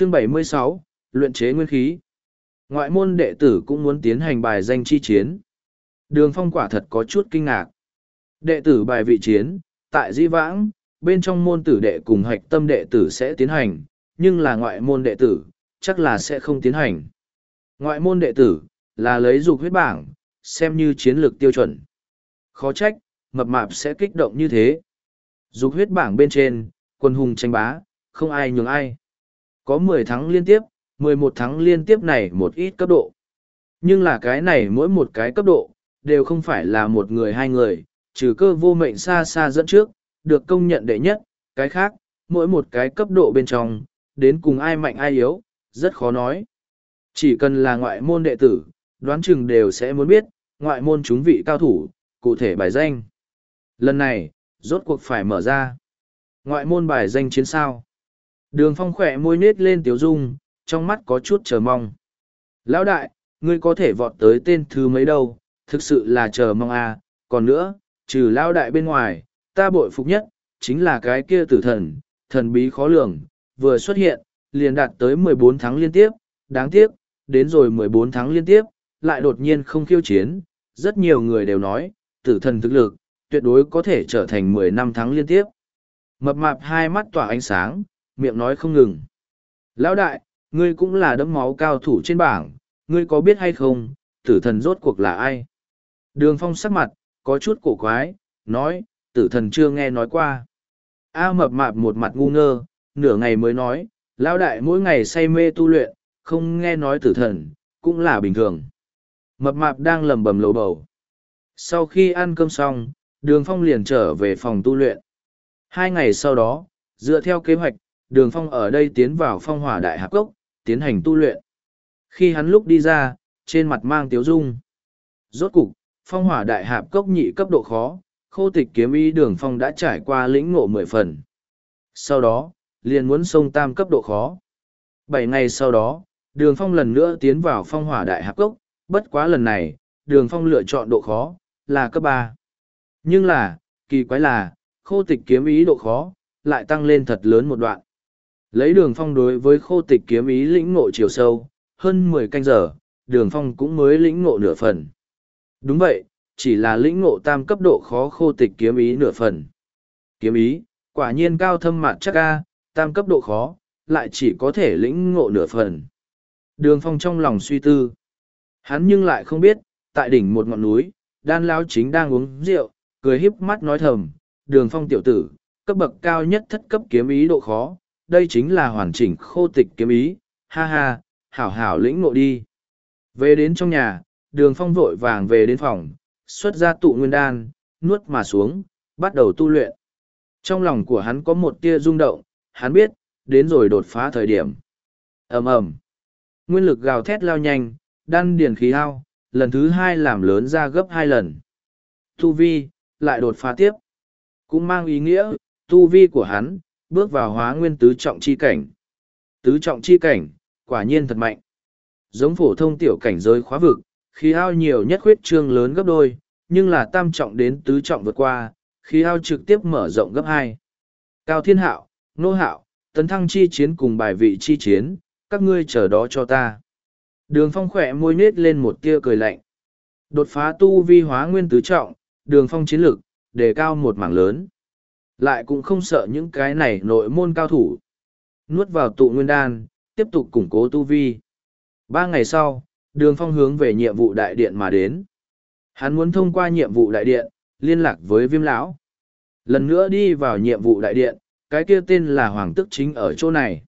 Chương 76, Luyện chế nguyên khí. Ngoại môn đệ tử cũng muốn tiến hành bài danh chi chiến. Đường phong quả thật có chút kinh ngạc. Đệ tử bài vị chiến, tại di vãng, bên trong môn tử đệ cùng hạch tâm đệ tử sẽ tiến hành, nhưng là ngoại môn đệ tử, chắc là sẽ không tiến hành. Ngoại môn đệ tử, là lấy dục huyết bảng, xem như chiến lược tiêu chuẩn. Khó trách, mập mạp sẽ kích động như thế. Dục huyết bảng bên trên, quân hùng tranh bá, không ai nhường ai. Có mười tháng liên tiếp, mười một tháng liên tiếp này một ít cấp độ. Nhưng là cái này mỗi một cái cấp độ, đều không phải là một người hai người, trừ cơ vô mệnh xa xa dẫn trước, được công nhận đệ nhất, cái khác, mỗi một cái cấp độ bên trong, đến cùng ai mạnh ai yếu, rất khó nói. Chỉ cần là ngoại môn đệ tử, đoán chừng đều sẽ muốn biết, ngoại môn chúng vị cao thủ, cụ thể bài danh. Lần này, rốt cuộc phải mở ra. Ngoại môn bài danh chiến sao. Đường phong khỏe môi nết lên tiếu dung, trong mắt có chút chờ mong. Lão đại, ngươi có thể vọt tới tên thứ mấy đâu, thực sự là chờ mong à, còn nữa, trừ lão đại bên ngoài, ta bội phục nhất, chính là cái kia tử thần, thần bí khó lường, vừa xuất hiện, liền đạt tới 14 tháng liên tiếp, đáng tiếc, đến rồi 14 tháng liên tiếp, lại đột nhiên không khiêu chiến, rất nhiều người đều nói, tử thần thực lực, tuyệt đối có thể trở thành 10 năm tháng liên tiếp. Mập mạp hai mắt tỏa ánh sáng, miệng nói không ngừng. Lão đại, ngươi cũng là đấm máu cao thủ trên bảng, ngươi có biết hay không, tử thần rốt cuộc là ai? Đường phong sắc mặt, có chút cổ quái, nói, tử thần chưa nghe nói qua. A mập mạp một mặt ngu ngơ, nửa ngày mới nói, lão đại mỗi ngày say mê tu luyện, không nghe nói tử thần, cũng là bình thường. Mập mạp đang lầm bầm lầu bầu. Sau khi ăn cơm xong, đường phong liền trở về phòng tu luyện. Hai ngày sau đó, dựa theo kế hoạch, đường phong ở đây tiến vào phong hỏa đại hạp cốc, tiến hành tu luyện. Khi hắn lúc đi ra, trên mặt mang tiếu dung. Rốt cục, phong hỏa đại hạp cốc nhị cấp độ khó, khô tịch kiếm Y đường phong đã trải qua lĩnh ngộ mười phần. Sau đó, liền muốn sông tam cấp độ khó. Bảy ngày sau đó, đường phong lần nữa tiến vào phong hỏa đại hạp cốc, bất quá lần này, đường phong lựa chọn độ khó, là cấp ba. Nhưng là, kỳ quái là, khô tịch kiếm ý độ khó, lại tăng lên thật lớn một đoạn. Lấy đường phong đối với khô tịch kiếm ý lĩnh ngộ chiều sâu, hơn mười canh giờ, đường phong cũng mới lĩnh ngộ nửa phần. Đúng vậy, chỉ là lĩnh ngộ tam cấp độ khó khô tịch kiếm ý nửa phần. Kiếm ý, quả nhiên cao thâm mạn chắc ca, tam cấp độ khó, lại chỉ có thể lĩnh ngộ nửa phần. Đường phong trong lòng suy tư. Hắn nhưng lại không biết, tại đỉnh một ngọn núi, đan lao chính đang uống rượu, cười híp mắt nói thầm, đường phong tiểu tử, cấp bậc cao nhất thất cấp kiếm ý độ khó, đây chính là hoàn chỉnh khô tịch kiếm ý, ha ha, hảo hảo lĩnh ngộ đi. Về đến trong nhà, đường phong vội vàng về đến phòng, xuất ra tụ nguyên đan, nuốt mà xuống, bắt đầu tu luyện. Trong lòng của hắn có một tia rung động, hắn biết, đến rồi đột phá thời điểm. ầm ầm Nguyên lực gào thét lao nhanh, đan điền khí hao, lần thứ hai làm lớn ra gấp hai lần. Tu vi, lại đột phá tiếp. Cũng mang ý nghĩa, tu vi của hắn, bước vào hóa nguyên tứ trọng chi cảnh. Tứ trọng chi cảnh, quả nhiên thật mạnh. Giống phổ thông tiểu cảnh giới khóa vực, khí ao nhiều nhất khuyết trương lớn gấp đôi, nhưng là tam trọng đến tứ trọng vượt qua, khí ao trực tiếp mở rộng gấp hai. Cao thiên hạo, nô hạo, tấn thăng chi chiến cùng bài vị chi chiến, các ngươi chờ đó cho ta. Đường phong khỏe môi nết lên một tia cười lạnh. Đột phá tu vi hóa nguyên tứ trọng, đường phong chiến lực, đề cao một mảng lớn. Lại cũng không sợ những cái này nội môn cao thủ. Nuốt vào tụ nguyên đan, tiếp tục củng cố tu vi. Ba ngày sau, đường phong hướng về nhiệm vụ đại điện mà đến. Hắn muốn thông qua nhiệm vụ đại điện, liên lạc với viêm lão. Lần nữa đi vào nhiệm vụ đại điện, cái kia tên là Hoàng Tước Chính ở chỗ này.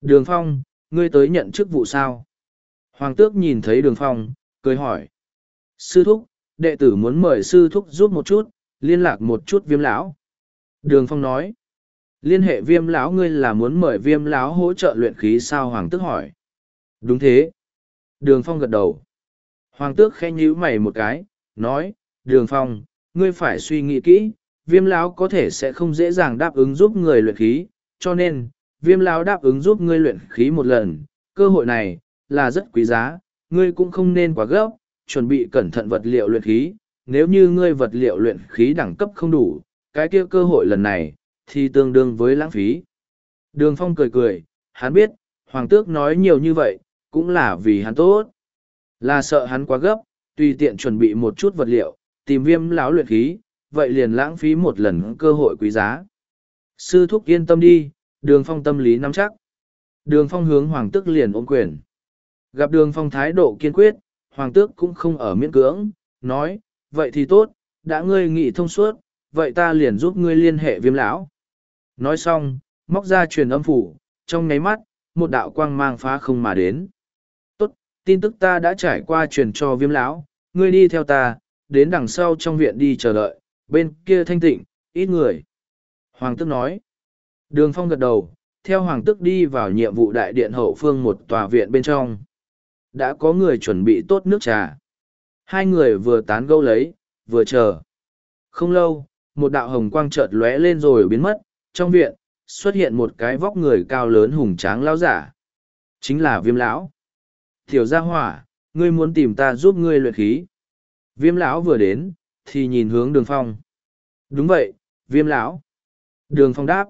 Đường Phong, ngươi tới nhận chức vụ sao? Hoàng Tước nhìn thấy Đường Phong, cười hỏi. Sư Thúc, đệ tử muốn mời Sư Thúc giúp một chút, liên lạc một chút viêm lão. Đường Phong nói. Liên hệ viêm lão ngươi là muốn mời viêm lão hỗ trợ luyện khí sao Hoàng Tước hỏi. Đúng thế. Đường Phong gật đầu. Hoàng Tước khen nhíu mày một cái, nói, Đường Phong, ngươi phải suy nghĩ kỹ, viêm lão có thể sẽ không dễ dàng đáp ứng giúp người luyện khí, cho nên, viêm lão đáp ứng giúp ngươi luyện khí một lần, cơ hội này, là rất quý giá, ngươi cũng không nên quá gấp, chuẩn bị cẩn thận vật liệu luyện khí, nếu như ngươi vật liệu luyện khí đẳng cấp không đủ, cái kia cơ hội lần này, thì tương đương với lãng phí. Đường Phong cười cười, hắn biết, hoàng tước nói nhiều như vậy, cũng là vì hắn tốt. Là sợ hắn quá gấp, tùy tiện chuẩn bị một chút vật liệu, tìm viêm lão luyện khí, vậy liền lãng phí một lần cơ hội quý giá. Sư thúc yên tâm đi, đường phong tâm lý nắm chắc. Đường phong hướng hoàng tước liền ôm quyền. Gặp đường phong thái độ kiên quyết, hoàng tước cũng không ở miễn cưỡng, nói, vậy thì tốt, đã ngươi nghị thông suốt, vậy ta liền giúp ngươi liên hệ viêm lão. Nói xong, móc ra truyền âm phủ, trong nháy mắt, một đạo quang mang phá không mà đến. Tốt, tin tức ta đã trải qua truyền cho viêm lão, ngươi đi theo ta, đến đằng sau trong viện đi chờ đợi, bên kia thanh tịnh, ít người. Hoàng tước nói. Đường phong gật đầu, theo hoàng tước đi vào nhiệm vụ đại điện hậu phương một tòa viện bên trong. Đã có người chuẩn bị tốt nước trà. Hai người vừa tán gẫu lấy, vừa chờ. Không lâu, một đạo hồng quang chợt lóe lên rồi biến mất, trong viện, xuất hiện một cái vóc người cao lớn hùng tráng lão giả. Chính là viêm lão. Tiểu gia hỏa, ngươi muốn tìm ta giúp ngươi luyện khí. Viêm lão vừa đến, thì nhìn hướng đường phong. Đúng vậy, viêm lão. Đường phong đáp.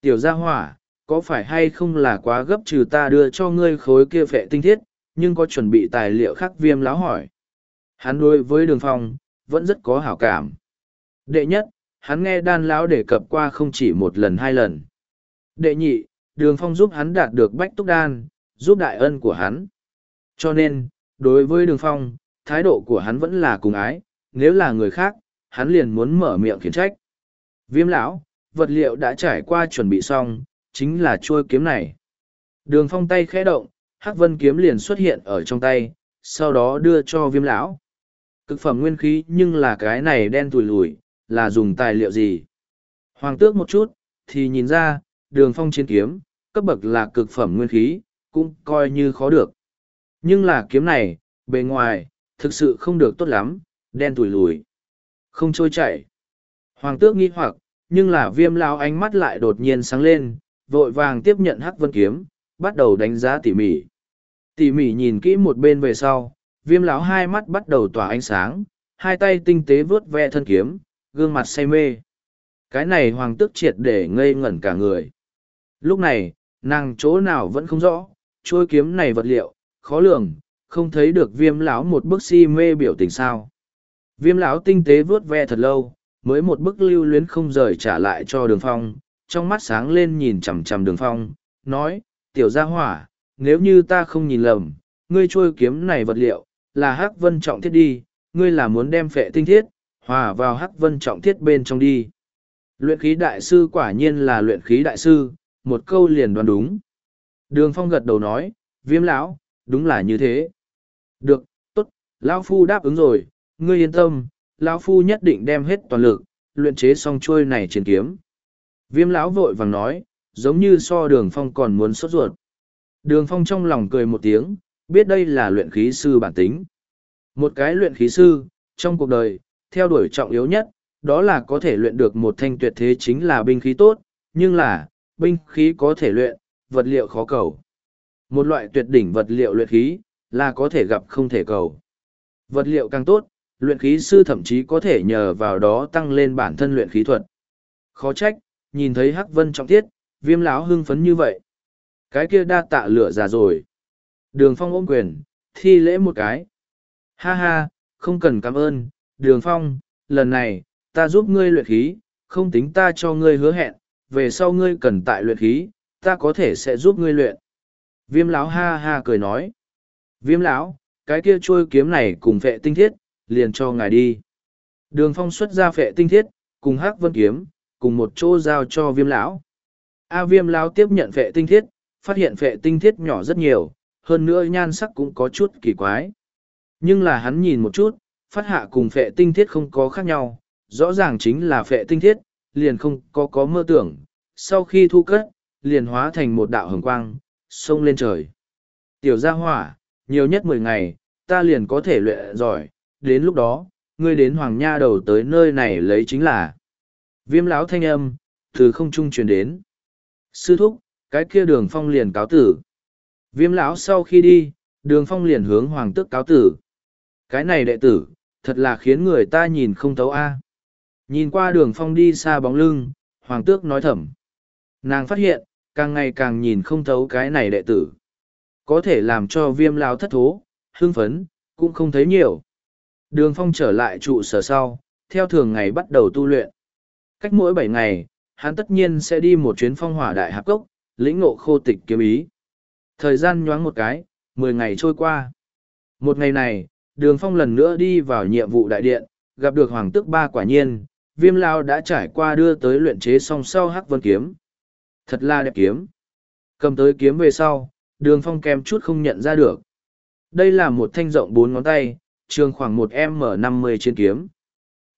Tiểu gia hỏa, có phải hay không là quá gấp trừ ta đưa cho ngươi khối kia phệ tinh thiết, nhưng có chuẩn bị tài liệu khác viêm lão hỏi. Hắn đối với đường phong, vẫn rất có hảo cảm. Đệ nhất, hắn nghe đan lão đề cập qua không chỉ một lần hai lần. Đệ nhị, đường phong giúp hắn đạt được bách túc đan, giúp đại ân của hắn. Cho nên, đối với đường phong, thái độ của hắn vẫn là cùng ái, nếu là người khác, hắn liền muốn mở miệng khiển trách. Viêm lão, vật liệu đã trải qua chuẩn bị xong, chính là chuôi kiếm này. Đường phong tay khẽ động, hắc vân kiếm liền xuất hiện ở trong tay, sau đó đưa cho viêm lão. Cực phẩm nguyên khí nhưng là cái này đen tùi lùi, là dùng tài liệu gì? Hoàng tước một chút, thì nhìn ra, đường phong chiến kiếm, cấp bậc là cực phẩm nguyên khí, cũng coi như khó được. Nhưng là kiếm này, bề ngoài, thực sự không được tốt lắm, đen tủi lùi. Không trôi chảy. Hoàng tước nghi hoặc, nhưng là viêm lao ánh mắt lại đột nhiên sáng lên, vội vàng tiếp nhận hắc vân kiếm, bắt đầu đánh giá tỉ mỉ. Tỉ mỉ nhìn kỹ một bên về sau, viêm lão hai mắt bắt đầu tỏa ánh sáng, hai tay tinh tế vớt ve thân kiếm, gương mặt say mê. Cái này hoàng tước triệt để ngây ngẩn cả người. Lúc này, nàng chỗ nào vẫn không rõ, trôi kiếm này vật liệu, khó lường, không thấy được viêm lão một bức si mê biểu tình sao. Viêm lão tinh tế vuốt ve thật lâu, mới một bức lưu luyến không rời trả lại cho đường phong, trong mắt sáng lên nhìn chằm chằm đường phong, nói, tiểu gia hỏa, nếu như ta không nhìn lầm, ngươi trôi kiếm này vật liệu, là hắc vân trọng thiết đi, ngươi là muốn đem phệ tinh thiết, hòa vào hắc vân trọng thiết bên trong đi. Luyện khí đại sư quả nhiên là luyện khí đại sư, một câu liền đoán đúng. Đường phong gật đầu nói, viêm lão, đúng là như thế. Được, tốt, lão phu đáp ứng rồi, ngươi yên tâm, lão phu nhất định đem hết toàn lực, luyện chế xong trôi này trên kiếm. Viêm lão vội vàng nói, giống như so đường phong còn muốn sốt ruột. Đường phong trong lòng cười một tiếng, biết đây là luyện khí sư bản tính. Một cái luyện khí sư, trong cuộc đời, theo đuổi trọng yếu nhất, đó là có thể luyện được một thanh tuyệt thế chính là binh khí tốt, nhưng là, binh khí có thể luyện, vật liệu khó cầu. Một loại tuyệt đỉnh vật liệu luyện khí, là có thể gặp không thể cầu. Vật liệu càng tốt, luyện khí sư thậm chí có thể nhờ vào đó tăng lên bản thân luyện khí thuật. Khó trách, nhìn thấy Hắc Vân trọng tiết, viêm lão hưng phấn như vậy. Cái kia đa tạ lửa già rồi. Đường Phong ôm quyền, thi lễ một cái. Ha ha, không cần cảm ơn, Đường Phong, lần này, ta giúp ngươi luyện khí, không tính ta cho ngươi hứa hẹn, về sau ngươi cần tại luyện khí, ta có thể sẽ giúp ngươi luyện. Viêm lão ha ha cười nói. Viêm lão, cái kia trôi kiếm này cùng vệ tinh thiết, liền cho ngài đi. Đường phong xuất ra vệ tinh thiết, cùng hắc vân kiếm, cùng một chỗ giao cho viêm lão. A viêm lão tiếp nhận vệ tinh thiết, phát hiện vệ tinh thiết nhỏ rất nhiều, hơn nữa nhan sắc cũng có chút kỳ quái. Nhưng là hắn nhìn một chút, phát hạ cùng phệ tinh thiết không có khác nhau, rõ ràng chính là phệ tinh thiết, liền không có có mơ tưởng, sau khi thu cất, liền hóa thành một đạo hồng quang, xông lên trời. Tiểu gia hỏa, nhiều nhất mười ngày, ta liền có thể luyện giỏi, đến lúc đó, ngươi đến Hoàng Nha đầu tới nơi này lấy chính là. Viêm lão thanh âm, từ không trung truyền đến. Sư thúc, cái kia đường phong liền cáo tử. Viêm lão sau khi đi, đường phong liền hướng hoàng tước cáo tử. Cái này đệ tử, thật là khiến người ta nhìn không thấu a. Nhìn qua đường phong đi xa bóng lưng, hoàng tước nói thầm. Nàng phát hiện, càng ngày càng nhìn không thấu cái này đệ tử. Có thể làm cho viêm lao thất thố, hưng phấn, cũng không thấy nhiều. Đường phong trở lại trụ sở sau, theo thường ngày bắt đầu tu luyện. Cách mỗi bảy ngày, hắn tất nhiên sẽ đi một chuyến phong hỏa đại hạp cốc, lĩnh ngộ khô tịch kiếm ý. Thời gian nhoáng một cái, mười ngày trôi qua. Một ngày này, đường phong lần nữa đi vào nhiệm vụ đại điện, gặp được hoàng tước ba quả nhiên, viêm lao đã trải qua đưa tới luyện chế song sau hắc vân kiếm. Thật là đẹp kiếm. Cầm tới kiếm về sau, đường phong kèm chút không nhận ra được. Đây là một thanh rộng bốn ngón tay, trường khoảng một m năm mươi trên kiếm.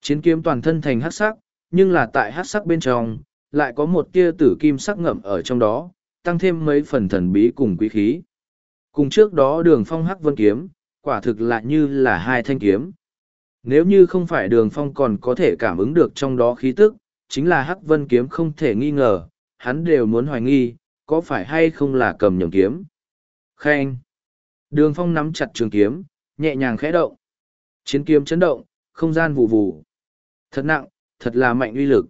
Chiến kiếm toàn thân thành hắc sắc, nhưng là tại hắc sắc bên trong, lại có một tia tử kim sắc ngậm ở trong đó, tăng thêm mấy phần thần bí cùng quý khí. Cùng trước đó đường phong hắc vân kiếm, quả thực lại như là hai thanh kiếm. Nếu như không phải đường phong còn có thể cảm ứng được trong đó khí tức, chính là hắc vân kiếm không thể nghi ngờ, hắn đều muốn hoài nghi, có phải hay không là cầm nhầm kiếm. Khen! Đường phong nắm chặt trường kiếm, nhẹ nhàng khẽ động. Chiến kiếm chấn động, không gian vụ vụ. Thật nặng, thật là mạnh uy lực.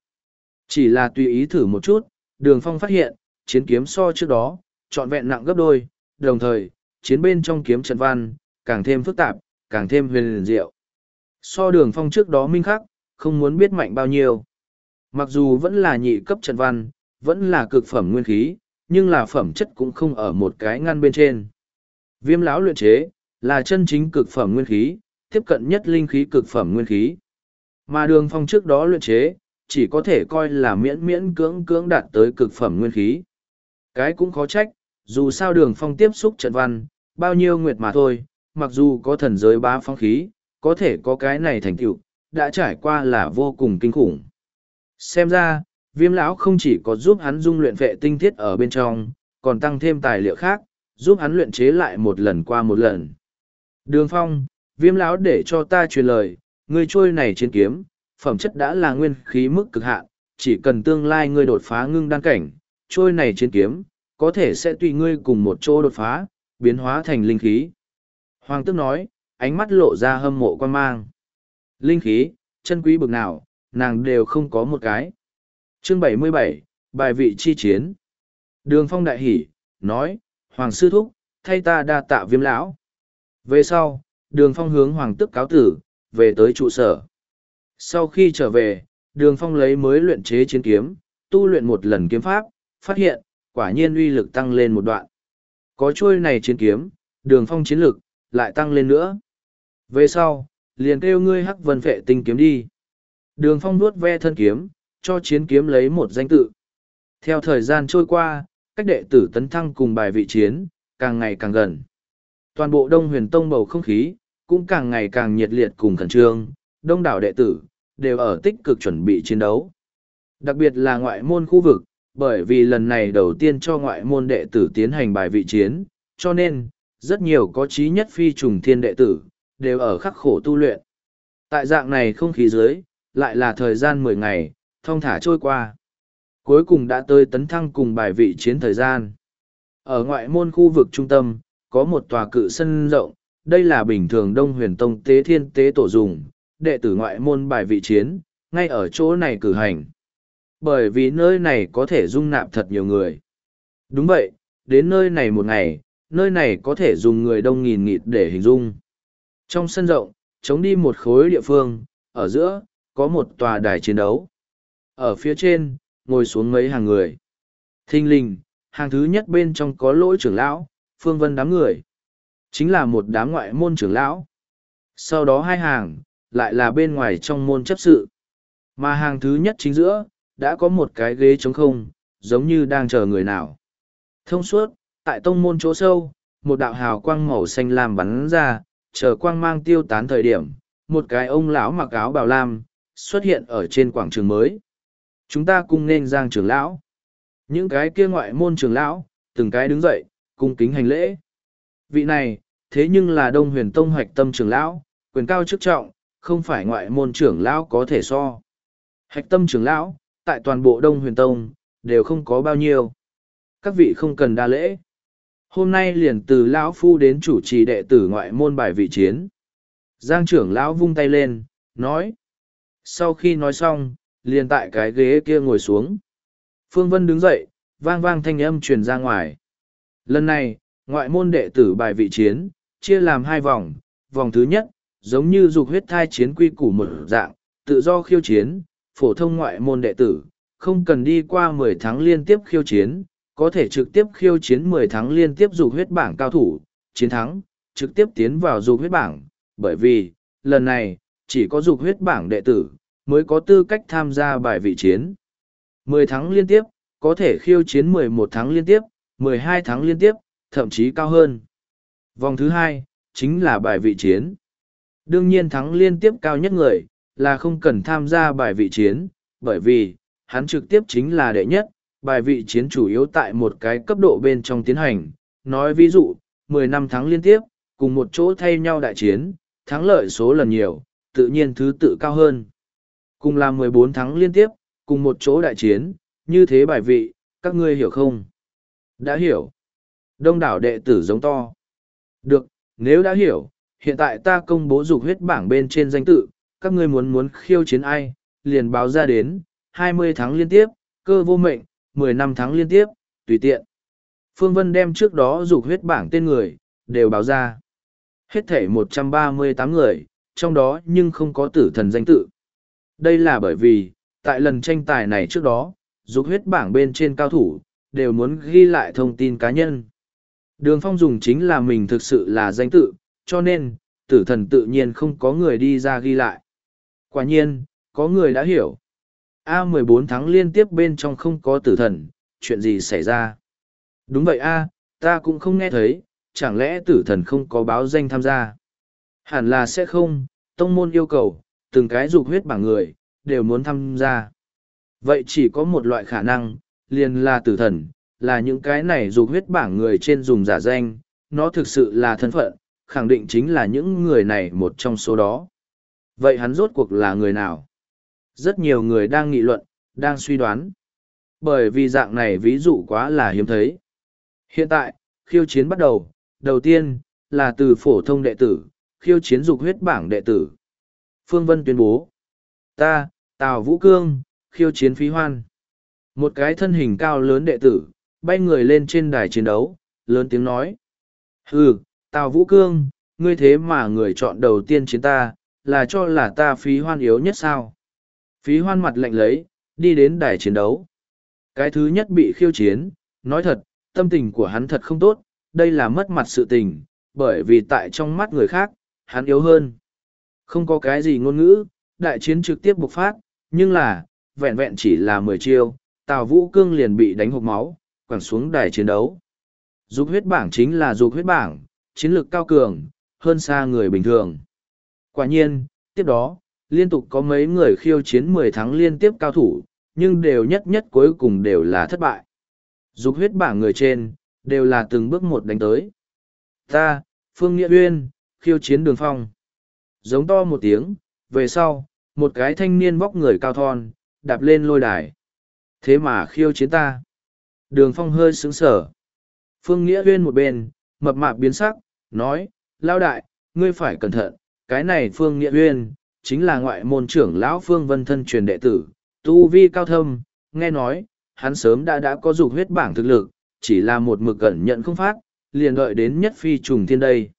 Chỉ là tùy ý thử một chút, đường phong phát hiện, chiến kiếm so trước đó, trọn vẹn nặng gấp đôi, đồng thời, chiến bên trong kiếm trận văn, càng thêm phức tạp, càng thêm huyền diệu. So đường phong trước đó minh khắc, không muốn biết mạnh bao nhiêu. Mặc dù vẫn là nhị cấp trận văn, vẫn là cực phẩm nguyên khí, nhưng là phẩm chất cũng không ở một cái ngăn bên trên. Viêm lão luyện chế, là chân chính cực phẩm nguyên khí, tiếp cận nhất linh khí cực phẩm nguyên khí. Mà đường phong trước đó luyện chế, chỉ có thể coi là miễn miễn cưỡng cưỡng đạt tới cực phẩm nguyên khí. Cái cũng khó trách, dù sao đường phong tiếp xúc trận văn, bao nhiêu nguyệt mà thôi, mặc dù có thần giới bá phong khí, có thể có cái này thành tựu đã trải qua là vô cùng kinh khủng. Xem ra, viêm lão không chỉ có giúp hắn dung luyện vệ tinh thiết ở bên trong, còn tăng thêm tài liệu khác, giúp hắn luyện chế lại một lần qua một lần. Đường phong, viêm lão để cho ta truyền lời, ngươi trôi này trên kiếm, phẩm chất đã là nguyên khí mức cực hạn, chỉ cần tương lai ngươi đột phá ngưng đan cảnh, trôi này trên kiếm, có thể sẽ tùy ngươi cùng một chỗ đột phá, biến hóa thành linh khí. Hoàng tức nói, ánh mắt lộ ra hâm mộ quan mang. Linh khí, chân quý bực nào, nàng đều không có một cái. Chương bảy mươi bảy, bài vị chi chiến. Đường phong đại hỷ, nói, Hoàng sư thúc, thay ta đa tạ viêm lão. Về sau, đường phong hướng Hoàng tức cáo tử, về tới trụ sở. Sau khi trở về, đường phong lấy mới luyện chế chiến kiếm, tu luyện một lần kiếm pháp, phát hiện, quả nhiên uy lực tăng lên một đoạn. Có chuôi này chiến kiếm, đường phong chiến lực, lại tăng lên nữa. Về sau, liền kêu ngươi hắc vân vệ tinh kiếm đi. Đường phong nuốt ve thân kiếm, cho chiến kiếm lấy một danh tự. Theo thời gian trôi qua, cách đệ tử tấn thăng cùng bài vị chiến, càng ngày càng gần. Toàn bộ đông huyền tông bầu không khí, cũng càng ngày càng nhiệt liệt cùng khẩn trương, đông đảo đệ tử, đều ở tích cực chuẩn bị chiến đấu. Đặc biệt là ngoại môn khu vực, bởi vì lần này đầu tiên cho ngoại môn đệ tử tiến hành bài vị chiến, cho nên, rất nhiều có trí nhất phi trùng thiên đệ tử, đều ở khắc khổ tu luyện. Tại dạng này không khí dưới, lại là thời gian mười ngày, thông thả trôi qua. Cuối cùng đã tới tấn thăng cùng bài vị chiến thời gian. Ở ngoại môn khu vực trung tâm, có một tòa cự sân rộng, đây là bình thường Đông Huyền Tông Tế Thiên Tế Tổ dùng, đệ tử ngoại môn bài vị chiến, ngay ở chỗ này cử hành. Bởi vì nơi này có thể dung nạp thật nhiều người. Đúng vậy, đến nơi này một ngày, nơi này có thể dùng người đông nghìn nghịt để hình dung. Trong sân rộng, chống đi một khối địa phương, ở giữa, có một tòa đài chiến đấu. Ở phía trên, ngồi xuống mấy hàng người. Thinh linh, hàng thứ nhất bên trong có lỗi trưởng lão, phương vân đám người. Chính là một đám ngoại môn trưởng lão. Sau đó hai hàng, lại là bên ngoài trong môn chấp sự. Mà hàng thứ nhất chính giữa, đã có một cái ghế trống không, giống như đang chờ người nào. Thông suốt, tại tông môn chỗ sâu, một đạo hào quang màu xanh lam bắn ra, chờ quang mang tiêu tán thời điểm, một cái ông lão mặc áo bào lam, xuất hiện ở trên quảng trường mới. Chúng ta cùng nên giang trưởng lão. Những cái kia ngoại môn trưởng lão, từng cái đứng dậy, cung kính hành lễ. Vị này, thế nhưng là đông huyền tông hoạch tâm trưởng lão, quyền cao chức trọng, không phải ngoại môn trưởng lão có thể so. Hạch tâm trưởng lão, tại toàn bộ Đông Huyền Tông, đều không có bao nhiêu. Các vị không cần đa lễ. Hôm nay liền từ lão phu đến chủ trì đệ tử ngoại môn bài vị chiến. Giang trưởng lão vung tay lên, nói. Sau khi nói xong, liền tại cái ghế kia ngồi xuống. Phương Vân đứng dậy, vang vang thanh âm truyền ra ngoài. Lần này, ngoại môn đệ tử bài vị chiến, chia làm hai vòng, vòng thứ nhất, giống như dục huyết thai chiến quy củ một dạng, tự do khiêu chiến, phổ thông ngoại môn đệ tử, không cần đi qua mười tháng liên tiếp khiêu chiến, có thể trực tiếp khiêu chiến mười tháng liên tiếp dục huyết bảng cao thủ, chiến thắng, trực tiếp tiến vào dục huyết bảng, bởi vì, lần này, chỉ có dục huyết bảng đệ tử, mới có tư cách tham gia bài vị chiến. mười tháng liên tiếp, có thể khiêu chiến mười một tháng liên tiếp, mười hai tháng liên tiếp, thậm chí cao hơn. Vòng thứ hai, chính là bài vị chiến. Đương nhiên thắng liên tiếp cao nhất người, là không cần tham gia bài vị chiến, bởi vì, hắn trực tiếp chính là đệ nhất, bài vị chiến chủ yếu tại một cái cấp độ bên trong tiến hành. Nói ví dụ, 10 năm thắng liên tiếp, cùng một chỗ thay nhau đại chiến, thắng lợi số lần nhiều, tự nhiên thứ tự cao hơn. Cùng là 14 thắng liên tiếp, cùng một chỗ đại chiến, như thế bài vị, các ngươi hiểu không? Đã hiểu. Đông đảo đệ tử giống to. Được, nếu đã hiểu, hiện tại ta công bố dục huyết bảng bên trên danh tự, các ngươi muốn muốn khiêu chiến ai, liền báo ra đến, 20 tháng liên tiếp, cơ vô mệnh, 10 năm tháng liên tiếp, tùy tiện. Phương Vân đem trước đó dục huyết bảng tên người, đều báo ra. Hết thể 138 người, trong đó nhưng không có tử thần danh tự. Đây là bởi vì, tại lần tranh tài này trước đó, dục huyết bảng bên trên cao thủ, đều muốn ghi lại thông tin cá nhân. Đường Phong dùng chính là mình thực sự là danh tự, cho nên, tử thần tự nhiên không có người đi ra ghi lại. Quả nhiên, có người đã hiểu. A mười bốn tháng liên tiếp bên trong không có tử thần, chuyện gì xảy ra? Đúng vậy A, ta cũng không nghe thấy, chẳng lẽ tử thần không có báo danh tham gia? Hẳn là sẽ không, tông môn yêu cầu, từng cái dục huyết bảng người, đều muốn tham gia. Vậy chỉ có một loại khả năng, liền là tử thần, là những cái này dục huyết bảng người trên dùng giả danh, nó thực sự là thân phận, khẳng định chính là những người này một trong số đó. Vậy hắn rốt cuộc là người nào? Rất nhiều người đang nghị luận, đang suy đoán. Bởi vì dạng này ví dụ quá là hiếm thấy. Hiện tại, khiêu chiến bắt đầu, đầu tiên, là từ phổ thông đệ tử, khiêu chiến dục huyết bảng đệ tử. Phương Vân tuyên bố. Ta, Tào Vũ Cương, khiêu chiến phí hoan. Một cái thân hình cao lớn đệ tử, bay người lên trên đài chiến đấu, lớn tiếng nói. Hừ, Tào Vũ Cương, ngươi thế mà người chọn đầu tiên chiến ta, là cho là ta phí hoan yếu nhất sao? Phí hoan mặt lạnh lấy, đi đến đài chiến đấu. Cái thứ nhất bị khiêu chiến, nói thật, tâm tình của hắn thật không tốt, đây là mất mặt sự tình, bởi vì tại trong mắt người khác, hắn yếu hơn. Không có cái gì ngôn ngữ, đại chiến trực tiếp bộc phát, nhưng là, vẹn vẹn chỉ là mười chiêu, Tào Vũ Cương liền bị đánh hộp máu, quẳng xuống đài chiến đấu. Dục huyết bảng chính là dục huyết bảng, chiến lược cao cường, hơn xa người bình thường. Quả nhiên, tiếp đó, liên tục có mấy người khiêu chiến mười tháng liên tiếp cao thủ, nhưng đều nhất nhất cuối cùng đều là thất bại. Dục huyết bảng người trên, đều là từng bước một đánh tới. Ta, Phương Nghĩa Uyên, khiêu chiến đường phong. Giống to một tiếng, về sau, một cái thanh niên vóc người cao thon, đạp lên lôi đài. Thế mà khiêu chiến ta. Đường phong hơi sướng sở. Phương Nghĩa Uyên một bên, mập mạp biến sắc, nói, lao đại, ngươi phải cẩn thận, cái này Phương Nghĩa Uyên, chính là ngoại môn trưởng lão Phương Vân thân truyền đệ tử, tu vi cao thâm, nghe nói, hắn sớm đã đã có dục huyết bảng thực lực, chỉ là một mực cẩn nhận không phát, liền đợi đến nhất phi trùng thiên đây.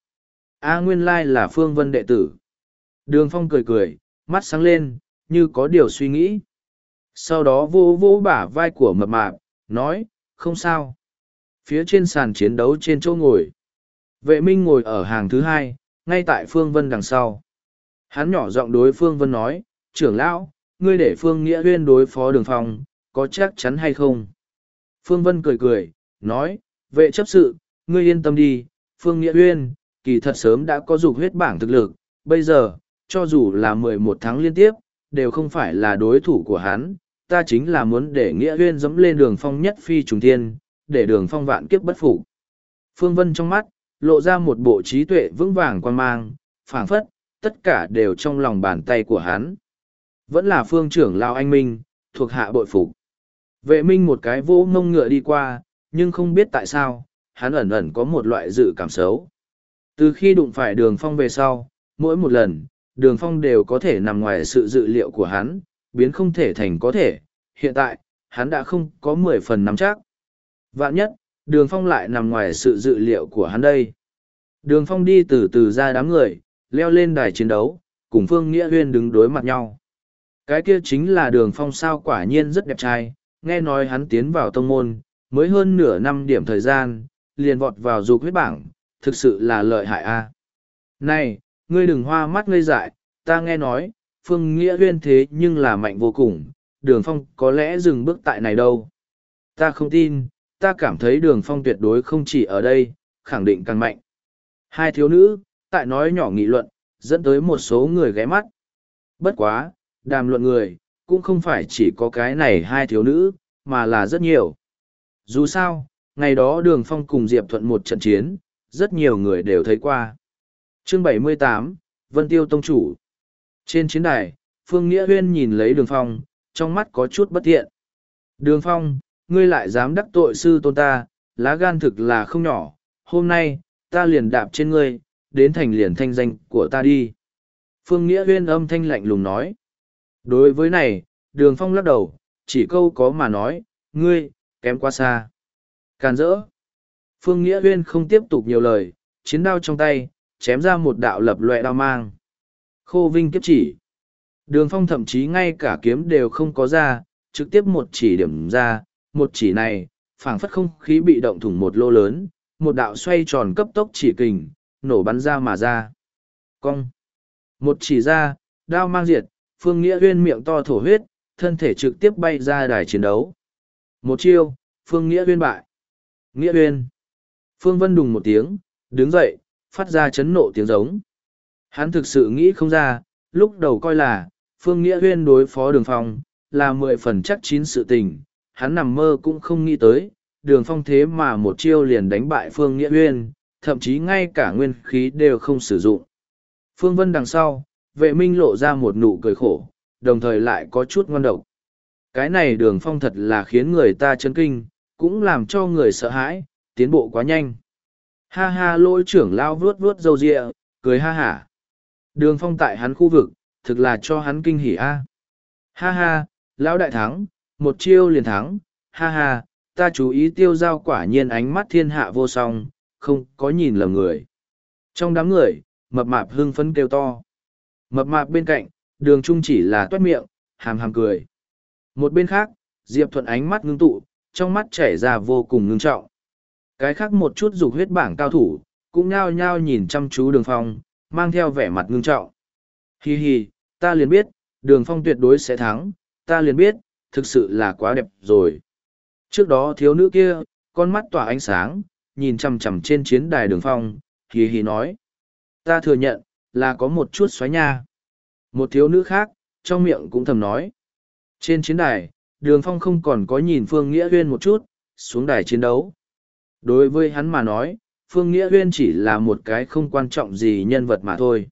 A nguyên lai là Phương Vân đệ tử. Đường Phong cười cười, mắt sáng lên, như có điều suy nghĩ. Sau đó vô vô bả vai của mập mạp, nói, không sao. Phía trên sàn chiến đấu trên chỗ ngồi. Vệ minh ngồi ở hàng thứ hai, ngay tại Phương Vân đằng sau. Hắn nhỏ giọng đối Phương Vân nói, trưởng lão, ngươi để Phương Nghĩa Huyên đối phó đường phong, có chắc chắn hay không? Phương Vân cười cười, nói, vệ chấp sự, ngươi yên tâm đi, Phương Nghĩa Huyên, kỳ thật sớm đã có dục huyết bảng thực lực, bây giờ, cho dù là mười một tháng liên tiếp, đều không phải là đối thủ của hắn, ta chính là muốn để Nghĩa Huyên dẫm lên đường phong nhất phi trùng thiên, để đường phong vạn kiếp bất phục. Phương Vân trong mắt, lộ ra một bộ trí tuệ vững vàng quan mang, phảng phất, tất cả đều trong lòng bàn tay của hắn. Vẫn là phương trưởng Lao Anh Minh, thuộc hạ bội phục. Vệ Minh một cái vỗ ngông ngựa đi qua, nhưng không biết tại sao, hắn ẩn ẩn có một loại dự cảm xấu. Từ khi đụng phải đường phong về sau, mỗi một lần, đường phong đều có thể nằm ngoài sự dự liệu của hắn, biến không thể thành có thể. Hiện tại, hắn đã không có mười phần nắm chắc. Vạn nhất, đường phong lại nằm ngoài sự dự liệu của hắn đây. Đường phong đi từ từ ra đám người, leo lên đài chiến đấu, cùng Phương Nghĩa Huyên đứng đối mặt nhau. Cái kia chính là đường phong sao quả nhiên rất đẹp trai, nghe nói hắn tiến vào tông môn, mới hơn nửa năm điểm thời gian, liền vọt vào dục huyết bảng, thực sự là lợi hại a. Này, ngươi đừng hoa mắt ngây dại, ta nghe nói, Phương Nghĩa Huyên thế nhưng là mạnh vô cùng, đường phong có lẽ dừng bước tại này đâu. Ta không tin, ta cảm thấy đường phong tuyệt đối không chỉ ở đây, khẳng định càng mạnh. Hai thiếu nữ, tại nói nhỏ nghị luận, dẫn tới một số người ghé mắt. Bất quá, đàm luận người, cũng không phải chỉ có cái này hai thiếu nữ, mà là rất nhiều. Dù sao, ngày đó đường phong cùng Diệp Thuận một trận chiến, rất nhiều người đều thấy qua. Chương 78, Vân Tiêu Tông Chủ Trên chiến đài, Phương Nghĩa Huyên nhìn lấy đường phong, trong mắt có chút bất thiện. Đường phong, ngươi lại dám đắc tội sư tôn ta, lá gan thực là không nhỏ, hôm nay, ta liền đạp trên ngươi, đến thành liền thanh danh của ta đi. Phương Nghĩa Huyên âm thanh lạnh lùng nói. Đối với này, đường phong lắc đầu, chỉ câu có mà nói, ngươi, kém quá xa. Càn rỡ. Phương Nghĩa Huyên không tiếp tục nhiều lời, chiến đao trong tay, chém ra một đạo lập loẹ đao mang. Khô vinh kiếp chỉ. Đường phong thậm chí ngay cả kiếm đều không có ra, trực tiếp một chỉ điểm ra, một chỉ này, phảng phất không khí bị động thủng một lô lớn, một đạo xoay tròn cấp tốc chỉ kình, nổ bắn ra mà ra. Cong. Một chỉ ra, đao mang diệt, Phương Nghĩa Huyên miệng to thổ huyết, thân thể trực tiếp bay ra đài chiến đấu. Một chiêu, Phương Nghĩa Huyên bại. Nghĩa Huyên. Phương Vân đùng một tiếng, đứng dậy, phát ra chấn nộ tiếng giống. Hắn thực sự nghĩ không ra, lúc đầu coi là, Phương Nghĩa Huyên đối phó đường phong, là mười phần chắc chín sự tình, hắn nằm mơ cũng không nghĩ tới, đường phong thế mà một chiêu liền đánh bại Phương Nghĩa Huyên, thậm chí ngay cả nguyên khí đều không sử dụng. Phương Vân đằng sau, vệ minh lộ ra một nụ cười khổ, đồng thời lại có chút ngon độc. Cái này đường phong thật là khiến người ta chấn kinh, cũng làm cho người sợ hãi, tiến bộ quá nhanh. Ha ha lỗi trưởng lao vuốt vuốt râu rịa, cười ha hả. Đường phong tại hắn khu vực, thực là cho hắn kinh hỉ a. Ha ha, lão đại thắng, một chiêu liền thắng, ha ha, ta chú ý tiêu giao quả nhiên ánh mắt thiên hạ vô song, không có nhìn lầm người. Trong đám người, mập mạp hưng phấn kêu to. Mập mạp bên cạnh, đường trung chỉ là toát miệng, hàm hàm cười. Một bên khác, Diệp Thuận ánh mắt ngưng tụ, trong mắt chảy ra vô cùng ngưng trọng. Cái khác một chút dục huyết bảng cao thủ, cũng nhao nhao nhìn chăm chú đường phong, mang theo vẻ mặt ngưng trọng. Hi hi, ta liền biết, đường phong tuyệt đối sẽ thắng, ta liền biết, thực sự là quá đẹp rồi. Trước đó thiếu nữ kia, con mắt tỏa ánh sáng, nhìn chằm chằm trên chiến đài đường phong, hì hì nói. Ta thừa nhận, là có một chút xoáy nha. Một thiếu nữ khác, trong miệng cũng thầm nói. Trên chiến đài, đường phong không còn có nhìn Phương Nghĩa Huyên một chút, xuống đài chiến đấu. Đối với hắn mà nói, Phương Nghĩa Huyên chỉ là một cái không quan trọng gì nhân vật mà thôi.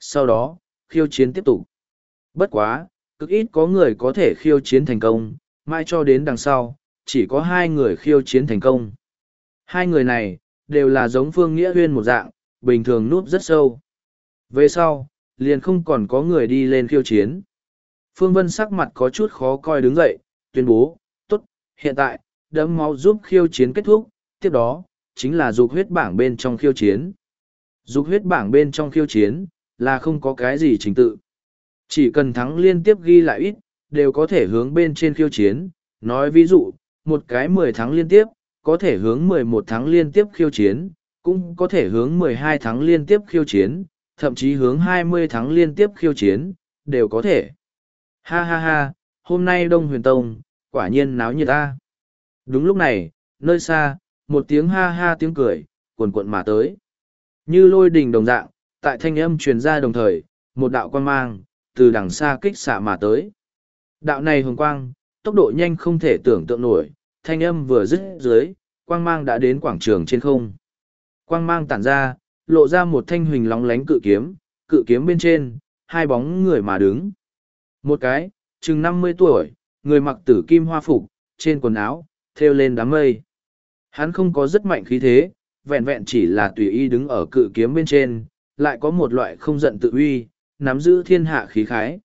Sau đó, khiêu chiến tiếp tục. Bất quá, cực ít có người có thể khiêu chiến thành công, mai cho đến đằng sau, chỉ có hai người khiêu chiến thành công. Hai người này, đều là giống Phương Nghĩa Huyên một dạng, bình thường núp rất sâu. Về sau, liền không còn có người đi lên khiêu chiến. Phương Vân sắc mặt có chút khó coi đứng dậy, tuyên bố, tốt, hiện tại, đấm máu giúp khiêu chiến kết thúc, tiếp đó, chính là dục huyết bảng bên trong khiêu chiến. Dục huyết bảng bên trong khiêu chiến, là không có cái gì trình tự. Chỉ cần thắng liên tiếp ghi lại ít, đều có thể hướng bên trên khiêu chiến. Nói ví dụ, một cái mười thắng liên tiếp, có thể hướng mười một tháng liên tiếp khiêu chiến, cũng có thể hướng mười hai tháng liên tiếp khiêu chiến, thậm chí hướng hai mươi tháng liên tiếp khiêu chiến, đều có thể. Ha ha ha, hôm nay Đông Huyền Tông, quả nhiên náo nhiệt ta. Đúng lúc này, nơi xa, một tiếng ha ha tiếng cười, cuồn cuộn mà tới. Như lôi đình đồng dạng, tại thanh âm truyền ra đồng thời, một đạo quan mang, từ đằng xa kích xạ mà tới. Đạo này hồng quang, tốc độ nhanh không thể tưởng tượng nổi, thanh âm vừa dứt dưới, quang mang đã đến quảng trường trên không. Quang mang tản ra, lộ ra một thanh huỳnh lóng lánh cự kiếm, cự kiếm bên trên, hai bóng người mà đứng. Một cái, chừng năm mươi tuổi, người mặc tử kim hoa phục, trên quần áo, thêu lên đám mây. Hắn không có rất mạnh khí thế, vẹn vẹn chỉ là tùy y đứng ở cự kiếm bên trên, lại có một loại không giận tự uy, nắm giữ thiên hạ khí khái.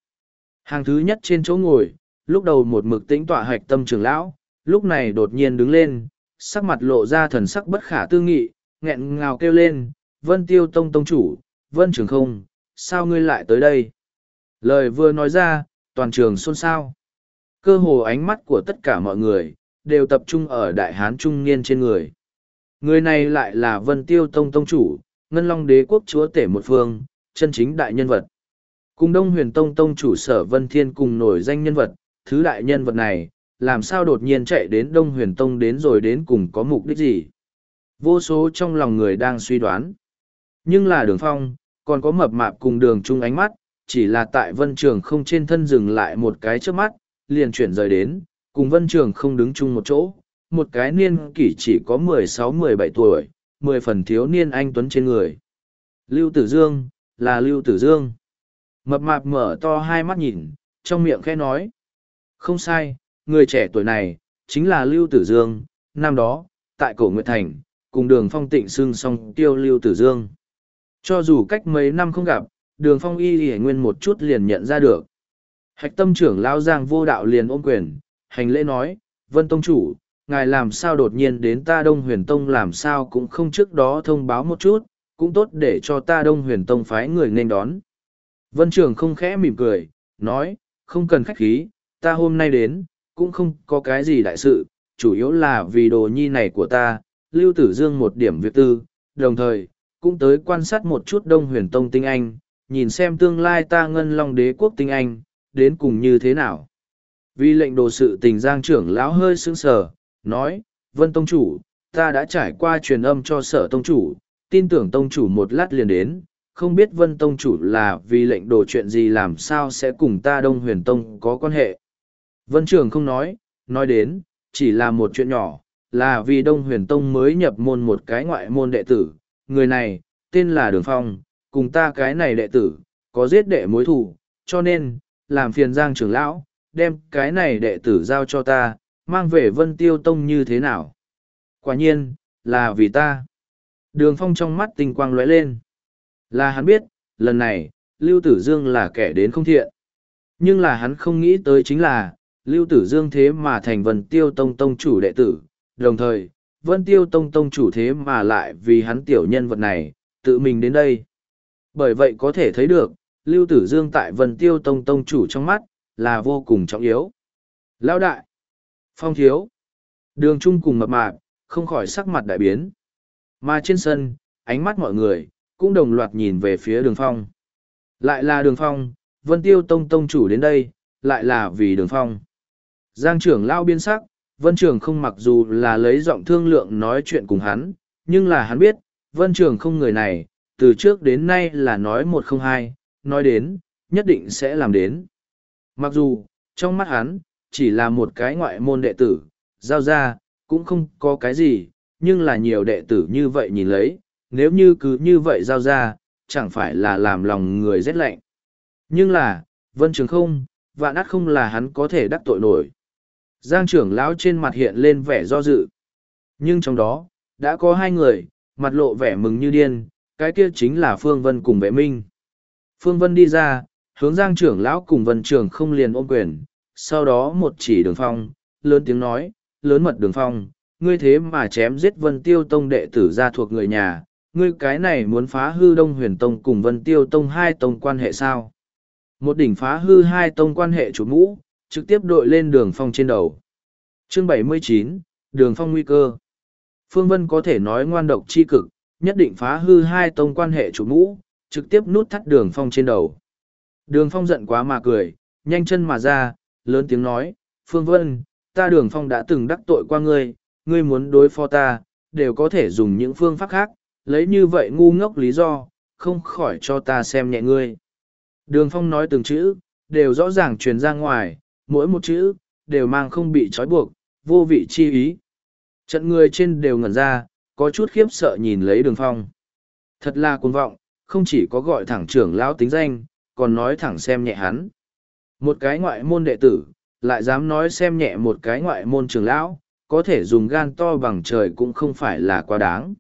Hàng thứ nhất trên chỗ ngồi, lúc đầu một mực tĩnh tọa hạch tâm trưởng lão, lúc này đột nhiên đứng lên, sắc mặt lộ ra thần sắc bất khả tư nghị, nghẹn ngào kêu lên, Vân Tiêu Tông Tông Chủ, Vân Trường không, sao ngươi lại tới đây? Lời vừa nói ra, toàn trường xôn xao. Cơ hồ ánh mắt của tất cả mọi người, đều tập trung ở đại hán trung niên trên người. Người này lại là Vân Tiêu Tông Tông Chủ, Ngân Long Đế Quốc Chúa Tể một phương, chân chính đại nhân vật. Cùng Đông Huyền Tông Tông Chủ Sở Vân Thiên cùng nổi danh nhân vật, thứ đại nhân vật này, làm sao đột nhiên chạy đến Đông Huyền Tông đến rồi đến cùng có mục đích gì? Vô số trong lòng người đang suy đoán. Nhưng là đường phong, còn có mập mạp cùng đường chung ánh mắt, chỉ là tại vân trường không trên thân dừng lại một cái trước mắt, liền chuyển rời đến, cùng vân trường không đứng chung một chỗ, một cái niên kỷ chỉ có mười sáu mười bảy tuổi, mười phần thiếu niên anh Tuấn trên người. Lưu Tử Dương, là Lưu Tử Dương. Mập mạp mở to hai mắt nhìn, trong miệng khẽ nói. Không sai, người trẻ tuổi này, chính là Lưu Tử Dương, năm đó, tại cổ Nguyệt Thành, cùng đường phong tịnh xưng song tiêu Lưu Tử Dương. Cho dù cách mấy năm không gặp, đường phong y y nguyên một chút liền nhận ra được. Hạch tâm trưởng lao giang vô đạo liền ôm quyền, hành lễ nói, Vân Tông Chủ, ngài làm sao đột nhiên đến ta Đông Huyền Tông làm sao cũng không trước đó thông báo một chút, cũng tốt để cho ta Đông Huyền Tông phái người nên đón. Vân Trường không khẽ mỉm cười, nói, không cần khách khí, ta hôm nay đến, cũng không có cái gì đại sự, chủ yếu là vì đồ nhi này của ta, Lưu Tử Dương một điểm việc tư, đồng thời, cũng tới quan sát một chút Đông Huyền Tông tinh anh, nhìn xem tương lai ta ngân long đế quốc tinh anh, đến cùng như thế nào. Vì lệnh đồ sự tình giang trưởng lão hơi sững sờ, nói, Vân Tông Chủ, ta đã trải qua truyền âm cho sở Tông Chủ, tin tưởng Tông Chủ một lát liền đến, không biết Vân Tông Chủ là vì lệnh đồ chuyện gì làm sao sẽ cùng ta Đông Huyền Tông có quan hệ. Vân Trường không nói, nói đến, chỉ là một chuyện nhỏ, là vì Đông Huyền Tông mới nhập môn một cái ngoại môn đệ tử, người này, tên là Đường Phong, cùng ta cái này đệ tử, có giết đệ mối thủ, cho nên, làm phiền giang trưởng lão, đem cái này đệ tử giao cho ta, mang về vân tiêu tông như thế nào. Quả nhiên, là vì ta. Đường phong trong mắt tinh quang lóe lên. Là hắn biết, lần này, Lưu Tử Dương là kẻ đến không thiện. Nhưng là hắn không nghĩ tới chính là, Lưu Tử Dương thế mà thành vân tiêu tông tông chủ đệ tử, đồng thời, vân tiêu tông tông chủ thế mà lại vì hắn tiểu nhân vật này, tự mình đến đây. Bởi vậy có thể thấy được, Lưu Tử Dương tại Vân Tiêu Tông Tông chủ trong mắt, là vô cùng trọng yếu. Lão đại, phong thiếu, đường trung cùng mập mạp, không khỏi sắc mặt đại biến. Mà trên sân, ánh mắt mọi người, cũng đồng loạt nhìn về phía đường phong. Lại là đường phong, Vân Tiêu Tông Tông chủ đến đây, lại là vì đường phong. Giang trưởng lao biên sắc, Vân Trường không mặc dù là lấy giọng thương lượng nói chuyện cùng hắn, nhưng là hắn biết, Vân Trường không người này, từ trước đến nay là nói một không hai, nói đến, nhất định sẽ làm đến. Mặc dù, trong mắt hắn, chỉ là một cái ngoại môn đệ tử, giao ra, cũng không có cái gì, nhưng là nhiều đệ tử như vậy nhìn lấy, nếu như cứ như vậy giao ra, chẳng phải là làm lòng người rét lạnh. Nhưng là, vân trường không, vạn át không là hắn có thể đắc tội nổi. Giang trưởng lão trên mặt hiện lên vẻ do dự. Nhưng trong đó, đã có hai người, mặt lộ vẻ mừng như điên, cái kia chính là Phương Vân cùng vệ minh. Phương Vân đi ra, hướng giang trưởng lão cùng vân trưởng không liền ôm quyền, sau đó một chỉ đường phong, lớn tiếng nói, lớn mật đường phong, ngươi thế mà chém giết vân tiêu tông đệ tử ra thuộc người nhà, ngươi cái này muốn phá hư đông huyền tông cùng vân tiêu tông hai tông quan hệ sao? Một đỉnh phá hư hai tông quan hệ chủ mũ, trực tiếp đội lên đường phong trên đầu. Chương 79, Đường phong nguy cơ. Phương Vân có thể nói ngoan độc chi cực, nhất định phá hư hai tông quan hệ chủ mũ, trực tiếp nút thắt đường phong trên đầu. Đường phong giận quá mà cười, nhanh chân mà ra, lớn tiếng nói, Phương Vân, ta đường phong đã từng đắc tội qua ngươi, ngươi muốn đối phó ta, đều có thể dùng những phương pháp khác, lấy như vậy ngu ngốc lý do, không khỏi cho ta xem nhẹ ngươi. Đường phong nói từng chữ, đều rõ ràng truyền ra ngoài, mỗi một chữ, đều mang không bị trói buộc, vô vị chi ý. Trận người trên đều ngẩn ra, có chút khiếp sợ nhìn lấy đường phong. Thật là cuồng vọng, không chỉ có gọi thẳng trưởng lão tính danh, còn nói thẳng xem nhẹ hắn. Một cái ngoại môn đệ tử, lại dám nói xem nhẹ một cái ngoại môn trưởng lão, có thể dùng gan to bằng trời cũng không phải là quá đáng.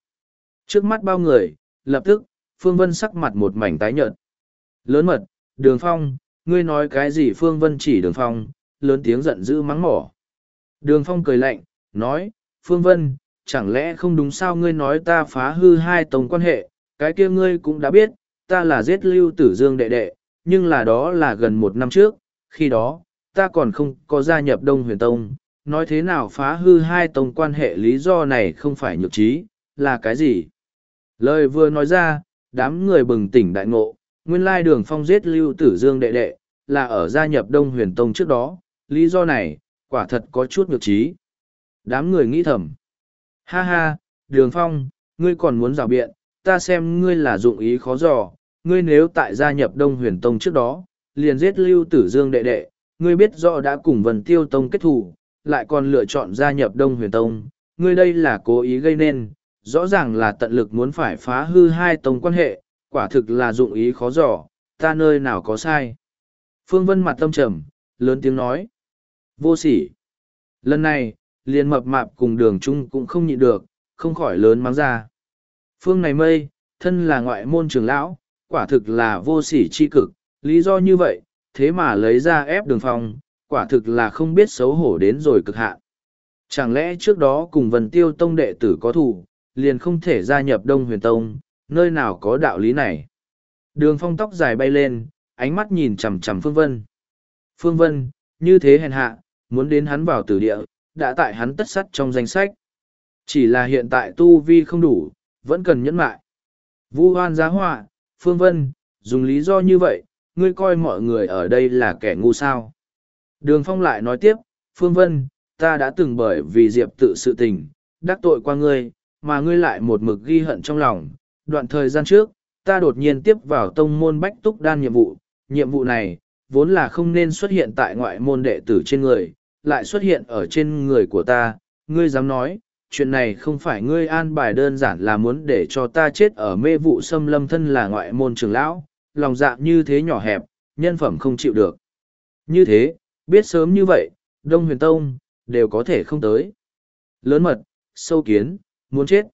Trước mắt bao người, lập tức, Phương Vân sắc mặt một mảnh tái nhợt. Lớn mật, đường phong, ngươi nói cái gì Phương Vân chỉ đường phong, lớn tiếng giận dữ mắng mỏ. Đường phong cười lạnh, nói, Phương Vân, chẳng lẽ không đúng sao ngươi nói ta phá hư hai tông quan hệ, cái kia ngươi cũng đã biết, ta là giết lưu tử dương đệ đệ, nhưng là đó là gần một năm trước, khi đó, ta còn không có gia nhập Đông Huyền Tông, nói thế nào phá hư hai tông quan hệ lý do này không phải nhược trí, là cái gì? Lời vừa nói ra, đám người bừng tỉnh đại ngộ, nguyên lai đường phong giết lưu tử dương đệ đệ, là ở gia nhập Đông Huyền Tông trước đó, lý do này, quả thật có chút ngược trí. Đám người nghĩ thầm. Ha ha, đường phong, ngươi còn muốn rào biện, ta xem ngươi là dụng ý khó dò, ngươi nếu tại gia nhập Đông Huyền Tông trước đó, liền giết lưu tử dương đệ đệ, ngươi biết rõ đã cùng Vân Tiêu Tông kết thù, lại còn lựa chọn gia nhập Đông Huyền Tông, ngươi đây là cố ý gây nên, rõ ràng là tận lực muốn phải phá hư hai tông quan hệ, quả thực là dụng ý khó dò, ta nơi nào có sai. Phương Vân mặt tâm trầm, lớn tiếng nói. Vô sỉ. Lần này, liền mập mạp cùng đường chung cũng không nhịn được, không khỏi lớn mắng ra. Phương này mây, thân là ngoại môn trưởng lão, quả thực là vô sỉ chi cực, lý do như vậy, thế mà lấy ra ép đường phong, quả thực là không biết xấu hổ đến rồi cực hạn. Chẳng lẽ trước đó cùng vần tiêu tông đệ tử có thủ, liền không thể gia nhập Đông Huyền Tông, nơi nào có đạo lý này. Đường phong tóc dài bay lên, ánh mắt nhìn chằm chằm Phương Vân. Phương Vân, như thế hèn hạ, muốn đến hắn vào tử địa, đã tại hắn tất sắt trong danh sách. Chỉ là hiện tại tu vi không đủ, vẫn cần nhẫn mại. Vu hoan giá họa, Phương Vân, dùng lý do như vậy, ngươi coi mọi người ở đây là kẻ ngu sao. Đường Phong lại nói tiếp, Phương Vân, ta đã từng bởi vì Diệp tự sự tình, đắc tội qua ngươi, mà ngươi lại một mực ghi hận trong lòng. Đoạn thời gian trước, ta đột nhiên tiếp vào tông môn bách túc đan nhiệm vụ. Nhiệm vụ này, vốn là không nên xuất hiện tại ngoại môn đệ tử trên người, lại xuất hiện ở trên người của ta. Ngươi dám nói, chuyện này không phải ngươi an bài đơn giản là muốn để cho ta chết ở mê vụ xâm lâm thân là ngoại môn trường lão, lòng dạ như thế nhỏ hẹp, nhân phẩm không chịu được. Như thế, biết sớm như vậy, Đông Huyền Tông, đều có thể không tới. Lớn mật, sâu kiến, muốn chết.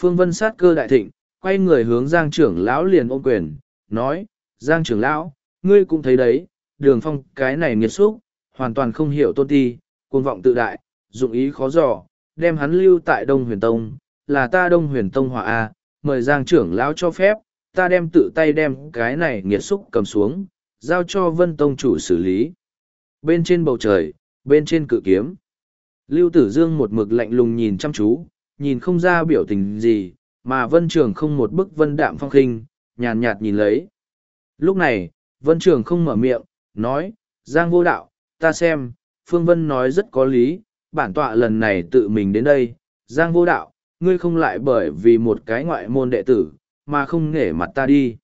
Phương Vân sát cơ đại thịnh, quay người hướng Giang trưởng lão liền ôm quyền, nói, Giang trưởng lão, ngươi cũng thấy đấy, đường phong cái này nghiệt xúc, hoàn toàn không hiểu tôn ti, cuồng vọng tự đại, dụng ý khó dò, đem hắn lưu tại Đông Huyền Tông, là ta Đông Huyền Tông hòa A, mời Giang trưởng lão cho phép, ta đem tự tay đem cái này nghiệt xúc cầm xuống, giao cho Vân Tông chủ xử lý. Bên trên bầu trời, bên trên cự kiếm, Lưu Tử Dương một mực lạnh lùng nhìn chăm chú, nhìn không ra biểu tình gì, mà Vân Trường không một bức vân đạm phong khinh, nhàn nhạt nhìn lấy. Lúc này, Vân Trường không mở miệng, nói, Giang vô đạo, ta xem, Phương Vân nói rất có lý, bản tọa lần này tự mình đến đây, Giang vô đạo, ngươi không lại bởi vì một cái ngoại môn đệ tử, mà không nghể mặt ta đi.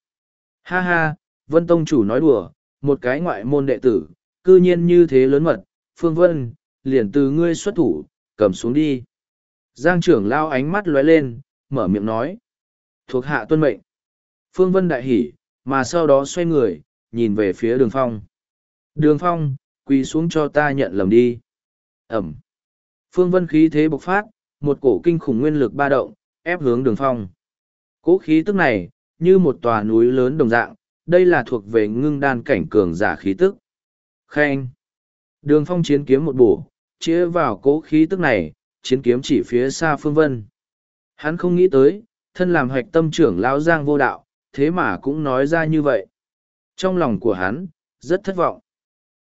Ha ha, Vân Tông chủ nói đùa, một cái ngoại môn đệ tử, cư nhiên như thế lớn mật, Phương Vân, liền từ ngươi xuất thủ, cầm xuống đi. Giang trưởng lao ánh mắt lóe lên, mở miệng nói. Thuộc hạ tuân mệnh. Phương Vân đại hỉ, mà sau đó xoay người, nhìn về phía đường phong. Đường phong, quỳ xuống cho ta nhận lầm đi. Ẩm. Phương Vân khí thế bộc phát, một cổ kinh khủng nguyên lực ba động, ép hướng đường phong. Cố khí tức này, như một tòa núi lớn đồng dạng, đây là thuộc về ngưng đan cảnh cường giả khí tức. Khen. Đường phong chiến kiếm một bổ, chĩa vào cố khí tức này, chiến kiếm chỉ phía xa phương vân. Hắn không nghĩ tới, thân làm hoạch tâm trưởng lão giang vô đạo, thế mà cũng nói ra như vậy. Trong lòng của hắn, rất thất vọng.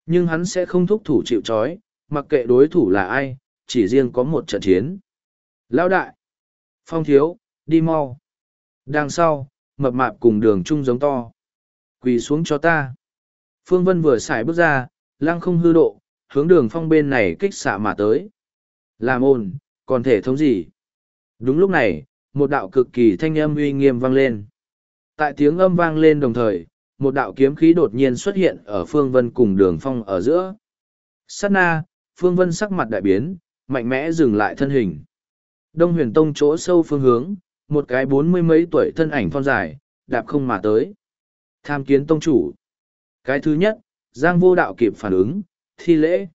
Nhưng hắn sẽ không thúc thủ chịu trói, mặc kệ đối thủ là ai, chỉ riêng có một trận chiến. Lão đại, phong thiếu, đi mau. Đằng sau, mập mạp cùng đường chung giống to. Quỳ xuống cho ta. Phương Vân vừa xài bước ra, lăng không hư độ, hướng đường phong bên này kích xạ mà tới. Làm ồn, còn thể thống gì? Đúng lúc này, một đạo cực kỳ thanh âm uy nghiêm vang lên. Tại tiếng âm vang lên đồng thời, một đạo kiếm khí đột nhiên xuất hiện ở Phương Vân cùng đường phong ở giữa. Sát na, Phương Vân sắc mặt đại biến, mạnh mẽ dừng lại thân hình. Đông huyền tông chỗ sâu phương hướng, một cái bốn mươi mấy tuổi thân ảnh thon dài, đạp không mà tới. Tham kiến tông chủ. Cái thứ nhất, Giang vô đạo kịp phản ứng, thi lễ.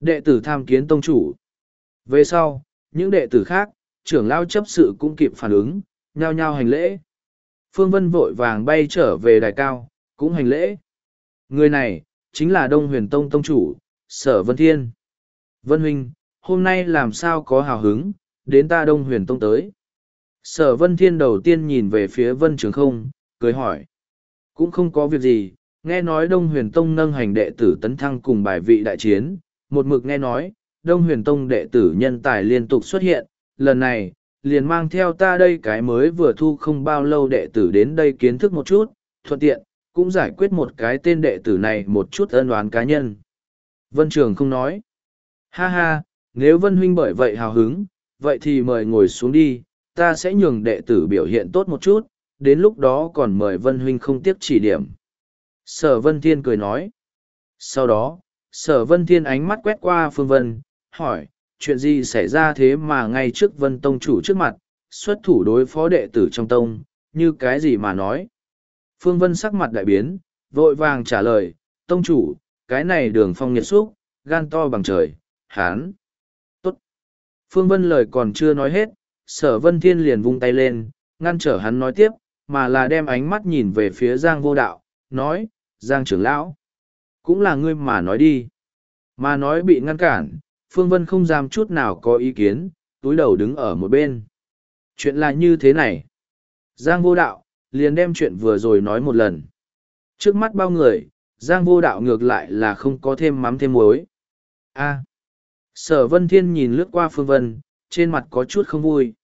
Đệ tử tham kiến tông chủ. Về sau, những đệ tử khác, trưởng lao chấp sự cũng kịp phản ứng, nhao nhao hành lễ. Phương Vân vội vàng bay trở về đài cao, cũng hành lễ. Người này, chính là Đông Huyền Tông Tông Chủ, Sở Vân Thiên. Vân Huynh, hôm nay làm sao có hào hứng, đến ta đông huyền tông tới. Sở vân thiên đầu tiên nhìn về phía vân trường không, cười hỏi. Cũng không có việc gì, nghe nói đông huyền tông nâng hành đệ tử tấn thăng cùng bài vị đại chiến, một mực nghe nói, đông huyền tông đệ tử nhân tài liên tục xuất hiện, lần này, liền mang theo ta đây cái mới vừa thu không bao lâu đệ tử đến đây kiến thức một chút, thuận tiện, cũng giải quyết một cái tên đệ tử này một chút ân oán cá nhân. Vân Trường không nói. Ha ha, nếu Vân Huynh bởi vậy hào hứng, vậy thì mời ngồi xuống đi, ta sẽ nhường đệ tử biểu hiện tốt một chút, đến lúc đó còn mời Vân Huynh không tiếc chỉ điểm. Sở Vân Thiên cười nói. Sau đó, Sở Vân Thiên ánh mắt quét qua Phương Vân, hỏi, chuyện gì xảy ra thế mà ngay trước Vân Tông chủ trước mặt, xuất thủ đối phó đệ tử trong tông, như cái gì mà nói. Phương Vân sắc mặt đại biến, vội vàng trả lời, Tông chủ, cái này đường phong nhiệt xúc, gan to bằng trời, hán. Tốt. Phương Vân lời còn chưa nói hết, sở Vân Thiên liền vung tay lên, ngăn trở hắn nói tiếp, mà là đem ánh mắt nhìn về phía Giang vô đạo, nói, Giang trưởng lão. Cũng là ngươi mà nói đi. Mà nói bị ngăn cản, Phương Vân không dám chút nào có ý kiến, túi đầu đứng ở một bên. Chuyện là như thế này. Giang vô đạo, liền đem chuyện vừa rồi nói một lần. Trước mắt bao người, Giang vô đạo ngược lại là không có thêm mắm thêm muối. A. À, Sở Vân Thiên nhìn lướt qua Phương Vân, trên mặt có chút không vui.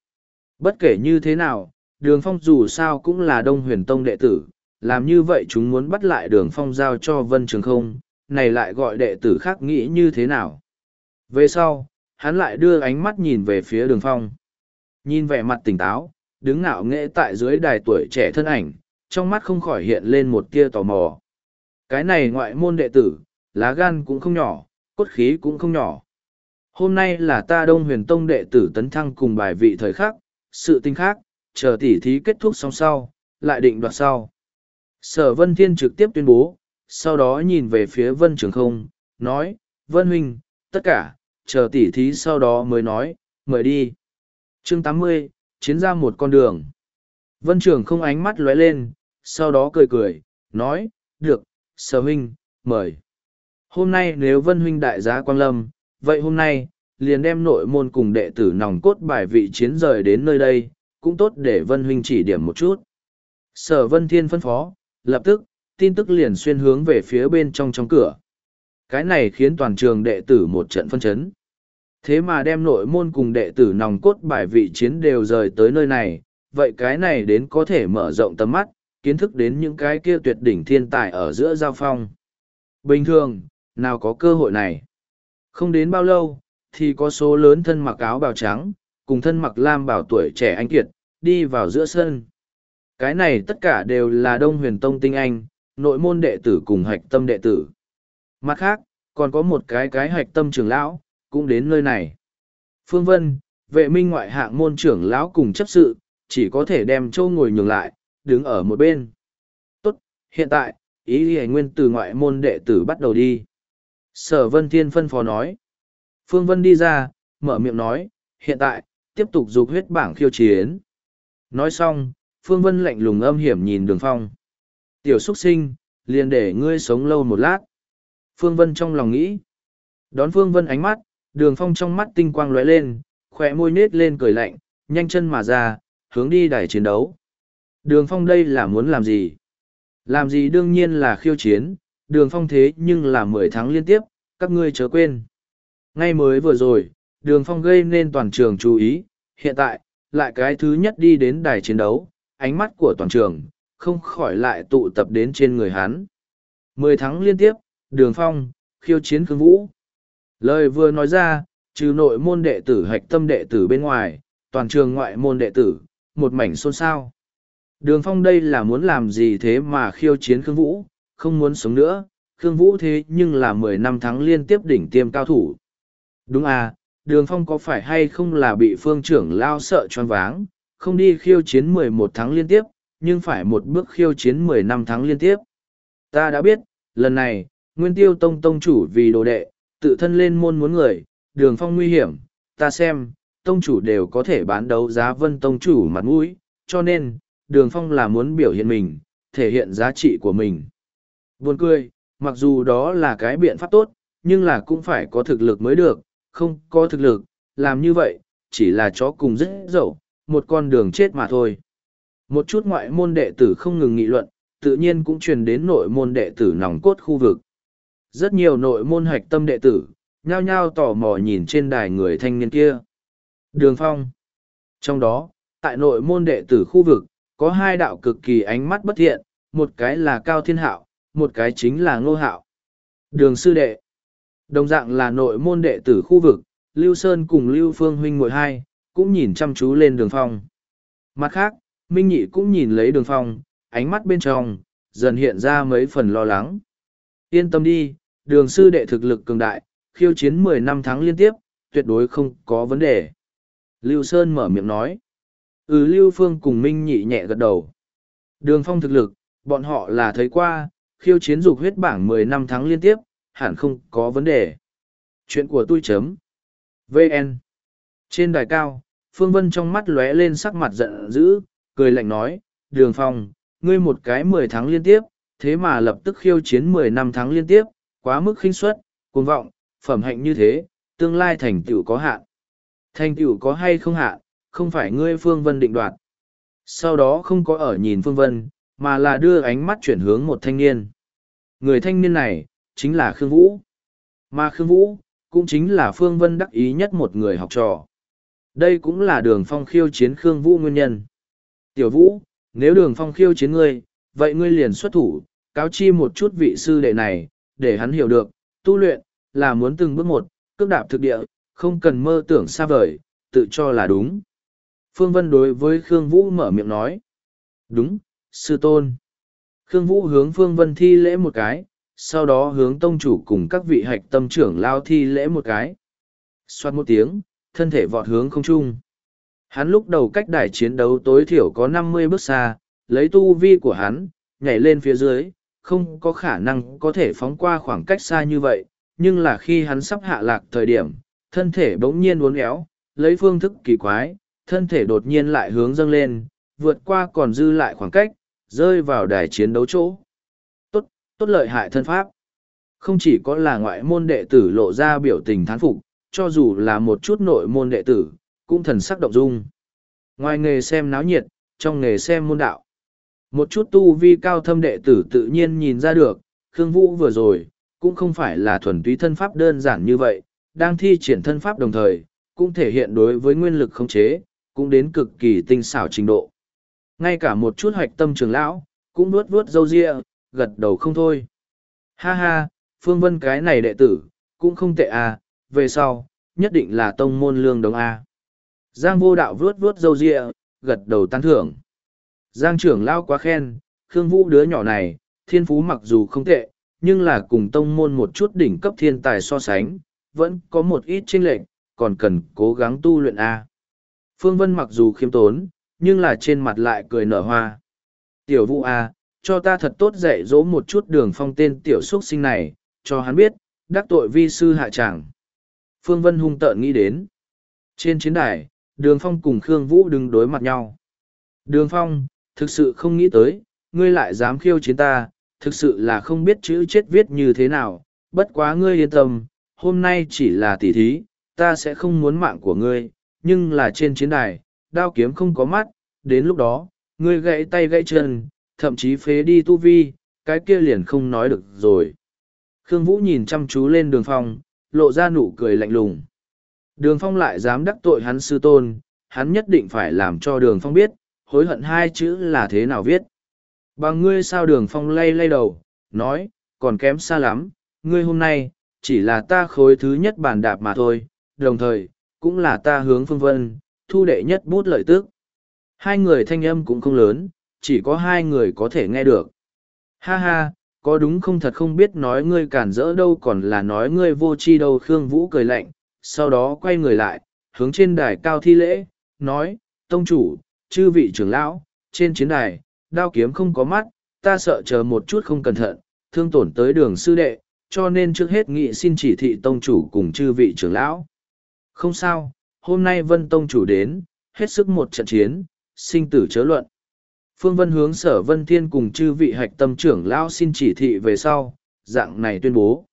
Bất kể như thế nào, đường phong dù sao cũng là đông huyền tông đệ tử, làm như vậy chúng muốn bắt lại đường phong giao cho Vân Trường không, này lại gọi đệ tử khác nghĩ như thế nào. Về sau, hắn lại đưa ánh mắt nhìn về phía đường phong. Nhìn vẻ mặt tỉnh táo, đứng ngạo nghễ tại dưới đài tuổi trẻ thân ảnh, trong mắt không khỏi hiện lên một tia tò mò. Cái này ngoại môn đệ tử, lá gan cũng không nhỏ, cốt khí cũng không nhỏ. Hôm nay là ta Đông Huyền Tông đệ tử tấn thăng cùng bài vị thời khắc, sự tinh khác, chờ tỉ thí kết thúc xong sau, lại định đoạt sau. Sở Vân Thiên trực tiếp tuyên bố, sau đó nhìn về phía Vân Trường Không, nói, Vân Huynh, tất cả, chờ tỉ thí sau đó mới nói, mời đi. Chương tám mươi chiến ra một con đường. Vân trưởng không ánh mắt lóe lên, sau đó cười cười, nói, được, sở huynh, mời. Hôm nay nếu Vân huynh đại giá Quang Lâm, vậy hôm nay, liền đem nội môn cùng đệ tử nòng cốt bài vị chiến rời đến nơi đây, cũng tốt để Vân huynh chỉ điểm một chút. Sở Vân Thiên phân phó, lập tức, tin tức liền xuyên hướng về phía bên trong trong cửa. Cái này khiến toàn trường đệ tử một trận phân chấn. Thế mà đem nội môn cùng đệ tử nòng cốt bài vị chiến đều rời tới nơi này, vậy cái này đến có thể mở rộng tầm mắt, kiến thức đến những cái kia tuyệt đỉnh thiên tài ở giữa giao phong. Bình thường, nào có cơ hội này. Không đến bao lâu, thì có số lớn thân mặc áo bào trắng, cùng thân mặc lam bảo tuổi trẻ anh kiệt, đi vào giữa sân. Cái này tất cả đều là Đông Huyền Tông tinh anh, nội môn đệ tử cùng hạch tâm đệ tử. Mặt khác, còn có một cái cái hạch tâm trưởng lão, cũng đến nơi này. Phương Vân, vệ minh ngoại hạng môn trưởng lão cùng chấp sự, chỉ có thể đem châu ngồi nhường lại, đứng ở một bên. Tốt, hiện tại, ý ghi nguyên từ ngoại môn đệ tử bắt đầu đi. Sở Vân Thiên phân phó nói. Phương Vân đi ra, mở miệng nói, hiện tại, tiếp tục dục huyết bảng khiêu chiến. Nói xong, Phương Vân lạnh lùng âm hiểm nhìn đường phong. Tiểu xuất sinh, liền để ngươi sống lâu một lát. Phương Vân trong lòng nghĩ. Đón Phương Vân ánh mắt, đường phong trong mắt tinh quang lóe lên, khỏe môi nết lên cười lạnh, nhanh chân mà ra, hướng đi đài chiến đấu. Đường phong đây là muốn làm gì? Làm gì đương nhiên là khiêu chiến, đường phong thế nhưng là mười tháng liên tiếp, các ngươi chớ quên. Ngay mới vừa rồi, đường phong gây nên toàn trường chú ý, hiện tại, lại cái thứ nhất đi đến đài chiến đấu, ánh mắt của toàn trường, không khỏi lại tụ tập đến trên người hắn. Mười tháng liên tiếp, đường phong, khiêu chiến khương vũ. Lời vừa nói ra, trừ nội môn đệ tử hạch tâm đệ tử bên ngoài, toàn trường ngoại môn đệ tử, một mảnh xôn xao. Đường phong đây là muốn làm gì thế mà khiêu chiến Khương Vũ, không muốn sống nữa, Khương Vũ thế nhưng là mười năm tháng liên tiếp đỉnh tiêm cao thủ. Đúng à, đường phong có phải hay không là bị phương trưởng lao sợ choáng váng, không đi khiêu chiến mười một tháng liên tiếp, nhưng phải một bước khiêu chiến mười năm tháng liên tiếp. Ta đã biết, lần này, Nguyên Tiêu Tông Tông chủ vì đồ đệ, tự thân lên môn muốn người, đường phong nguy hiểm, ta xem, tông chủ đều có thể bán đấu giá vân tông chủ mặt mũi, cho nên, đường phong là muốn biểu hiện mình, thể hiện giá trị của mình. Buồn cười, mặc dù đó là cái biện pháp tốt, nhưng là cũng phải có thực lực mới được, không có thực lực, làm như vậy, chỉ là chó cùng rất dậu, một con đường chết mà thôi. Một chút ngoại môn đệ tử không ngừng nghị luận, tự nhiên cũng truyền đến nội môn đệ tử nòng cốt khu vực. Rất nhiều nội môn hạch tâm đệ tử, nhao nhao tò mò nhìn trên đài người thanh niên kia. Đường phong. Trong đó, tại nội môn đệ tử khu vực, có hai đạo cực kỳ ánh mắt bất thiện, một cái là Cao Thiên Hạo, một cái chính là Ngô Hạo. Đường sư đệ. Đồng dạng là nội môn đệ tử khu vực, Lưu Sơn cùng Lưu Phương huynh muội hai, cũng nhìn chăm chú lên đường phong. Mặt khác, Minh Nhị cũng nhìn lấy đường phong, ánh mắt bên trong, dần hiện ra mấy phần lo lắng. Yên tâm đi, đường sư đệ thực lực cường đại, khiêu chiến mười năm tháng liên tiếp, tuyệt đối không có vấn đề. Lưu Sơn mở miệng nói. Ừ Lưu Phương cùng Minh Nhị nhẹ gật đầu. Đường phong thực lực, bọn họ là thấy qua, khiêu chiến dục huyết bảng mười năm tháng liên tiếp, hẳn không có vấn đề. Chuyện của tôi chấm. VN. Trên đài cao, Phương Vân trong mắt lóe lên sắc mặt giận dữ, cười lạnh nói, Đường Phong, ngươi một cái mười tháng liên tiếp, thế mà lập tức khiêu chiến mười năm tháng liên tiếp, quá mức khinh suất, cuồng vọng, phẩm hạnh như thế, tương lai thành tựu có hạn. Thành tựu có hay không hạn, không phải ngươi Phương Vân định đoạt. Sau đó không có ở nhìn Phương Vân, mà là đưa ánh mắt chuyển hướng một thanh niên. Người thanh niên này, chính là Khương Vũ. Mà Khương Vũ, cũng chính là Phương Vân đắc ý nhất một người học trò. Đây cũng là đường phong khiêu chiến Khương Vũ nguyên nhân. Tiểu Vũ, nếu đường phong khiêu chiến ngươi, vậy ngươi liền xuất thủ, cáo chi một chút vị sư đệ này, để hắn hiểu được, tu luyện, là muốn từng bước một, cước đạp thực địa, không cần mơ tưởng xa vời, tự cho là đúng. Phương Vân đối với Khương Vũ mở miệng nói. Đúng, sư tôn. Khương Vũ hướng Phương Vân thi lễ một cái, sau đó hướng tông chủ cùng các vị hạch tâm trưởng lao thi lễ một cái. Xoát một tiếng, thân thể vọt hướng không trung. Hắn lúc đầu cách đài chiến đấu tối thiểu có năm mươi bước xa, lấy tu vi của hắn, nhảy lên phía dưới, không có khả năng có thể phóng qua khoảng cách xa như vậy, nhưng là khi hắn sắp hạ lạc thời điểm, thân thể bỗng nhiên uốn éo, lấy phương thức kỳ quái, thân thể đột nhiên lại hướng dâng lên, vượt qua còn dư lại khoảng cách, rơi vào đài chiến đấu chỗ. Tốt, tốt lợi hại thân pháp. Không chỉ có là ngoại môn đệ tử lộ ra biểu tình thán phục, cho dù là một chút nội môn đệ tử, cũng thần sắc động dung. Ngoài nghề xem náo nhiệt, trong nghề xem môn đạo. Một chút tu vi cao thâm đệ tử tự nhiên nhìn ra được, Khương Vũ vừa rồi, cũng không phải là thuần túy thân pháp đơn giản như vậy, đang thi triển thân pháp đồng thời, cũng thể hiện đối với nguyên lực khống chế, cũng đến cực kỳ tinh xảo trình độ. Ngay cả một chút hoạch tâm trường lão, cũng nuốt vuốt râu ria, gật đầu không thôi. Ha ha, Phương Vân cái này đệ tử, cũng không tệ à, về sau, nhất định là tông môn lương đồng A. Giang vô đạo vuốt vuốt râu ria, gật đầu tán thưởng. Giang trưởng lao quá khen, Khương Vũ đứa nhỏ này, thiên phú mặc dù không tệ, nhưng là cùng tông môn một chút đỉnh cấp thiên tài so sánh, vẫn có một ít chênh lệch, còn cần cố gắng tu luyện A. Phương Vân mặc dù khiêm tốn, nhưng là trên mặt lại cười nở hoa. Tiểu Vũ A, cho ta thật tốt dạy dỗ một chút đường phong tên tiểu xuất sinh này, cho hắn biết, đắc tội vi sư hạ chẳng. Phương Vân hung tợn nghĩ đến. Trên chiến đài, Đường Phong cùng Khương Vũ đứng đối mặt nhau. Đường Phong, thực sự không nghĩ tới, ngươi lại dám khiêu chiến ta, thực sự là không biết chữ chết viết như thế nào, bất quá ngươi yên tâm, hôm nay chỉ là tỉ thí, ta sẽ không muốn mạng của ngươi, nhưng là trên chiến đài, đao kiếm không có mắt, đến lúc đó, ngươi gãy tay gãy chân, thậm chí phế đi tu vi, cái kia liền không nói được rồi. Khương Vũ nhìn chăm chú lên đường phong, lộ ra nụ cười lạnh lùng. Đường phong lại dám đắc tội hắn sư tôn, hắn nhất định phải làm cho đường phong biết, hối hận hai chữ là thế nào viết. Bằng ngươi sao đường phong lay lay đầu, nói, còn kém xa lắm, ngươi hôm nay, chỉ là ta khối thứ nhất bản đạp mà thôi, đồng thời, cũng là ta hướng phương vân, thu đệ nhất bút lợi tức. Hai người thanh âm cũng không lớn, chỉ có hai người có thể nghe được. Ha ha, có đúng không thật không biết nói ngươi cản rỡ đâu còn là nói ngươi vô tri đâu Khương Vũ cười lạnh, sau đó quay người lại, hướng trên đài cao thi lễ, nói, tông chủ, chư vị trưởng lão, trên chiến đài, đao kiếm không có mắt, ta sợ chờ một chút không cẩn thận, thương tổn tới đường sư đệ, cho nên trước hết nghị xin chỉ thị tông chủ cùng chư vị trưởng lão. Không sao, hôm nay vân tông chủ đến, hết sức một trận chiến, sinh tử chớ luận. Phương Vân hướng sở Vân Thiên cùng chư vị hạch tâm trưởng lão xin chỉ thị về sau, dạng này tuyên bố.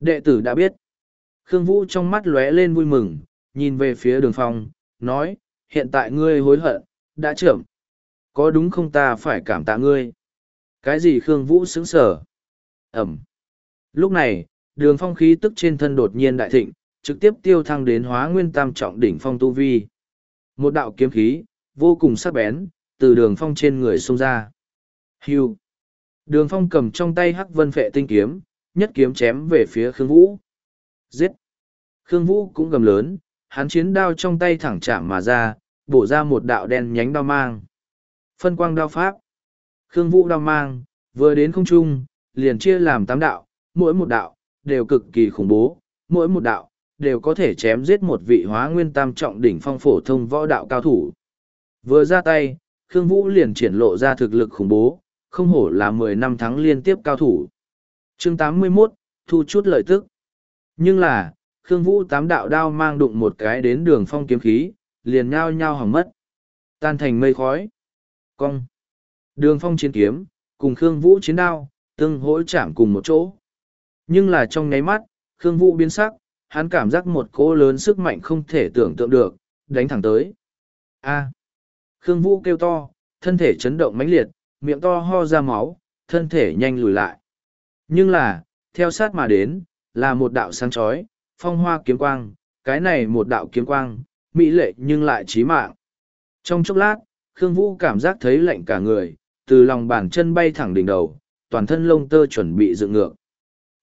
Đệ tử đã biết. Khương Vũ trong mắt lóe lên vui mừng, nhìn về phía đường phong, nói, hiện tại ngươi hối hận, đã trưởng. Có đúng không ta phải cảm tạ ngươi? Cái gì Khương Vũ sững sở? Ẩm. Lúc này, đường phong khí tức trên thân đột nhiên đại thịnh, trực tiếp tiêu thăng đến hóa nguyên tam trọng đỉnh phong tu vi. Một đạo kiếm khí, vô cùng sắc bén, từ đường phong trên người xông ra. Hưu. Đường phong cầm trong tay hắc vân phệ tinh kiếm, nhất kiếm chém về phía Khương Vũ. Giết! Khương Vũ cũng gầm lớn, hắn chiến đao trong tay thẳng chạm mà ra, bổ ra một đạo đen nhánh đao mang. Phân quang đao pháp. Khương Vũ đao mang, vừa đến không trung, liền chia làm tám đạo, mỗi một đạo, đều cực kỳ khủng bố, mỗi một đạo, đều có thể chém giết một vị hóa nguyên tam trọng đỉnh phong phổ thông võ đạo cao thủ. Vừa ra tay, Khương Vũ liền triển lộ ra thực lực khủng bố, không hổ là mười năm thắng liên tiếp cao thủ. chương tám mươi 81, thu chút lợi tức. Nhưng là, Khương Vũ tám đạo đao mang đụng một cái đến đường phong kiếm khí, liền nhao nhao hỏng mất. Tan thành mây khói. Cong. Đường phong chiến kiếm, cùng Khương Vũ chiến đao, tương hỗ chạm cùng một chỗ. Nhưng là trong nháy mắt, Khương Vũ biến sắc, hắn cảm giác một cỗ lớn sức mạnh không thể tưởng tượng được, đánh thẳng tới. A. Khương Vũ kêu to, thân thể chấn động mãnh liệt, miệng to ho ra máu, thân thể nhanh lùi lại. Nhưng là, theo sát mà đến, là một đạo sáng chói, phong hoa kiếm quang, cái này một đạo kiếm quang, mỹ lệ nhưng lại trí mạng. Trong chốc lát, Khương Vũ cảm giác thấy lạnh cả người, từ lòng bàn chân bay thẳng đỉnh đầu, toàn thân lông tơ chuẩn bị dựng ngược.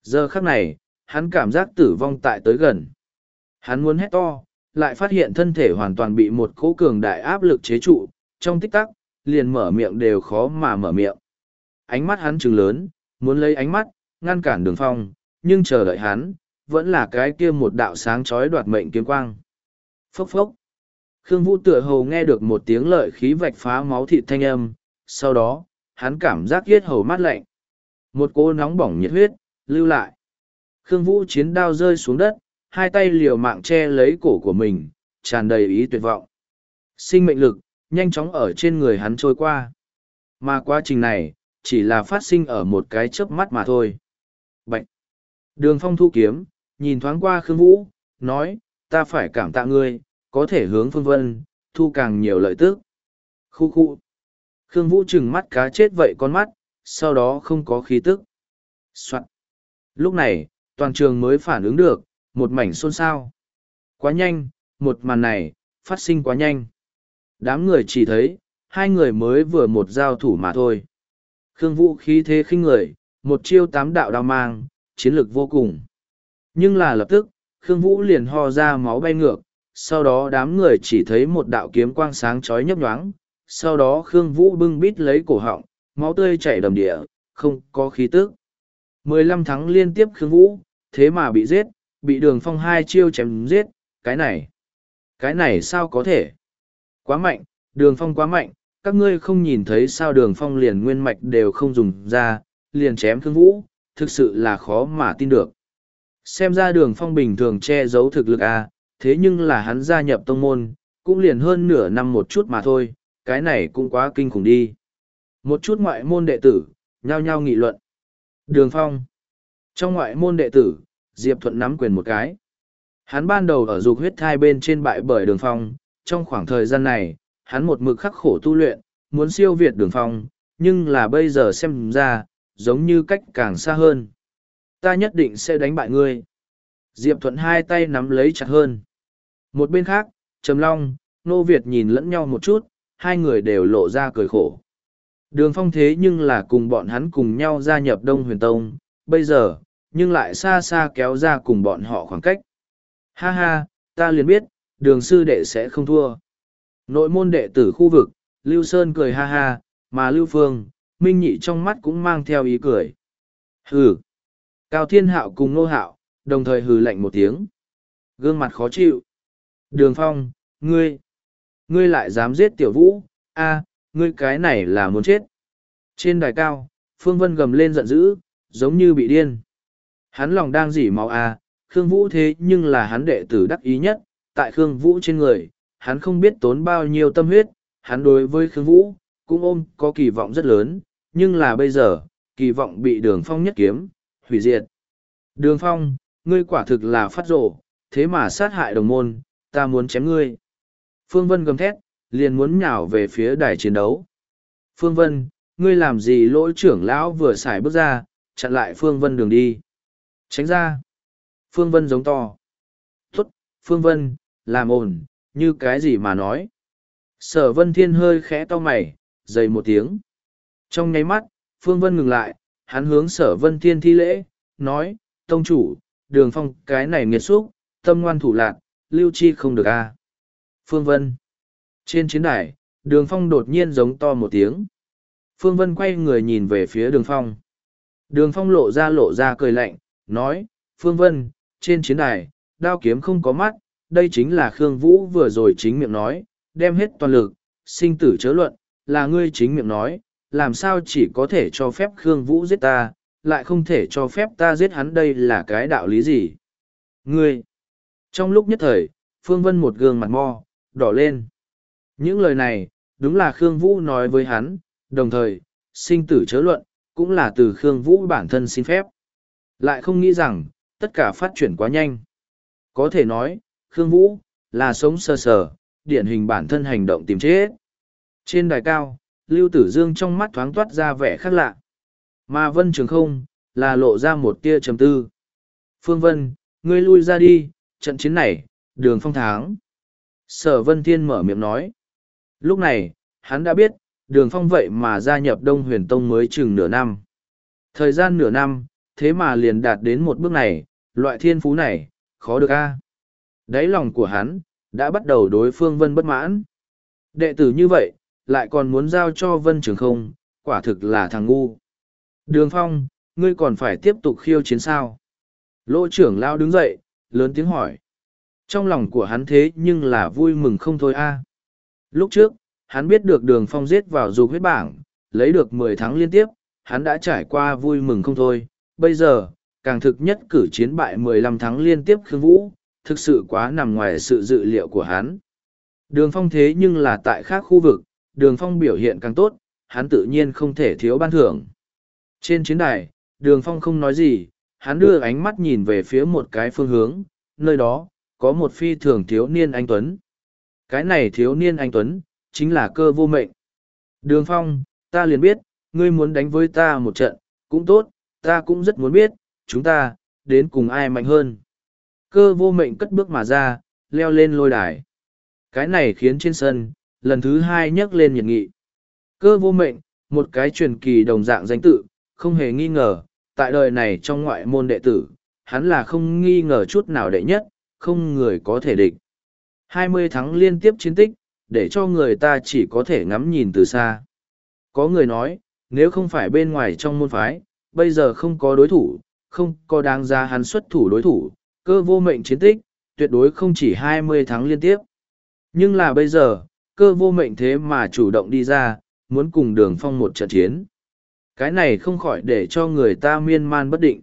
Giờ khắc này, hắn cảm giác tử vong tại tới gần. Hắn muốn hét to, lại phát hiện thân thể hoàn toàn bị một cỗ cường đại áp lực chế trụ, trong tích tắc, liền mở miệng đều khó mà mở miệng. Ánh mắt hắn trừng lớn, muốn lấy ánh mắt, ngăn cản đường phong, nhưng chờ đợi hắn, vẫn là cái kia một đạo sáng chói đoạt mệnh kiếm quang. Phốc phốc. Khương Vũ tựa hồ nghe được một tiếng lợi khí vạch phá máu thịt thanh âm, sau đó, hắn cảm giác yết hầu mát lạnh. Một cô nóng bỏng nhiệt huyết, lưu lại. Khương Vũ chiến đao rơi xuống đất, hai tay liều mạng che lấy cổ của mình, tràn đầy ý tuyệt vọng. Sinh mệnh lực, nhanh chóng ở trên người hắn trôi qua. Mà quá trình này, chỉ là phát sinh ở một cái chớp mắt mà thôi. Bạch! Đường phong thu kiếm, nhìn thoáng qua Khương Vũ, nói, ta phải cảm tạ ngươi, có thể hướng phương vân, thu càng nhiều lợi tức. Khu khu! Khương Vũ trừng mắt cá chết vậy con mắt, sau đó không có khí tức. Soạn! Lúc này, toàn trường mới phản ứng được, một mảnh xôn xao. Quá nhanh, một màn này, phát sinh quá nhanh. Đám người chỉ thấy, hai người mới vừa một giao thủ mà thôi. Khương Vũ khí thế khinh người, một chiêu tám đạo đao mang, chiến lược vô cùng. Nhưng là lập tức, Khương Vũ liền ho ra máu bay ngược, sau đó đám người chỉ thấy một đạo kiếm quang sáng chói nhấp nhoáng, sau đó Khương Vũ bưng bít lấy cổ họng, máu tươi chảy đầm địa, không có khí tức. Mười lăm tháng liên tiếp Khương Vũ, thế mà bị giết, bị đường phong hai chiêu chém giết, cái này, cái này sao có thể? Quá mạnh, đường phong quá mạnh, các ngươi không nhìn thấy sao đường phong liền nguyên mạch đều không dùng ra, liền chém Khương Vũ, thực sự là khó mà tin được. Xem ra đường phong bình thường che giấu thực lực à, thế nhưng là hắn gia nhập tông môn, cũng liền hơn nửa năm một chút mà thôi, cái này cũng quá kinh khủng đi. Một chút ngoại môn đệ tử, nhao nhao nghị luận. Đường phong. Trong ngoại môn đệ tử, Diệp Thuận nắm quyền một cái. Hắn ban đầu ở dục huyết thai bên trên bại bởi đường phong, trong khoảng thời gian này, hắn một mực khắc khổ tu luyện, muốn siêu việt đường phong, nhưng là bây giờ xem ra, giống như cách càng xa hơn. Ta nhất định sẽ đánh bại ngươi. Diệp Thuận hai tay nắm lấy chặt hơn. Một bên khác, Trầm Long, Nô Việt nhìn lẫn nhau một chút, hai người đều lộ ra cười khổ. Đường phong thế nhưng là cùng bọn hắn cùng nhau gia nhập Đông Huyền Tông, bây giờ, nhưng lại xa xa kéo ra cùng bọn họ khoảng cách. Ha ha, ta liền biết, đường sư đệ sẽ không thua. Nội môn đệ tử khu vực, Lưu Sơn cười ha ha, mà Lưu Phương, Minh Nhị trong mắt cũng mang theo ý cười. Hừ. Cao Thiên Hạo cùng Nô Hạo, đồng thời hừ lạnh một tiếng. Gương mặt khó chịu. Đường Phong, ngươi, ngươi lại dám giết tiểu vũ, a, ngươi cái này là muốn chết. Trên đài cao, Phương Vân gầm lên giận dữ, giống như bị điên. Hắn lòng đang dỉ máu a, Khương Vũ thế nhưng là hắn đệ tử đắc ý nhất, tại Khương Vũ trên người, hắn không biết tốn bao nhiêu tâm huyết, hắn đối với Khương Vũ, cũng ôm có kỳ vọng rất lớn, nhưng là bây giờ, kỳ vọng bị đường phong nhất kiếm, hủy diệt. Đường phong, ngươi quả thực là phát rộ, thế mà sát hại đồng môn, ta muốn chém ngươi. Phương Vân gầm thét, liền muốn nhào về phía đài chiến đấu. Phương Vân, ngươi làm gì lỗi trưởng lão vừa xài bước ra, chặn lại Phương Vân đường đi. Tránh ra. Phương Vân giống to. Tốt, Phương Vân, làm ồn, như cái gì mà nói. Sở Vân Thiên hơi khẽ to mày, dày một tiếng. Trong nháy mắt, Phương Vân ngừng lại, hắn hướng sở Vân Thiên thi lễ, nói, Tông chủ, đường phong cái này nghiệt xúc, tâm ngoan thủ lạc, lưu chi không được a Phương Vân. Trên chiến đài, đường phong đột nhiên giống to một tiếng. Phương Vân quay người nhìn về phía đường phong. Đường phong lộ ra lộ ra cười lạnh, nói, Phương Vân, trên chiến đài, đao kiếm không có mắt, đây chính là Khương Vũ vừa rồi chính miệng nói, đem hết toàn lực, sinh tử chớ luận, là ngươi chính miệng nói, làm sao chỉ có thể cho phép Khương Vũ giết ta, lại không thể cho phép ta giết hắn đây là cái đạo lý gì? Ngươi! Trong lúc nhất thời, Phương Vân một gương mặt mo, đỏ lên. Những lời này, đúng là Khương Vũ nói với hắn, đồng thời, sinh tử chớ luận, cũng là từ Khương Vũ bản thân xin phép. Lại không nghĩ rằng, tất cả phát triển quá nhanh. Có thể nói, Khương Vũ, là sống sờ sờ, điển hình bản thân hành động tìm chết. Trên đài cao, Lưu Tử Dương trong mắt thoáng toát ra vẻ khác lạ. Mà Vân Trường không, là lộ ra một tia trầm tư. Phương Vân, ngươi lui ra đi, trận chiến này, đường phong tháng. Sở Vân Thiên mở miệng nói. Lúc này, hắn đã biết, đường phong vậy mà gia nhập Đông Huyền Tông mới chừng nửa năm. Thời gian nửa năm, thế mà liền đạt đến một bước này, loại thiên phú này, khó được a. Đáy lòng của hắn, đã bắt đầu đối phương Vân bất mãn. Đệ tử như vậy, lại còn muốn giao cho Vân Trường không, quả thực là thằng ngu. Đường Phong, ngươi còn phải tiếp tục khiêu chiến sao? Lỗ trưởng lao đứng dậy, lớn tiếng hỏi. Trong lòng của hắn thế nhưng là vui mừng không thôi a. À. Lúc trước, hắn biết được đường phong giết vào dục huyết bảng, lấy được mười tháng liên tiếp, hắn đã trải qua vui mừng không thôi. Bây giờ, càng thực nhất cử chiến bại mười lăm tháng liên tiếp khương vũ, thực sự quá nằm ngoài sự dự liệu của hắn. Đường phong thế nhưng là tại khác khu vực, đường phong biểu hiện càng tốt, hắn tự nhiên không thể thiếu ban thưởng. Trên chiến đài, đường phong không nói gì, hắn đưa ánh mắt nhìn về phía một cái phương hướng, nơi đó, có một phi thường thiếu niên anh Tuấn. Cái này thiếu niên anh Tuấn, chính là cơ vô mệnh. Đường phong, ta liền biết, ngươi muốn đánh với ta một trận, cũng tốt, ta cũng rất muốn biết, chúng ta, đến cùng ai mạnh hơn. Cơ vô mệnh cất bước mà ra, leo lên lôi đài. Cái này khiến trên sân, lần thứ hai nhắc lên nhiệt nghị. Cơ vô mệnh, một cái truyền kỳ đồng dạng danh tự, không hề nghi ngờ, tại đời này trong ngoại môn đệ tử, hắn là không nghi ngờ chút nào đệ nhất, không người có thể địch. 20 tháng liên tiếp chiến tích, để cho người ta chỉ có thể ngắm nhìn từ xa. Có người nói, nếu không phải bên ngoài trong môn phái, bây giờ không có đối thủ, không có đáng ra hắn xuất thủ đối thủ, cơ vô mệnh chiến tích, tuyệt đối không chỉ 20 tháng liên tiếp. Nhưng là bây giờ, cơ vô mệnh thế mà chủ động đi ra, muốn cùng đường phong một trận chiến. Cái này không khỏi để cho người ta miên man bất định.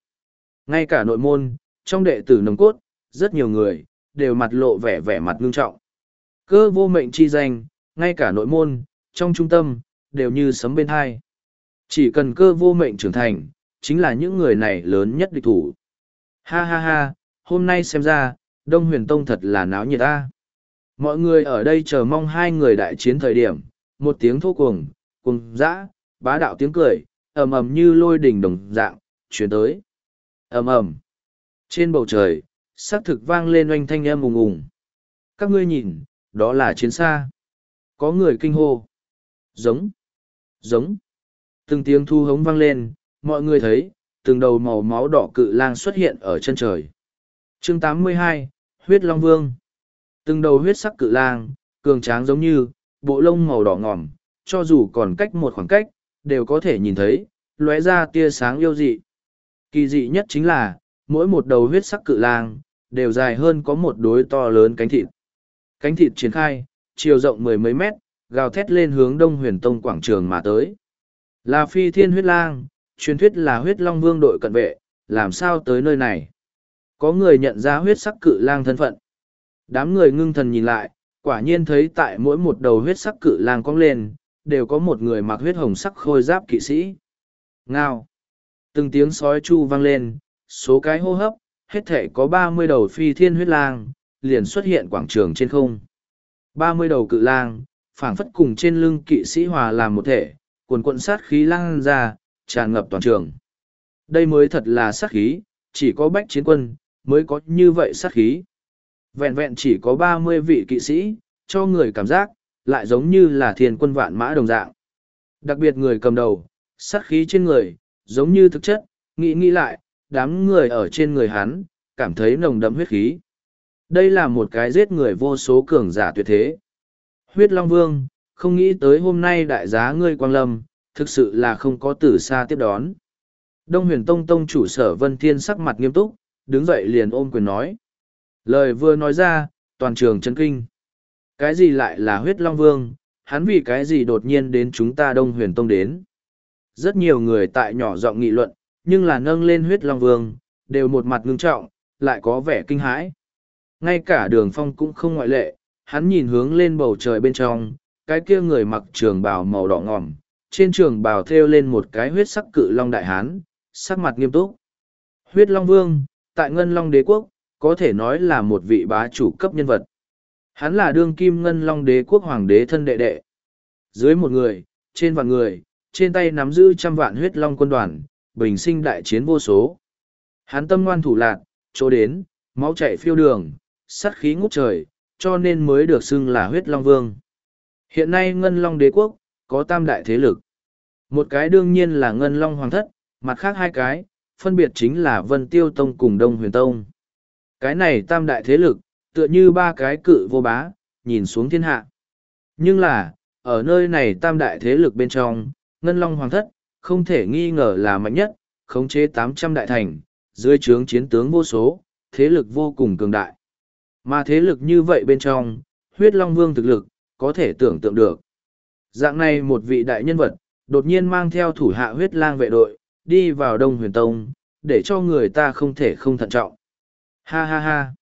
Ngay cả nội môn, trong đệ tử nồng cốt, rất nhiều người, đều mặt lộ vẻ vẻ mặt ngưng trọng. Cơ vô mệnh chi danh, ngay cả nội môn, trong trung tâm, đều như sấm bên hai. Chỉ cần cơ vô mệnh trưởng thành, chính là những người này lớn nhất địch thủ. Ha ha ha, hôm nay xem ra, Đông Huyền Tông thật là náo nhiệt ta. Mọi người ở đây chờ mong hai người đại chiến thời điểm, một tiếng thô cuồng, cuồng dã, bá đạo tiếng cười, ầm ầm như lôi đỉnh đồng dạng, chuyển tới. ầm ầm Trên bầu trời, xác thực vang lên oanh thanh âm ùng ùng. Các ngươi nhìn, đó là chiến xa. Có người kinh hô. Giống. Giống. Từng tiếng thu hống vang lên, mọi người thấy, từng đầu màu máu đỏ cự lang xuất hiện ở chân trời. chương 82, Huyết Long Vương. Từng đầu huyết sắc cự lang, cường tráng giống như, bộ lông màu đỏ ngòm, cho dù còn cách một khoảng cách, đều có thể nhìn thấy, lóe ra tia sáng yêu dị. Kỳ dị nhất chính là, mỗi một đầu huyết sắc cự lang, đều dài hơn có một đối to lớn cánh thịt. Cánh thịt triển khai, chiều rộng mười mấy mét, gào thét lên hướng đông huyền tông quảng trường mà tới. Là phi thiên huyết lang, truyền thuyết là huyết long vương đội cận vệ, làm sao tới nơi này? Có người nhận ra huyết sắc cự lang thân phận. Đám người ngưng thần nhìn lại, quả nhiên thấy tại mỗi một đầu huyết sắc cự lang cong lên, đều có một người mặc huyết hồng sắc khôi giáp kỵ sĩ. Ngao. Từng tiếng sói chu vang lên, số cái hô hấp, hết thể có ba mươi đầu phi thiên huyết lang, liền xuất hiện quảng trường trên không. ba mươi đầu cự lang, phảng phất cùng trên lưng kỵ sĩ hòa làm một thể, cuồn cuộn sát khí lang ra, tràn ngập toàn trường. Đây mới thật là sát khí, chỉ có bách chiến quân, mới có như vậy sát khí. Vẹn vẹn chỉ có ba mươi vị kỵ sĩ, cho người cảm giác, lại giống như là thiên quân vạn mã đồng dạng. Đặc biệt người cầm đầu, sát khí trên người, giống như thực chất, nghĩ nghĩ lại, đám người ở trên người hắn, cảm thấy nồng đậm huyết khí. Đây là một cái giết người vô số cường giả tuyệt thế. Huyết Long Vương, không nghĩ tới hôm nay đại giá ngươi quang lâm, thực sự là không có từ xa tiếp đón. Đông huyền tông tông chủ sở Vân Thiên sắc mặt nghiêm túc, đứng dậy liền ôm quyền nói. Lời vừa nói ra, toàn trường chấn kinh. Cái gì lại là huyết long vương, hắn vì cái gì đột nhiên đến chúng ta đông huyền tông đến. Rất nhiều người tại nhỏ giọng nghị luận, nhưng là nâng lên huyết long vương, đều một mặt ngưng trọng, lại có vẻ kinh hãi. Ngay cả đường phong cũng không ngoại lệ, hắn nhìn hướng lên bầu trời bên trong, cái kia người mặc trường bào màu đỏ ngòm, trên trường bào thêu lên một cái huyết sắc cự long đại hán, sắc mặt nghiêm túc. Huyết long vương, tại ngân long đế quốc, có thể nói là một vị bá chủ cấp nhân vật. Hắn là đương kim ngân long đế quốc hoàng đế thân đệ đệ. Dưới một người, trên vạn người, trên tay nắm giữ trăm vạn huyết long quân đoàn, bình sinh đại chiến vô số. Hắn tâm ngoan thủ lạc, chỗ đến, máu chảy phiêu đường, sắt khí ngút trời, cho nên mới được xưng là huyết long vương. Hiện nay ngân long đế quốc, có tam đại thế lực. Một cái đương nhiên là ngân long hoàng thất, mặt khác hai cái, phân biệt chính là vân tiêu tông cùng đông huyền tông. Cái này tam đại thế lực, tựa như ba cái cự vô bá, nhìn xuống thiên hạ. Nhưng là, ở nơi này tam đại thế lực bên trong, Ngân Long Hoàng thất, không thể nghi ngờ là mạnh nhất, khống chế tám trăm đại thành, dưới trướng chiến tướng vô số, thế lực vô cùng cường đại. Mà thế lực như vậy bên trong, huyết Long Vương thực lực, có thể tưởng tượng được. Dạng này một vị đại nhân vật, đột nhiên mang theo thủ hạ huyết lang vệ đội, đi vào Đông Huyền Tông, để cho người ta không thể không thận trọng. Ha ha ha.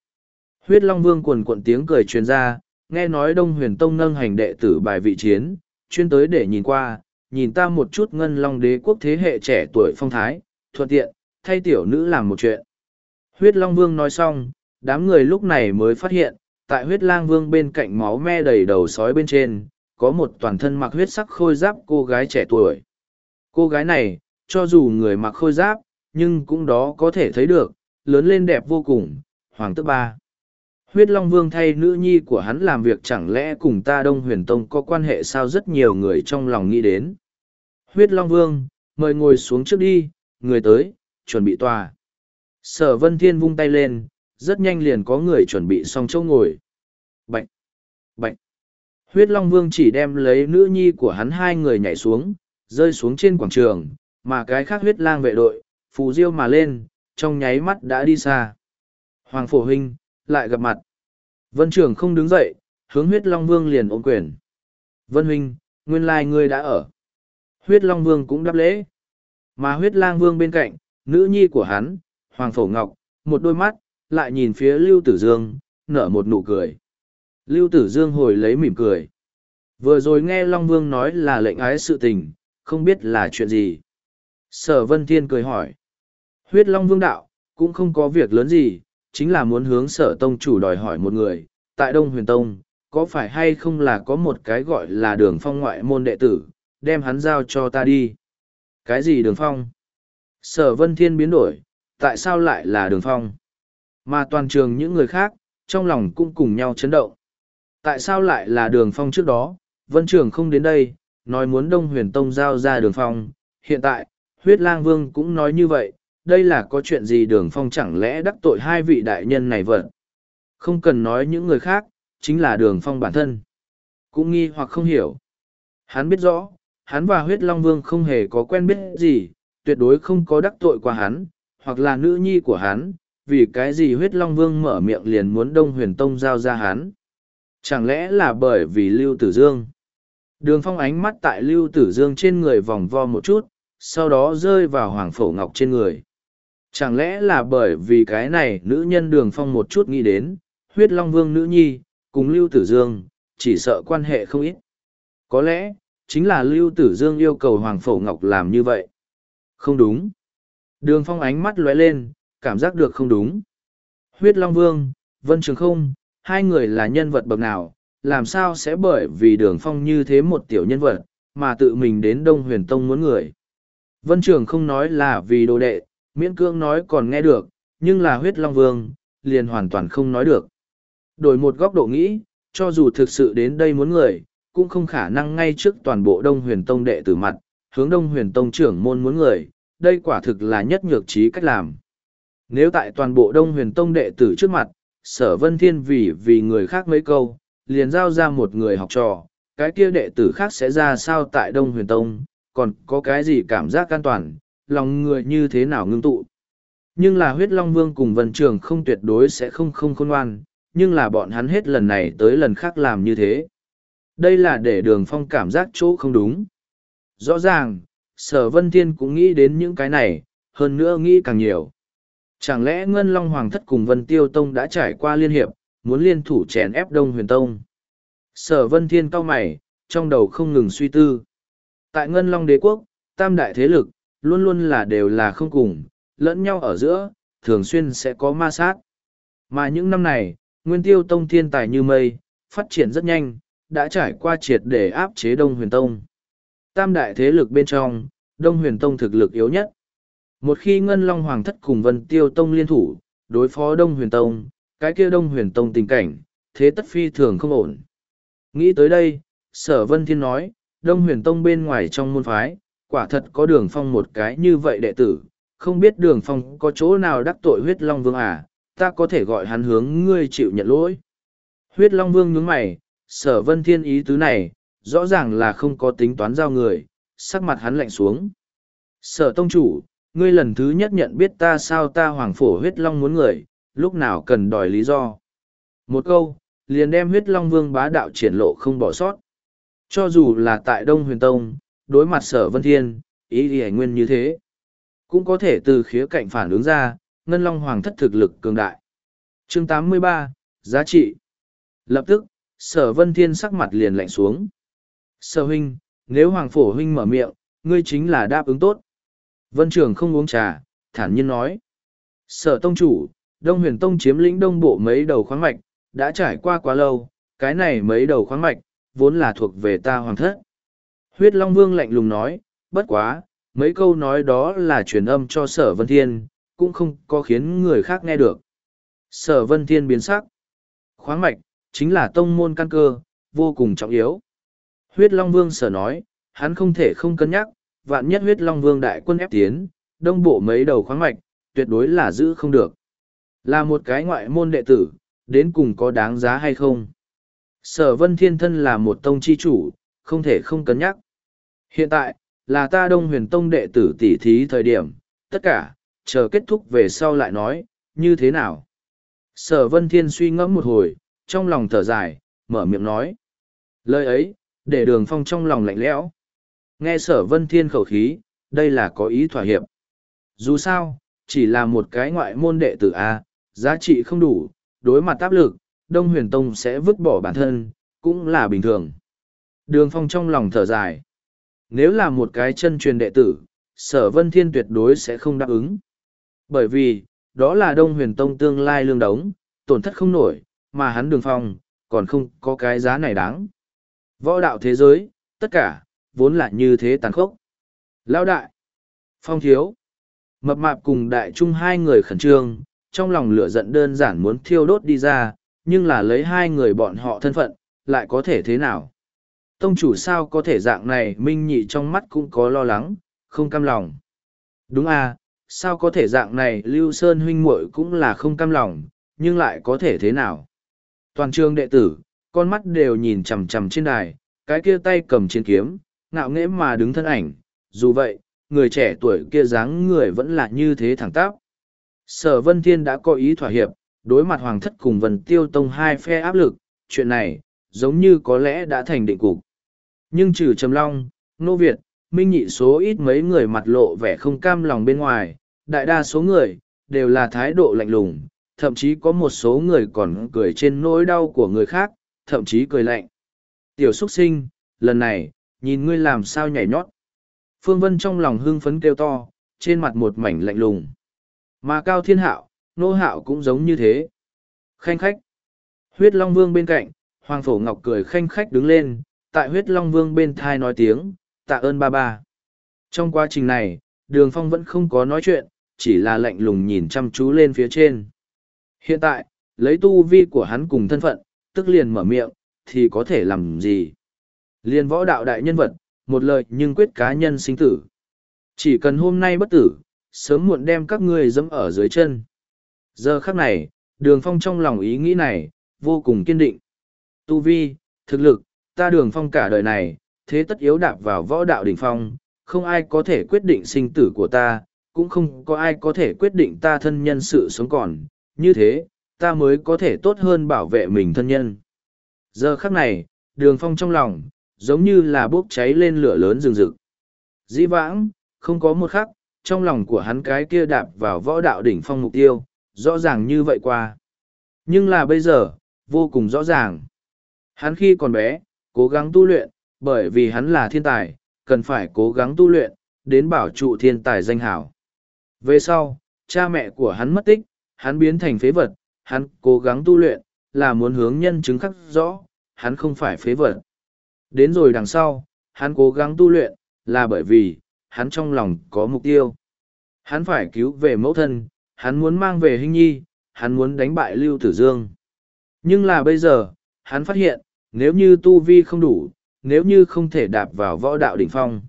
Huyết Long Vương cuồn cuộn tiếng cười truyền ra, nghe nói Đông Huyền Tông nâng hành đệ tử bài vị chiến, chuyên tới để nhìn qua, nhìn ta một chút ngân long đế quốc thế hệ trẻ tuổi phong thái, thuận tiện, thay tiểu nữ làm một chuyện. Huyết Long Vương nói xong, đám người lúc này mới phát hiện, tại huyết lang vương bên cạnh máu me đầy đầu sói bên trên, có một toàn thân mặc huyết sắc khôi giáp cô gái trẻ tuổi. Cô gái này, cho dù người mặc khôi giáp, nhưng cũng đó có thể thấy được, lớn lên đẹp vô cùng, hoàng tước ba. Huyết Long Vương thay nữ nhi của hắn làm việc chẳng lẽ cùng ta Đông Huyền Tông có quan hệ sao rất nhiều người trong lòng nghĩ đến. Huyết Long Vương, mời ngồi xuống trước đi, người tới, chuẩn bị tòa. Sở Vân Thiên vung tay lên, rất nhanh liền có người chuẩn bị xong chỗ ngồi. Bạch! Bạch! Huyết Long Vương chỉ đem lấy nữ nhi của hắn hai người nhảy xuống, rơi xuống trên quảng trường, mà cái khác huyết lang vệ đội, phù diêu mà lên, trong nháy mắt đã đi xa. Hoàng Phổ Huynh, lại gặp mặt. Vân Trường không đứng dậy, hướng huyết Long Vương liền ôm quyền. Vân Huynh, nguyên lai ngươi đã ở. Huyết Long Vương cũng đáp lễ. Mà huyết lang vương bên cạnh, nữ nhi của hắn, Hoàng Phổ Ngọc, một đôi mắt, lại nhìn phía Lưu Tử Dương, nở một nụ cười. Lưu Tử Dương hồi lấy mỉm cười. Vừa rồi nghe Long Vương nói là lệnh ái sự tình, không biết là chuyện gì. Sở Vân Thiên cười hỏi. Huyết Long Vương đạo, cũng không có việc lớn gì, chính là muốn hướng sở tông chủ đòi hỏi một người, tại Đông Huyền Tông, có phải hay không là có một cái gọi là đường phong ngoại môn đệ tử, đem hắn giao cho ta đi. Cái gì đường phong? Sở Vân Thiên biến đổi, tại sao lại là đường phong? Mà toàn trường những người khác, trong lòng cũng cùng nhau chấn động. Tại sao lại là đường phong trước đó, Vân Trường không đến đây, nói muốn Đông Huyền Tông giao ra đường phong, hiện tại, huyết lang vương cũng nói như vậy, đây là có chuyện gì đường phong chẳng lẽ đắc tội hai vị đại nhân này vật. Không cần nói những người khác, chính là đường phong bản thân. Cũng nghi hoặc không hiểu. Hắn biết rõ, hắn và huyết long vương không hề có quen biết gì, tuyệt đối không có đắc tội qua hắn, hoặc là nữ nhi của hắn, vì cái gì huyết long vương mở miệng liền muốn đông huyền tông giao ra hắn. Chẳng lẽ là bởi vì Lưu Tử Dương? Đường phong ánh mắt tại Lưu Tử Dương trên người vòng vo một chút, sau đó rơi vào Hoàng Phổ Ngọc trên người. Chẳng lẽ là bởi vì cái này nữ nhân đường phong một chút nghĩ đến, huyết long vương nữ nhi, cùng Lưu Tử Dương, chỉ sợ quan hệ không ít. Có lẽ, chính là Lưu Tử Dương yêu cầu Hoàng Phổ Ngọc làm như vậy. Không đúng. Đường phong ánh mắt lóe lên, cảm giác được không đúng. Huyết Long Vương, Vân Trường Không, hai người là nhân vật bậc nào, làm sao sẽ bởi vì đường phong như thế một tiểu nhân vật, mà tự mình đến Đông Huyền Tông muốn người. Vân Trường không nói là vì đồ đệ, miễn cưỡng nói còn nghe được, nhưng là huyết long vương, liền hoàn toàn không nói được. Đổi một góc độ nghĩ, cho dù thực sự đến đây muốn người, cũng không khả năng ngay trước toàn bộ Đông Huyền Tông đệ tử mặt, hướng Đông Huyền Tông trưởng môn muốn người, đây quả thực là nhất nhược trí cách làm. Nếu tại toàn bộ Đông Huyền Tông đệ tử trước mặt, sở vân thiên vì vì người khác mấy câu, liền giao ra một người học trò, cái kia đệ tử khác sẽ ra sao tại Đông Huyền Tông, còn có cái gì cảm giác an toàn, lòng người như thế nào ngưng tụ. Nhưng là huyết Long Vương cùng Vân Trường không tuyệt đối sẽ không không khôn ngoan, nhưng là bọn hắn hết lần này tới lần khác làm như thế. Đây là để đường phong cảm giác chỗ không đúng. Rõ ràng, sở vân thiên cũng nghĩ đến những cái này, hơn nữa nghĩ càng nhiều. Chẳng lẽ Ngân Long Hoàng thất cùng Vân Tiêu Tông đã trải qua liên hiệp, muốn liên thủ chèn ép Đông Huyền Tông? Sở Vân Thiên cao mày, trong đầu không ngừng suy tư. Tại Ngân Long Đế Quốc, tam đại thế lực, luôn luôn là đều là không cùng, lẫn nhau ở giữa, thường xuyên sẽ có ma sát. Mà những năm này, Nguyên Tiêu Tông thiên tài như mây, phát triển rất nhanh, đã trải qua triệt để áp chế Đông Huyền Tông. Tam đại thế lực bên trong, Đông Huyền Tông thực lực yếu nhất. Một khi Ngân Long Hoàng thất cùng Vân Tiêu Tông liên thủ, đối phó Đông Huyền Tông, cái kia Đông Huyền Tông tình cảnh, thế tất phi thường không ổn. Nghĩ tới đây, Sở Vân Thiên nói, Đông Huyền Tông bên ngoài trong môn phái, quả thật có đường phong một cái như vậy đệ tử, không biết đường phong có chỗ nào đắc tội huyết Long Vương à, ta có thể gọi hắn hướng ngươi chịu nhận lỗi. Huyết Long Vương nhướng mày, Sở Vân Thiên ý tứ này, rõ ràng là không có tính toán giao người, sắc mặt hắn lạnh xuống. Sở Tông Chủ, ngươi lần thứ nhất nhận biết ta sao ta hoàng phổ huyết long muốn người, lúc nào cần đòi lý do. Một câu, liền đem huyết long vương bá đạo triển lộ không bỏ sót. Cho dù là tại Đông Huyền Tông, đối mặt sở vân thiên, ý đi nguyên như thế. Cũng có thể từ khía cạnh phản ứng ra, ngân long hoàng thất thực lực cường đại. chương 83, giá trị. Lập tức, sở vân thiên sắc mặt liền lạnh xuống. Sở huynh, nếu hoàng phổ huynh mở miệng, ngươi chính là đáp ứng tốt. Vân Trường không uống trà, thản nhiên nói. Sở tông chủ, Đông huyền tông chiếm lĩnh đông bộ mấy đầu khoáng mạch, đã trải qua quá lâu, cái này mấy đầu khoáng mạch, vốn là thuộc về ta hoàng thất. Huyết Long Vương lạnh lùng nói, bất quá, mấy câu nói đó là truyền âm cho sở vân thiên, cũng không có khiến người khác nghe được. Sở vân thiên biến sắc. Khoáng mạch, chính là tông môn căn cơ, vô cùng trọng yếu. Huyết Long Vương sở nói, hắn không thể không cân nhắc, vạn nhất huyết long vương đại quân ép tiến, đông bộ mấy đầu khoáng mạch, tuyệt đối là giữ không được. Là một cái ngoại môn đệ tử, đến cùng có đáng giá hay không? Sở vân thiên thân là một tông chi chủ, không thể không cân nhắc. Hiện tại, là ta đông huyền tông đệ tử tỉ thí thời điểm, tất cả, chờ kết thúc về sau lại nói, như thế nào? Sở vân thiên suy ngẫm một hồi, trong lòng thở dài, mở miệng nói. Lời ấy, để đường phong trong lòng lạnh lẽo. Nghe sở vân thiên khẩu khí, đây là có ý thỏa hiệp. Dù sao, chỉ là một cái ngoại môn đệ tử A, giá trị không đủ, đối mặt áp lực, Đông Huyền Tông sẽ vứt bỏ bản thân, cũng là bình thường. Đường phong trong lòng thở dài. Nếu là một cái chân truyền đệ tử, sở vân thiên tuyệt đối sẽ không đáp ứng. Bởi vì, đó là Đông Huyền Tông tương lai lương đống, tổn thất không nổi, mà hắn đường phong, còn không có cái giá này đáng. Võ đạo thế giới, tất cả, vốn là như thế tàn khốc. Lao đại, phong thiếu, mập mạp cùng đại trung hai người khẩn trương, trong lòng lửa giận đơn giản muốn thiêu đốt đi ra, nhưng là lấy hai người bọn họ thân phận, lại có thể thế nào? Tông chủ sao có thể dạng này minh nhị trong mắt cũng có lo lắng, không cam lòng. Đúng à, sao có thể dạng này Lưu Sơn huynh muội cũng là không cam lòng, nhưng lại có thể thế nào? Toàn trường đệ tử, con mắt đều nhìn chằm chằm trên đài, cái kia tay cầm chiến kiếm, ngạo nghễ mà đứng thân ảnh, dù vậy, người trẻ tuổi kia dáng người vẫn là như thế thẳng tắp. Sở Vân Thiên đã có ý thỏa hiệp, đối mặt Hoàng thất cùng Vân Tiêu Tông hai phe áp lực, chuyện này, giống như có lẽ đã thành định cục. Nhưng trừ Trầm Long, Nô Việt, Minh Nhị số ít mấy người mặt lộ vẻ không cam lòng bên ngoài, đại đa số người, đều là thái độ lạnh lùng, thậm chí có một số người còn cười trên nỗi đau của người khác, thậm chí cười lạnh. Tiểu xuất sinh, lần này, nhìn ngươi làm sao nhảy nhót. Phương Vân trong lòng hưng phấn kêu to, trên mặt một mảnh lạnh lùng. Mà Cao Thiên Hạo, Nô Hạo cũng giống như thế. Khanh khách. Huyết Long Vương bên cạnh, Hoàng Phổ Ngọc cười khanh khách đứng lên, tại huyết long vương bên thai nói tiếng, tạ ơn ba ba. Trong quá trình này, đường phong vẫn không có nói chuyện, chỉ là lạnh lùng nhìn chăm chú lên phía trên. Hiện tại, lấy tu vi của hắn cùng thân phận, tức liền mở miệng, thì có thể làm gì? Liên võ đạo đại nhân vật, một lời nhưng quyết cá nhân sinh tử. Chỉ cần hôm nay bất tử, sớm muộn đem các ngươi dẫm ở dưới chân. Giờ khắc này, đường phong trong lòng ý nghĩ này, vô cùng kiên định. Tu vi, thực lực, ta đường phong cả đời này, thế tất yếu đạp vào võ đạo đỉnh phong, không ai có thể quyết định sinh tử của ta, cũng không có ai có thể quyết định ta thân nhân sự sống còn, như thế, ta mới có thể tốt hơn bảo vệ mình thân nhân. Giờ khắc này, đường phong trong lòng, giống như là bốc cháy lên lửa lớn rừng rực. Dĩ vãng, không có một khắc, trong lòng của hắn cái kia đạp vào võ đạo đỉnh phong mục tiêu, rõ ràng như vậy qua. Nhưng là bây giờ, vô cùng rõ ràng. Hắn khi còn bé, cố gắng tu luyện, bởi vì hắn là thiên tài, cần phải cố gắng tu luyện, đến bảo trụ thiên tài danh hảo. Về sau, cha mẹ của hắn mất tích, hắn biến thành phế vật, hắn cố gắng tu luyện, là muốn hướng nhân chứng khắc rõ, hắn không phải phế vật. Đến rồi đằng sau, hắn cố gắng tu luyện, là bởi vì, hắn trong lòng có mục tiêu. Hắn phải cứu về mẫu thân, hắn muốn mang về hình nhi, hắn muốn đánh bại Lưu Tử Dương. Nhưng là bây giờ, hắn phát hiện, nếu như tu vi không đủ, nếu như không thể đạp vào võ đạo đỉnh phong.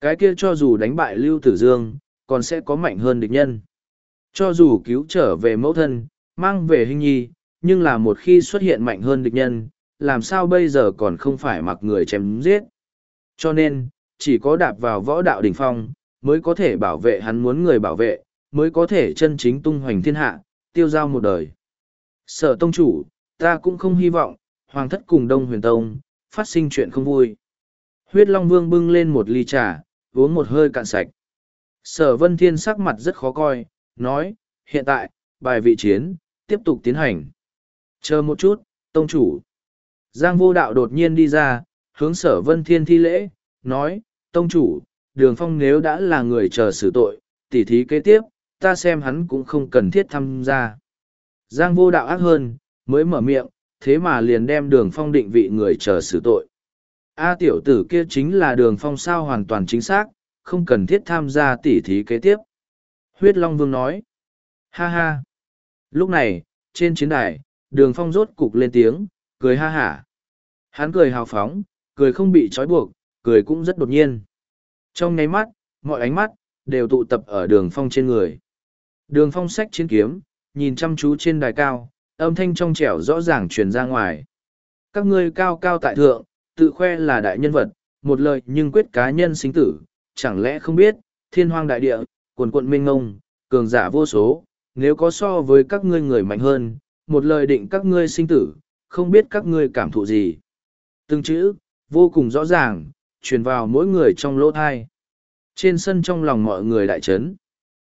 Cái kia cho dù đánh bại Lưu Tử Dương, còn sẽ có mạnh hơn địch nhân. Cho dù cứu trở về mẫu thân, mang về hình nhi, nhưng là một khi xuất hiện mạnh hơn địch nhân, làm sao bây giờ còn không phải mặc người chém giết. Cho nên, chỉ có đạp vào võ đạo đỉnh phong, mới có thể bảo vệ hắn muốn người bảo vệ, mới có thể chân chính tung hoành thiên hạ, tiêu giao một đời. Sở tông chủ, ta cũng không hy vọng, hoàng thất cùng đông huyền tông, phát sinh chuyện không vui. Huyết Long Vương bưng lên một ly trà, uống một hơi cạn sạch. Sở Vân Thiên sắc mặt rất khó coi, nói, hiện tại, bài vị chiến, tiếp tục tiến hành. Chờ một chút, tông chủ. Giang vô đạo đột nhiên đi ra, hướng sở Vân Thiên thi lễ, nói, tông chủ, đường phong nếu đã là người chờ xử tội, tỉ thí kế tiếp, ta xem hắn cũng không cần thiết tham gia. Giang vô đạo ác hơn, mới mở miệng, thế mà liền đem đường phong định vị người chờ xử tội. A tiểu tử kia chính là đường phong sao hoàn toàn chính xác, không cần thiết tham gia tỉ thí kế tiếp. Huyết Long Vương nói. Ha ha. Lúc này, trên chiến đài, đường phong rốt cục lên tiếng, cười ha hả. Hắn cười hào phóng, cười không bị trói buộc, cười cũng rất đột nhiên. Trong nháy mắt, mọi ánh mắt, đều tụ tập ở đường phong trên người. Đường phong sách chiến kiếm, nhìn chăm chú trên đài cao, âm thanh trong trẻo rõ ràng truyền ra ngoài. Các ngươi cao cao tại thượng, tự khoe là đại nhân vật, một lời nhưng quyết cá nhân sinh tử, chẳng lẽ không biết, thiên hoang đại địa, quần quận minh ngông, cường giả vô số, nếu có so với các ngươi người mạnh hơn, một lời định các ngươi sinh tử, không biết các ngươi cảm thụ gì. Từng chữ, vô cùng rõ ràng, truyền vào mỗi người trong lỗ thai. Trên sân trong lòng mọi người đại chấn.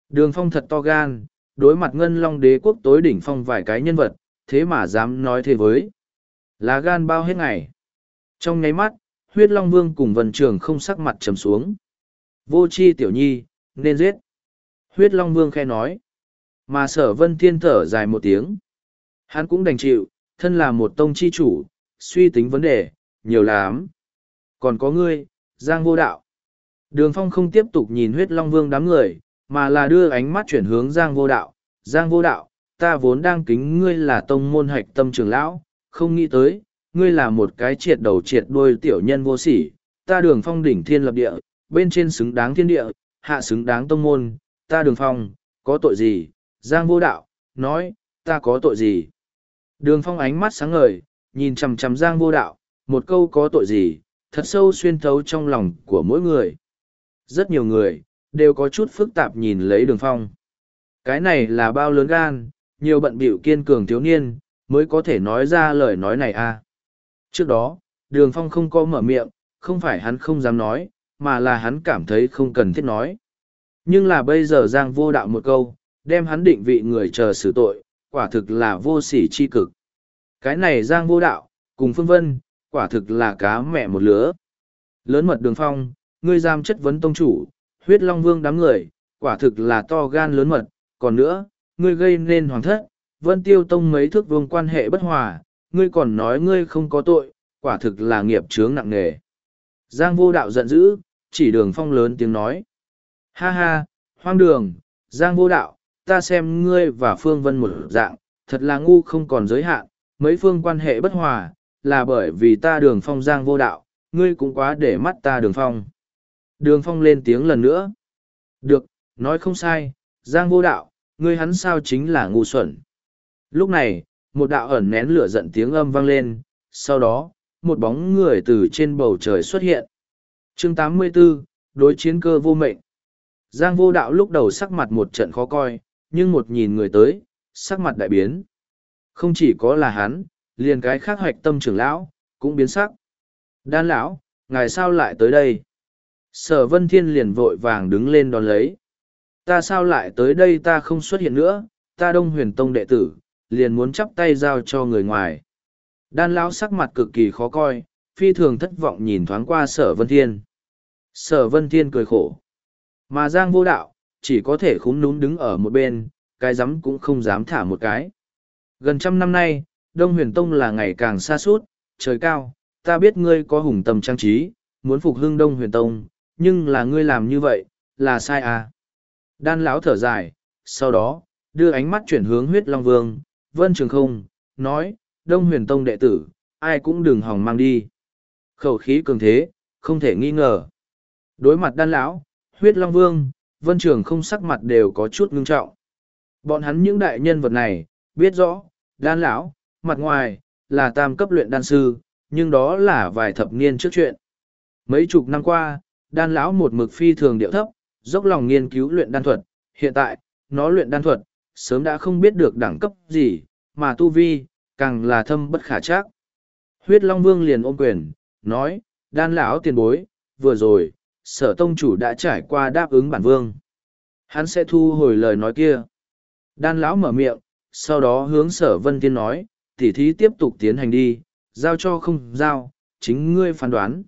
Đường phong thật to gan, đối mặt ngân long đế quốc tối đỉnh phong vài cái nhân vật, thế mà dám nói thế với. Lá gan bao hết ngày. Trong nháy mắt, huyết long vương cùng vần trường không sắc mặt trầm xuống. Vô chi tiểu nhi, nên giết. Huyết long vương khe nói. Mà sở vân thiên thở dài một tiếng. Hắn cũng đành chịu, thân là một tông chi chủ, suy tính vấn đề, nhiều lắm. Còn có ngươi, Giang vô đạo. Đường phong không tiếp tục nhìn huyết long vương đám người, mà là đưa ánh mắt chuyển hướng Giang vô đạo. Giang vô đạo, ta vốn đang kính ngươi là tông môn hạch tâm trưởng lão, không nghĩ tới, ngươi là một cái triệt đầu triệt đuôi tiểu nhân vô sỉ, ta đường phong đỉnh thiên lập địa, bên trên xứng đáng thiên địa, hạ xứng đáng tông môn, ta đường phong, có tội gì? Giang vô đạo, nói, ta có tội gì? Đường phong ánh mắt sáng ngời, nhìn chằm chằm Giang vô đạo, một câu có tội gì, thật sâu xuyên thấu trong lòng của mỗi người. Rất nhiều người, đều có chút phức tạp nhìn lấy đường phong. Cái này là bao lớn gan, nhiều bận bịu kiên cường thiếu niên, mới có thể nói ra lời nói này à. Trước đó, đường phong không có mở miệng, không phải hắn không dám nói, mà là hắn cảm thấy không cần thiết nói. Nhưng là bây giờ Giang vô đạo một câu, đem hắn định vị người chờ xử tội, quả thực là vô sỉ chi cực. Cái này Giang vô đạo, cùng Phương Vân, quả thực là cá mẹ một lứa. Lớn mật đường phong, ngươi giam chất vấn tông chủ, huyết long vương đám người, quả thực là to gan lớn mật, còn nữa, ngươi gây nên hoàng thất, vân tiêu tông mấy thước vương quan hệ bất hòa, ngươi còn nói ngươi không có tội, quả thực là nghiệp chướng nặng nề. Giang vô đạo giận dữ, chỉ đường phong lớn tiếng nói. Ha ha, hoang đường, Giang vô đạo, ta xem ngươi và Phương Vân một dạng, thật là ngu không còn giới hạn, mấy phương quan hệ bất hòa, là bởi vì ta đường phong Giang vô đạo, ngươi cũng quá để mắt ta đường phong. Đường phong lên tiếng lần nữa. Được, nói không sai, Giang vô đạo, ngươi hắn sao chính là ngu xuẩn. Lúc này, một đạo ẩn nén lửa giận tiếng âm vang lên, sau đó, một bóng người từ trên bầu trời xuất hiện. chương 84, đối chiến cơ vô mệnh. Giang vô đạo lúc đầu sắc mặt một trận khó coi, nhưng một nhìn người tới, sắc mặt đại biến. Không chỉ có là hắn, liền cái khác hoạch tâm trưởng lão, cũng biến sắc. Đan lão, ngài sao lại tới đây? Sở vân thiên liền vội vàng đứng lên đón lấy. Ta sao lại tới đây ta không xuất hiện nữa, ta đông huyền tông đệ tử, liền muốn chắp tay giao cho người ngoài. Đan lão sắc mặt cực kỳ khó coi, phi thường thất vọng nhìn thoáng qua sở vân thiên. Sở vân thiên cười khổ. Mà Giang vô đạo, chỉ có thể khúm núm đứng ở một bên, cái rắm cũng không dám thả một cái. Gần trăm năm nay, Đông Huyền Tông là ngày càng xa suốt, trời cao, ta biết ngươi có hùng tầm trang trí, muốn phục hưng Đông Huyền Tông, nhưng là ngươi làm như vậy, là sai à. Đan lão thở dài, sau đó, đưa ánh mắt chuyển hướng huyết Long Vương, Vân Trường Không, nói, Đông Huyền Tông đệ tử, ai cũng đừng hòng mang đi. Khẩu khí cường thế, không thể nghi ngờ. Đối mặt đan lão, huyết Long Vương, Vân Trường Không sắc mặt đều có chút ngưng trọng. Bọn hắn những đại nhân vật này, biết rõ, đan lão, mặt ngoài, là tam cấp luyện đan sư, nhưng đó là vài thập niên trước chuyện. Mấy chục năm qua, đan lão một mực phi thường điệu thấp, dốc lòng nghiên cứu luyện đan thuật, hiện tại, nó luyện đan thuật, sớm đã không biết được đẳng cấp gì, mà tu vi, càng là thâm bất khả trắc. Huyết Long Vương liền ôm quyền, nói, đan lão tiền bối, vừa rồi, sở tông chủ đã trải qua đáp ứng bản vương. Hắn sẽ thu hồi lời nói kia. Đan lão mở miệng, sau đó hướng sở vân tiên nói, tỉ thí tiếp tục tiến hành đi, giao cho không giao, chính ngươi phán đoán.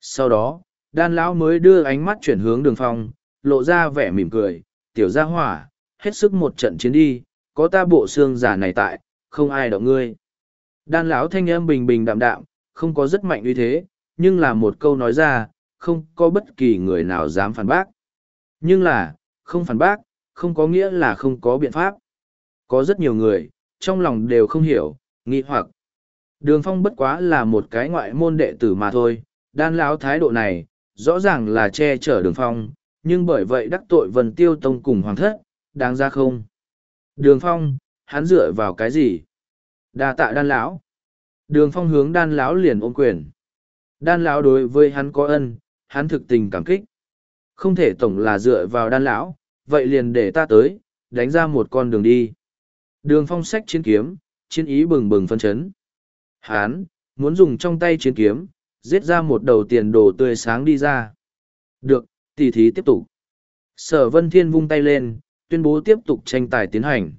Sau đó, đan lão mới đưa ánh mắt chuyển hướng đường phong, lộ ra vẻ mỉm cười, tiểu gia hỏa, hết sức một trận chiến đi, có ta bộ xương giả này tại, không ai động ngươi. Đan lão thanh âm bình bình đạm đạm, không có rất mạnh uy thế, nhưng là một câu nói ra, không có bất kỳ người nào dám phản bác. Nhưng là, không phản bác, không có nghĩa là không có biện pháp. Có rất nhiều người, trong lòng đều không hiểu, nghi hoặc. Đường phong bất quá là một cái ngoại môn đệ tử mà thôi, đan lão thái độ này, rõ ràng là che chở đường phong, nhưng bởi vậy đắc tội vần tiêu tông cùng hoàng thất, đáng ra không. Đường phong, hắn dựa vào cái gì? đa tạ đan lão. Đường phong hướng đan lão liền ôm quyền. Đan lão đối với hắn có ân, hắn thực tình cảm kích. Không thể tổng là dựa vào đan lão, vậy liền để ta tới, đánh ra một con đường đi. Đường phong sách chiến kiếm, chiến ý bừng bừng phân chấn. Hán, muốn dùng trong tay chiến kiếm, giết ra một đầu tiền đồ tươi sáng đi ra. Được, tỷ thí tiếp tục. Sở Vân Thiên vung tay lên, tuyên bố tiếp tục tranh tài tiến hành.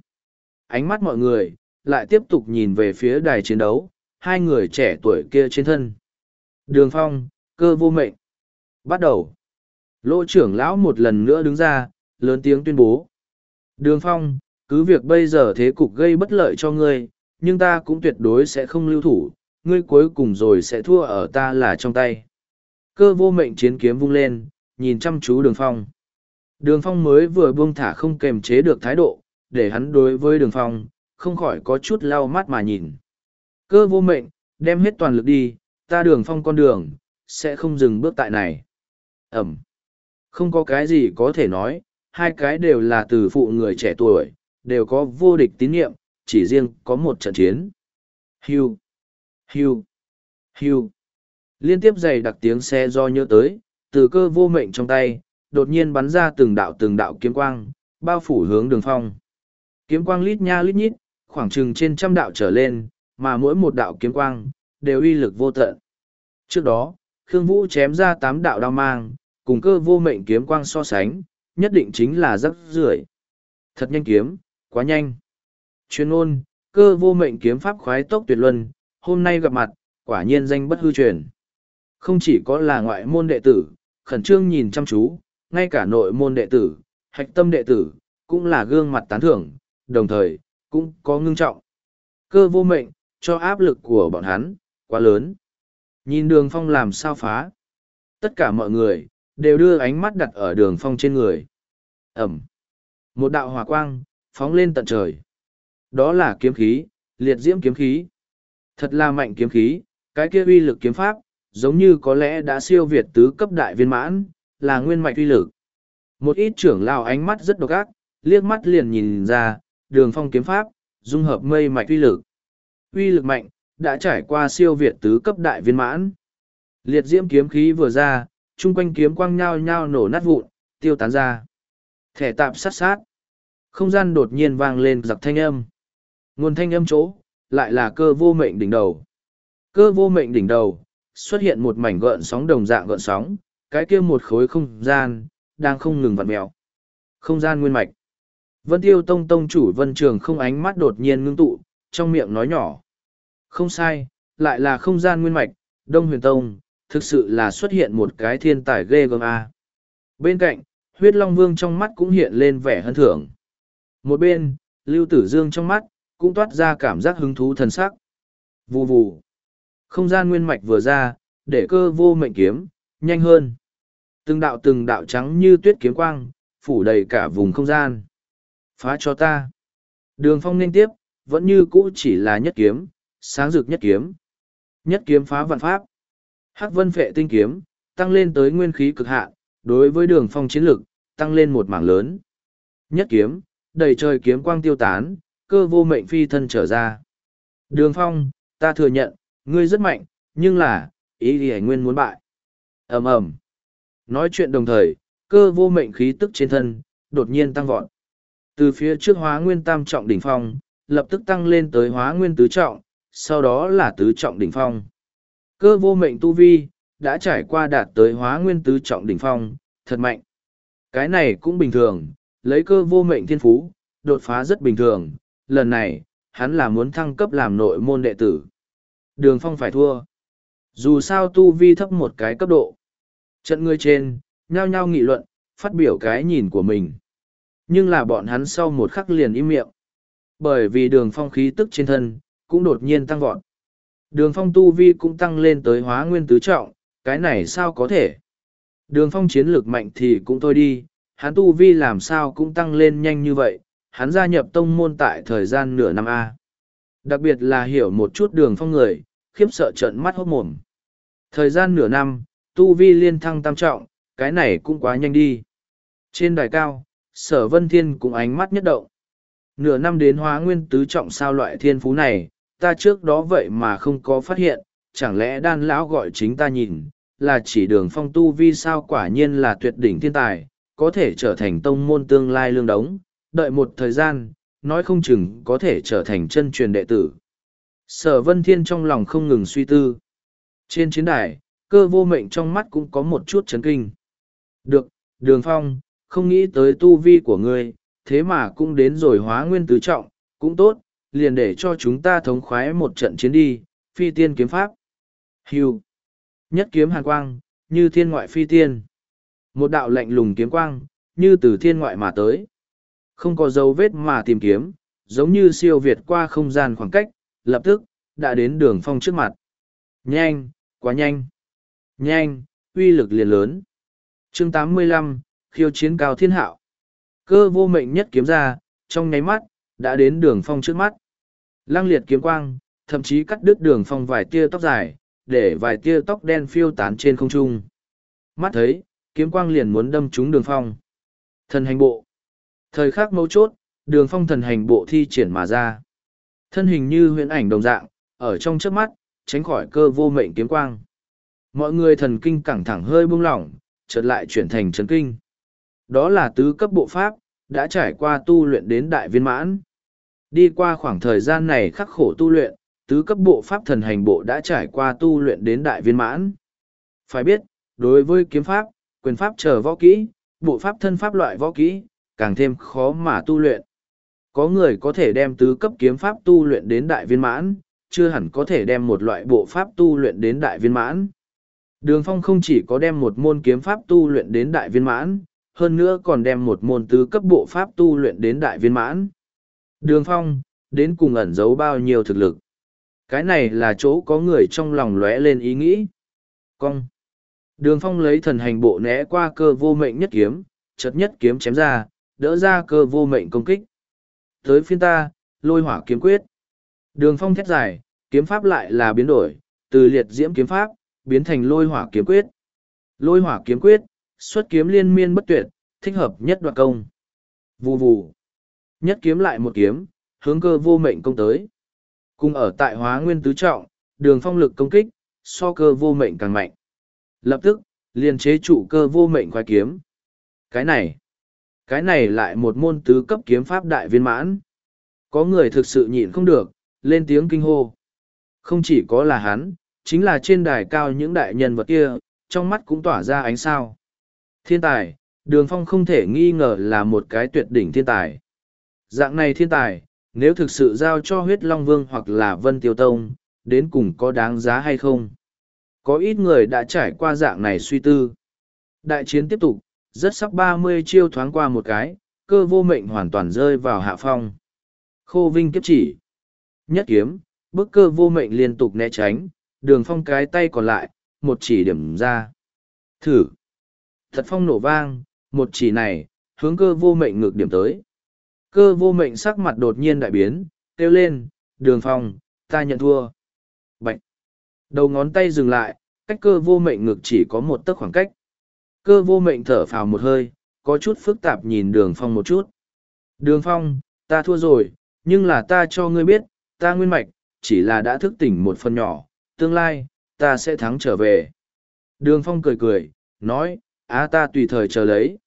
Ánh mắt mọi người, lại tiếp tục nhìn về phía đài chiến đấu, hai người trẻ tuổi kia trên thân. Đường Phong, cơ vô mệnh. Bắt đầu. Lỗ trưởng lão một lần nữa đứng ra, lớn tiếng tuyên bố. Đường Phong, cứ việc bây giờ thế cục gây bất lợi cho ngươi, nhưng ta cũng tuyệt đối sẽ không lưu thủ, ngươi cuối cùng rồi sẽ thua ở ta là trong tay. Cơ vô mệnh chiến kiếm vung lên, nhìn chăm chú đường phong. Đường phong mới vừa buông thả không kềm chế được thái độ, để hắn đối với đường phong, không khỏi có chút lau mắt mà nhìn. Cơ vô mệnh, đem hết toàn lực đi, ta đường phong con đường, sẽ không dừng bước tại này. Ẩm. Không có cái gì có thể nói, hai cái đều là từ phụ người trẻ tuổi, đều có vô địch tín nhiệm, chỉ riêng có một trận chiến. Hưu, hưu, hưu. Liên tiếp dày đặc tiếng xe do nhớ tới, từ cơ vô mệnh trong tay, đột nhiên bắn ra từng đạo từng đạo kiếm quang, bao phủ hướng đường phong. Kiếm quang lít nha lít nhít, khoảng chừng trên trăm đạo trở lên, mà mỗi một đạo kiếm quang, đều uy lực vô tận. Trước đó, Khương Vũ chém ra tám đạo đao mang, cùng cơ vô mệnh kiếm quang so sánh, nhất định chính là rất rưởi. Thật nhanh kiếm, quá nhanh. Chuyên ôn, cơ vô mệnh kiếm pháp khoái tốc tuyệt luân, hôm nay gặp mặt, quả nhiên danh bất hư truyền. Không chỉ có là ngoại môn đệ tử, khẩn trương nhìn chăm chú, ngay cả nội môn đệ tử, hạch tâm đệ tử, cũng là gương mặt tán thưởng, đồng thời, cũng có ngưng trọng. Cơ vô mệnh, cho áp lực của bọn hắn, quá lớn. Nhìn đường phong làm sao phá. Tất cả mọi người, đều đưa ánh mắt đặt ở đường phong trên người. Ẩm. Một đạo hỏa quang, phóng lên tận trời. Đó là kiếm khí, liệt diễm kiếm khí. Thật là mạnh kiếm khí, cái kia uy lực kiếm pháp, giống như có lẽ đã siêu việt tứ cấp đại viên mãn, là nguyên mạch uy lực. Một ít trưởng lao ánh mắt rất độc ác, liếc mắt liền nhìn ra, đường phong kiếm pháp, dung hợp mây mạch uy lực. Uy lực mạnh, đã trải qua siêu việt tứ cấp đại viên mãn. Liệt diễm kiếm khí vừa ra, chung quanh kiếm quang nhao nhao nổ nát vụn, tiêu tán ra. Thẻ tạp sát sát. Không gian đột nhiên vang lên giặc thanh âm. Nguồn thanh âm chỗ, lại là cơ vô mệnh đỉnh đầu. Cơ vô mệnh đỉnh đầu, xuất hiện một mảnh gợn sóng đồng dạng gợn sóng, cái kia một khối không gian, đang không ngừng vặn mèo. Không gian nguyên mạch. Vân Tiêu Tông Tông chủ Vân Trường không ánh mắt đột nhiên ngưng tụ, trong miệng nói nhỏ. Không sai, lại là không gian nguyên mạch, Đông Huyền Tông, thực sự là xuất hiện một cái thiên tài ghê gớm A. Bên cạnh, huyết long vương trong mắt cũng hiện lên vẻ hân thưởng. Một bên, Lưu Tử Dương trong mắt, cũng toát ra cảm giác hứng thú thần sắc. Vù vù. Không gian nguyên mạch vừa ra, để cơ vô mệnh kiếm, nhanh hơn. Từng đạo từng đạo trắng như tuyết kiếm quang, phủ đầy cả vùng không gian. Phá cho ta. Đường phong nên tiếp, vẫn như cũ chỉ là nhất kiếm, sáng rực nhất kiếm. Nhất kiếm phá vạn pháp. Hắc vân phệ tinh kiếm, tăng lên tới nguyên khí cực hạn, đối với đường phong chiến lực, tăng lên một mảng lớn. Nhất kiếm, đầy trời kiếm quang tiêu tán, cơ vô mệnh phi thân trở ra. Đường phong, ta thừa nhận, ngươi rất mạnh, nhưng là, ý thì nguyên muốn bại. ầm ầm Nói chuyện đồng thời, cơ vô mệnh khí tức trên thân, đột nhiên tăng vọt. Từ phía trước hóa nguyên tam trọng đỉnh phong, lập tức tăng lên tới hóa nguyên tứ trọng, sau đó là tứ trọng đỉnh phong. Cơ vô mệnh tu vi, đã trải qua đạt tới hóa nguyên tứ trọng đỉnh phong, thật mạnh. Cái này cũng bình thường, lấy cơ vô mệnh thiên phú, đột phá rất bình thường, lần này, hắn là muốn thăng cấp làm nội môn đệ tử. Đường phong phải thua. Dù sao tu vi thấp một cái cấp độ. Trận người trên, nhao nhao nghị luận, phát biểu cái nhìn của mình. Nhưng là bọn hắn sau một khắc liền im miệng. Bởi vì đường phong khí tức trên thân, cũng đột nhiên tăng vọt. Đường phong tu vi cũng tăng lên tới hóa nguyên tứ trọng, cái này sao có thể? Đường phong chiến lược mạnh thì cũng thôi đi, hắn tu vi làm sao cũng tăng lên nhanh như vậy, hắn gia nhập tông môn tại thời gian nửa năm A. Đặc biệt là hiểu một chút đường phong người, khiếp sợ trận mắt hốt mồm. Thời gian nửa năm, tu vi liên thăng tam trọng, cái này cũng quá nhanh đi. Trên đài cao, sở vân thiên cũng ánh mắt nhất động. Nửa năm đến hóa nguyên tứ trọng sao loại thiên phú này, ta trước đó vậy mà không có phát hiện, chẳng lẽ đan lão gọi chính ta nhìn, là chỉ đường phong tu vi sao quả nhiên là tuyệt đỉnh thiên tài, có thể trở thành tông môn tương lai lương đống, đợi một thời gian, nói không chừng có thể trở thành chân truyền đệ tử. Sở Vân Thiên trong lòng không ngừng suy tư. Trên chiến đài, cơ vô mệnh trong mắt cũng có một chút chấn kinh. Được, Đường Phong, không nghĩ tới tu vi của ngươi, thế mà cũng đến rồi hóa nguyên tứ trọng, cũng tốt, liền để cho chúng ta thống khoái một trận chiến đi, phi tiên kiếm pháp. Hưu. Nhất kiếm hàn quang, như thiên ngoại phi tiên. Một đạo lạnh lùng kiếm quang, như từ thiên ngoại mà tới. Không có dấu vết mà tìm kiếm, giống như siêu việt qua không gian khoảng cách, lập tức, đã đến đường phong trước mặt. Nhanh, quá nhanh. Nhanh, uy lực liền lớn. chương 85, khiêu chiến cao thiên hạo. Cơ vô mệnh nhất kiếm ra, trong nháy mắt, đã đến đường phong trước mắt. Lăng liệt kiếm quang, thậm chí cắt đứt đường phong vài tia tóc dài, để vài tia tóc đen phiêu tán trên không trung. Mắt thấy, kiếm quang liền muốn đâm trúng đường phong. Thần hành bộ. Thời khắc mấu chốt, đường phong thần hành bộ thi triển mà ra. Thân hình như huyễn ảnh đồng dạng, ở trong trước mắt, tránh khỏi cơ vô mệnh kiếm quang. Mọi người thần kinh cẳng thẳng hơi buông lỏng, chợt lại chuyển thành chấn kinh. Đó là tứ cấp bộ pháp, đã trải qua tu luyện đến đại viên mãn. Đi qua khoảng thời gian này khắc khổ tu luyện, tứ cấp bộ pháp thần hành bộ đã trải qua tu luyện đến đại viên mãn. Phải biết, đối với kiếm pháp, quyền pháp chờ võ kỹ, bộ pháp thân pháp loại võ kỹ, càng thêm khó mà tu luyện. Có người có thể đem tứ cấp kiếm pháp tu luyện đến đại viên mãn, chưa hẳn có thể đem một loại bộ pháp tu luyện đến đại viên mãn. Đường Phong không chỉ có đem một môn kiếm pháp tu luyện đến đại viên mãn, hơn nữa còn đem một môn tứ cấp bộ pháp tu luyện đến đại viên mãn. Đường Phong, đến cùng ẩn giấu bao nhiêu thực lực. cái này là chỗ có người trong lòng lóe lên ý nghĩ cong đường phong lấy thần hành bộ né qua cơ vô mệnh nhất kiếm chật nhất kiếm chém ra đỡ ra cơ vô mệnh công kích. Tới phiên ta, lôi hỏa kiếm quyết. Đường phong thét dài, kiếm pháp lại là biến đổi, từ liệt diễm kiếm pháp, biến thành lôi hỏa kiếm quyết. Lôi hỏa kiếm quyết, xuất kiếm liên miên bất tuyệt, thích hợp nhất đoạt công. Vù vù. Nhất kiếm lại một kiếm, hướng cơ vô mệnh công tới. Cùng ở tại hóa nguyên tứ trọng, đường phong lực công kích, so cơ vô mệnh càng mạnh. Lập tức, liền chế trụ cơ vô mệnh khoai kiếm. Cái này cái này lại một môn tứ cấp kiếm pháp đại viên mãn. Có người thực sự nhịn không được, lên tiếng kinh hô. Không chỉ có là hắn, chính là trên đài cao những đại nhân vật kia, trong mắt cũng tỏa ra ánh sao. Thiên tài, đường phong không thể nghi ngờ là một cái tuyệt đỉnh thiên tài. Dạng này thiên tài, nếu thực sự giao cho huyết long vương hoặc là vân tiêu tông, đến cùng có đáng giá hay không? Có ít người đã trải qua dạng này suy tư. Đại chiến tiếp tục rất sắc ba mươi chiêu thoáng qua một cái, cơ vô mệnh hoàn toàn rơi vào hạ phong. Khô vinh kiếp chỉ. Nhất kiếm, bức cơ vô mệnh liên tục né tránh, đường phong cái tay còn lại, một chỉ điểm ra. Thử. Thật phong nổ vang, một chỉ này, hướng cơ vô mệnh ngược điểm tới. Cơ vô mệnh sắc mặt đột nhiên đại biến, kêu lên, đường phong, ta nhận thua. Bạch. đầu ngón tay dừng lại, cách cơ vô mệnh ngược chỉ có một tấc khoảng cách cơ vô mệnh thở phào một hơi, có chút phức tạp nhìn đường phong một chút. Đường phong, ta thua rồi, nhưng là ta cho ngươi biết, ta nguyên mạch, chỉ là đã thức tỉnh một phần nhỏ, tương lai, ta sẽ thắng trở về. Đường phong cười cười, nói, á ta tùy thời chờ lấy.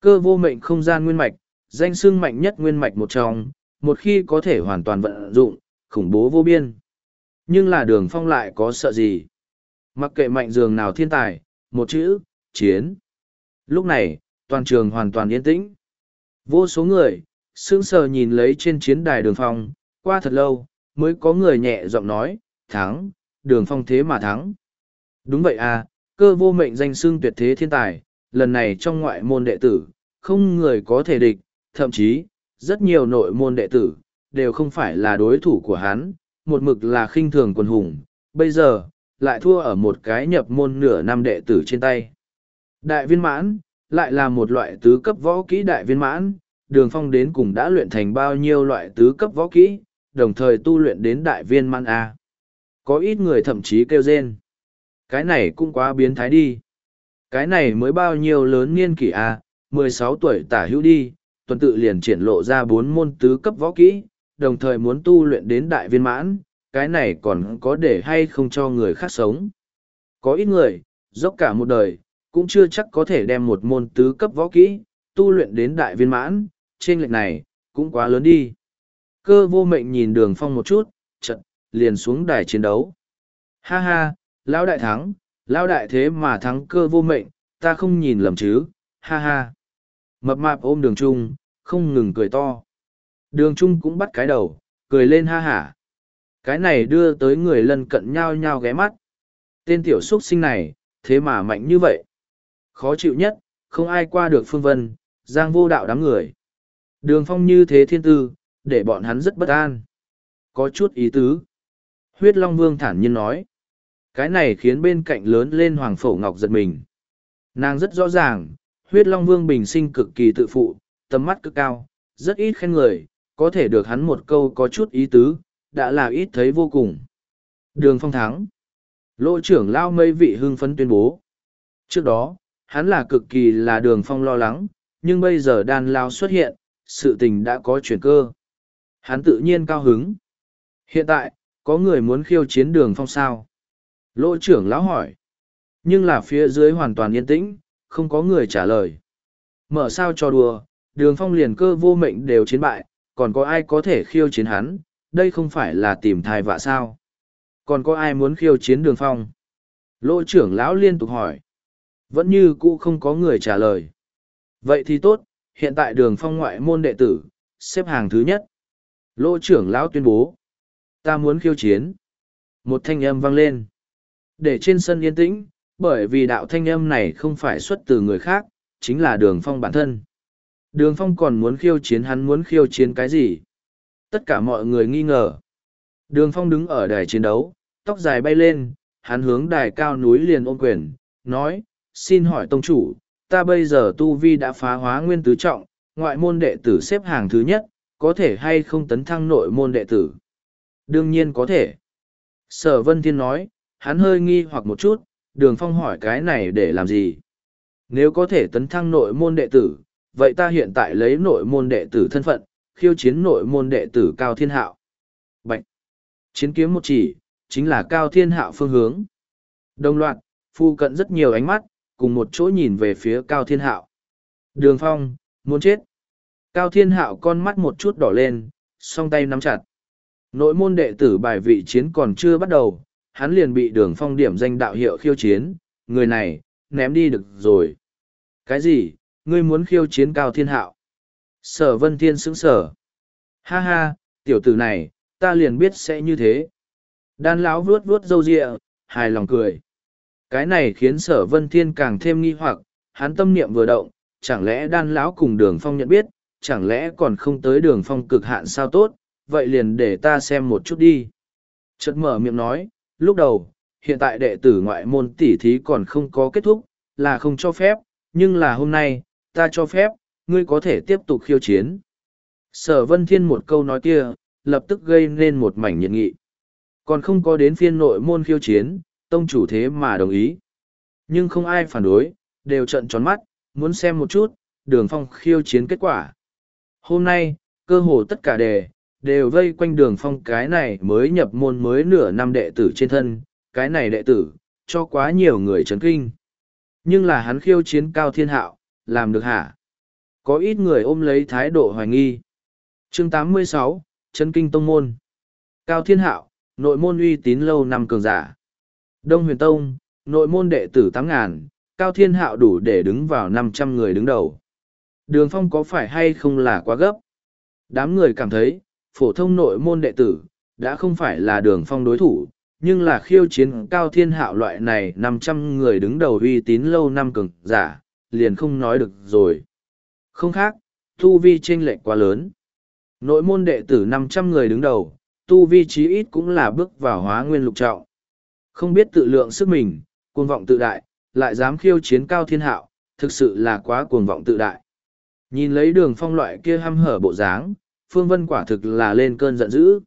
Cơ vô mệnh không gian nguyên mạch, danh xưng mạnh nhất nguyên mạch một trong, một khi có thể hoàn toàn vận dụng, khủng bố vô biên. Nhưng là đường phong lại có sợ gì? Mặc kệ mạnh dường nào thiên tài, một chữ chiến. Lúc này, toàn trường hoàn toàn yên tĩnh. Vô số người, sững sờ nhìn lấy trên chiến đài đường phong, qua thật lâu, mới có người nhẹ giọng nói, thắng, đường phong thế mà thắng. Đúng vậy à cơ vô mệnh danh xưng tuyệt thế thiên tài, lần này trong ngoại môn đệ tử, không người có thể địch, thậm chí, rất nhiều nội môn đệ tử, đều không phải là đối thủ của hắn, một mực là khinh thường quần hùng, bây giờ, lại thua ở một cái nhập môn nửa năm đệ tử trên tay đại viên mãn, lại là một loại tứ cấp võ kỹ đại viên mãn. Đường phong đến cùng đã luyện thành bao nhiêu loại tứ cấp võ kỹ, đồng thời tu luyện đến đại viên mãn a. Có ít người thậm chí kêu rên. Cái này cũng quá biến thái đi. Cái này mới bao nhiêu lớn niên kỷ a, mười sáu tuổi tả hữu đi, tuần tự liền triển lộ ra bốn môn tứ cấp võ kỹ, đồng thời muốn tu luyện đến đại viên mãn, cái này còn có để hay không cho người khác sống. Có ít người, dốc cả một đời cũng chưa chắc có thể đem một môn tứ cấp võ kỹ tu luyện đến đại viên mãn, trên lệch này cũng quá lớn đi. Cơ vô mệnh nhìn đường phong một chút trận liền xuống đài chiến đấu. Ha ha, lão đại thắng, lão đại thế mà thắng cơ vô mệnh, ta không nhìn lầm chứ, ha ha. Mập mạp ôm đường trung, không ngừng cười to. Đường trung cũng bắt cái đầu, cười lên ha hả cái này đưa tới người lân cận nhao nhao ghé mắt. Tên tiểu xuất sinh này, thế mà mạnh như vậy khó chịu nhất, không ai qua được phương vân, giang vô đạo đám người. Đường phong như thế thiên tư, để bọn hắn rất bất an. Có chút ý tứ. Huyết long vương thản nhiên nói. Cái này khiến bên cạnh lớn lên hoàng phổ ngọc giật mình. Nàng rất rõ ràng, huyết long vương bình sinh cực kỳ tự phụ, tầm mắt cực cao, rất ít khen người, có thể được hắn một câu có chút ý tứ, đã là ít thấy vô cùng. Đường phong thắng. Lộ trưởng lao mây vị hưng phấn tuyên bố. Trước đó hắn là cực kỳ là đường phong lo lắng, nhưng bây giờ đan lao xuất hiện, sự tình đã có chuyển cơ. Hắn tự nhiên cao hứng. Hiện tại, có người muốn khiêu chiến đường phong sao? Lỗ trưởng lão hỏi. Nhưng là phía dưới hoàn toàn yên tĩnh, không có người trả lời. Mở sao cho đùa, đường phong liền cơ vô mệnh đều chiến bại, còn có ai có thể khiêu chiến hắn? Đây không phải là tìm thai vạ sao? Còn có ai muốn khiêu chiến đường phong? Lỗ trưởng lão liên tục hỏi vẫn như cũ không có người trả lời. Vậy thì tốt hiện tại đường phong ngoại môn đệ tử xếp hàng thứ nhất. Lỗ trưởng lão tuyên bố ta muốn khiêu chiến. Một thanh âm vang lên. Để trên sân yên tĩnh bởi vì đạo thanh âm này không phải xuất từ người khác chính là đường phong bản thân. Đường phong còn muốn khiêu chiến hắn muốn khiêu chiến cái gì? Tất cả mọi người nghi ngờ. Đường phong đứng ở đài chiến đấu, tóc dài bay lên, hắn hướng đài cao núi liền ôm quyền, nói, xin hỏi tông chủ, ta bây giờ tu vi đã phá hóa nguyên tứ trọng, ngoại môn đệ tử xếp hàng thứ nhất, có thể hay không tấn thăng nội môn đệ tử? Đương nhiên có thể. Sở Vân Thiên nói, hắn hơi nghi hoặc một chút, đường phong hỏi cái này để làm gì? Nếu có thể tấn thăng nội môn đệ tử, vậy ta hiện tại lấy nội môn đệ tử thân phận, khiêu chiến nội môn đệ tử Cao Thiên Hạo. Bạch! Chiến kiếm một chỉ, chính là Cao Thiên Hạo phương hướng. Đồng loạt, phu cận rất nhiều ánh mắt, cùng một chỗ nhìn về phía Cao Thiên Hạo. Đường Phong, muốn chết. Cao Thiên Hạo con mắt một chút đỏ lên, song tay nắm chặt. Nội môn đệ tử bài vị chiến còn chưa bắt đầu, hắn liền bị đường phong điểm danh đạo hiệu khiêu chiến, người này, ném đi được rồi. Cái gì, ngươi muốn khiêu chiến Cao Thiên Hạo? Sở Vân Thiên sững sở. Ha ha, tiểu tử này, ta liền biết sẽ như thế. Đan lão vuốt vuốt râu ria, hài lòng cười. Cái này khiến sở vân thiên càng thêm nghi hoặc, hắn tâm niệm vừa động, chẳng lẽ đan lão cùng đường phong nhận biết, chẳng lẽ còn không tới đường phong cực hạn sao tốt, vậy liền để ta xem một chút đi. Chợt mở miệng nói, lúc đầu, hiện tại đệ tử ngoại môn tỷ thí còn không có kết thúc, là không cho phép, nhưng là hôm nay, ta cho phép, ngươi có thể tiếp tục khiêu chiến. Sở Vân Thiên một câu nói kia, lập tức gây nên một mảnh nhiệt nghị. Còn không có đến phiên nội môn khiêu chiến, tông chủ thế mà đồng ý. Nhưng không ai phản đối, đều trận tròn mắt, muốn xem một chút, đường phong khiêu chiến kết quả. Hôm nay, cơ hồ tất cả đề, đều vây quanh đường phong cái này mới nhập môn mới nửa năm đệ tử trên thân, cái này đệ tử, cho quá nhiều người chấn kinh. Nhưng là hắn khiêu chiến cao thiên hạo, làm được hả? Có ít người ôm lấy thái độ hoài nghi. chương 86, Chấn Kinh Tông Môn Cao Thiên Hạo, nội môn uy tín lâu năm cường giả. Đông Huyền Tông, nội môn đệ tử tám ngàn, Cao Thiên Hạo đủ để đứng vào năm trăm người đứng đầu. Đường Phong có phải hay không là quá gấp? Đám người cảm thấy, phổ thông nội môn đệ tử, đã không phải là đường Phong đối thủ, nhưng là khiêu chiến Cao Thiên Hạo loại này năm trăm người đứng đầu uy tín lâu năm cường giả, liền không nói được rồi. Không khác, tu vi chênh lệch quá lớn. Nội môn đệ tử năm trăm người đứng đầu, tu vi chí ít cũng là bước vào hóa nguyên lục trọng. Không biết tự lượng sức mình, cuồng vọng tự đại, lại dám khiêu chiến cao thiên hạo, thực sự là quá cuồng vọng tự đại. Nhìn lấy đường phong loại kia hăm hở bộ dáng, Phương Vân quả thực là lên cơn giận dữ.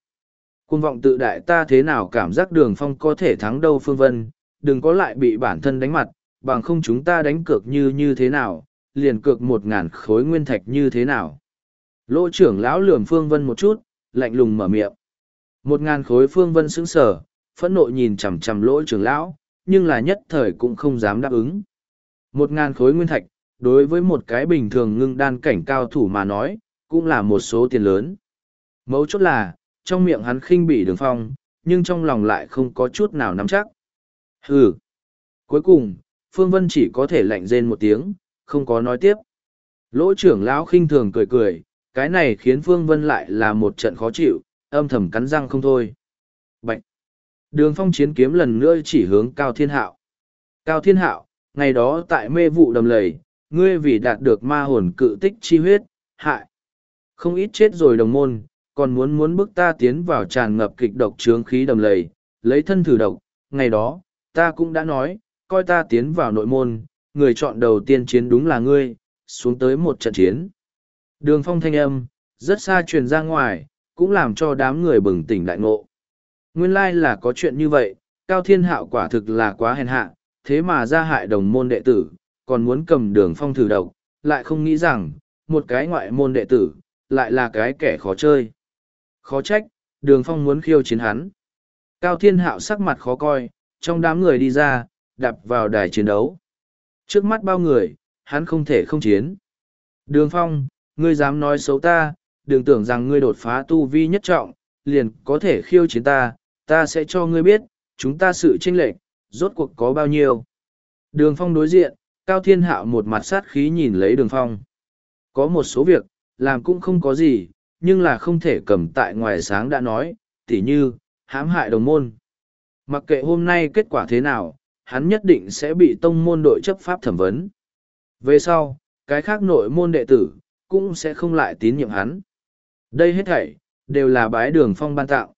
Cuồng vọng tự đại ta thế nào cảm giác đường phong có thể thắng đâu Phương Vân, đừng có lại bị bản thân đánh mặt, bằng không chúng ta đánh cược như như thế nào, liền cược một ngàn khối nguyên thạch như thế nào. Lỗ trưởng lão lườm Phương Vân một chút, lạnh lùng mở miệng. Một ngàn khối Phương Vân sững sờ, phẫn nộ nhìn chằm chằm lỗ trưởng lão, nhưng là nhất thời cũng không dám đáp ứng. Một ngàn khối nguyên thạch, đối với một cái bình thường ngưng đan cảnh cao thủ mà nói, cũng là một số tiền lớn. Mấu chốt là, trong miệng hắn khinh bị đường phong, nhưng trong lòng lại không có chút nào nắm chắc. Hừ. Cuối cùng, Phương Vân chỉ có thể lạnh rên một tiếng, không có nói tiếp. Lỗ trưởng lão khinh thường cười cười, cái này khiến Phương Vân lại là một trận khó chịu, âm thầm cắn răng không thôi. Đường phong chiến kiếm lần nữa chỉ hướng Cao Thiên Hạo. Cao Thiên Hạo, ngày đó tại mê vụ đầm lầy, ngươi vì đạt được ma hồn cự tích chi huyết, hại. Không ít chết rồi đồng môn, còn muốn muốn bức ta tiến vào tràn ngập kịch độc trướng khí đầm lầy, lấy thân thử độc. Ngày đó, ta cũng đã nói, coi ta tiến vào nội môn, người chọn đầu tiên chiến đúng là ngươi, xuống tới một trận chiến. Đường phong thanh âm, rất xa truyền ra ngoài, cũng làm cho đám người bừng tỉnh đại ngộ. Nguyên lai là có chuyện như vậy, Cao Thiên Hạo quả thực là quá hèn hạ, thế mà ra hại đồng môn đệ tử, còn muốn cầm đường phong thử độc, lại không nghĩ rằng, một cái ngoại môn đệ tử, lại là cái kẻ khó chơi. Khó trách, đường phong muốn khiêu chiến hắn. Cao Thiên Hạo sắc mặt khó coi, trong đám người đi ra, đập vào đài chiến đấu. Trước mắt bao người, hắn không thể không chiến. Đường phong, ngươi dám nói xấu ta, đừng tưởng rằng ngươi đột phá tu vi nhất trọng, liền có thể khiêu chiến ta, ta sẽ cho ngươi biết, chúng ta sự tranh lệch, rốt cuộc có bao nhiêu. Đường phong đối diện, Cao Thiên Hạo một mặt sát khí nhìn lấy đường phong. Có một số việc, làm cũng không có gì, nhưng là không thể cầm tại ngoài sáng đã nói, tỉ như, hãm hại đồng môn. Mặc kệ hôm nay kết quả thế nào, hắn nhất định sẽ bị tông môn đội chấp pháp thẩm vấn. Về sau, cái khác nội môn đệ tử, cũng sẽ không lại tín nhiệm hắn. Đây hết thảy, đều là bái đường phong ban tạo.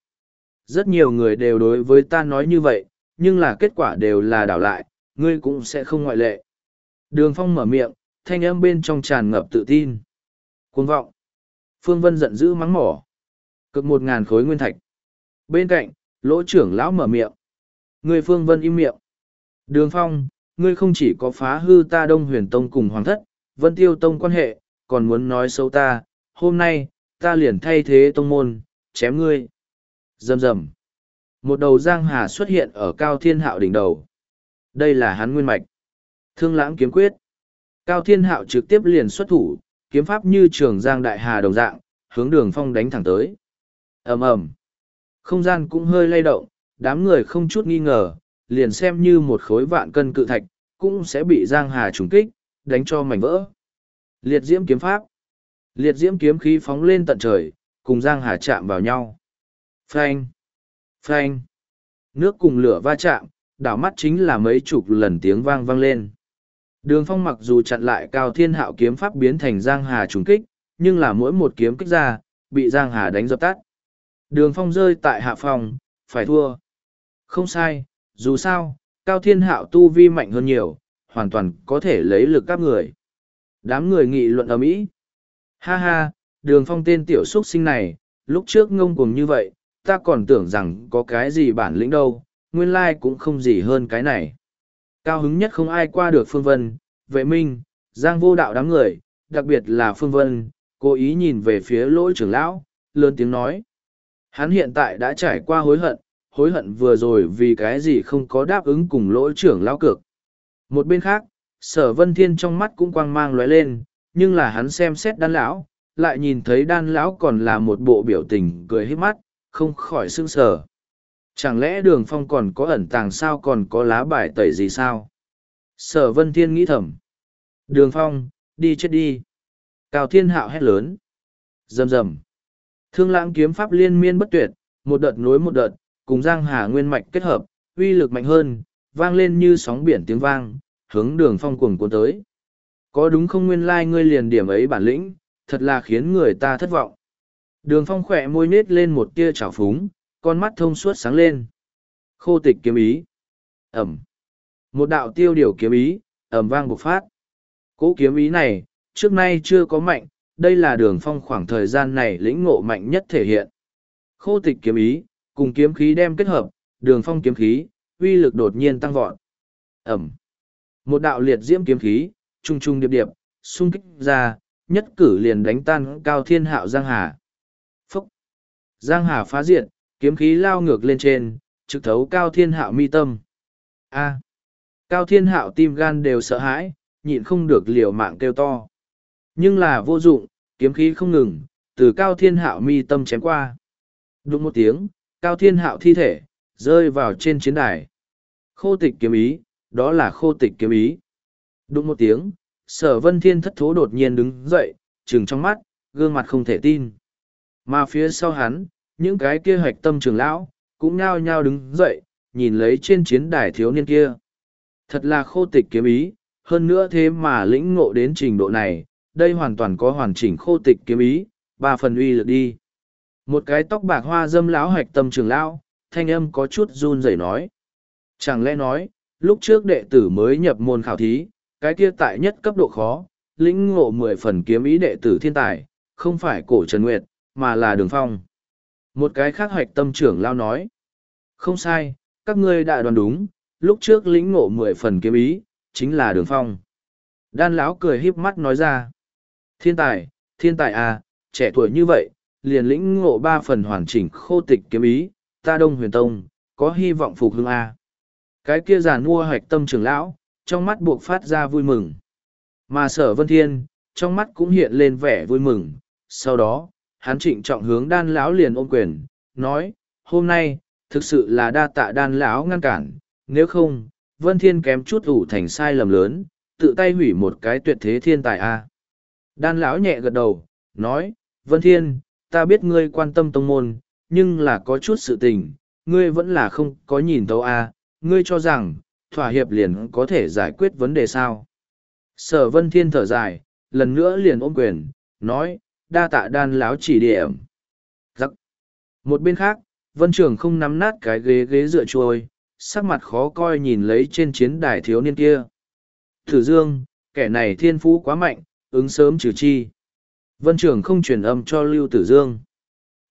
Rất nhiều người đều đối với ta nói như vậy, nhưng là kết quả đều là đảo lại, ngươi cũng sẽ không ngoại lệ. Đường phong mở miệng, thanh âm bên trong tràn ngập tự tin. Cuồng vọng. Phương Vân giận dữ mắng mỏ. Cực một ngàn khối nguyên thạch. Bên cạnh, lỗ trưởng lão mở miệng. Người Phương Vân im miệng. Đường phong, ngươi không chỉ có phá hư ta đông huyền tông cùng hoàng thất, vân tiêu tông quan hệ, còn muốn nói xấu ta, hôm nay, ta liền thay thế tông môn, chém ngươi. Rầm rầm. Một đầu giang hà xuất hiện ở cao thiên hạo đỉnh đầu. Đây là hắn nguyên mạch. Thương lãng kiếm quyết. Cao thiên hạo trực tiếp liền xuất thủ, kiếm pháp như trường giang đại hà đồng dạng, hướng đường phong đánh thẳng tới. ầm ầm Không gian cũng hơi lay động, đám người không chút nghi ngờ, liền xem như một khối vạn cân cự thạch, cũng sẽ bị giang hà trùng kích, đánh cho mảnh vỡ. Liệt diễm kiếm pháp. Liệt diễm kiếm khí phóng lên tận trời, cùng giang hà chạm vào nhau. Phanh! Phanh! Nước cùng lửa va chạm, đảo mắt chính là mấy chục lần tiếng vang vang lên. Đường phong mặc dù chặn lại cao thiên hạo kiếm pháp biến thành giang hà trùng kích, nhưng là mỗi một kiếm kích ra, bị giang hà đánh dập tắt. Đường phong rơi tại hạ phòng, phải thua. Không sai, dù sao, cao thiên hạo tu vi mạnh hơn nhiều, hoàn toàn có thể lấy lực các người. Đám người nghị luận ở mỹ. Ha ha, đường phong tên tiểu xuất sinh này, lúc trước ngông cuồng như vậy, ta còn tưởng rằng có cái gì bản lĩnh đâu, nguyên lai cũng không gì hơn cái này. Cao hứng nhất không ai qua được Phương Vân, vệ minh, giang vô đạo đám người, đặc biệt là Phương Vân, cố ý nhìn về phía lỗi trưởng lão, lớn tiếng nói. Hắn hiện tại đã trải qua hối hận, hối hận vừa rồi vì cái gì không có đáp ứng cùng lỗi trưởng lão cực. Một bên khác, sở vân thiên trong mắt cũng quang mang lóe lên, nhưng là hắn xem xét đan lão, lại nhìn thấy đan lão còn là một bộ biểu tình cười hết mắt, không khỏi sưng sờ. Chẳng lẽ đường phong còn có ẩn tàng sao còn có lá bài tẩy gì sao? Sở vân thiên nghĩ thầm. Đường phong, đi chết đi. Cao thiên hạo hét lớn. rầm rầm. Thương lãng kiếm pháp liên miên bất tuyệt, một đợt nối một đợt, cùng giang hà nguyên mạch kết hợp, uy lực mạnh hơn, vang lên như sóng biển tiếng vang, hướng đường phong cuồng cuốn tới. Có đúng không nguyên lai like ngươi liền điểm ấy bản lĩnh, thật là khiến người ta thất vọng. Đường phong khỏe môi nết lên một tia trào phúng, con mắt thông suốt sáng lên. Khô tịch kiếm ý. Ẩm. Một đạo tiêu điều kiếm ý, ẩm vang bộc phát. Cỗ kiếm ý này, trước nay chưa có mạnh, đây là đường phong khoảng thời gian này lĩnh ngộ mạnh nhất thể hiện. Khô tịch kiếm ý, cùng kiếm khí đem kết hợp, đường phong kiếm khí, uy lực đột nhiên tăng vọt. Ẩm. Một đạo liệt diễm kiếm khí, trung trung điệp điệp, xung kích ra, nhất cử liền đánh tan cao thiên hạo Giang Hà. Giang Hà phá diệt, kiếm khí lao ngược lên trên, trực thấu cao thiên hạo mi tâm. A! Cao thiên hạo tim gan đều sợ hãi, nhịn không được liều mạng kêu to. Nhưng là vô dụng, kiếm khí không ngừng, từ cao thiên hạo mi tâm chém qua. Đúng một tiếng, cao thiên hạo thi thể, rơi vào trên chiến đài. Khô tịch kiếm ý, đó là khô tịch kiếm ý. Đúng một tiếng, sở vân thiên thất thố đột nhiên đứng dậy, trừng trong mắt, gương mặt không thể tin. Mà phía sau hắn, những cái kia hạch tâm trường lão, cũng nhao nhao đứng dậy, nhìn lấy trên chiến đài thiếu niên kia. Thật là khô tịch kiếm ý, hơn nữa thế mà lĩnh ngộ đến trình độ này, đây hoàn toàn có hoàn chỉnh khô tịch kiếm ý, ba phần uy lực đi. Một cái tóc bạc hoa dâm lão hạch tâm trường lão, thanh âm có chút run rẩy nói. Chẳng lẽ nói, lúc trước đệ tử mới nhập môn khảo thí, cái kia tại nhất cấp độ khó, lĩnh ngộ mười phần kiếm ý đệ tử thiên tài, không phải cổ Trần Nguyệt, mà là đường phong. Một cái khác hoạch tâm trưởng lao nói. Không sai, các ngươi đã đoán đúng, lúc trước lĩnh ngộ mười phần kiếm ý, chính là đường phong. Đan lão cười híp mắt nói ra. Thiên tài, thiên tài à, trẻ tuổi như vậy, liền lĩnh ngộ ba phần hoàn chỉnh khô tịch kiếm ý, ta đông huyền tông, có hy vọng phục hưng A. Cái kia giàn mua hoạch tâm trưởng lão, trong mắt buộc phát ra vui mừng. Mà sở vân thiên, trong mắt cũng hiện lên vẻ vui mừng. Sau đó, hắn trịnh trọng hướng đan lão liền ôm quyền, nói, hôm nay, thực sự là đa tạ đan lão ngăn cản, nếu không, vân thiên kém chút ủ thành sai lầm lớn, tự tay hủy một cái tuyệt thế thiên tài a. Đan lão nhẹ gật đầu, nói, vân thiên, ta biết ngươi quan tâm tông môn, nhưng là có chút sự tình, ngươi vẫn là không có nhìn thấu a, ngươi cho rằng, thỏa hiệp liền có thể giải quyết vấn đề sao. Sở vân thiên thở dài, lần nữa liền ôm quyền, nói, đa tạ đan láo chỉ điểm. Giặc. Một bên khác, vân trường không nắm nát cái ghế ghế dựa trôi, sắc mặt khó coi nhìn lấy trên chiến đài thiếu niên kia. Tử Dương, kẻ này thiên phú quá mạnh, ứng sớm trừ chi. Vân Trường không truyền âm cho Lưu Tử Dương.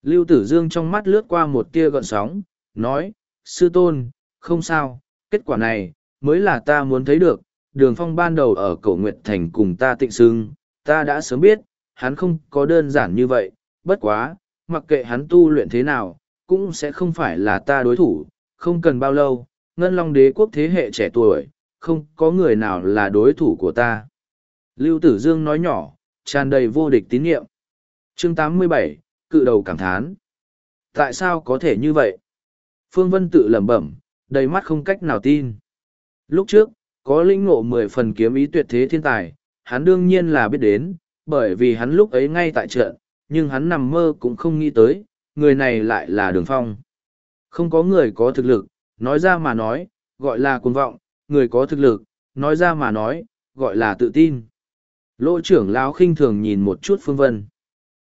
Lưu Tử Dương trong mắt lướt qua một tia gợn sóng, nói, sư tôn, không sao, kết quả này, mới là ta muốn thấy được, đường phong ban đầu ở cổ Nguyệt Thành cùng ta tịnh sưng, ta đã sớm biết, hắn không có đơn giản như vậy, bất quá, mặc kệ hắn tu luyện thế nào, cũng sẽ không phải là ta đối thủ, không cần bao lâu, ngân long đế quốc thế hệ trẻ tuổi, không có người nào là đối thủ của ta. Lưu Tử Dương nói nhỏ, tràn đầy vô địch tín nhiệm. Chương 87, cự đầu cảm thán. Tại sao có thể như vậy? Phương Vân tự lẩm bẩm, đầy mắt không cách nào tin. Lúc trước, có linh ngộ mười phần kiếm ý tuyệt thế thiên tài, hắn đương nhiên là biết đến, bởi vì hắn lúc ấy ngay tại trận, nhưng hắn nằm mơ cũng không nghĩ tới, người này lại là đường phong. Không có người có thực lực, nói ra mà nói, gọi là cuồng vọng, người có thực lực, nói ra mà nói, gọi là tự tin. Lỗ trưởng lão khinh thường nhìn một chút Phương Vân.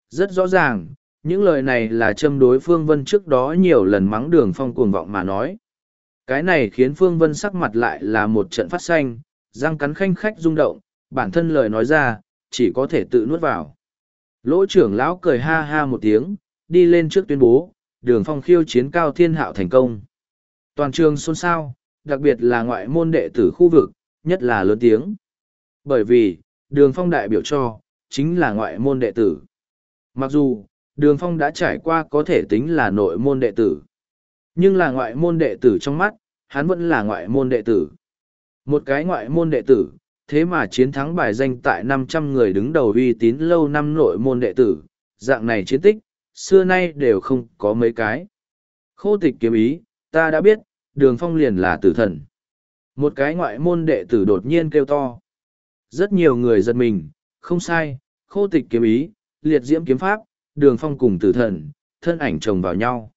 Rất rõ ràng, những lời này là châm đối Phương Vân trước đó nhiều lần mắng đường phong cuồng vọng mà nói. Cái này khiến Phương Vân sắc mặt lại là một trận phát xanh, răng cắn khanh khách rung động, bản thân lời nói ra, chỉ có thể tự nuốt vào. Lỗ trưởng lão cười ha ha một tiếng, đi lên trước tuyên bố, đường phong khiêu chiến cao thiên hạo thành công. Toàn trường xôn xao, đặc biệt là ngoại môn đệ tử khu vực, nhất là lớn tiếng. Bởi vì, đường phong đại biểu cho, chính là ngoại môn đệ tử. Mặc dù, đường phong đã trải qua có thể tính là nội môn đệ tử. Nhưng là ngoại môn đệ tử trong mắt, hắn vẫn là ngoại môn đệ tử. Một cái ngoại môn đệ tử, thế mà chiến thắng bài danh tại năm trăm người đứng đầu uy tín lâu năm nội môn đệ tử, dạng này chiến tích, xưa nay đều không có mấy cái. Khô tịch kiếm ý, ta đã biết, đường phong liền là tử thần. Một cái ngoại môn đệ tử đột nhiên kêu to. Rất nhiều người giật mình, không sai, khô tịch kiếm ý, liệt diễm kiếm pháp, đường phong cùng tử thần, thân ảnh chồng vào nhau.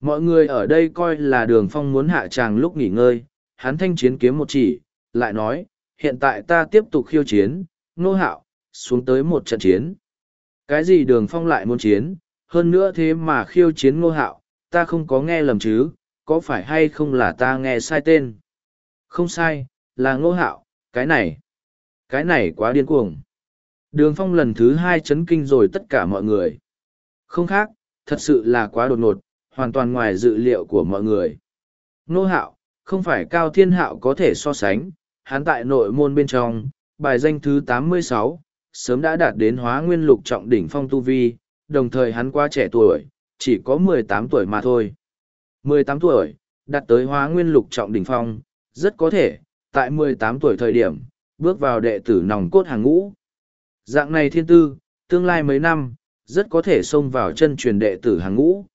Mọi người ở đây coi là đường phong muốn hạ tràng lúc nghỉ ngơi, hắn thanh chiến kiếm một chỉ, lại nói, hiện tại ta tiếp tục khiêu chiến, nô hạo, xuống tới một trận chiến. Cái gì đường phong lại muốn chiến, hơn nữa thế mà khiêu chiến Nô hạo, ta không có nghe lầm chứ, có phải hay không là ta nghe sai tên? Không sai, là ngô hạo, cái này, cái này quá điên cuồng. Đường phong lần thứ hai chấn kinh rồi tất cả mọi người. Không khác, thật sự là quá đột ngột, hoàn toàn ngoài dự liệu của mọi người. Ngô hạo, không phải cao thiên hạo có thể so sánh, hắn tại nội môn bên trong, bài danh thứ 86, sớm đã đạt đến hóa nguyên lục trọng đỉnh phong tu vi, đồng thời hắn quá trẻ tuổi, chỉ có 18 tuổi mà thôi. 18 tuổi, đạt tới hóa nguyên lục trọng đỉnh phong, rất có thể, tại 18 tuổi thời điểm, bước vào đệ tử nòng cốt hàng ngũ. Dạng này thiên tư, tương lai mấy năm, rất có thể xông vào chân truyền đệ tử hàng ngũ.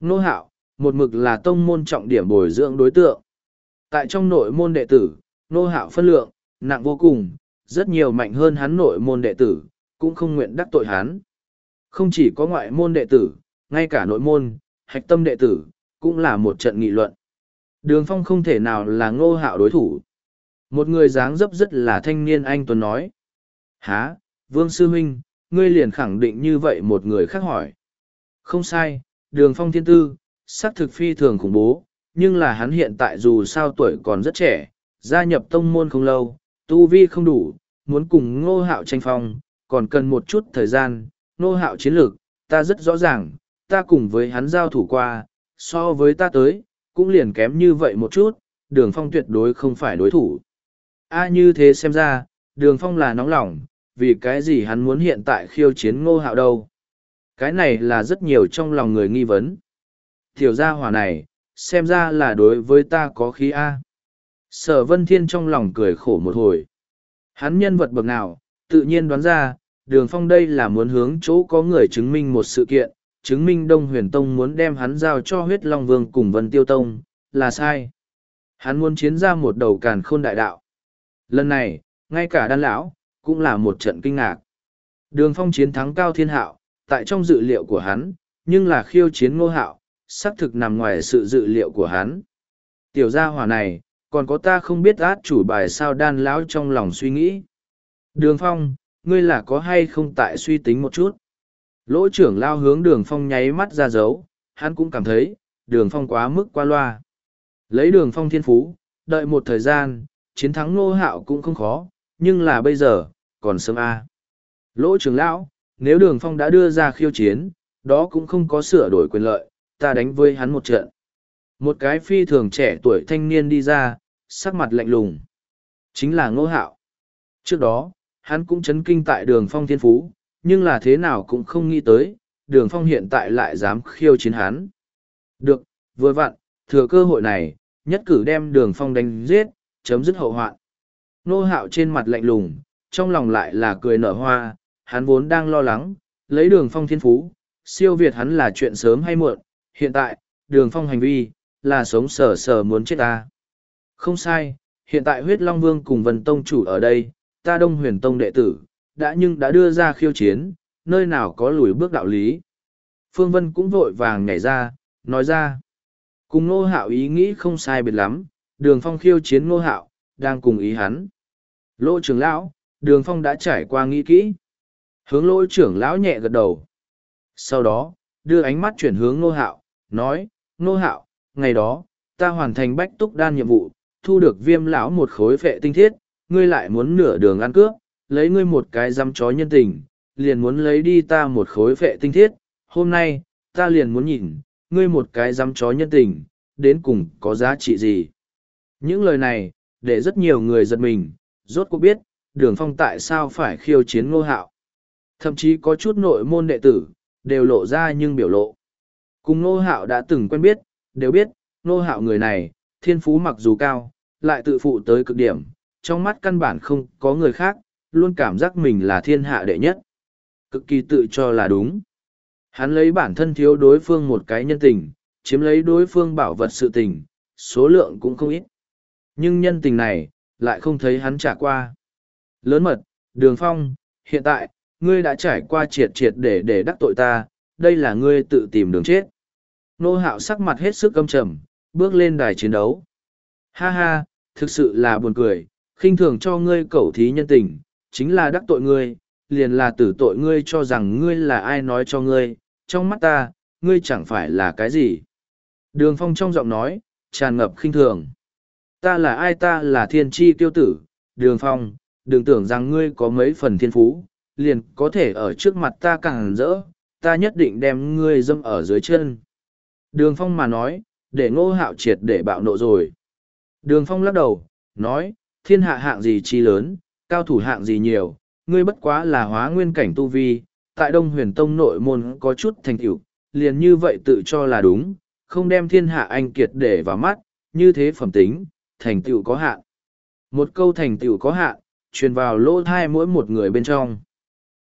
Nô hạo, một mực là tông môn trọng điểm bồi dưỡng đối tượng. Tại trong nội môn đệ tử, nô hạo phân lượng, nặng vô cùng, rất nhiều mạnh hơn hắn nội môn đệ tử, cũng không nguyện đắc tội hắn. Không chỉ có ngoại môn đệ tử, ngay cả nội môn, hạch tâm đệ tử, cũng là một trận nghị luận. Đường phong không thể nào là ngô hạo đối thủ. Một người dáng dấp rất là thanh niên anh Tuấn nói. Há, Vương Sư Huynh, ngươi liền khẳng định như vậy một người khác hỏi. Không sai, đường phong thiên tư, sắc thực phi thường khủng bố, nhưng là hắn hiện tại dù sao tuổi còn rất trẻ, gia nhập tông môn không lâu, tu vi không đủ, muốn cùng ngô hạo tranh phong, còn cần một chút thời gian, ngô hạo chiến lược, ta rất rõ ràng, ta cùng với hắn giao thủ qua, so với ta tới, cũng liền kém như vậy một chút, đường phong tuyệt đối không phải đối thủ. A như thế xem ra, đường phong là nóng lòng, vì cái gì hắn muốn hiện tại khiêu chiến ngô hạo đâu. Cái này là rất nhiều trong lòng người nghi vấn. Tiểu gia hỏa này, xem ra là đối với ta có khí A. Sở Vân Thiên trong lòng cười khổ một hồi. Hắn nhân vật bậc nào, tự nhiên đoán ra, đường phong đây là muốn hướng chỗ có người chứng minh một sự kiện, chứng minh Đông Huyền Tông muốn đem hắn giao cho huyết Long Vương cùng Vân Tiêu Tông, là sai. Hắn muốn chiến ra một đầu càn khôn đại đạo. Lần này, ngay cả đan lão, cũng là một trận kinh ngạc. Đường phong chiến thắng cao thiên hạo, tại trong dự liệu của hắn, nhưng là khiêu chiến ngô hạo, xác thực nằm ngoài sự dự liệu của hắn. Tiểu gia hỏa này, còn có ta không biết át chủ bài sao đan lão trong lòng suy nghĩ. Đường phong, ngươi là có hay không tại suy tính một chút. Lỗ trưởng lao hướng đường phong nháy mắt ra dấu, hắn cũng cảm thấy, đường phong quá mức qua loa. Lấy đường phong thiên phú, đợi một thời gian, chiến thắng ngô hạo cũng không khó, nhưng là bây giờ, còn sớm a Lỗ trưởng lão, nếu đường phong đã đưa ra khiêu chiến, đó cũng không có sửa đổi quyền lợi, ta đánh với hắn một trận. Một cái phi thường trẻ tuổi thanh niên đi ra, sắc mặt lạnh lùng. Chính là ngô hạo. Trước đó, hắn cũng chấn kinh tại đường phong thiên phú, nhưng là thế nào cũng không nghĩ tới, đường phong hiện tại lại dám khiêu chiến hắn. Được, vừa vặn, thừa cơ hội này, nhất cử đem đường phong đánh giết, chấm dứt hậu hoạn. Nô hạo trên mặt lạnh lùng, trong lòng lại là cười nở hoa, hắn vốn đang lo lắng, lấy đường phong thiên phú, siêu việt hắn là chuyện sớm hay muộn, hiện tại, đường phong hành vi, là sống sờ sờ muốn chết ta. Không sai, hiện tại huyết Long Vương cùng Vân Tông chủ ở đây, ta đông huyền tông đệ tử, đã nhưng đã đưa ra khiêu chiến, nơi nào có lùi bước đạo lý. Phương Vân cũng vội vàng nhảy ra, nói ra. Cùng Ngô Hạo ý nghĩ không sai biệt lắm, đường phong khiêu chiến Ngô Hạo, đang cùng ý hắn. Lỗ trưởng lão, đường phong đã trải qua nghĩ kỹ. Hướng lỗ trưởng lão nhẹ gật đầu. Sau đó, đưa ánh mắt chuyển hướng Ngô Hạo, nói, Ngô Hạo, ngày đó, ta hoàn thành bách túc đan nhiệm vụ, thu được viêm lão một khối phệ tinh thiết, ngươi lại muốn nửa đường ăn cướp, lấy ngươi một cái dăm chó nhân tình, liền muốn lấy đi ta một khối phệ tinh thiết, hôm nay, ta liền muốn nhìn, ngươi một cái dăm chó nhân tình, đến cùng có giá trị gì. Những lời này, để rất nhiều người giật mình, rốt cuộc biết, đường phong tại sao phải khiêu chiến ngô hạo. Thậm chí có chút nội môn đệ tử, đều lộ ra nhưng biểu lộ. Cùng ngô hạo đã từng quen biết, đều biết, ngô hạo người này, thiên phú mặc dù cao, lại tự phụ tới cực điểm, trong mắt căn bản không có người khác, luôn cảm giác mình là thiên hạ đệ nhất. Cực kỳ tự cho là đúng. Hắn lấy bản thân thiếu đối phương một cái nhân tình, chiếm lấy đối phương bảo vật sự tình, số lượng cũng không ít. Nhưng nhân tình này, lại không thấy hắn trả qua. Lớn mật, đường phong, hiện tại, ngươi đã trải qua triệt triệt để để đắc tội ta, đây là ngươi tự tìm đường chết. Nô hạo sắc mặt hết sức căm trầm, bước lên đài chiến đấu. Ha ha, thực sự là buồn cười, khinh thường cho ngươi cẩu thí nhân tình, chính là đắc tội ngươi, liền là tử tội ngươi cho rằng ngươi là ai nói cho ngươi, trong mắt ta, ngươi chẳng phải là cái gì. Đường phong trong giọng nói, tràn ngập khinh thường. Ta là ai ta là thiên tri tiêu tử, đường phong, đừng tưởng rằng ngươi có mấy phần thiên phú, liền có thể ở trước mặt ta càng rỡ, ta nhất định đem ngươi dâm ở dưới chân. Đường phong mà nói, để ngô hạo triệt để bạo nộ rồi. Đường phong lắc đầu, nói, thiên hạ hạng gì chi lớn, cao thủ hạng gì nhiều, ngươi bất quá là hóa nguyên cảnh tu vi, tại Đông Huyền Tông nội môn có chút thành tựu, liền như vậy tự cho là đúng, không đem thiên hạ anh kiệt để vào mắt, như thế phẩm tính, thành tựu có hạn. Một câu thành tựu có hạn, truyền vào lỗ thai mỗi một người bên trong.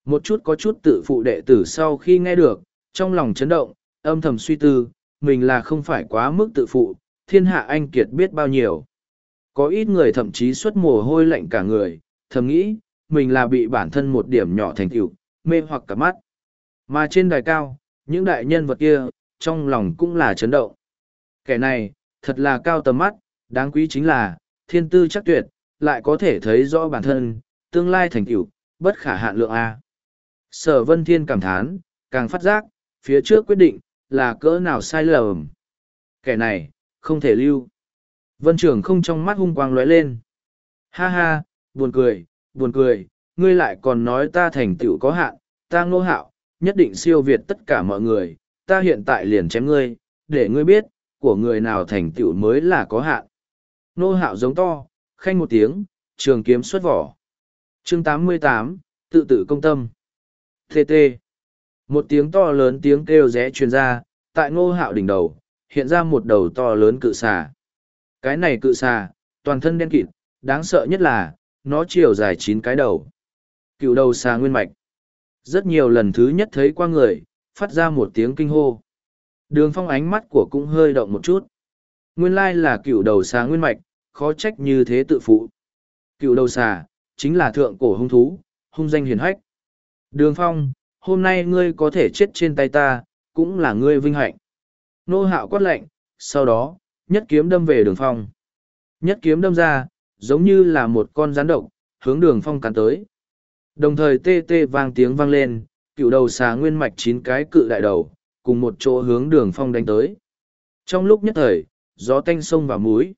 Một chút có chút tự phụ đệ tử sau khi nghe được, trong lòng chấn động, âm thầm suy tư, mình là không phải quá mức tự phụ, thiên hạ anh kiệt biết bao nhiêu. Có ít người thậm chí xuất mồ hôi lạnh cả người, thầm nghĩ, mình là bị bản thân một điểm nhỏ thành tựu mê hoặc cả mắt. Mà trên đài cao, những đại nhân vật kia, trong lòng cũng là chấn động. Kẻ này, thật là cao tầm mắt, đáng quý chính là, thiên tư chắc tuyệt, lại có thể thấy rõ bản thân, tương lai thành tựu bất khả hạn lượng A. Sở Vân Thiên cảm thán, càng phát giác, phía trước quyết định, là cỡ nào sai lầm. Kẻ này, không thể lưu. Vân trưởng không trong mắt hung quang lóe lên. Ha ha, buồn cười, buồn cười, ngươi lại còn nói ta thành tựu có hạn, ta ngô hạo, nhất định siêu việt tất cả mọi người, ta hiện tại liền chém ngươi, để ngươi biết, của người nào thành tựu mới là có hạn. Ngô hạo giống to, khanh một tiếng, trường kiếm xuất vỏ. chương 88, tự tử công tâm. TT. Một tiếng to lớn tiếng kêu rẽ truyền ra, tại ngô hạo đỉnh đầu, hiện ra một đầu to lớn cự xà. Cái này cự xà, toàn thân đen kịt, đáng sợ nhất là, nó chiều dài chín cái đầu. Cựu đầu xà nguyên mạch. Rất nhiều lần thứ nhất thấy qua người, phát ra một tiếng kinh hô. Đường phong ánh mắt của cũng hơi động một chút. Nguyên lai là cựu đầu xà nguyên mạch, khó trách như thế tự phụ. Cựu đầu xà, chính là thượng cổ hung thú, hung danh hiền hách. Đường phong, hôm nay ngươi có thể chết trên tay ta, cũng là ngươi vinh hạnh. Nô hạo quát lệnh, sau đó, nhất kiếm đâm về đường phong. Nhất kiếm đâm ra, giống như là một con rắn độc, hướng đường phong cắn tới. Đồng thời tê tê vang tiếng vang lên, cựu đầu xà nguyên mạch chín cái cự đại đầu, cùng một chỗ hướng đường phong đánh tới. Trong lúc nhất thời, gió tanh sông vào múi.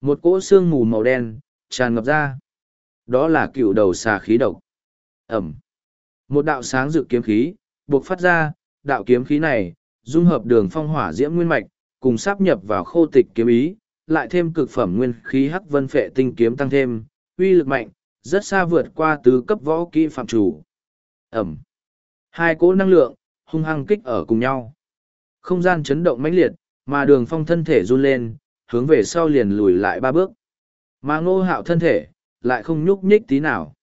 Một cỗ sương mù màu đen, tràn ngập ra. Đó là cựu đầu xà khí độc. Ẩm. Một đạo sáng dự kiếm khí, buộc phát ra, đạo kiếm khí này, dung hợp đường phong hỏa diễm nguyên mạch, cùng sáp nhập vào khô tịch kiếm ý, lại thêm cực phẩm nguyên khí hắc vân phệ tinh kiếm tăng thêm, uy lực mạnh, rất xa vượt qua tứ cấp võ kỹ phạm chủ. Ẩm. Hai cỗ năng lượng, hung hăng kích ở cùng nhau. Không gian chấn động mãnh liệt, mà đường phong thân thể run lên, hướng về sau liền lùi lại ba bước. Mà ngô hạo thân thể, lại không nhúc nhích tí nào.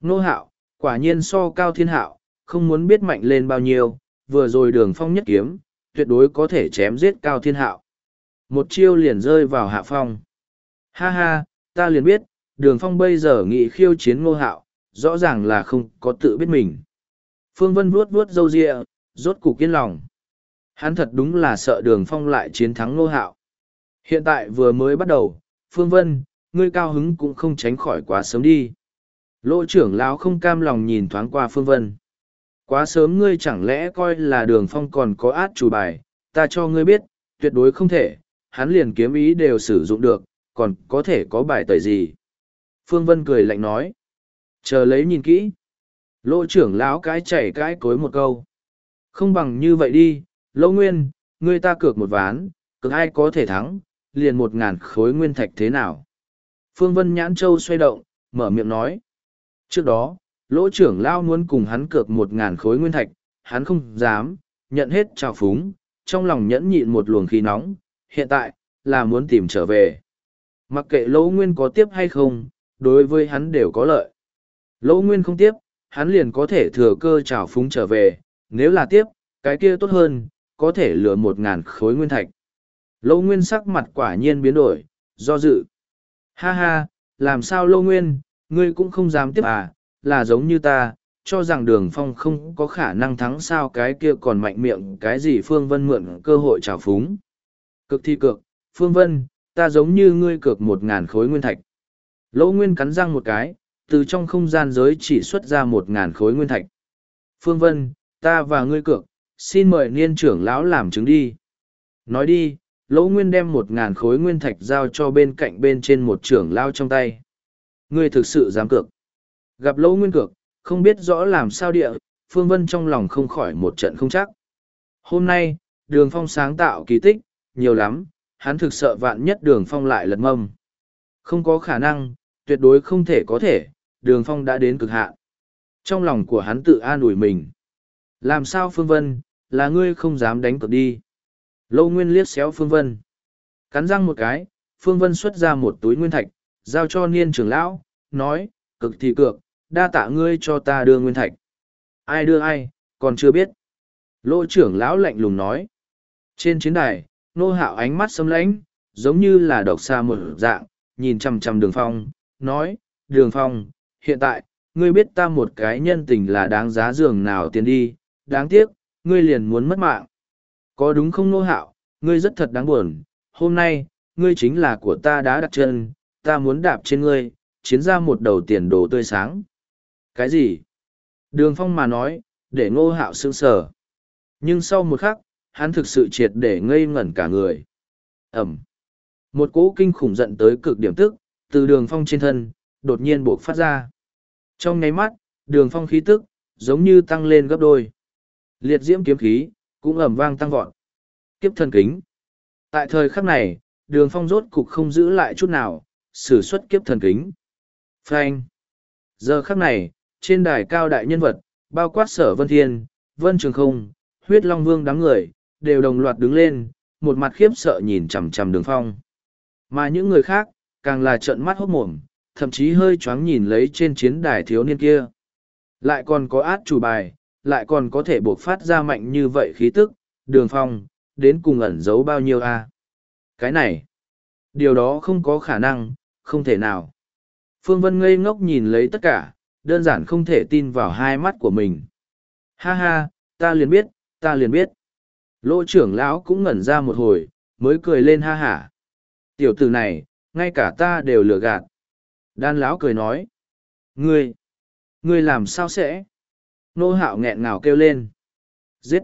Ngô hạo, quả nhiên so cao thiên hạo, không muốn biết mạnh lên bao nhiêu, vừa rồi đường phong nhất kiếm, tuyệt đối có thể chém giết cao thiên hạo. Một chiêu liền rơi vào hạ phong. Ha ha, ta liền biết, đường phong bây giờ nghị khiêu chiến ngô hạo, rõ ràng là không có tự biết mình. Phương Vân vuốt vuốt râu ria, rốt cục kiên lòng. Hắn thật đúng là sợ đường phong lại chiến thắng ngô hạo. Hiện tại vừa mới bắt đầu, Phương Vân, ngươi cao hứng cũng không tránh khỏi quá sớm đi. Lỗ trưởng lão không cam lòng nhìn thoáng qua Phương Vân. Quá sớm ngươi chẳng lẽ coi là đường phong còn có át chủ bài, ta cho ngươi biết, tuyệt đối không thể, hắn liền kiếm ý đều sử dụng được, còn có thể có bài tẩy gì. Phương Vân cười lạnh nói. Chờ lấy nhìn kỹ. Lỗ trưởng lão cái chảy cái cối một câu. Không bằng như vậy đi, Lỗ Nguyên, ngươi ta cược một ván, cực ai có thể thắng, liền một ngàn khối nguyên thạch thế nào. Phương Vân Nhãn Châu xoay động, mở miệng nói. Trước đó, lỗ trưởng lao muốn cùng hắn cược một ngàn khối nguyên thạch, hắn không dám, nhận hết trào phúng, trong lòng nhẫn nhịn một luồng khí nóng, hiện tại, là muốn tìm trở về. Mặc kệ lỗ nguyên có tiếp hay không, đối với hắn đều có lợi. Lỗ nguyên không tiếp, hắn liền có thể thừa cơ trào phúng trở về, nếu là tiếp, cái kia tốt hơn, có thể lừa một ngàn khối nguyên thạch. Lỗ nguyên sắc mặt quả nhiên biến đổi, do dự. Ha ha, làm sao Lỗ nguyên, ngươi cũng không dám tiếp à, là giống như ta, cho rằng đường phong không có khả năng thắng sao cái kia còn mạnh miệng cái gì Phương Vân mượn cơ hội trào phúng. Cực thi cực, Phương Vân, ta giống như ngươi cược một ngàn khối nguyên thạch. Lỗ Nguyên cắn răng một cái, từ trong không gian giới chỉ xuất ra một ngàn khối nguyên thạch. Phương Vân, ta và ngươi cược, xin mời niên trưởng lão làm chứng đi. Nói đi, Lỗ Nguyên đem một ngàn khối nguyên thạch giao cho bên cạnh bên trên một trưởng lao trong tay. Ngươi thực sự dám cược. Gặp Lỗ Nguyên cược, không biết rõ làm sao địa, Phương Vân trong lòng không khỏi một trận không chắc. Hôm nay, đường phong sáng tạo kỳ tích, nhiều lắm, hắn thực sợ vạn nhất đường phong lại lật mâm. Không có khả năng, tuyệt đối không thể có thể, đường phong đã đến cực hạn. Trong lòng của hắn tự an ủi mình. Làm sao Phương Vân, là ngươi không dám đánh cược đi. Lâu Nguyên liếc xéo Phương Vân. Cắn răng một cái, Phương Vân xuất ra một túi nguyên thạch, giao cho niên trưởng lão, nói, cực thì cược, đa tạ ngươi cho ta đưa nguyên thạch. Ai đưa ai, còn chưa biết. Lỗ trưởng lão lạnh lùng nói. Trên chiến đài, nô hạo ánh mắt sấm lãnh, giống như là độc xa một dạng, nhìn chằm chằm đường phong, nói, đường phong, hiện tại, ngươi biết ta một cái nhân tình là đáng giá giường nào tiền đi, đáng tiếc, ngươi liền muốn mất mạng. Có đúng không nô hạo, ngươi rất thật đáng buồn, hôm nay, ngươi chính là của ta đã đặt chân, ta muốn đạp trên ngươi, chiến ra một đầu tiền đồ tươi sáng. Cái gì? Đường phong mà nói, để ngô hạo sững sờ. Nhưng sau một khắc, hắn thực sự triệt để ngây ngẩn cả người. Ẩm. Một cỗ kinh khủng giận tới cực điểm tức, từ đường phong trên thân, đột nhiên buộc phát ra. Trong nháy mắt, đường phong khí tức, giống như tăng lên gấp đôi. Liệt diễm kiếm khí, cũng ẩm vang tăng vọt. Kiếp thần kính. Tại thời khắc này, đường phong rốt cục không giữ lại chút nào, sử xuất kiếp thần kính. Phanh. Giờ khắc này, trên đài cao đại nhân vật, bao quát sở vân thiên, vân trường không, huyết long vương đám người, đều đồng loạt đứng lên, một mặt khiếp sợ nhìn chằm chằm đường phong. Mà những người khác, càng là trợn mắt hốt mồm, thậm chí hơi choáng nhìn lấy trên chiến đài thiếu niên kia. Lại còn có át chủ bài, lại còn có thể buộc phát ra mạnh như vậy khí tức, đường phong, đến cùng ẩn giấu bao nhiêu a Cái này, điều đó không có khả năng, không thể nào. Phương Vân ngây ngốc nhìn lấy tất cả, đơn giản không thể tin vào hai mắt của mình. Ha ha, ta liền biết, ta liền biết. Lỗ trưởng lão cũng ngẩn ra một hồi, mới cười lên ha hả. Tiểu tử này, ngay cả ta đều lừa gạt. Đan lão cười nói. Ngươi, ngươi làm sao sẽ? Nô hạo nghẹn ngào kêu lên. Giết!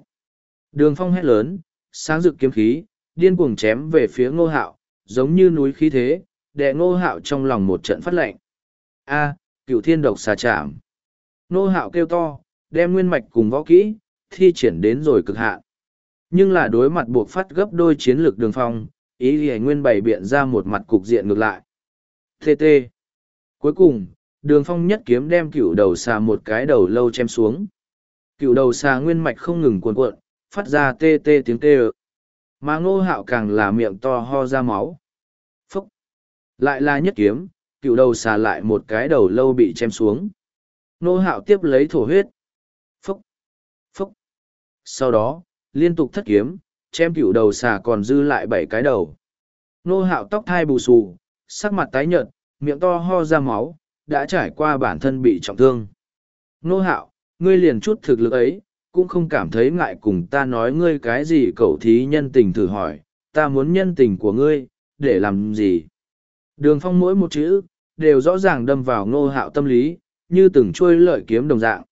Đường phong hét lớn, sáng rực kiếm khí, điên cuồng chém về phía ngô hạo, giống như núi khí thế, đè ngô hạo trong lòng một trận phát lệnh. A, cựu thiên độc xà chạm. nô hạo kêu to, đem nguyên mạch cùng võ kỹ, thi triển đến rồi cực hạn. Nhưng là đối mặt buộc phát gấp đôi chiến lược đường phong, ý thì nguyên bày biện ra một mặt cục diện ngược lại. TT. Cuối cùng, đường phong nhất kiếm đem cựu đầu xà một cái đầu lâu chém xuống. Cựu đầu xà nguyên mạch không ngừng cuồn cuộn, phát ra tê tê tiếng tê ợ. Mà ngô hạo càng là miệng to ho ra máu. Phúc! Lại là nhất kiếm, cựu đầu xà lại một cái đầu lâu bị chém xuống. nô hạo tiếp lấy thổ huyết. Phúc! Phúc! Sau đó, liên tục thất kiếm, chém cựu đầu xà còn dư lại bảy cái đầu. nô hạo tóc thai bù xù, sắc mặt tái nhợt, miệng to ho ra máu, đã trải qua bản thân bị trọng thương. nô hạo, ngươi liền chút thực lực ấy, cũng không cảm thấy ngại cùng ta nói ngươi cái gì cậu thí nhân tình thử hỏi, ta muốn nhân tình của ngươi, để làm gì? Đường phong mỗi một chữ, đều rõ ràng đâm vào ngô hạo tâm lý, như từng trôi lợi kiếm đồng dạng.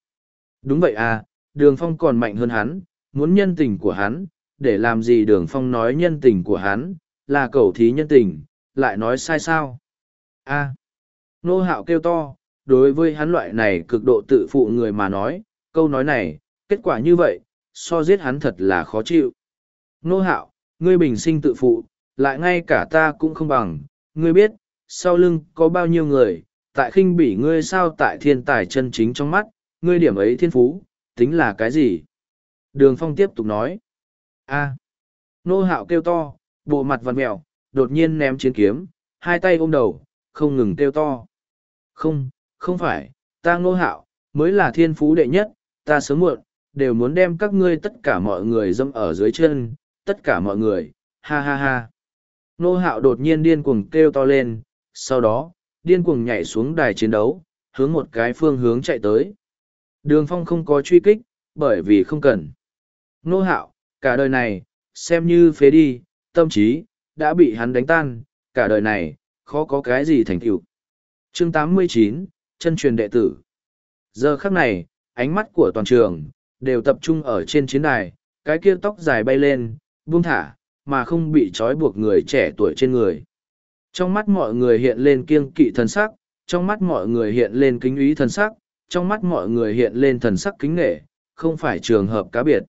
Đúng vậy à, đường phong còn mạnh hơn hắn, muốn nhân tình của hắn, để làm gì đường phong nói nhân tình của hắn, là cầu thí nhân tình, lại nói sai sao? a à, ngô hạo kêu to, đối với hắn loại này cực độ tự phụ người mà nói, câu nói này, kết quả như vậy, so giết hắn thật là khó chịu. Nô hạo, ngươi bình sinh tự phụ, lại ngay cả ta cũng không bằng, ngươi biết, sau lưng có bao nhiêu người, tại khinh bỉ ngươi sao tại thiên tài chân chính trong mắt, ngươi điểm ấy thiên phú, tính là cái gì? Đường phong tiếp tục nói. a nô hạo kêu to, bộ mặt vằn mẹo, đột nhiên ném chiến kiếm, hai tay ôm đầu, không ngừng kêu to. Không, không phải, ta nô hạo, mới là thiên phú đệ nhất, ta sớm muộn, đều muốn đem các ngươi tất cả mọi người dâm ở dưới chân, tất cả mọi người, ha ha ha. Nô hạo đột nhiên điên cuồng kêu to lên, sau đó, điên cuồng nhảy xuống đài chiến đấu, hướng một cái phương hướng chạy tới. Đường phong không có truy kích, bởi vì không cần. Nô hạo, cả đời này, xem như phế đi, tâm trí, đã bị hắn đánh tan, cả đời này, khó có cái gì thành tựu. Chương 89, chân truyền đệ tử. Giờ khắc này, ánh mắt của toàn trường, đều tập trung ở trên chiến đài, cái kia tóc dài bay lên, buông thả, mà không bị trói buộc người trẻ tuổi trên người. Trong mắt mọi người hiện lên kiêng kỵ thần sắc, trong mắt mọi người hiện lên kính ý thần sắc, trong mắt mọi người hiện lên thần sắc kính nghệ, không phải trường hợp cá biệt.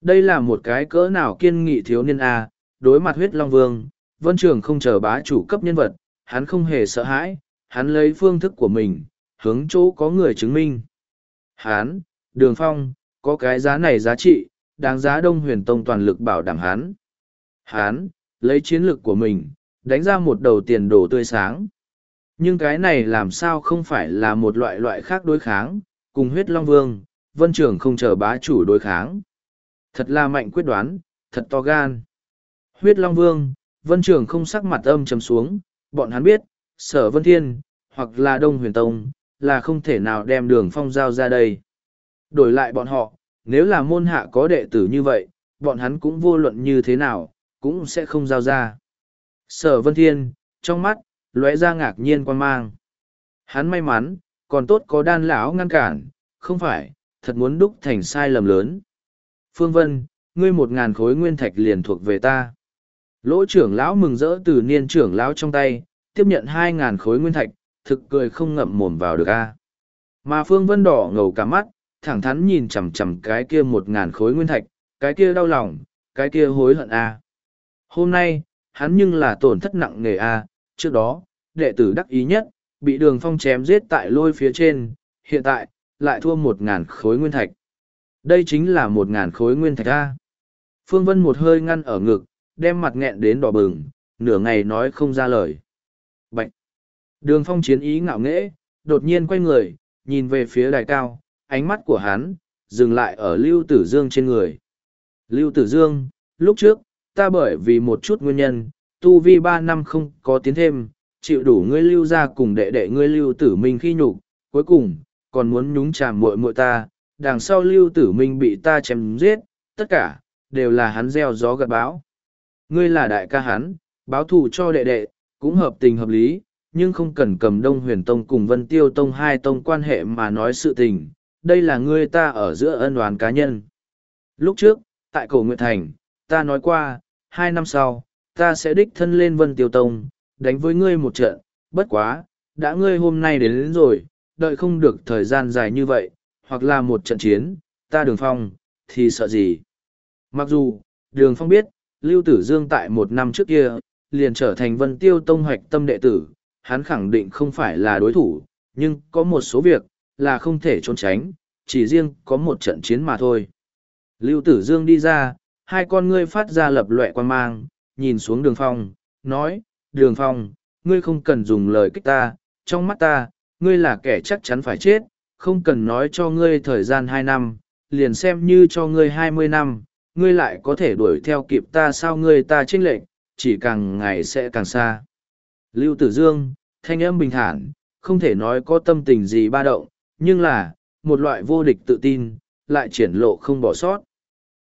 Đây là một cái cỡ nào kiên nghị thiếu niên A, đối mặt huyết long vương, vân trường không chờ bá chủ cấp nhân vật, hắn không hề sợ hãi, hắn lấy phương thức của mình, hướng chỗ có người chứng minh. Hắn, đường phong, có cái giá này giá trị, đáng giá Đông Huyền Tông toàn lực bảo đảm hắn. Hắn, lấy chiến lược của mình, đánh ra một đầu tiền đồ tươi sáng. Nhưng cái này làm sao không phải là một loại loại khác đối kháng, cùng huyết Long Vương, Vân Trường không chờ bá chủ đối kháng. Thật là mạnh quyết đoán, thật to gan. Huyết Long Vương, Vân Trường không sắc mặt âm trầm xuống, bọn hắn biết, sở Vân Thiên, hoặc là Đông Huyền Tông, là không thể nào đem đường phong giao ra đây. Đổi lại bọn họ, nếu là môn hạ có đệ tử như vậy, bọn hắn cũng vô luận như thế nào, cũng sẽ không giao ra. Sở Vân Thiên, trong mắt, lóe ra ngạc nhiên quan mang. Hắn may mắn, còn tốt có đan lão ngăn cản, không phải, thật muốn đúc thành sai lầm lớn. Phương Vân, ngươi một ngàn khối nguyên thạch liền thuộc về ta. Lỗ trưởng lão mừng rỡ từ niên trưởng lão trong tay, tiếp nhận hai ngàn khối nguyên thạch, thực cười không ngậm mồm vào được a. Mà Phương Vân đỏ ngầu cả mắt, thẳng thắn nhìn chằm chằm cái kia một ngàn khối nguyên thạch, cái kia đau lòng, cái kia hối hận a. Hôm nay, hắn nhưng là tổn thất nặng nề a, trước đó, đệ tử đắc ý nhất, bị đường phong chém giết tại lôi phía trên, hiện tại, lại thua một ngàn khối nguyên thạch. Đây chính là một ngàn khối nguyên thạch a. Phương Vân một hơi ngăn ở ngực, đem mặt nghẹn đến đỏ bừng, nửa ngày nói không ra lời. Bạch! Đường phong chiến ý ngạo nghễ, đột nhiên quay người, nhìn về phía đài cao, ánh mắt của hắn, dừng lại ở Lưu Tử Dương trên người. Lưu Tử Dương, lúc trước, ta bởi vì một chút nguyên nhân, tu vi ba năm không có tiến thêm, chịu đủ ngươi lưu ra cùng đệ đệ ngươi lưu tử minh khi nhục, cuối cùng, còn muốn nhúng chàm muội muội ta, đằng sau lưu tử minh bị ta chém giết, tất cả, đều là hắn gieo gió gặt bão. Ngươi là đại ca hắn, báo thù cho đệ đệ, cũng hợp tình hợp lý, nhưng không cần cầm đông huyền tông cùng vân tiêu tông hai tông quan hệ mà nói sự tình, đây là ngươi ta ở giữa ân oán cá nhân. Lúc trước, tại cổ Nguyệt Thành, ta nói qua, hai năm sau, ta sẽ đích thân lên Vân Tiêu Tông, đánh với ngươi một trận, bất quá, đã ngươi hôm nay đến, đến rồi, đợi không được thời gian dài như vậy, hoặc là một trận chiến, ta đường phong, thì sợ gì? Mặc dù, đường phong biết, Lưu Tử Dương tại một năm trước kia, liền trở thành Vân Tiêu Tông hoạch tâm đệ tử, hắn khẳng định không phải là đối thủ, nhưng có một số việc, là không thể trốn tránh, chỉ riêng có một trận chiến mà thôi. Lưu Tử Dương đi ra, hai con ngươi phát ra lập lệ quan mang, nhìn xuống đường phong, nói, đường phong, ngươi không cần dùng lời kích ta, trong mắt ta, ngươi là kẻ chắc chắn phải chết, không cần nói cho ngươi thời gian hai năm, liền xem như cho ngươi hai mươi năm, ngươi lại có thể đuổi theo kịp ta sao ngươi ta chênh lệnh, chỉ càng ngày sẽ càng xa. Lưu Tử Dương, thanh âm bình thản, không thể nói có tâm tình gì ba động, nhưng là, một loại vô địch tự tin, lại triển lộ không bỏ sót.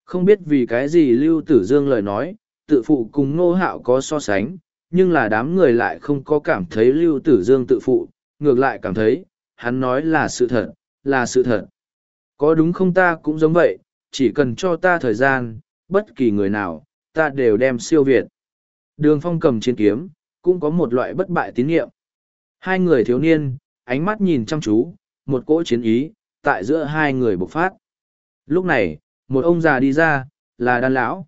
Không biết vì cái gì Lưu Tử Dương lời nói, tự phụ cùng ngô hạo có so sánh, nhưng là đám người lại không có cảm thấy Lưu Tử Dương tự phụ, ngược lại cảm thấy, hắn nói là sự thật, là sự thật. Có đúng không ta cũng giống vậy, chỉ cần cho ta thời gian, bất kỳ người nào, ta đều đem siêu việt. Đường phong cầm chiến kiếm, cũng có một loại bất bại tín nhiệm. Hai người thiếu niên, ánh mắt nhìn chăm chú, một cỗ chiến ý, tại giữa hai người bộc phát. Lúc này, một ông già đi ra, là đan lão.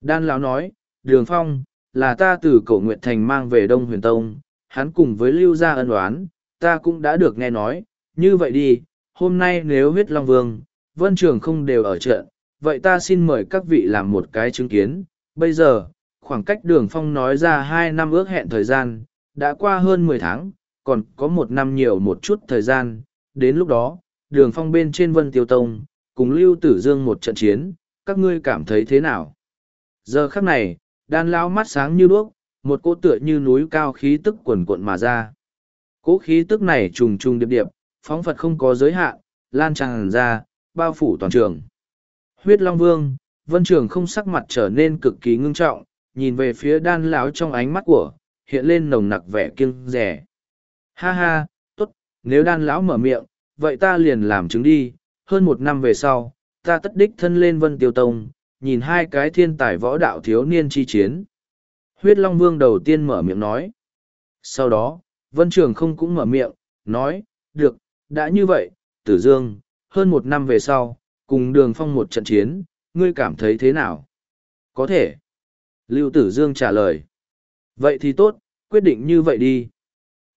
Đan lão nói, đường phong, là ta từ cổ Nguyệt Thành mang về Đông Huyền Tông, hắn cùng với lưu gia ân oán, ta cũng đã được nghe nói, như vậy đi, hôm nay nếu huyết Long Vương, Vân Trường không đều ở trận, vậy ta xin mời các vị làm một cái chứng kiến, bây giờ, khoảng cách đường phong nói ra hai năm ước hẹn thời gian, đã qua hơn mười tháng, còn có một năm nhiều một chút thời gian, đến lúc đó, đường phong bên trên Vân Tiêu Tông, cùng Lưu Tử Dương một trận chiến, các ngươi cảm thấy thế nào? Giờ khắc này, đan lao mắt sáng như đuốc, một cỗ tựa như núi cao khí tức quần cuộn mà ra. Cỗ khí tức này trùng trùng điệp điệp, phóng phật không có giới hạn, lan tràn ra, bao phủ toàn trường. Huyết Long Vương, Vân Trường không sắc mặt trở nên cực kỳ ngưng trọng, nhìn về phía đan lão trong ánh mắt của, hiện lên nồng nặc vẻ kiêng rẻ. Ha ha, tốt, nếu đan lão mở miệng, vậy ta liền làm chứng đi, hơn một năm về sau, ta tất đích thân lên Vân Tiêu Tông, nhìn hai cái thiên tài võ đạo thiếu niên chi chiến. Huyết Long Vương đầu tiên mở miệng nói. Sau đó, Vân Trường không cũng mở miệng, nói, được, đã như vậy, Tử Dương, hơn một năm về sau, cùng đường phong một trận chiến, ngươi cảm thấy thế nào? Có thể. Lưu Tử Dương trả lời. Vậy thì tốt, quyết định như vậy đi.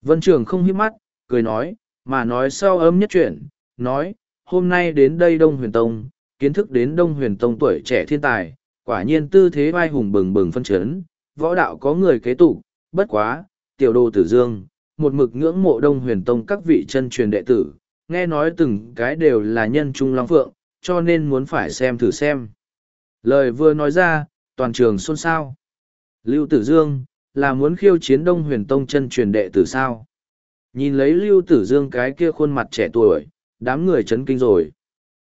Vân Trường không hiếp mắt, cười nói, mà nói sau ấm nhất chuyện, nói, hôm nay đến đây Đông Huyền Tông, kiến thức đến Đông Huyền Tông tuổi trẻ thiên tài, quả nhiên tư thế vai hùng bừng bừng phân chấn, võ đạo có người kế tục, bất quá, tiểu đồ tử dương, một mực ngưỡng mộ Đông Huyền Tông các vị chân truyền đệ tử, nghe nói từng cái đều là nhân trung long phượng, cho nên muốn phải xem thử xem. Lời vừa nói ra, toàn trường xôn xao. Lưu Tử Dương, là muốn khiêu chiến Đông Huyền Tông chân truyền đệ tử sao? Nhìn lấy Lưu Tử Dương cái kia khuôn mặt trẻ tuổi, đám người chấn kinh rồi.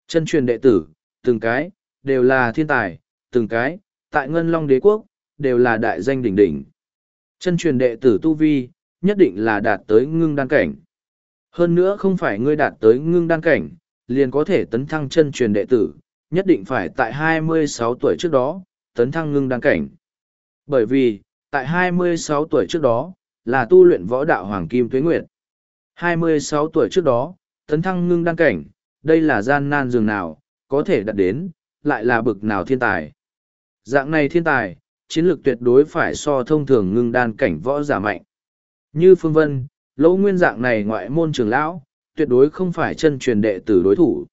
Chân truyền đệ tử, từng cái, đều là thiên tài, từng cái, tại Ngân Long Đế Quốc, đều là đại danh đỉnh đỉnh. Chân truyền đệ tử Tu Vi, nhất định là đạt tới ngưng đan cảnh. Hơn nữa không phải ngươi đạt tới ngưng đan cảnh, liền có thể tấn thăng chân truyền đệ tử, nhất định phải tại 26 tuổi trước đó, tấn thăng ngưng đan cảnh. Bởi vì, tại 26 tuổi trước đó, là tu luyện võ đạo Hoàng Kim Tuế Nguyệt. 26 tuổi trước đó, tấn thăng ngưng đan cảnh, đây là gian nan dường nào, có thể đạt đến, lại là bực nào thiên tài. Dạng này thiên tài, chiến lược tuyệt đối phải so thông thường ngưng đan cảnh võ giả mạnh. Như Phương Vân, lỗ nguyên dạng này ngoại môn trưởng lão, tuyệt đối không phải chân truyền đệ tử đối thủ.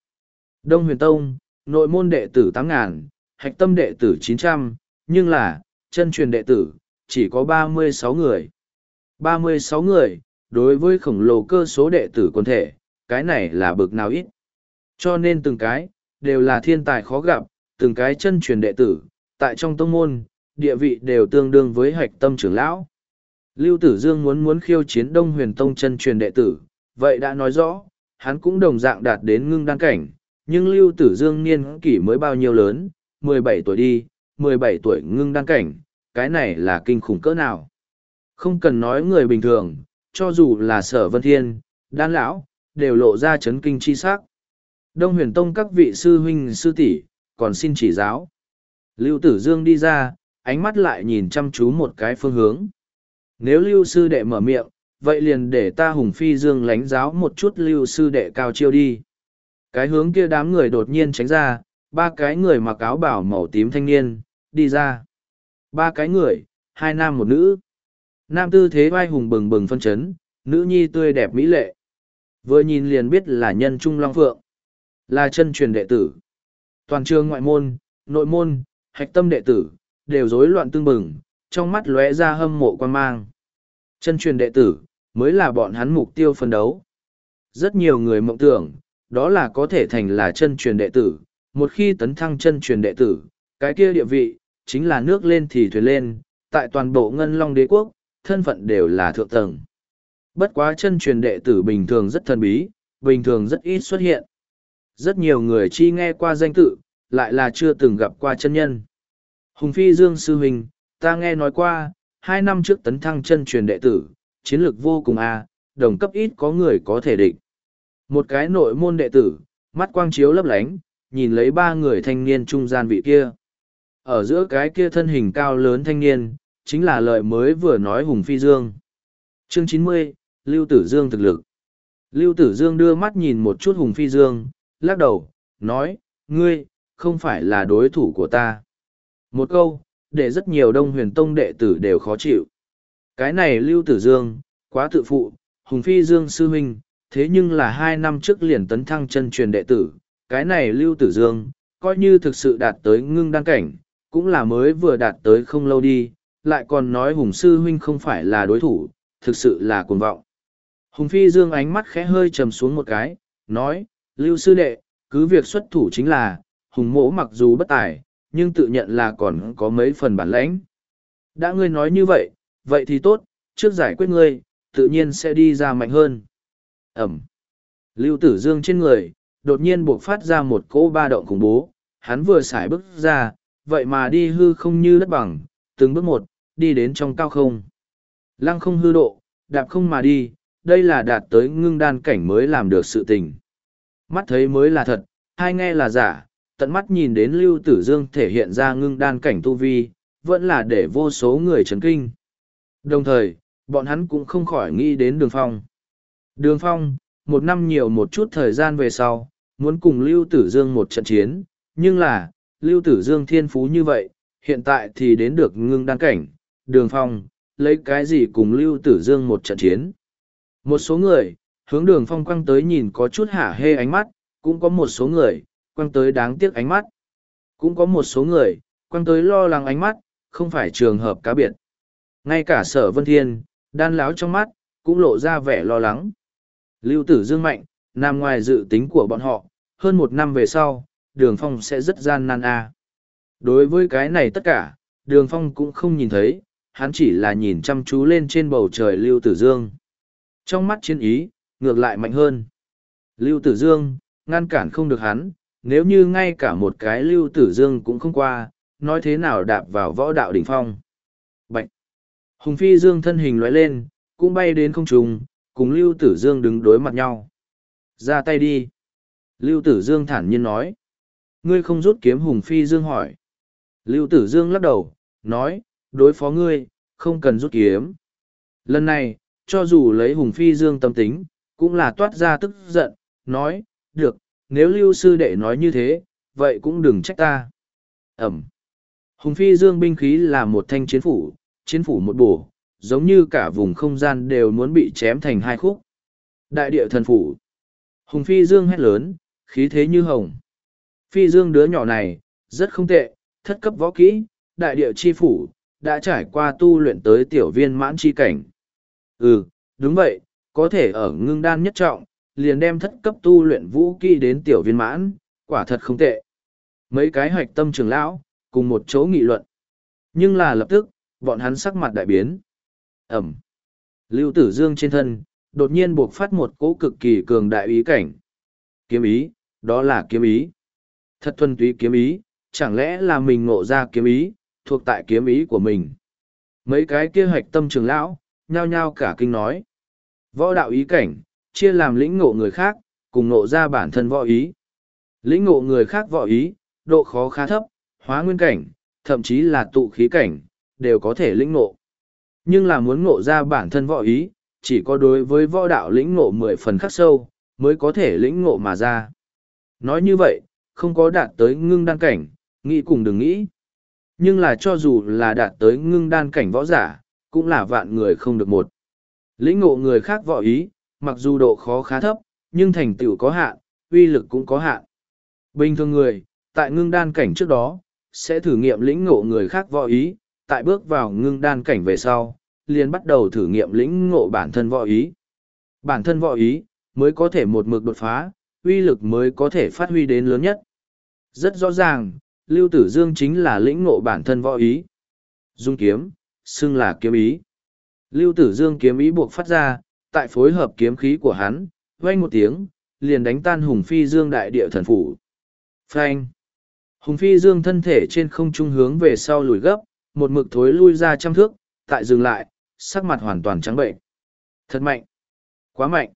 Đông huyền tông, nội môn đệ tử tám ngàn, hạch tâm đệ tử chín trăm, nhưng là, chân truyền đệ tử, chỉ có ba mươi sáu người. ba mươi sáu người, đối với khổng lồ cơ số đệ tử quân thể, cái này là bực nào ít. Cho nên từng cái, đều là thiên tài khó gặp, từng cái chân truyền đệ tử, tại trong tông môn, địa vị đều tương đương với hạch tâm trưởng lão. Lưu Tử Dương muốn muốn khiêu chiến Đông Huyền Tông chân truyền đệ tử, vậy đã nói rõ, hắn cũng đồng dạng đạt đến ngưng đan cảnh, nhưng Lưu Tử Dương niên kỷ mới bao nhiêu lớn, mười bảy tuổi đi, mười bảy tuổi ngưng đan cảnh, cái này là kinh khủng cỡ nào. Không cần nói người bình thường, cho dù là sở vân thiên, đan lão, đều lộ ra chấn kinh chi sắc. Đông huyền tông các vị sư huynh sư tỷ còn xin chỉ giáo. Lưu Tử Dương đi ra, ánh mắt lại nhìn chăm chú một cái phương hướng. Nếu lưu sư đệ mở miệng, vậy liền để ta hùng phi dương lánh giáo một chút lưu sư đệ cao chiêu đi. Cái hướng kia đám người đột nhiên tránh ra, ba cái người mặc áo bảo màu tím thanh niên, đi ra. Ba cái người, hai nam một nữ. Nam tư thế vai hùng bừng bừng phân chấn, nữ nhi tươi đẹp mỹ lệ. Vừa nhìn liền biết là nhân trung long phượng. Là chân truyền đệ tử. Toàn trường ngoại môn, nội môn, hạch tâm đệ tử, đều rối loạn tương bừng, trong mắt lóe ra hâm mộ quan mang. Chân truyền đệ tử, mới là bọn hắn mục tiêu phân đấu. Rất nhiều người mộng tưởng, đó là có thể thành là chân truyền đệ tử. Một khi tấn thăng chân truyền đệ tử, cái kia địa vị, chính là nước lên thì thuyền lên, tại toàn bộ ngân long đế quốc, thân phận đều là thượng tầng. Bất quá chân truyền đệ tử bình thường rất thần bí, bình thường rất ít xuất hiện. Rất nhiều người chi nghe qua danh tự, lại là chưa từng gặp qua chân nhân. Hùng Phi Dương Sư Huynh, ta nghe nói qua, hai năm trước tấn thăng chân truyền đệ tử, chiến lược vô cùng a đồng cấp ít có người có thể địch. Một cái nội môn đệ tử, mắt quang chiếu lấp lánh, nhìn lấy ba người thanh niên trung gian vị kia. Ở giữa cái kia thân hình cao lớn thanh niên, chính là lời mới vừa nói Hùng Phi Dương. Chương chín mươi Lưu Tử Dương thực lực. Lưu Tử Dương đưa mắt nhìn một chút Hùng Phi Dương, lắc đầu, nói, ngươi, không phải là đối thủ của ta. Một câu, để rất nhiều đông huyền tông đệ tử đều khó chịu. Cái này Lưu Tử Dương, quá tự phụ, Hùng Phi Dương sư huynh, thế nhưng là hai năm trước liền tấn thăng chân truyền đệ tử. Cái này Lưu Tử Dương, coi như thực sự đạt tới ngưng đăng cảnh, cũng là mới vừa đạt tới không lâu đi, lại còn nói Hùng sư huynh không phải là đối thủ, thực sự là cuồng vọng. Hùng Phi Dương ánh mắt khẽ hơi trầm xuống một cái, nói, Lưu sư đệ, cứ việc xuất thủ chính là, Hùng mỗ mặc dù bất tài, nhưng tự nhận là còn có mấy phần bản lãnh. Đã ngươi nói như vậy, vậy thì tốt, trước giải quyết ngươi, tự nhiên sẽ đi ra mạnh hơn. Ẩm. Lưu Tử Dương trên người, đột nhiên buộc phát ra một cỗ ba động khủng bố, hắn vừa xài bước ra, vậy mà đi hư không như đất bằng, từng bước một, đi đến trong cao không. Lăng không hư độ, đạp không mà đi, đây là đạt tới ngưng đan cảnh mới làm được sự tình. Mắt thấy mới là thật, hai nghe là giả, tận mắt nhìn đến Lưu Tử Dương thể hiện ra ngưng đan cảnh tu vi, vẫn là để vô số người chấn kinh. Đồng thời, bọn hắn cũng không khỏi nghĩ đến Đường Phong. Đường Phong, một năm nhiều một chút thời gian về sau, muốn cùng Lưu Tử Dương một trận chiến, nhưng là, Lưu Tử Dương thiên phú như vậy, hiện tại thì đến được ngưng đan cảnh, Đường Phong, lấy cái gì cùng Lưu Tử Dương một trận chiến. Một số người, hướng đường phong quăng tới nhìn có chút hả hê ánh mắt, cũng có một số người, quăng tới đáng tiếc ánh mắt. Cũng có một số người, quăng tới lo lắng ánh mắt, không phải trường hợp cá biệt. Ngay cả sở vân thiên, đan láo trong mắt, cũng lộ ra vẻ lo lắng. Lưu tử dương mạnh, nằm ngoài dự tính của bọn họ, hơn một năm về sau, đường phong sẽ rất gian nan a. Đối với cái này tất cả, đường phong cũng không nhìn thấy, hắn chỉ là nhìn chăm chú lên trên bầu trời lưu tử dương. Trong mắt chiến ý, ngược lại mạnh hơn. Lưu Tử Dương, ngăn cản không được hắn, nếu như ngay cả một cái Lưu Tử Dương cũng không qua, nói thế nào đạp vào võ đạo đỉnh phong. Bạch! Hùng Phi Dương thân hình lóe lên, cũng bay đến không trung, cùng Lưu Tử Dương đứng đối mặt nhau. Ra tay đi! Lưu Tử Dương thản nhiên nói. Ngươi không rút kiếm Hùng Phi Dương hỏi. Lưu Tử Dương lắc đầu, nói, đối phó ngươi, không cần rút kiếm. Lần này, cho dù lấy Hùng Phi Dương tâm tính, cũng là toát ra tức giận, nói, được, nếu lưu sư đệ nói như thế, vậy cũng đừng trách ta. Ẩm. Hùng Phi Dương binh khí là một thanh chiến phủ, chiến phủ một bổ, giống như cả vùng không gian đều muốn bị chém thành hai khúc. Đại địa thần phủ. Hùng Phi Dương hét lớn, khí thế như hồng. Phi Dương đứa nhỏ này, rất không tệ, thất cấp võ kỹ, đại địa chi phủ, đã trải qua tu luyện tới tiểu viên mãn chi cảnh. Ừ, đúng vậy, có thể ở ngưng đan nhất trọng, liền đem thất cấp tu luyện vũ kỹ đến tiểu viên mãn, quả thật không tệ. Mấy cái hoạch tâm trường lão, cùng một chỗ nghị luận. Nhưng là lập tức, bọn hắn sắc mặt đại biến. Ẩm. Lưu tử dương trên thân, đột nhiên buộc phát một cỗ cực kỳ cường đại ý cảnh. Kiếm ý, đó là kiếm ý. Thật thuần túy kiếm ý, chẳng lẽ là mình ngộ ra kiếm ý, thuộc tại kiếm ý của mình. Mấy cái kia hoạch tâm trường lão, nhao nhao cả kinh nói. Võ đạo ý cảnh, chia làm lĩnh ngộ người khác, cùng ngộ ra bản thân võ ý. Lĩnh ngộ người khác võ ý, độ khó khá thấp, hóa nguyên cảnh, thậm chí là tụ khí cảnh, đều có thể lĩnh ngộ. Nhưng là muốn ngộ ra bản thân võ ý, chỉ có đối với võ đạo lĩnh ngộ mười phần khắc sâu, mới có thể lĩnh ngộ mà ra. Nói như vậy, không có đạt tới ngưng đan cảnh, nghĩ cùng đừng nghĩ. Nhưng là cho dù là đạt tới ngưng đan cảnh võ giả, cũng là vạn người không được một. Lĩnh ngộ người khác võ ý, mặc dù độ khó khá thấp, nhưng thành tựu có hạn, uy lực cũng có hạn. Bình thường người, tại ngưng đan cảnh trước đó, sẽ thử nghiệm lĩnh ngộ người khác võ ý, tại bước vào ngưng đan cảnh về sau, liền bắt đầu thử nghiệm lĩnh ngộ bản thân võ ý. Bản thân võ ý, mới có thể một mực đột phá, uy lực mới có thể phát huy đến lớn nhất. Rất rõ ràng, Lưu Tử Dương chính là lĩnh ngộ bản thân võ ý. Dung kiếm, xưng là kiếm ý. Lưu Tử Dương kiếm ý buộc phát ra, tại phối hợp kiếm khí của hắn, vang một tiếng, liền đánh tan Hùng Phi Dương đại địa thần phủ. Phanh! Hùng Phi Dương thân thể trên không trung hướng về sau lùi gấp, một mực thối lui ra trăm thước, tại dừng lại, sắc mặt hoàn toàn trắng bệnh. Thật mạnh! Quá mạnh!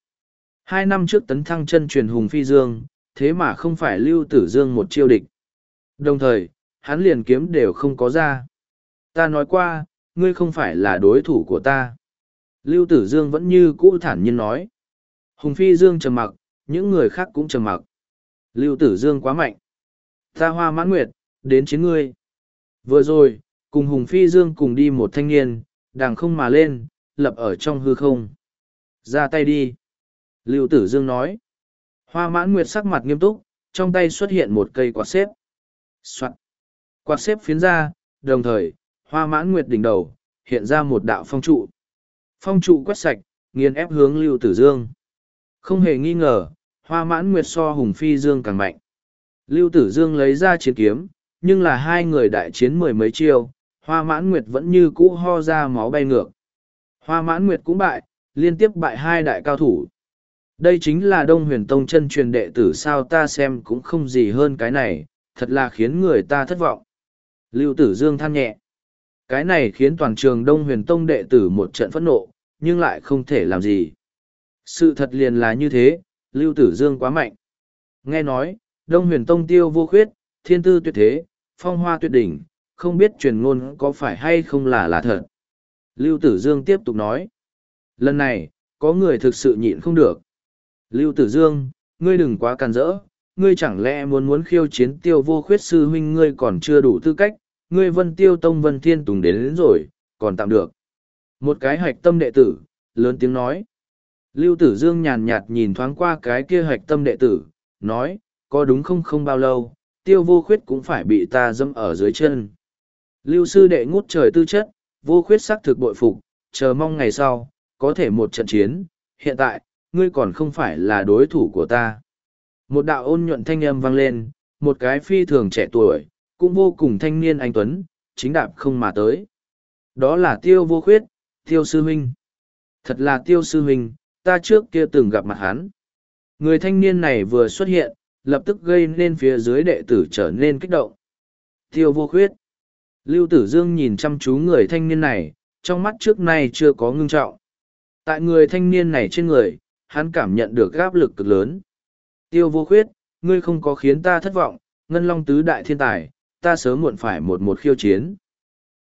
Hai năm trước tấn thăng chân truyền Hùng Phi Dương, thế mà không phải Lưu Tử Dương một chiêu địch. Đồng thời, hắn liền kiếm đều không có ra. Ta nói qua, ngươi không phải là đối thủ của ta. Lưu Tử Dương vẫn như cũ thản nhiên nói. Hùng Phi Dương trầm mặc, những người khác cũng trầm mặc. Lưu Tử Dương quá mạnh. Ta hoa mãn nguyệt, đến chiến ngươi. Vừa rồi, cùng Hùng Phi Dương cùng đi một thanh niên, đàng không mà lên, lập ở trong hư không. Ra tay đi. Lưu Tử Dương nói. Hoa mãn nguyệt sắc mặt nghiêm túc, trong tay xuất hiện một cây quạt xếp. Soạn. Quạt xếp phiến ra, đồng thời, hoa mãn nguyệt đỉnh đầu, hiện ra một đạo phong trụ. Phong trụ quét sạch, nghiền ép hướng Lưu Tử Dương. Không hề nghi ngờ, hoa mãn nguyệt so hùng phi dương càng mạnh. Lưu Tử Dương lấy ra chiến kiếm, nhưng là hai người đại chiến mười mấy chiêu, hoa mãn nguyệt vẫn như cũ ho ra máu bay ngược. Hoa mãn nguyệt cũng bại, liên tiếp bại hai đại cao thủ. Đây chính là Đông Huyền Tông chân truyền đệ tử sao ta xem cũng không gì hơn cái này, thật là khiến người ta thất vọng. Lưu Tử Dương than nhẹ. Cái này khiến toàn trường Đông Huyền Tông đệ tử một trận phẫn nộ, nhưng lại không thể làm gì. Sự thật liền là như thế, Lưu Tử Dương quá mạnh. Nghe nói, Đông Huyền Tông tiêu vô khuyết, thiên tư tuyệt thế, phong hoa tuyệt đỉnh, không biết truyền ngôn có phải hay không là là thật. Lưu Tử Dương tiếp tục nói. Lần này, có người thực sự nhịn không được. Lưu Tử Dương, ngươi đừng quá càn rỡ, ngươi chẳng lẽ muốn muốn khiêu chiến tiêu vô khuyết sư huynh ngươi còn chưa đủ tư cách, ngươi vân tiêu tông vân thiên tùng đến, đến rồi, còn tạm được. Một cái hạch tâm đệ tử, lớn tiếng nói. Lưu Tử Dương nhàn nhạt nhìn thoáng qua cái kia hạch tâm đệ tử, nói, có đúng không không bao lâu, tiêu vô khuyết cũng phải bị ta dâm ở dưới chân. Lưu sư đệ ngút trời tư chất, vô khuyết xác thực bội phục, chờ mong ngày sau, có thể một trận chiến, hiện tại, ngươi còn không phải là đối thủ của ta. Một đạo ôn nhuận thanh âm vang lên, một cái phi thường trẻ tuổi, cũng vô cùng thanh niên anh Tuấn, chính đạp không mà tới. Đó là tiêu vô khuyết, tiêu sư huynh. Thật là tiêu sư huynh, ta trước kia từng gặp mặt hắn. Người thanh niên này vừa xuất hiện, lập tức gây nên phía dưới đệ tử trở nên kích động. Tiêu vô khuyết. Lưu Tử Dương nhìn chăm chú người thanh niên này, trong mắt trước nay chưa có ngưng trọng. Tại người thanh niên này trên người, hắn cảm nhận được áp lực cực lớn. Tiêu vô khuyết, ngươi không có khiến ta thất vọng, ngân long tứ đại thiên tài, ta sớm muộn phải một một khiêu chiến.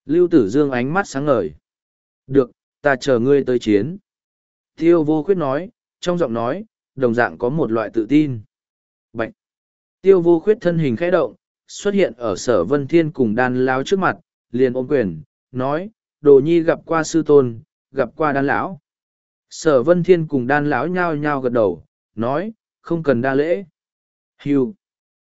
Lưu Tử Dương ánh mắt sáng ngời. Được, ta chờ ngươi tới chiến. Tiêu vô khuyết nói, trong giọng nói, đồng dạng có một loại tự tin. Bạch! Tiêu vô khuyết thân hình khẽ động, xuất hiện ở sở vân thiên cùng đan lão trước mặt, liền ôm quyền, nói, đồ nhi gặp qua sư tôn, gặp qua đan lão. Sở vân thiên cùng đan lão nhao nhao gật đầu, nói, không cần đa lễ. Hưu!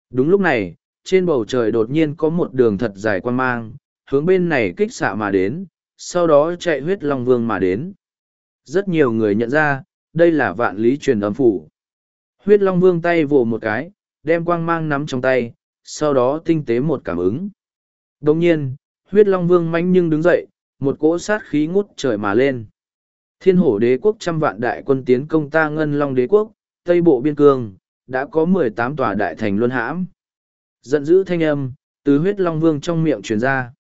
Đúng lúc này, trên bầu trời đột nhiên có một đường thật dài quan mang, hướng bên này kích xạ mà đến, sau đó chạy huyết long vương mà đến. Rất nhiều người nhận ra, đây là vạn lý truyền âm phủ. Huyết Long Vương tay vồ một cái, đem quang mang nắm trong tay, sau đó tinh tế một cảm ứng. Đồng nhiên, huyết Long Vương manh nhưng đứng dậy, một cỗ sát khí ngút trời mà lên. Thiên hổ đế quốc trăm vạn đại quân tiến công ta ngân long đế quốc, tây bộ biên cương, đã có mười tám tòa đại thành luân hãm. Giận dữ thanh âm, từ huyết Long Vương trong miệng truyền ra.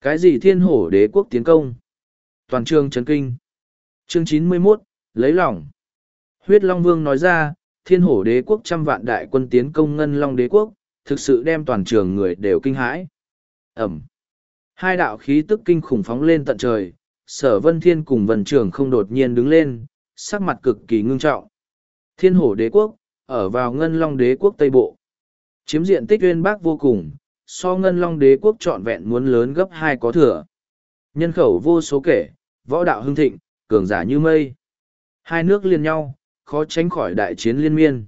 Cái gì thiên hổ đế quốc tiến công? Toàn trường chấn kinh. Chương chín mươi 91, lấy lòng. Huyết Long Vương nói ra, thiên hổ đế quốc trăm vạn đại quân tiến công ngân long đế quốc, thực sự đem toàn trường người đều kinh hãi. Ẩm. Hai đạo khí tức kinh khủng phóng lên tận trời, sở vân thiên cùng vân trường không đột nhiên đứng lên, sắc mặt cực kỳ ngưng trọng. Thiên hổ đế quốc, ở vào ngân long đế quốc Tây Bộ. Chiếm diện tích uyên bác vô cùng, so ngân long đế quốc trọn vẹn muốn lớn gấp hai có thừa. Nhân khẩu vô số kể, võ đạo hưng thịnh, cường giả như mây. Hai nước liên nhau, khó tránh khỏi đại chiến liên miên.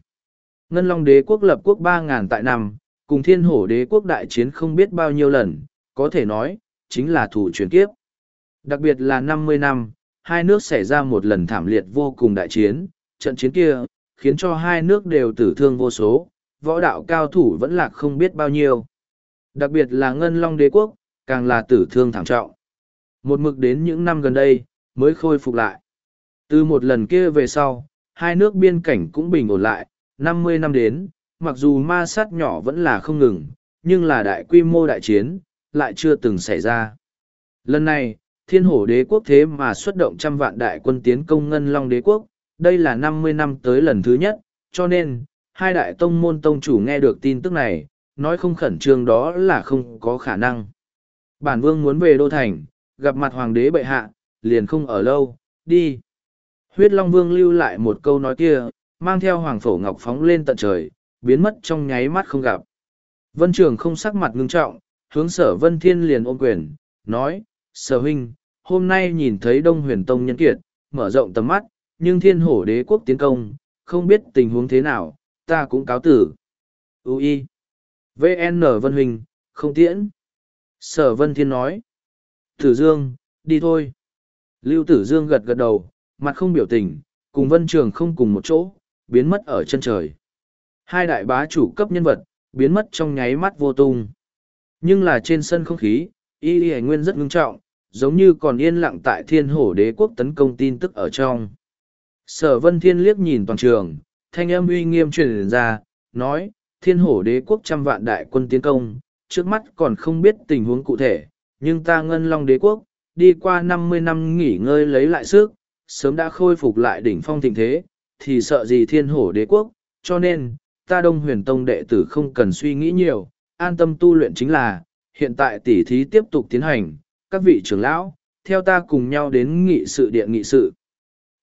Ngân long đế quốc lập quốc ba ngàn tại năm, cùng thiên hổ đế quốc đại chiến không biết bao nhiêu lần, có thể nói, chính là thủ truyền kiếp. Đặc biệt là năm mươi năm, hai nước xảy ra một lần thảm liệt vô cùng đại chiến, trận chiến kia, khiến cho hai nước đều tử thương vô số, võ đạo cao thủ vẫn lạc không biết bao nhiêu. Đặc biệt là Ngân Long đế quốc, càng là tử thương thảm trọng. Một mực đến những năm gần đây, mới khôi phục lại. Từ một lần kia về sau, hai nước biên cảnh cũng bình ổn lại, năm mươi năm đến, mặc dù ma sát nhỏ vẫn là không ngừng, nhưng là đại quy mô đại chiến, lại chưa từng xảy ra. Lần này, thiên hổ đế quốc thế mà xuất động trăm vạn đại quân tiến công ngân long đế quốc, đây là năm mươi năm tới lần thứ nhất, cho nên, hai đại tông môn tông chủ nghe được tin tức này, nói không khẩn trương đó là không có khả năng. Bản vương muốn về Đô Thành, gặp mặt hoàng đế bệ hạ, liền không ở lâu, đi. Huyết Long Vương lưu lại một câu nói kia, mang theo hoàng phổ ngọc phóng lên tận trời, biến mất trong nháy mắt không gặp. Vân Trường không sắc mặt ngưng trọng, hướng sở Vân Thiên liền ôm quyền, nói, sở huynh, hôm nay nhìn thấy Đông Huyền Tông nhân kiệt, mở rộng tầm mắt, nhưng thiên hổ đế quốc tiến công, không biết tình huống thế nào, ta cũng cáo tử. Ui! VN Vân Huỳnh, không tiễn. Sở Vân Thiên nói. Tử Dương, đi thôi. Lưu Tử Dương gật gật đầu, mặt không biểu tình, cùng Vân Trường không cùng một chỗ, biến mất ở chân trời. Hai đại bá chủ cấp nhân vật, biến mất trong nháy mắt vô tung. Nhưng là trên sân không khí, y y nguyên rất ngưng trọng, giống như còn yên lặng tại thiên hổ đế quốc tấn công tin tức ở trong. Sở Vân Thiên liếc nhìn toàn trường, thanh âm uy nghiêm truyền ra, nói, thiên hổ đế quốc trăm vạn đại quân tiến công, trước mắt còn không biết tình huống cụ thể, nhưng ta ngân long đế quốc, đi qua năm mươi năm nghỉ ngơi lấy lại sức, sớm đã khôi phục lại đỉnh phong thịnh thế, thì sợ gì thiên hổ đế quốc, cho nên, ta đông huyền tông đệ tử không cần suy nghĩ nhiều, an tâm tu luyện chính là, hiện tại tỉ thí tiếp tục tiến hành, các vị trưởng lão, theo ta cùng nhau đến nghị sự điện nghị sự.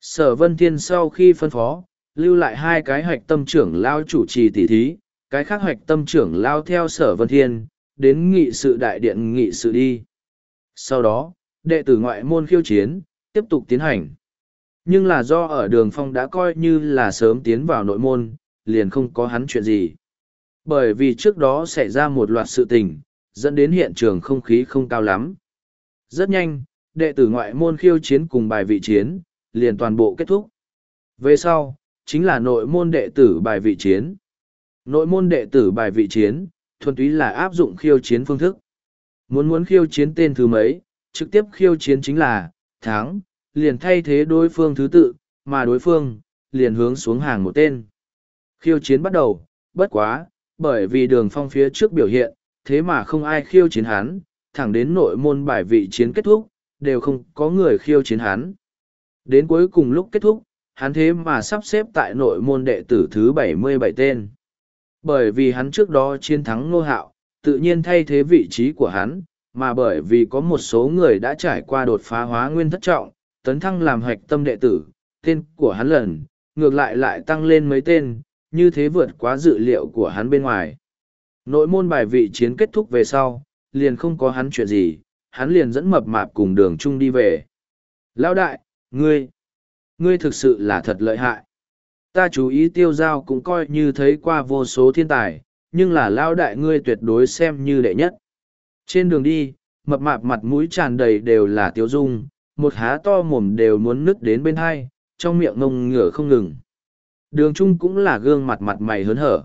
Sở Vân Thiên sau khi phân phó, lưu lại hai cái hoạch tâm trưởng lao chủ trì tỉ thí, cái khác hoạch tâm trưởng lao theo Sở Vân Thiên, đến nghị sự đại điện nghị sự đi. Sau đó, đệ tử ngoại môn khiêu chiến, tiếp tục tiến hành. Nhưng là do ở đường phong đã coi như là sớm tiến vào nội môn, liền không có hắn chuyện gì. Bởi vì trước đó xảy ra một loạt sự tình, dẫn đến hiện trường không khí không cao lắm. Rất nhanh, đệ tử ngoại môn khiêu chiến cùng bài vị chiến, liền toàn bộ kết thúc. Về sau, chính là nội môn đệ tử bài vị chiến. Nội môn đệ tử bài vị chiến, thuần túy là áp dụng khiêu chiến phương thức. Muốn muốn khiêu chiến tên thứ mấy, trực tiếp khiêu chiến chính là, thắng, liền thay thế đối phương thứ tự, mà đối phương, liền hướng xuống hàng một tên. Khiêu chiến bắt đầu, bất quá, bởi vì đường phong phía trước biểu hiện, thế mà không ai khiêu chiến hắn, thẳng đến nội môn bài vị chiến kết thúc, đều không có người khiêu chiến hắn. Đến cuối cùng lúc kết thúc, hắn thế mà sắp xếp tại nội môn đệ tử thứ bảy mươi bảy tên. Bởi vì hắn trước đó chiến thắng nô hạo, tự nhiên thay thế vị trí của hắn, mà bởi vì có một số người đã trải qua đột phá hóa nguyên thất trọng, tấn thăng làm hoạch tâm đệ tử, tên của hắn lần, ngược lại lại tăng lên mấy tên, như thế vượt quá dự liệu của hắn bên ngoài. Nội môn bài vị chiến kết thúc về sau, liền không có hắn chuyện gì, hắn liền dẫn mập mạp cùng đường chung đi về. Lão đại, ngươi, ngươi thực sự là thật lợi hại. Ta chú ý tiêu giao cũng coi như thấy qua vô số thiên tài, nhưng là lão đại ngươi tuyệt đối xem như đệ nhất. Trên đường đi, mập mạp mặt mũi tràn đầy đều là tiêu dung, một há to mồm đều muốn nứt đến bên hai, trong miệng ngông ngửa không ngừng. Đường Trung cũng là gương mặt mặt mày hớn hở.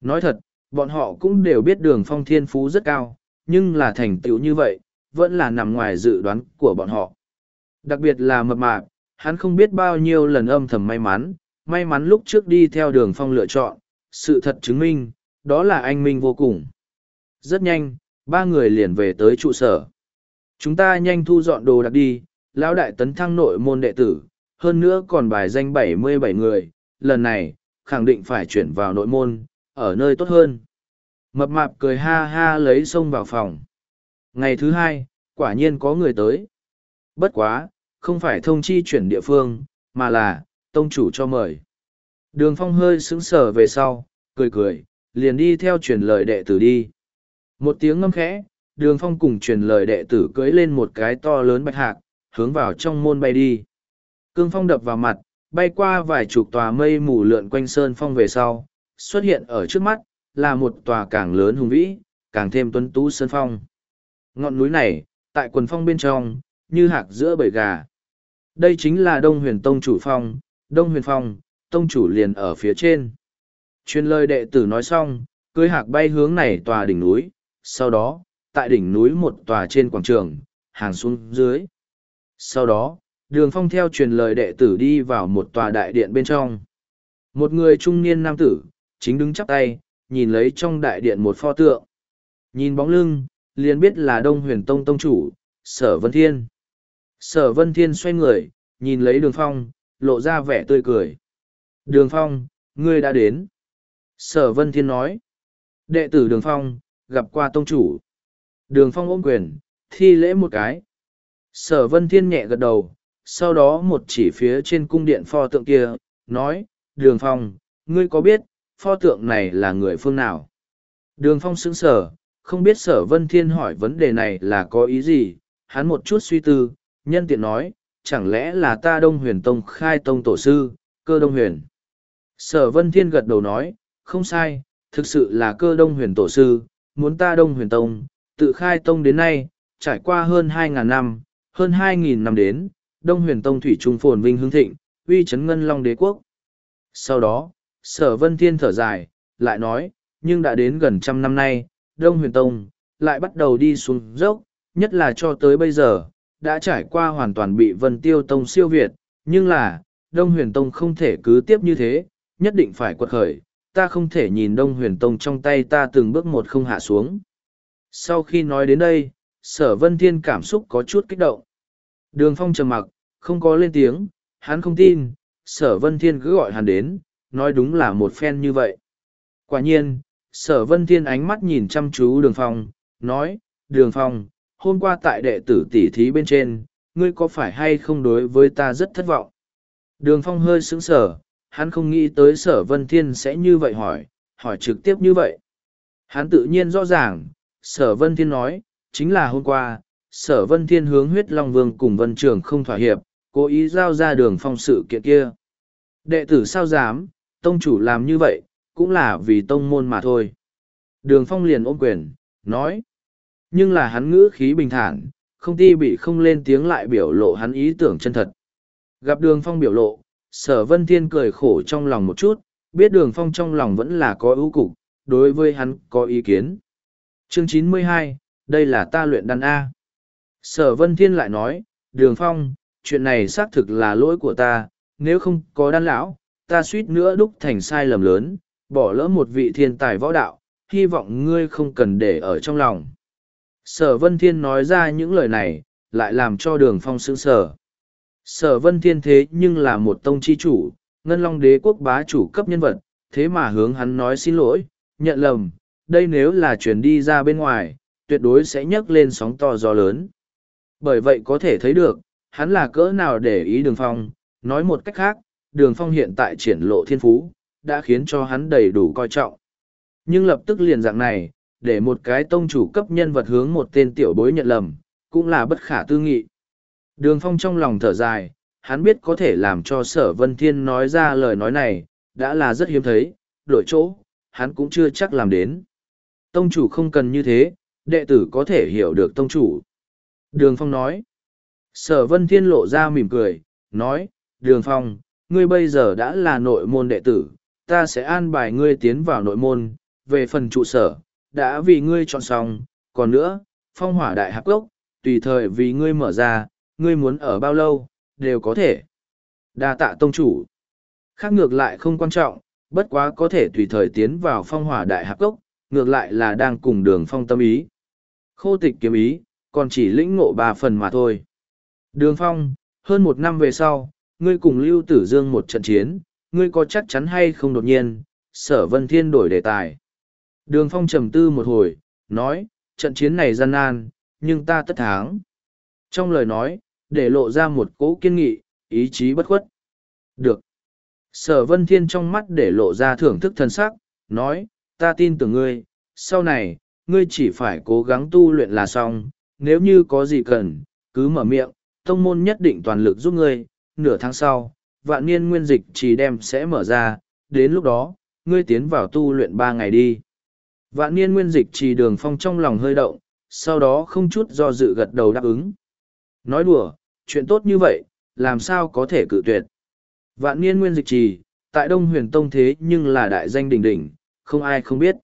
Nói thật, bọn họ cũng đều biết đường phong thiên phú rất cao, nhưng là thành tựu như vậy, vẫn là nằm ngoài dự đoán của bọn họ. Đặc biệt là mập mạp, hắn không biết bao nhiêu lần âm thầm may mắn, may mắn lúc trước đi theo đường phong lựa chọn, sự thật chứng minh, đó là anh minh vô cùng. Rất nhanh, ba người liền về tới trụ sở. Chúng ta nhanh thu dọn đồ đạc đi, lão đại tấn thăng nội môn đệ tử, hơn nữa còn bài danh bảy mươi bảy người, lần này, khẳng định phải chuyển vào nội môn, ở nơi tốt hơn. Mập mạp cười ha ha lấy xông vào phòng. Ngày thứ hai, quả nhiên có người tới. Bất quá, không phải thông chi chuyển địa phương, mà là, tông chủ cho mời. Đường phong hơi sững sờ về sau, cười cười, liền đi theo truyền lời đệ tử đi. Một tiếng ngâm khẽ, đường phong cùng truyền lời đệ tử cưỡi lên một cái to lớn bạch hạc, hướng vào trong môn bay đi. Cương phong đập vào mặt, bay qua vài chục tòa mây mù lượn quanh sơn phong về sau, xuất hiện ở trước mắt, là một tòa càng lớn hùng vĩ, càng thêm tuấn tú sơn phong. Ngọn núi này, tại quần phong bên trong, như hạc giữa bầy gà. Đây chính là Đông Huyền Tông chủ phong, Đông Huyền Phong, Tông chủ liền ở phía trên. Truyền lời đệ tử nói xong, cưới hạc bay hướng này tòa đỉnh núi, sau đó, tại đỉnh núi một tòa trên quảng trường, hàng xuống dưới. Sau đó, đường phong theo truyền lời đệ tử đi vào một tòa đại điện bên trong. Một người trung niên nam tử, chính đứng chắp tay, nhìn lấy trong đại điện một pho tượng. Nhìn bóng lưng, liền biết là Đông Huyền Tông Tông chủ, Sở Vân Thiên. Sở Vân Thiên xoay người, nhìn lấy đường phong, lộ ra vẻ tươi cười. Đường phong, ngươi đã đến. Sở Vân Thiên nói. Đệ tử đường phong, gặp qua tông chủ. Đường phong ôm quyền, thi lễ một cái. Sở Vân Thiên nhẹ gật đầu, sau đó một chỉ phía trên cung điện pho tượng kia, nói, Đường Phong, ngươi có biết, pho tượng này là người phương nào? Đường Phong sững sở, không biết sở Vân Thiên hỏi vấn đề này là có ý gì, hắn một chút suy tư, nhân tiện nói, chẳng lẽ là ta Đông Huyền Tông khai tông tổ sư, cơ Đông Huyền? Sở Vân Thiên gật đầu nói, không sai, thực sự là cơ Đông Huyền tổ sư, muốn ta Đông Huyền Tông, tự khai tông đến nay, trải qua hơn 2.000 năm, hơn 2.000 năm đến, Đông Huyền Tông Thủy Trung phồn vinh hương thịnh, uy chấn ngân long đế quốc. Sau đó, Sở Vân Thiên thở dài, lại nói, nhưng đã đến gần trăm năm nay, Đông Huyền Tông lại bắt đầu đi xuống dốc, nhất là cho tới bây giờ, đã trải qua hoàn toàn bị Vân Tiêu Tông siêu việt, nhưng là, Đông Huyền Tông không thể cứ tiếp như thế, nhất định phải quật khởi, ta không thể nhìn Đông Huyền Tông trong tay ta từng bước một không hạ xuống. Sau khi nói đến đây, sở vân thiên cảm xúc có chút kích động. Đường phong trầm mặc, không có lên tiếng, hắn không tin, sở vân thiên cứ gọi hắn đến, nói đúng là một phen như vậy. Quả nhiên, sở vân thiên ánh mắt nhìn chăm chú đường phong, nói, đường phong, hôm qua tại đệ tử tỷ thí bên trên, ngươi có phải hay không đối với ta rất thất vọng? Đường phong hơi sững sờ, hắn không nghĩ tới sở vân thiên sẽ như vậy hỏi, hỏi trực tiếp như vậy. Hắn tự nhiên rõ ràng, sở vân thiên nói, chính là hôm qua, sở vân thiên hướng huyết long vương cùng vân trường không thỏa hiệp, cố ý giao ra đường phong sự kiện kia. Đệ tử sao dám, tông chủ làm như vậy, cũng là vì tông môn mà thôi. Đường phong liền ôm quyền, nói. Nhưng là hắn ngữ khí bình thản, không ti bị không lên tiếng lại biểu lộ hắn ý tưởng chân thật. Gặp đường phong biểu lộ, sở vân thiên cười khổ trong lòng một chút, biết đường phong trong lòng vẫn là có ưu cục, đối với hắn có ý kiến. Chương chín mươi hai, đây là ta luyện đan A. Sở Vân Thiên lại nói, Đường Phong, chuyện này xác thực là lỗi của ta, nếu không có đan lão, ta suýt nữa đúc thành sai lầm lớn, bỏ lỡ một vị thiên tài võ đạo, hy vọng ngươi không cần để ở trong lòng. Sở Vân Thiên nói ra những lời này, lại làm cho Đường Phong sững sờ. Sở Vân Thiên thế nhưng là một tông chi chủ, ngân long đế quốc bá chủ cấp nhân vật, thế mà hướng hắn nói xin lỗi, nhận lầm, đây nếu là chuyển đi ra bên ngoài, tuyệt đối sẽ nhấc lên sóng to gió lớn. Bởi vậy có thể thấy được, hắn là cỡ nào để ý đường phong, nói một cách khác, đường phong hiện tại triển lộ thiên phú, đã khiến cho hắn đầy đủ coi trọng. Nhưng lập tức liền dạng này, để một cái tông chủ cấp nhân vật hướng một tên tiểu bối nhận lầm, cũng là bất khả tư nghị. Đường phong trong lòng thở dài, hắn biết có thể làm cho sở vân thiên nói ra lời nói này, đã là rất hiếm thấy, đổi chỗ, hắn cũng chưa chắc làm đến. Tông chủ không cần như thế, đệ tử có thể hiểu được tông chủ. Đường Phong nói. Sở Vân Thiên lộ ra mỉm cười, nói, Đường Phong, ngươi bây giờ đã là nội môn đệ tử, ta sẽ an bài ngươi tiến vào nội môn, về phần trụ sở, đã vì ngươi chọn xong, còn nữa, phong hỏa đại hạp gốc, tùy thời vì ngươi mở ra, ngươi muốn ở bao lâu, đều có thể. đa tạ tông chủ. Khác ngược lại không quan trọng, bất quá có thể tùy thời tiến vào phong hỏa đại hạp gốc, ngược lại là đang cùng đường phong tâm ý. Khô tịch kiếm ý, còn chỉ lĩnh ngộ ba phần mà thôi. Đường phong, hơn một năm về sau, ngươi cùng Lưu Tử Dương một trận chiến, ngươi có chắc chắn hay không đột nhiên, sở vân thiên đổi đề tài. Đường phong trầm tư một hồi, nói, trận chiến này gian nan, nhưng ta tất thắng. Trong lời nói, để lộ ra một cỗ kiên nghị, ý chí bất khuất. Được. Sở Vân Thiên trong mắt để lộ ra thưởng thức thân sắc, nói, ta tin tưởng ngươi, sau này, ngươi chỉ phải cố gắng tu luyện là xong, nếu như có gì cần, cứ mở miệng, tông môn nhất định toàn lực giúp ngươi, nửa tháng sau, vạn niên nguyên dịch chỉ đem sẽ mở ra, đến lúc đó, ngươi tiến vào tu luyện ba ngày đi. Vạn niên nguyên dịch chỉ đường phong trong lòng hơi động, sau đó không chút do dự gật đầu đáp ứng. Nói đùa, chuyện tốt như vậy, làm sao có thể cự tuyệt. Vạn niên nguyên dịch trì, tại Đông huyền tông thế nhưng là đại danh đỉnh đỉnh, không ai không biết.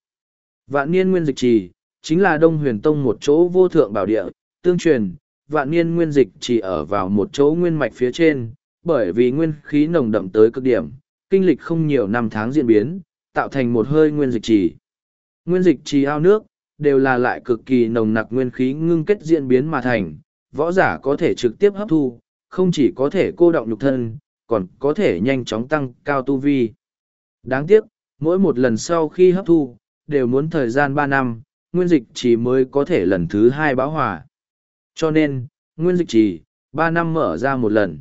Vạn niên nguyên dịch trì, chính là Đông huyền tông một chỗ vô thượng bảo địa, tương truyền, vạn niên nguyên dịch chỉ ở vào một chỗ nguyên mạch phía trên, bởi vì nguyên khí nồng đậm tới cực điểm, kinh lịch không nhiều năm tháng diễn biến, tạo thành một hơi nguyên dịch trì. Nguyên dịch trì ao nước, đều là lại cực kỳ nồng nặc nguyên khí ngưng kết diễn biến mà thành, võ giả có thể trực tiếp hấp thu, không chỉ có thể cô động nhục thân, còn có thể nhanh chóng tăng cao tu vi. Đáng tiếc, mỗi một lần sau khi hấp thu, đều muốn thời gian ba năm, nguyên dịch chỉ mới có thể lần thứ hai bão hòa. Cho nên, nguyên dịch chỉ, ba năm mở ra một lần.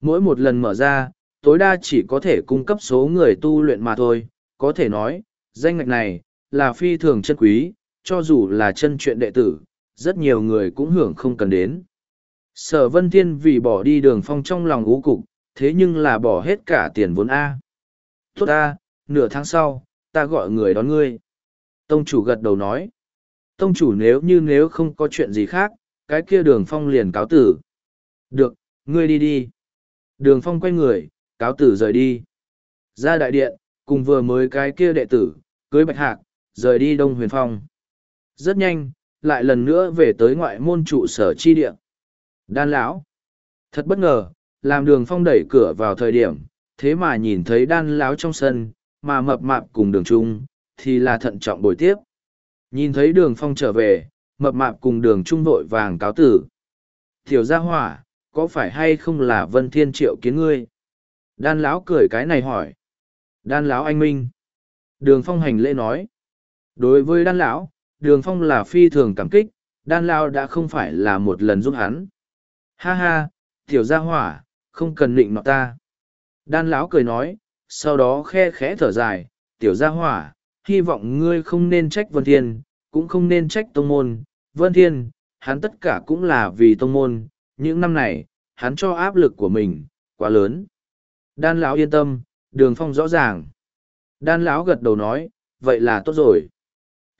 Mỗi một lần mở ra, tối đa chỉ có thể cung cấp số người tu luyện mà thôi, có thể nói, danh ngạch này, là phi thường chân quý, cho dù là chân chuyện đệ tử, rất nhiều người cũng hưởng không cần đến. Sở Vân Thiên vì bỏ đi đường phong trong lòng ú cục, thế nhưng là bỏ hết cả tiền vốn A. Tốt A, nửa tháng sau, ta gọi người đón ngươi. Tông chủ gật đầu nói. Tông chủ nếu như nếu không có chuyện gì khác, cái kia đường phong liền cáo tử. Được, ngươi đi đi. Đường phong quay người, cáo tử rời đi. Ra đại điện, cùng vừa mới cái kia đệ tử, cưới bạch hạc, rời đi đông huyền phong. Rất nhanh, lại lần nữa về tới ngoại môn trụ sở chi địa. Đan lão Thật bất ngờ, làm đường phong đẩy cửa vào thời điểm, thế mà nhìn thấy đan lão trong sân, mà mập mạp cùng đường trung, thì là thận trọng bồi tiếp. Nhìn thấy đường phong trở về, mập mạp cùng đường trung vội vàng cáo tử. Tiểu gia hỏa, có phải hay không là vân thiên triệu kiến ngươi? Đan lão cười cái này hỏi. Đan lão anh minh. Đường phong hành lễ nói. Đối với đan lão, đường phong là phi thường cảm kích, đan lão đã không phải là một lần giúp hắn. Ha ha, tiểu gia hỏa, không cần định nọ ta. Đan lão cười nói, sau đó khe khẽ thở dài, tiểu gia hỏa, hy vọng ngươi không nên trách Vân Thiên, cũng không nên trách tông môn. Vân Thiên, hắn tất cả cũng là vì tông môn, những năm này, hắn cho áp lực của mình, quá lớn. Đan lão yên tâm, đường phong rõ ràng. Đan lão gật đầu nói, vậy là tốt rồi.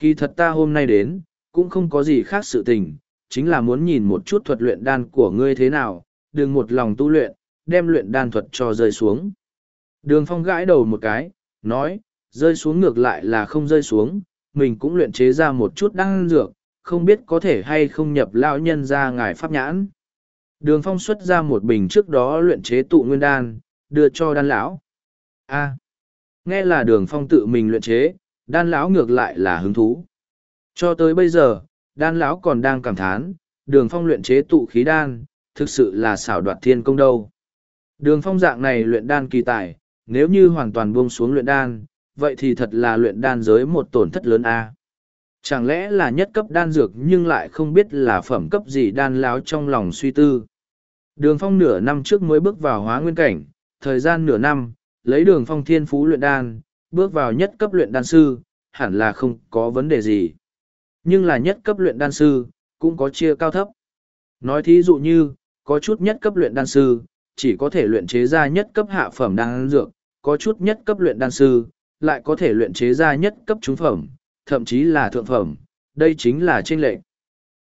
Kỳ thật ta hôm nay đến, cũng không có gì khác sự tình, chính là muốn nhìn một chút thuật luyện đan của ngươi thế nào, đừng một lòng tu luyện, đem luyện đan thuật cho rơi xuống. Đường phong gãi đầu một cái, nói, rơi xuống ngược lại là không rơi xuống, mình cũng luyện chế ra một chút đan dược, không biết có thể hay không nhập lão nhân ra ngài pháp nhãn. Đường phong xuất ra một bình trước đó luyện chế tụ nguyên đan, đưa cho đan lão. A, nghe là đường phong tự mình luyện chế, đan lão ngược lại là hứng thú. Cho tới bây giờ, đan lão còn đang cảm thán, đường phong luyện chế tụ khí đan, thực sự là xảo đoạt thiên công đâu. Đường phong dạng này luyện đan kỳ tài, nếu như hoàn toàn buông xuống luyện đan, vậy thì thật là luyện đan giới một tổn thất lớn a. Chẳng lẽ là nhất cấp đan dược nhưng lại không biết là phẩm cấp gì đan láo trong lòng suy tư. Đường phong nửa năm trước mới bước vào hóa nguyên cảnh, thời gian nửa năm, lấy đường phong thiên phú luyện đan, bước vào nhất cấp luyện đan sư, hẳn là không có vấn đề gì. Nhưng là nhất cấp luyện đan sư, cũng có chia cao thấp. Nói thí dụ như, có chút nhất cấp luyện đan sư, chỉ có thể luyện chế ra nhất cấp hạ phẩm đan dược, có chút nhất cấp luyện đan sư, lại có thể luyện chế ra nhất cấp trung phẩm, thậm chí là thượng phẩm, đây chính là chênh lệch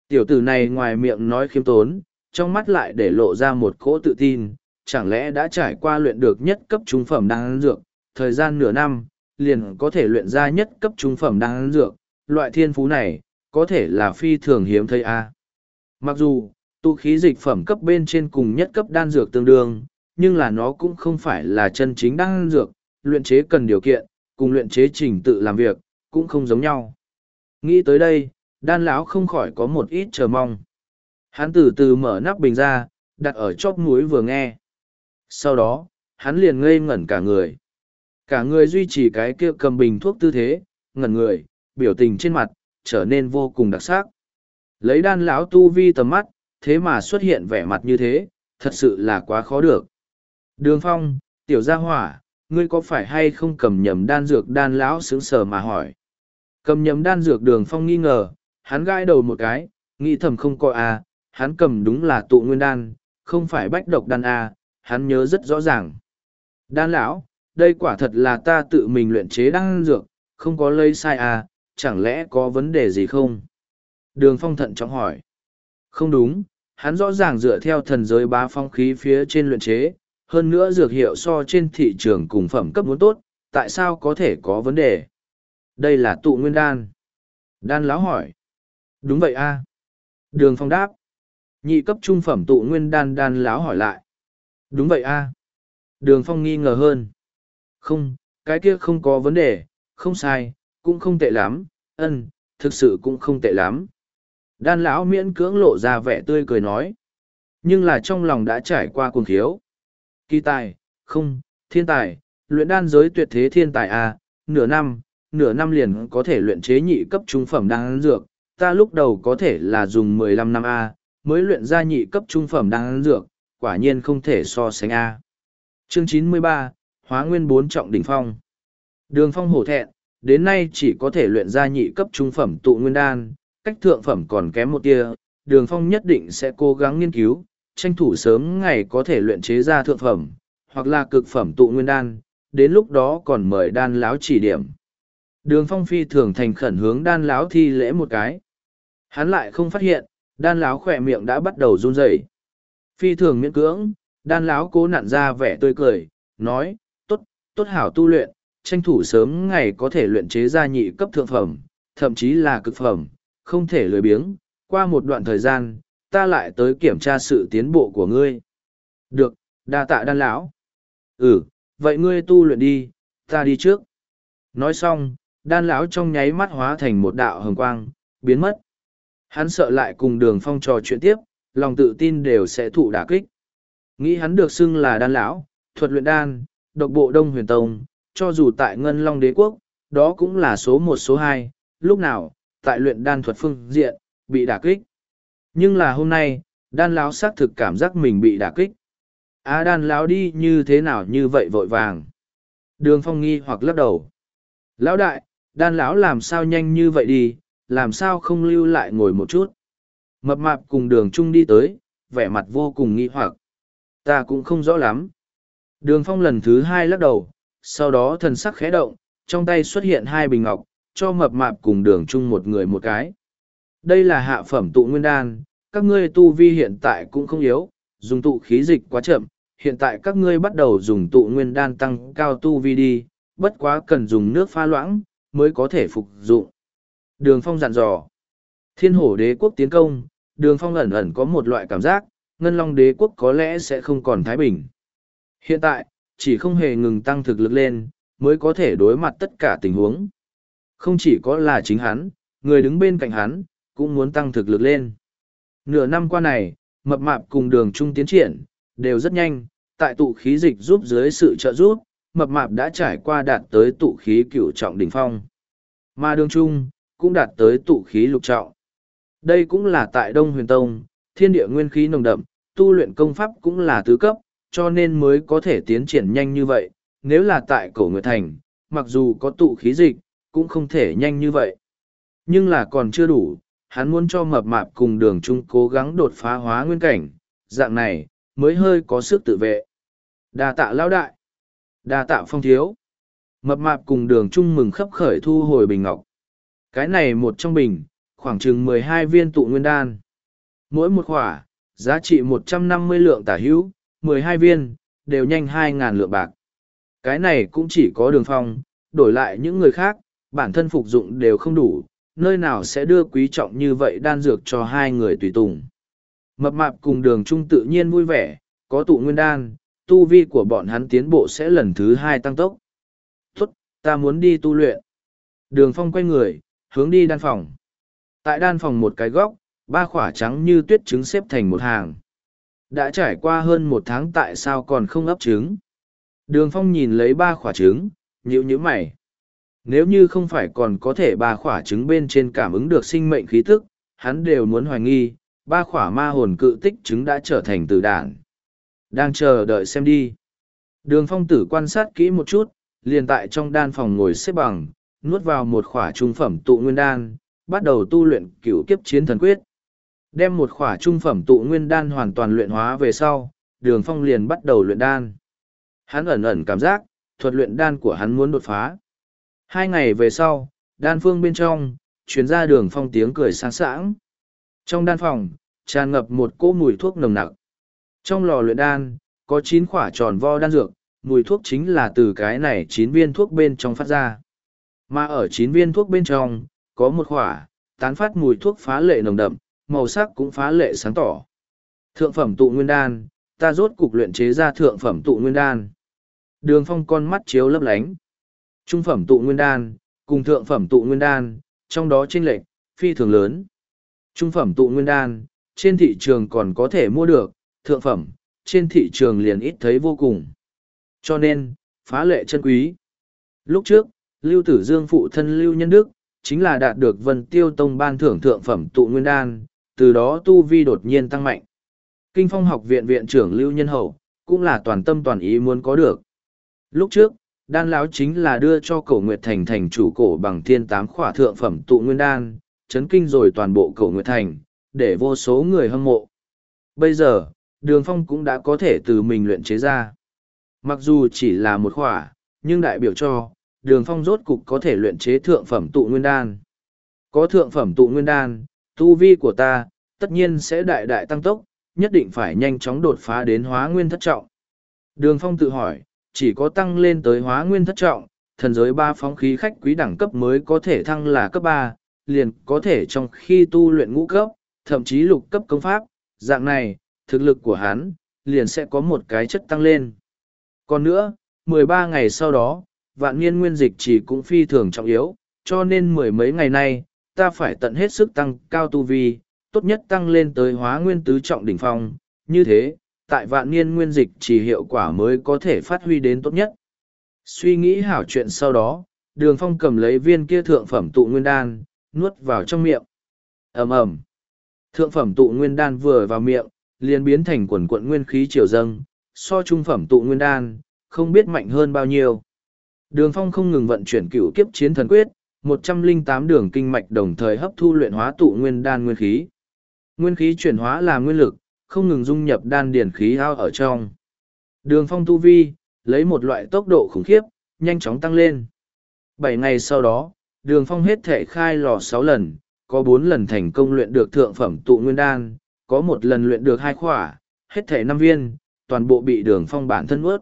Tiểu tử này ngoài miệng nói khiêm tốn, trong mắt lại để lộ ra một cỗ tự tin, chẳng lẽ đã trải qua luyện được nhất cấp trung phẩm đan dược, thời gian nửa năm, liền có thể luyện ra nhất cấp trung phẩm đan dược, loại thiên phú này, có thể là phi thường hiếm thấy a. Mặc dù, tu khí dịch phẩm cấp bên trên cùng nhất cấp đan dược tương đương, nhưng là nó cũng không phải là chân chính đan dược, luyện chế cần điều kiện, cùng luyện chế trình tự làm việc, cũng không giống nhau. Nghĩ tới đây, đan lão không khỏi có một ít chờ mong. Hắn từ từ mở nắp bình ra, đặt ở chóp mũi vừa nghe. Sau đó, hắn liền ngây ngẩn cả người. Cả người duy trì cái kia cầm bình thuốc tư thế, ngẩn người, biểu tình trên mặt, trở nên vô cùng đặc sắc. lấy đan lão tu vi tầm mắt thế mà xuất hiện vẻ mặt như thế thật sự là quá khó được. Đường phong tiểu gia hỏa ngươi có phải hay không cầm nhầm đan dược đan lão xứng sờ mà hỏi? Cầm nhầm đan dược đường phong nghi ngờ hắn gãi đầu một cái nghĩ thầm không coi à, hắn cầm đúng là tụ nguyên đan không phải bách độc đan à, hắn nhớ rất rõ ràng. Đan lão đây quả thật là ta tự mình luyện chế đan dược không có lây sai à, chẳng lẽ có vấn đề gì không đường phong thận trọng hỏi không đúng hắn rõ ràng dựa theo thần giới bá phong khí phía trên luyện chế hơn nữa dược hiệu so trên thị trường cùng phẩm cấp muốn tốt, tại sao có thể có vấn đề? Đây là tụ nguyên đan. Đan lão hỏi. Đúng vậy a Đường phong đáp. Nhị cấp trung phẩm tụ nguyên đan đan lão hỏi lại. Đúng vậy a Đường phong nghi ngờ hơn. Không, cái kia không có vấn đề, không sai, cũng không tệ lắm, ân, thực sự cũng không tệ lắm. Đan lão miễn cưỡng lộ ra vẻ tươi cười nói. Nhưng là trong lòng đã trải qua cuồng khiếu. Kỳ tài, không, thiên tài, luyện đan giới tuyệt thế thiên tài à, nửa năm, nửa năm liền có thể luyện chế nhị cấp trung phẩm đan dược, ta lúc đầu có thể là dùng mười lăm năm A, mới luyện ra nhị cấp trung phẩm đan dược, quả nhiên không thể so sánh A. Chương chín mươi ba Hóa Nguyên bốn trọng đỉnh phong Đường phong hổ thẹn, đến nay chỉ có thể luyện ra nhị cấp trung phẩm tụ nguyên đan, cách thượng phẩm còn kém một tia, đường phong nhất định sẽ cố gắng nghiên cứu, tranh thủ sớm ngày có thể luyện chế ra thượng phẩm, hoặc là cực phẩm tụ nguyên đan, đến lúc đó còn mời đan lão chỉ điểm. Đường phong phi thường thành khẩn hướng đan lão thi lễ một cái. Hắn lại không phát hiện, đan lão khỏe miệng đã bắt đầu run rẩy. Phi thường miễn cưỡng, đan lão cố nặn ra vẻ tươi cười, nói, tốt, hảo tu luyện, tranh thủ sớm ngày có thể luyện chế ra nhị cấp thượng phẩm, thậm chí là cực phẩm, không thể lười biếng, qua một đoạn thời gian, ta lại tới kiểm tra sự tiến bộ của ngươi. Được, đa tạ đan lão. Ừ, vậy ngươi tu luyện đi, ta đi trước. Nói xong, đan lão trong nháy mắt hóa thành một đạo hồng quang, biến mất. Hắn sợ lại cùng đường phong trò chuyện tiếp, lòng tự tin đều sẽ thụ đả kích. Nghĩ hắn được xưng là đan lão, thuật luyện đan, độc bộ đông huyền tông, cho dù tại ngân long đế quốc, đó cũng là số một số hai, lúc nào, tại luyện đan thuật phương diện, bị đả kích. Nhưng là hôm nay, đan lão xác thực cảm giác mình bị đả kích. Á đan lão đi như thế nào như vậy vội vàng. Đường phong nghi hoặc lắc đầu. Lão đại, đan lão làm sao nhanh như vậy đi, làm sao không lưu lại ngồi một chút. Mập mạp cùng đường trung đi tới, vẻ mặt vô cùng nghi hoặc. Ta cũng không rõ lắm. Đường phong lần thứ hai lắc đầu, sau đó thần sắc khẽ động, trong tay xuất hiện hai bình ngọc, cho mập mạp cùng đường trung một người một cái. Đây là hạ phẩm tụ nguyên đan, các ngươi tu vi hiện tại cũng không yếu, dùng tụ khí dịch quá chậm, hiện tại các ngươi bắt đầu dùng tụ nguyên đan tăng cao tu vi đi, bất quá cần dùng nước pha loãng, mới có thể phục dụng. Đường phong dặn dò. Thiên hổ đế quốc tiến công, đường phong ẩn ẩn có một loại cảm giác, ngân long đế quốc có lẽ sẽ không còn thái bình. Hiện tại, chỉ không hề ngừng tăng thực lực lên, mới có thể đối mặt tất cả tình huống. Không chỉ có là chính hắn, người đứng bên cạnh hắn, cũng muốn tăng thực lực lên. Nửa năm qua này, mập mạp cùng đường trung tiến triển, đều rất nhanh, tại tụ khí dịch giúp dưới sự trợ giúp, mập mạp đã trải qua đạt tới tụ khí cửu trọng đỉnh phong. Mà đường trung, cũng đạt tới tụ khí lục trọng. Đây cũng là tại Đông Huyền Tông, thiên địa nguyên khí nồng đậm, tu luyện công pháp cũng là tứ cấp, cho nên mới có thể tiến triển nhanh như vậy. Nếu là tại cổ Nguyệt Thành, mặc dù có tụ khí dịch, cũng không thể nhanh như vậy. Nhưng là còn chưa đủ, hắn muốn cho mập mạp cùng đường trung cố gắng đột phá hóa nguyên cảnh, dạng này, mới hơi có sức tự vệ. Đà tạ lão đại, đà tạ phong thiếu. Mập mạp cùng đường trung mừng khấp khởi thu hồi bình ngọc. Cái này một trong bình, khoảng chừng mười hai viên tụ nguyên đan. Mỗi một khỏa, giá trị một trăm năm mươi lượng tả hữu, mười hai viên, đều nhanh hai ngàn lượng bạc. Cái này cũng chỉ có đường phong, đổi lại những người khác, bản thân phục dụng đều không đủ, nơi nào sẽ đưa quý trọng như vậy đan dược cho hai người tùy tùng. Mập mạp cùng đường trung tự nhiên vui vẻ, có tụ nguyên đan, tu vi của bọn hắn tiến bộ sẽ lần thứ hai tăng tốc. Tốt, ta muốn đi tu luyện. Đường phong quay người, hướng đi đan phòng. Tại đan phòng một cái góc, ba khỏa trắng như tuyết trứng xếp thành một hàng. Đã trải qua hơn một tháng tại sao còn không ấp trứng. Đường phong nhìn lấy ba khỏa trứng, nhíu nhíu mày. Nếu như không phải còn có thể ba khỏa trứng bên trên cảm ứng được sinh mệnh khí tức, hắn đều muốn hoài nghi, ba khỏa ma hồn cự tích trứng đã trở thành tử đản. Đang chờ đợi xem đi. Đường phong tử quan sát kỹ một chút, liền tại trong đan phòng ngồi xếp bằng, nuốt vào một khỏa trung phẩm tụ nguyên đan, bắt đầu tu luyện cửu kiếp chiến thần quyết. Đem một khỏa trung phẩm tụ nguyên đan hoàn toàn luyện hóa về sau, đường phong liền bắt đầu luyện đan. Hắn ẩn ẩn cảm giác, thuật luyện đan của hắn muốn đột phá. Hai ngày về sau, đan phương bên trong, chuyển ra đường phong tiếng cười sáng sảng. Trong đan phòng, tràn ngập một cỗ mùi thuốc nồng nặc. Trong lò luyện đan, có chín khỏa tròn vo đan dược, mùi thuốc chính là từ cái này chín viên thuốc bên trong phát ra. Mà ở chín viên thuốc bên trong, có một khỏa tán phát mùi thuốc phá lệ nồng đậm, màu sắc cũng phá lệ sáng tỏ. Thượng phẩm tụ nguyên đan, ta rốt cục luyện chế ra thượng phẩm tụ nguyên đan. Đường phong con mắt chiếu lấp lánh. Trung phẩm tụ nguyên đan, cùng thượng phẩm tụ nguyên đan, trong đó chênh lệch phi thường lớn. Trung phẩm tụ nguyên đan, trên thị trường còn có thể mua được, thượng phẩm, trên thị trường liền ít thấy vô cùng. Cho nên, phá lệ chân quý. Lúc trước, Lưu Tử Dương phụ thân Lưu Nhân Đức, chính là đạt được Vân Tiêu Tông ban thưởng thượng phẩm tụ nguyên đan, từ đó tu vi đột nhiên tăng mạnh. Kinh phong học viện viện trưởng Lưu Nhân Hậu, cũng là toàn tâm toàn ý muốn có được. Lúc trước, đan lão chính là đưa cho cổ Nguyệt Thành thành chủ cổ bằng thiên tám khỏa thượng phẩm tụ nguyên đan, chấn kinh rồi toàn bộ cổ Nguyệt Thành, để vô số người hâm mộ. Bây giờ, đường phong cũng đã có thể từ mình luyện chế ra. Mặc dù chỉ là một khỏa, nhưng đại biểu cho, đường phong rốt cục có thể luyện chế thượng phẩm tụ nguyên đan. Có thượng phẩm tụ nguyên đan, tu vi của ta, tất nhiên sẽ đại đại tăng tốc, nhất định phải nhanh chóng đột phá đến hóa nguyên thất trọng. Đường phong tự hỏi, chỉ có tăng lên tới hóa nguyên thất trọng, thần giới ba phóng khí khách quý đẳng cấp mới có thể thăng là cấp ba, liền có thể trong khi tu luyện ngũ cấp, thậm chí lục cấp công pháp, dạng này, thực lực của hắn, liền sẽ có một cái chất tăng lên. Còn nữa, 13 ngày sau đó, vạn niên nguyên dịch chỉ cũng phi thường trọng yếu, cho nên mười mấy ngày nay, ta phải tận hết sức tăng cao tu vi, tốt nhất tăng lên tới hóa nguyên tứ trọng đỉnh phong, như thế, tại vạn niên nguyên dịch chỉ hiệu quả mới có thể phát huy đến tốt nhất. Suy nghĩ hảo chuyện sau đó, đường phong cầm lấy viên kia thượng phẩm tụ nguyên đan, nuốt vào trong miệng. ầm ầm Thượng phẩm tụ nguyên đan vừa vào miệng, liền biến thành quần quận nguyên khí triều dâng, so trung phẩm tụ nguyên đan, không biết mạnh hơn bao nhiêu. Đường phong không ngừng vận chuyển cửu kiếp chiến thần quyết, một trăm linh tám đường kinh mạch đồng thời hấp thu luyện hóa tụ nguyên đan nguyên khí. Nguyên khí chuyển hóa là nguyên lực, không ngừng dung nhập đan điển khí ao ở trong. Đường phong tu vi, lấy một loại tốc độ khủng khiếp, nhanh chóng tăng lên. Bảy ngày sau đó, đường phong hết thể khai lò sáu lần, có bốn lần thành công luyện được thượng phẩm tụ nguyên đan, có một lần luyện được hai khỏa, hết thể năm viên, toàn bộ bị đường phong bản thân ướt.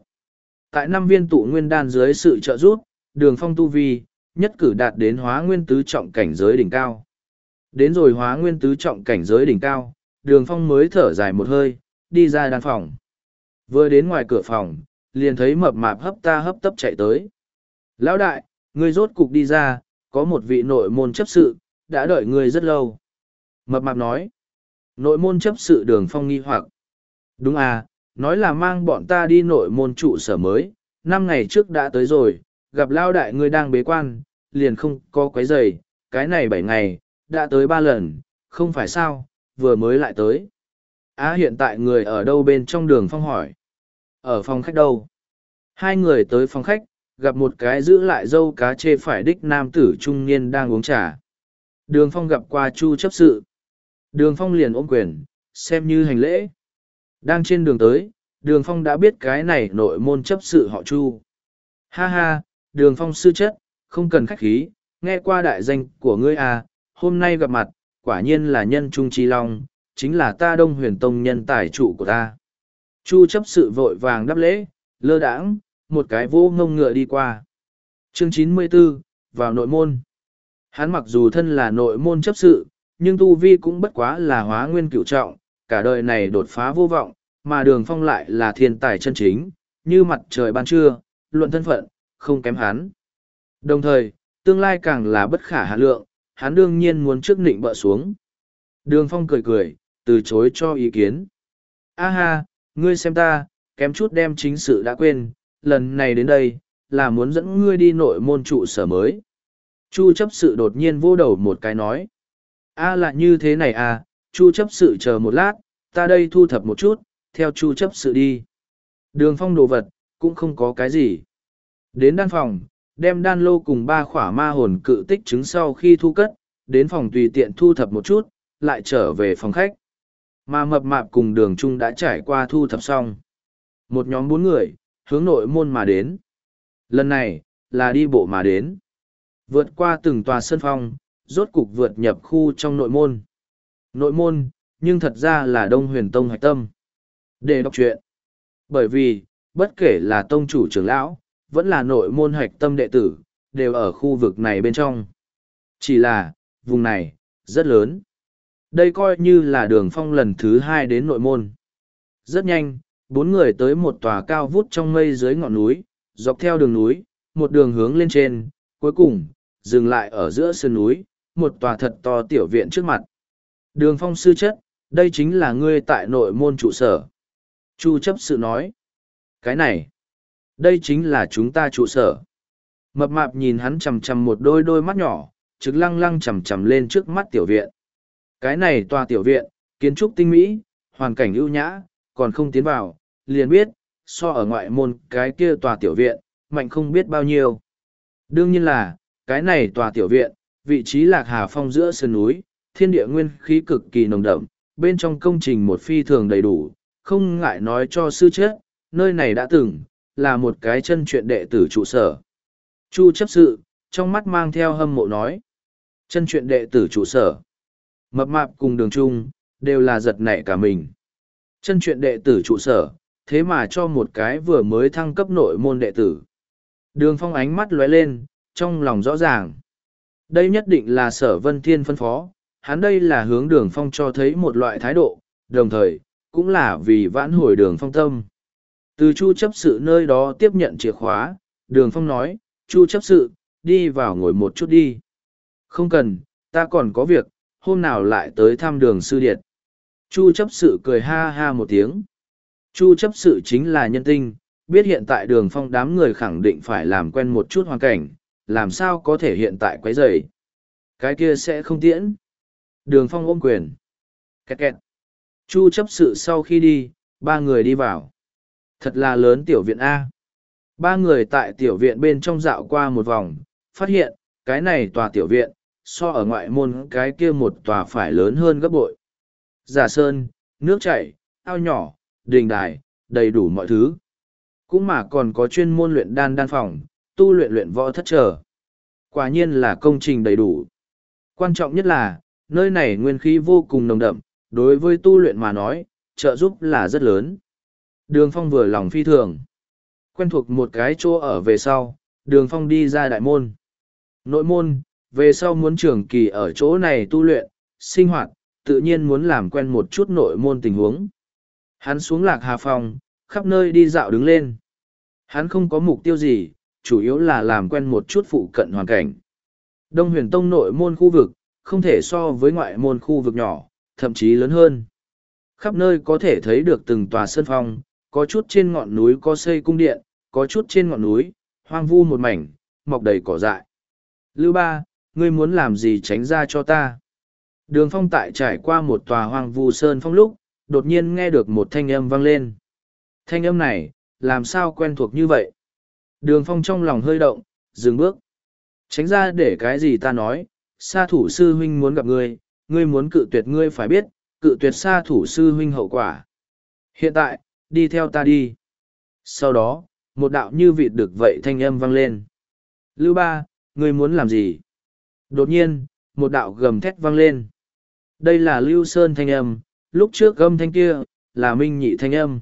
Tại năm viên tụ nguyên đan dưới sự trợ giúp, đường phong tu vi, nhất cử đạt đến hóa nguyên tứ trọng cảnh giới đỉnh cao. Đến rồi hóa nguyên tứ trọng cảnh giới đỉnh cao, đường phong mới thở dài một hơi, đi ra đan phòng. Vừa đến ngoài cửa phòng, liền thấy mập mạp hấp ta hấp tấp chạy tới. Lão đại, ngươi rốt cục đi ra, có một vị nội môn chấp sự, đã đợi ngươi rất lâu. Mập mạp nói, nội môn chấp sự đường phong nghi hoặc. Đúng à, nói là mang bọn ta đi nội môn trụ sở mới, năm ngày trước đã tới rồi, gặp lao đại ngươi đang bế quan, liền không có quấy giày, cái này bảy ngày, đã tới ba lần, không phải sao, vừa mới lại tới. Á hiện tại người ở đâu bên trong đường phong hỏi. Ở phòng khách đâu? Hai người tới phòng khách, gặp một cái giữ lại dâu cá chê phải đích nam tử trung niên đang uống trà. Đường phong gặp qua chu chấp sự. Đường phong liền ôm quyền, xem như hành lễ. Đang trên đường tới, đường phong đã biết cái này nội môn chấp sự họ chu. Ha ha, đường phong sư chất, không cần khách khí, nghe qua đại danh của ngươi à, hôm nay gặp mặt, quả nhiên là nhân trung chi long, chính là ta đông huyền tông nhân tài trụ của ta. Chu chấp sự vội vàng đáp lễ, lơ đãng, một cái vô ngông ngựa đi qua. Chương 94, vào nội môn. Hắn mặc dù thân là nội môn chấp sự, nhưng tu vi cũng bất quá là hóa nguyên cửu trọng, cả đời này đột phá vô vọng, mà đường phong lại là thiên tài chân chính, như mặt trời ban trưa, luận thân phận, không kém hắn. Đồng thời, tương lai càng là bất khả hạ lượng, hắn đương nhiên muốn trước nịnh bợ xuống. Đường phong cười cười, từ chối cho ý kiến. A ha, ngươi xem ta, kém chút đem chính sự đã quên, lần này đến đây, là muốn dẫn ngươi đi nội môn trụ sở mới. Chu chấp sự đột nhiên vô đầu một cái nói. a là như thế này à chu chấp sự chờ một lát ta đây thu thập một chút theo chu chấp sự đi đường phong đồ vật cũng không có cái gì đến đan phòng đem đan lô cùng ba khỏa ma hồn cự tích trứng sau khi thu cất, đến phòng tùy tiện thu thập một chút, lại trở về phòng khách. Mà mập mạp cùng đường trung đã trải qua thu thập xong. Một nhóm bốn người, hướng nội môn mà đến. Lần này, là đi bộ mà đến. Vượt qua từng tòa sân phong, rốt cục vượt nhập khu trong nội môn. Nội môn, nhưng thật ra là đông huyền tông hạch tâm. Để đọc truyện. Bởi vì, bất kể là tông chủ trưởng lão vẫn là nội môn hạch tâm đệ tử, đều ở khu vực này bên trong. Chỉ là, vùng này, rất lớn. Đây coi như là đường phong lần thứ hai đến nội môn. Rất nhanh, bốn người tới một tòa cao vút trong mây dưới ngọn núi, dọc theo đường núi, một đường hướng lên trên, cuối cùng, dừng lại ở giữa sườn núi, một tòa thật to tiểu viện trước mặt. Đường phong sư chất, đây chính là ngươi tại nội môn trụ sở. Chu chấp sự nói, cái này đây chính là chúng ta trụ sở. Mập mạp nhìn hắn chằm chằm một đôi đôi mắt nhỏ, trực lăng lăng chằm chằm lên trước mắt tiểu viện. Cái này tòa tiểu viện, kiến trúc tinh mỹ, hoàn cảnh ưu nhã, còn không tiến vào, liền biết, so ở ngoại môn cái kia tòa tiểu viện, mạnh không biết bao nhiêu. Đương nhiên là, cái này tòa tiểu viện, vị trí lạc hà phong giữa sườn núi, thiên địa nguyên khí cực kỳ nồng đậm, bên trong công trình một phi thường đầy đủ, không ngại nói cho sư chết, nơi này đã từng là một cái chân chuyện đệ tử trụ sở. Chu chấp sự, trong mắt mang theo hâm mộ nói, chân chuyện đệ tử trụ sở. Mập mạp cùng đường trung, đều là giật nảy cả mình. Chân chuyện đệ tử trụ sở, thế mà cho một cái vừa mới thăng cấp nội môn đệ tử. Đường phong ánh mắt lóe lên, trong lòng rõ ràng. Đây nhất định là sở vân thiên phân phó, hắn đây là hướng đường phong cho thấy một loại thái độ, đồng thời, cũng là vì vãn hồi đường phong tâm từ chu chấp sự nơi đó tiếp nhận chìa khóa, đường phong nói, chu chấp sự, đi vào ngồi một chút đi. Không cần, ta còn có việc, hôm nào lại tới thăm đường sư điệt. Chu chấp sự cười ha ha một tiếng. Chu chấp sự chính là nhân tinh, biết hiện tại đường phong đám người khẳng định phải làm quen một chút hoàn cảnh, làm sao có thể hiện tại quấy rầy? Cái kia sẽ không tiễn. Đường phong ôm quyền. Kẹt kẹt. Chu chấp sự sau khi đi, ba người đi vào thật là lớn tiểu viện a. Ba người tại tiểu viện bên trong dạo qua một vòng, phát hiện, cái này tòa tiểu viện, so ở ngoại môn cái kia một tòa phải lớn hơn gấp bội. Giả sơn, nước chảy, ao nhỏ, đình đài, đầy đủ mọi thứ. Cũng mà còn có chuyên môn luyện đan đan phòng, tu luyện luyện võ thất trở quả nhiên là công trình đầy đủ. Quan trọng nhất là, nơi này nguyên khí vô cùng nồng đậm, đối với tu luyện mà nói, trợ giúp là rất lớn đường phong vừa lòng phi thường. Quen thuộc một cái chỗ ở về sau đường phong đi ra đại môn. Nội môn về sau muốn trường kỳ ở chỗ này tu luyện sinh hoạt tự nhiên muốn làm quen một chút nội môn tình huống. Hắn xuống lạc hà phòng, khắp nơi đi dạo đứng lên. Hắn không có mục tiêu gì chủ yếu là làm quen một chút phụ cận hoàn cảnh. Đông huyền tông nội môn khu vực không thể so với ngoại môn khu vực nhỏ thậm chí lớn hơn. Khắp nơi có thể thấy được từng tòa sân phong có chút trên ngọn núi có xây cung điện, có chút trên ngọn núi, hoang vu một mảnh, mọc đầy cỏ dại. Lưu ba, ngươi muốn làm gì tránh ra cho ta? Đường phong tại trải qua một tòa hoang vu sơn phong lúc, đột nhiên nghe được một thanh âm vang lên. Thanh âm này, làm sao quen thuộc như vậy? Đường phong trong lòng hơi động, dừng bước. Tránh ra để cái gì ta nói, sa thủ sư huynh muốn gặp ngươi ngươi muốn cự tuyệt ngươi phải biết, cự tuyệt sa thủ sư huynh hậu quả. Hiện tại đi theo ta đi. Sau đó, một đạo như vịt được vậy thanh âm vang lên. Lưu ba, ngươi muốn làm gì? Đột nhiên, một đạo gầm thét vang lên. Đây là lưu sơn thanh âm, lúc trước gầm thanh kia là minh nhị thanh âm.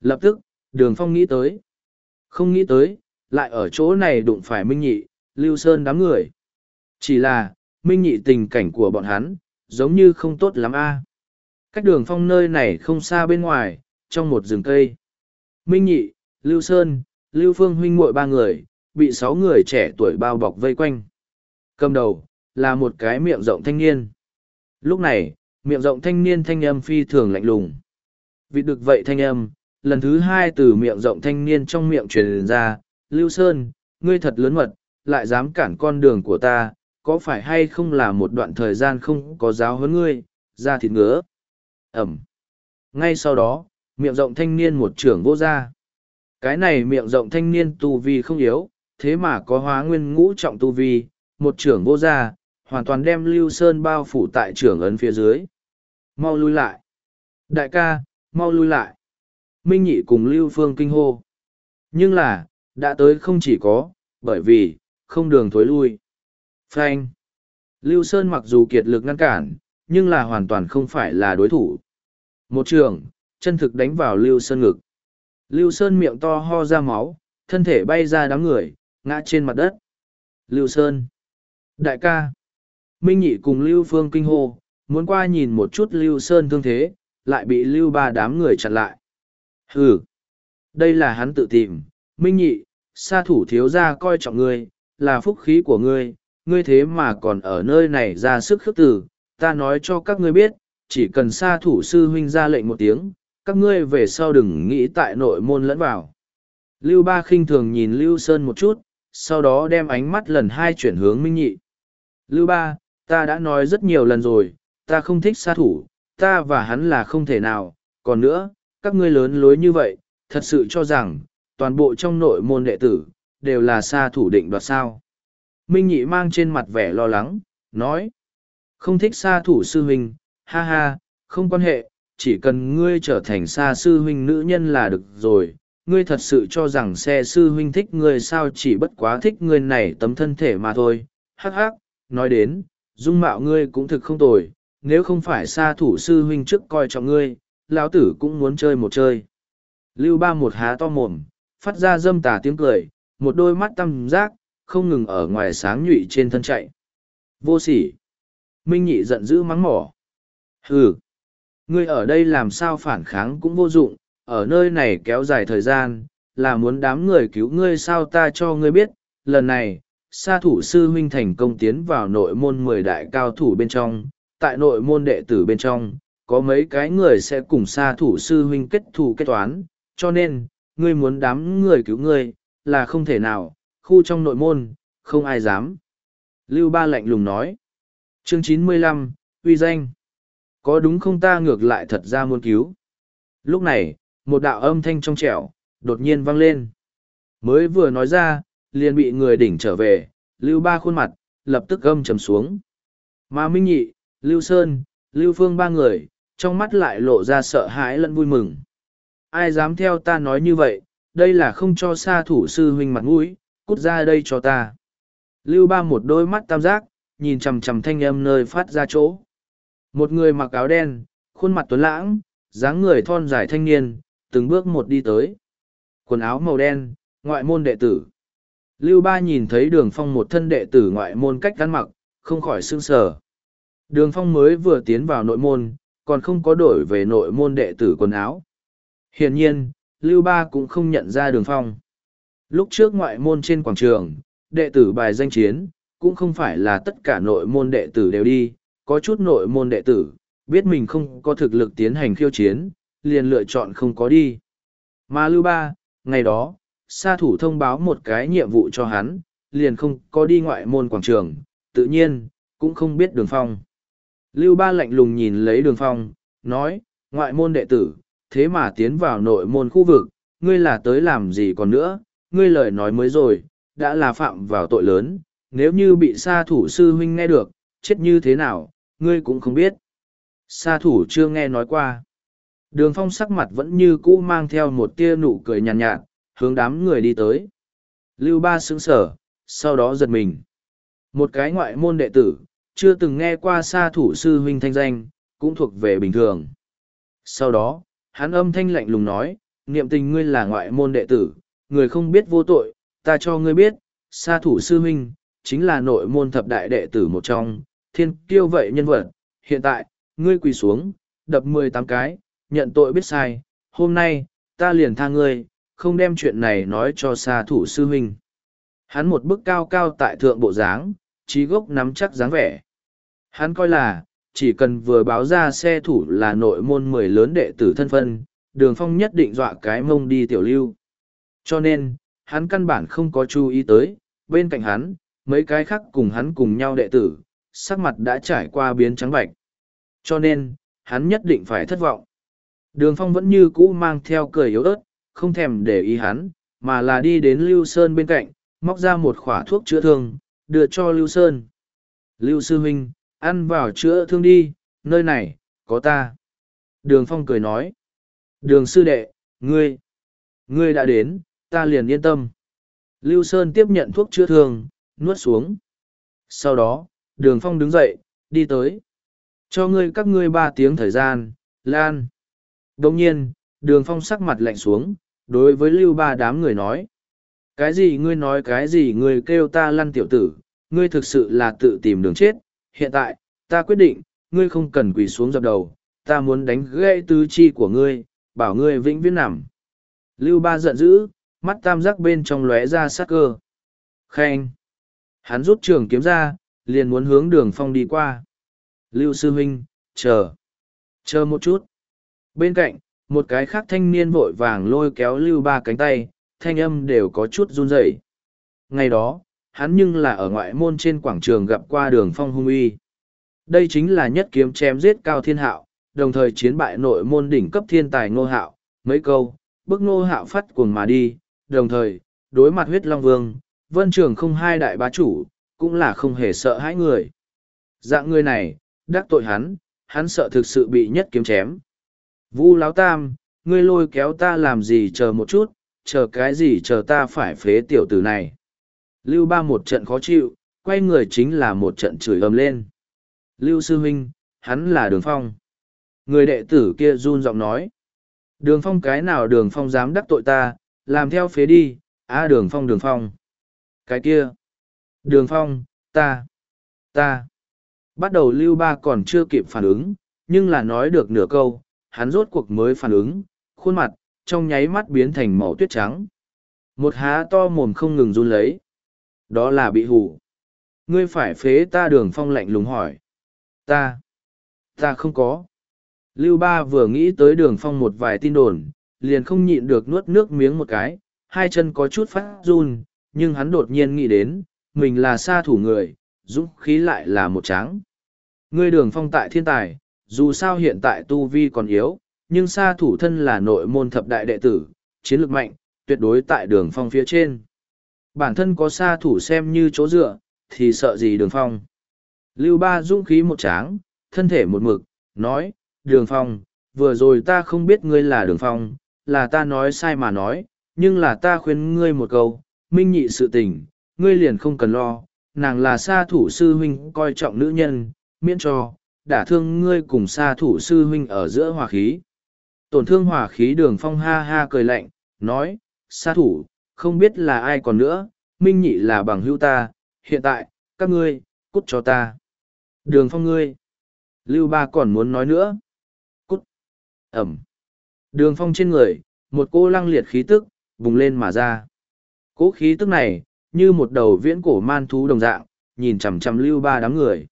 Lập tức, đường phong nghĩ tới. Không nghĩ tới, lại ở chỗ này đụng phải minh nhị, lưu sơn đám người. Chỉ là, minh nhị tình cảnh của bọn hắn giống như không tốt lắm a. Cách đường phong nơi này không xa bên ngoài trong một rừng cây minh nhị lưu sơn lưu phương huynh muội ba người bị sáu người trẻ tuổi bao bọc vây quanh cầm đầu là một cái miệng rộng thanh niên lúc này miệng rộng thanh niên thanh âm phi thường lạnh lùng vì được vậy thanh âm lần thứ hai từ miệng rộng thanh niên trong miệng truyền ra lưu sơn ngươi thật lớn mật lại dám cản con đường của ta có phải hay không là một đoạn thời gian không có giáo huấn ngươi, ra thịt ngứa. Ẩm. Ngay sau đó, miệng rộng thanh niên một trưởng vô gia Cái này miệng rộng thanh niên tu vi không yếu, thế mà có hóa nguyên ngũ trọng tu vi, một trưởng vô gia hoàn toàn đem Lưu Sơn bao phủ tại trưởng ấn phía dưới. Mau lui lại. Đại ca, mau lui lại. Minh Nhị cùng Lưu Phương kinh hô. Nhưng là, đã tới không chỉ có, bởi vì, không đường thối lui. Frank. Lưu Sơn mặc dù kiệt lực ngăn cản, nhưng là hoàn toàn không phải là đối thủ. Một trường, chân thực đánh vào Lưu Sơn ngực. Lưu Sơn miệng to ho ra máu, thân thể bay ra đám người, ngã trên mặt đất. Lưu Sơn. Đại ca. Minh Nhị cùng Lưu Phương kinh hô, muốn qua nhìn một chút Lưu Sơn thương thế, lại bị Lưu ba đám người chặn lại. Hừ. Đây là hắn tự tìm. Minh Nhị, sa thủ thiếu gia coi trọng ngươi, là phúc khí của ngươi, ngươi thế mà còn ở nơi này ra sức khước từ, ta nói cho các ngươi biết, chỉ cần sa thủ sư huynh ra lệnh một tiếng, các ngươi về sau đừng nghĩ tại nội môn lẫn vào. Lưu Ba khinh thường nhìn Lưu Sơn một chút, sau đó đem ánh mắt lần hai chuyển hướng Minh Nhị. Lưu Ba, ta đã nói rất nhiều lần rồi, ta không thích xa thủ, ta và hắn là không thể nào, còn nữa, các ngươi lớn lối như vậy, thật sự cho rằng, toàn bộ trong nội môn đệ tử, đều là xa thủ định đoạt sao. Minh Nhị mang trên mặt vẻ lo lắng, nói, không thích xa thủ sư huynh, ha ha, không quan hệ, chỉ cần ngươi trở thành xa sư huynh nữ nhân là được rồi. Ngươi thật sự cho rằng xe sư huynh thích ngươi sao chỉ bất quá thích ngươi này tấm thân thể mà thôi. Hắc hắc, nói đến, dung mạo ngươi cũng thực không tồi, nếu không phải xa thủ sư huynh trước coi trọng ngươi, lão tử cũng muốn chơi một chơi. Lưu ba một há to mồm, phát ra dâm tà tiếng cười, một đôi mắt tăm giác, không ngừng ở ngoài sáng nhụy trên thân chạy. Vô sỉ. Minh nhị giận dữ mắng mỏ. Hừ. Ngươi ở đây làm sao phản kháng cũng vô dụng, ở nơi này kéo dài thời gian, là muốn đám người cứu ngươi sao ta cho ngươi biết, lần này, sa thủ sư huynh thành công tiến vào nội môn mười đại cao thủ bên trong, tại nội môn đệ tử bên trong, có mấy cái người sẽ cùng sa thủ sư huynh kết thù kết toán, cho nên, ngươi muốn đám người cứu ngươi, là không thể nào, khu trong nội môn, không ai dám. Lưu Ba lạnh lùng nói. Chương chín mươi lăm uy danh. Có đúng không ta ngược lại thật ra muốn cứu. Lúc này, một đạo âm thanh trong trẻo, đột nhiên vang lên. Mới vừa nói ra, liền bị người đỉnh trở về, Lưu Ba khuôn mặt, lập tức gâm trầm xuống. Mà Minh Nhị, Lưu Sơn, Lưu Phương ba người, trong mắt lại lộ ra sợ hãi lẫn vui mừng. Ai dám theo ta nói như vậy, đây là không cho xa thủ sư huynh mặt mũi, cút ra đây cho ta. Lưu ba một đôi mắt tam giác, nhìn chằm chằm thanh âm nơi phát ra chỗ. Một người mặc áo đen, khuôn mặt tuấn lãng, dáng người thon dài thanh niên, từng bước một đi tới. Quần áo màu đen, ngoại môn đệ tử. Lưu ba nhìn thấy đường phong một thân đệ tử ngoại môn cách gắn mặc, không khỏi sương sờ. Đường phong mới vừa tiến vào nội môn, còn không có đổi về nội môn đệ tử quần áo. Hiển nhiên, Lưu Ba cũng không nhận ra đường phong. Lúc trước ngoại môn trên quảng trường, đệ tử bài danh chiến, cũng không phải là tất cả nội môn đệ tử đều đi, có chút nội môn đệ tử, biết mình không có thực lực tiến hành khiêu chiến, liền lựa chọn không có đi. Mà Lưu Ba, ngày đó, sa thủ thông báo một cái nhiệm vụ cho hắn, liền không có đi ngoại môn quảng trường, tự nhiên, cũng không biết đường phong. Lưu Ba lạnh lùng nhìn lấy đường phong, nói, ngoại môn đệ tử, thế mà tiến vào nội môn khu vực, ngươi là tới làm gì còn nữa, ngươi lời nói mới rồi, đã là phạm vào tội lớn, nếu như bị sa thủ sư huynh nghe được, chết như thế nào, ngươi cũng không biết. Sa thủ chưa nghe nói qua. Đường phong sắc mặt vẫn như cũ mang theo một tia nụ cười nhàn nhạt, nhạt, hướng đám người đi tới. Lưu ba sững sở, sau đó giật mình. Một cái ngoại môn đệ tử, chưa từng nghe qua sa thủ sư huynh thanh danh, cũng thuộc về bình thường. Sau đó, hắn âm thanh lạnh lùng nói, niệm tình ngươi là ngoại môn đệ tử, người không biết vô tội, ta cho ngươi biết, sa thủ sư huynh, chính là nội môn thập đại đệ tử một trong, thiên kiêu vậy nhân vật, hiện tại, ngươi quỳ xuống, đập mười tám cái, nhận tội biết sai, hôm nay, ta liền tha ngươi, không đem chuyện này nói cho sa thủ sư huynh. Hắn một bức cao cao tại thượng bộ dáng, trí gốc nắm chắc dáng vẻ. Hắn coi là, chỉ cần vừa báo ra xe thủ là nội môn mười lớn đệ tử thân phân, đường phong nhất định dọa cái mông đi tiểu lưu. Cho nên, hắn căn bản không có chú ý tới, bên cạnh hắn, mấy cái khác cùng hắn cùng nhau đệ tử, sắc mặt đã trải qua biến trắng bạch. Cho nên, hắn nhất định phải thất vọng. Đường phong vẫn như cũ mang theo cười yếu ớt, không thèm để ý hắn, mà là đi đến Lưu Sơn bên cạnh, móc ra một khỏa thuốc chữa thương, đưa cho Lưu Sơn. Lưu Sư Huynh, ăn vào chữa thương đi, nơi này, có ta. Đường Phong cười nói. Đường Sư Đệ, ngươi, ngươi đã đến, ta liền yên tâm. Lưu Sơn tiếp nhận thuốc chữa thương, nuốt xuống. Sau đó, Đường Phong đứng dậy, đi tới. Cho ngươi các ngươi ba tiếng thời gian, Lan. Đồng nhiên, Đường Phong sắc mặt lạnh xuống, đối với Lưu ba đám người nói. Cái gì ngươi nói cái gì ngươi kêu ta lăn tiểu tử, ngươi thực sự là tự tìm đường chết. Hiện tại, ta quyết định, ngươi không cần quỳ xuống dập đầu, ta muốn đánh gãy tứ chi của ngươi, bảo ngươi vĩnh viễn nằm. Lưu ba giận dữ, mắt tam giác bên trong lóe ra sát cơ. khanh. Hắn rút trường kiếm ra, liền muốn hướng đường phong đi qua. Lưu sư huynh, chờ. Chờ một chút. Bên cạnh, một cái khác thanh niên vội vàng lôi kéo lưu ba cánh tay, thanh âm đều có chút run rẩy. Ngày đó, hắn nhưng là ở ngoại môn trên quảng trường gặp qua đường phong hung uy. Đây chính là nhất kiếm chém giết cao thiên hạo, đồng thời chiến bại nội môn đỉnh cấp thiên tài ngô hạo, mấy câu, bức ngô hạo phát cuồng mà đi, đồng thời, đối mặt huyết long vương, vân trường không hai đại bá chủ, cũng là không hề sợ hãi người. Dạng người này, đắc tội hắn, hắn sợ thực sự bị nhất kiếm chém. Vu Láo Tam, ngươi lôi kéo ta làm gì chờ một chút, chờ cái gì chờ ta phải phế tiểu tử này. Lưu Ba một trận khó chịu, quay người chính là một trận chửi ầm lên. Lưu Sư Huynh, hắn là Đường Phong. Người đệ tử kia run giọng nói. Đường Phong cái nào Đường Phong dám đắc tội ta, làm theo phế đi, á Đường Phong Đường Phong. Cái kia. Đường Phong, ta, ta. Bắt đầu Lưu Ba còn chưa kịp phản ứng, nhưng là nói được nửa câu, hắn rốt cuộc mới phản ứng, khuôn mặt, trong nháy mắt biến thành màu tuyết trắng. Một há to mồm không ngừng run lấy. Đó là bị hủ. Ngươi phải phế ta đường phong lạnh lùng hỏi. Ta. Ta không có. Lưu Ba vừa nghĩ tới đường phong một vài tin đồn, liền không nhịn được nuốt nước miếng một cái, hai chân có chút phát run, nhưng hắn đột nhiên nghĩ đến, mình là xa thủ người, dũng khí lại là một tráng. Ngươi đường phong tại thiên tài, dù sao hiện tại tu vi còn yếu, nhưng xa thủ thân là nội môn thập đại đệ tử, chiến lược mạnh, tuyệt đối tại đường phong phía trên. Bản thân có xa thủ xem như chỗ dựa, thì sợ gì đường phong. Lưu ba dũng khí một tráng, thân thể một mực, nói, đường phong, vừa rồi ta không biết ngươi là đường phong, là ta nói sai mà nói, nhưng là ta khuyên ngươi một câu, minh nhị sự tình, ngươi liền không cần lo, nàng là sa thủ sư huynh coi trọng nữ nhân, miễn cho, đả thương ngươi cùng sa thủ sư huynh ở giữa hòa khí. Tổn thương hòa khí đường phong ha ha cười lạnh, nói, sa thủ, không biết là ai còn nữa, minh nhị là bằng hữu ta, hiện tại, các ngươi, cút cho ta. Đường phong ngươi, lưu ba còn muốn nói nữa. Cút, ẩm. Đường phong trên người, một cô lăng liệt khí tức, bùng lên mà ra. Cố khí tức này, như một đầu viễn cổ man thú đồng dạng, nhìn chằm chằm lưu ba đám người.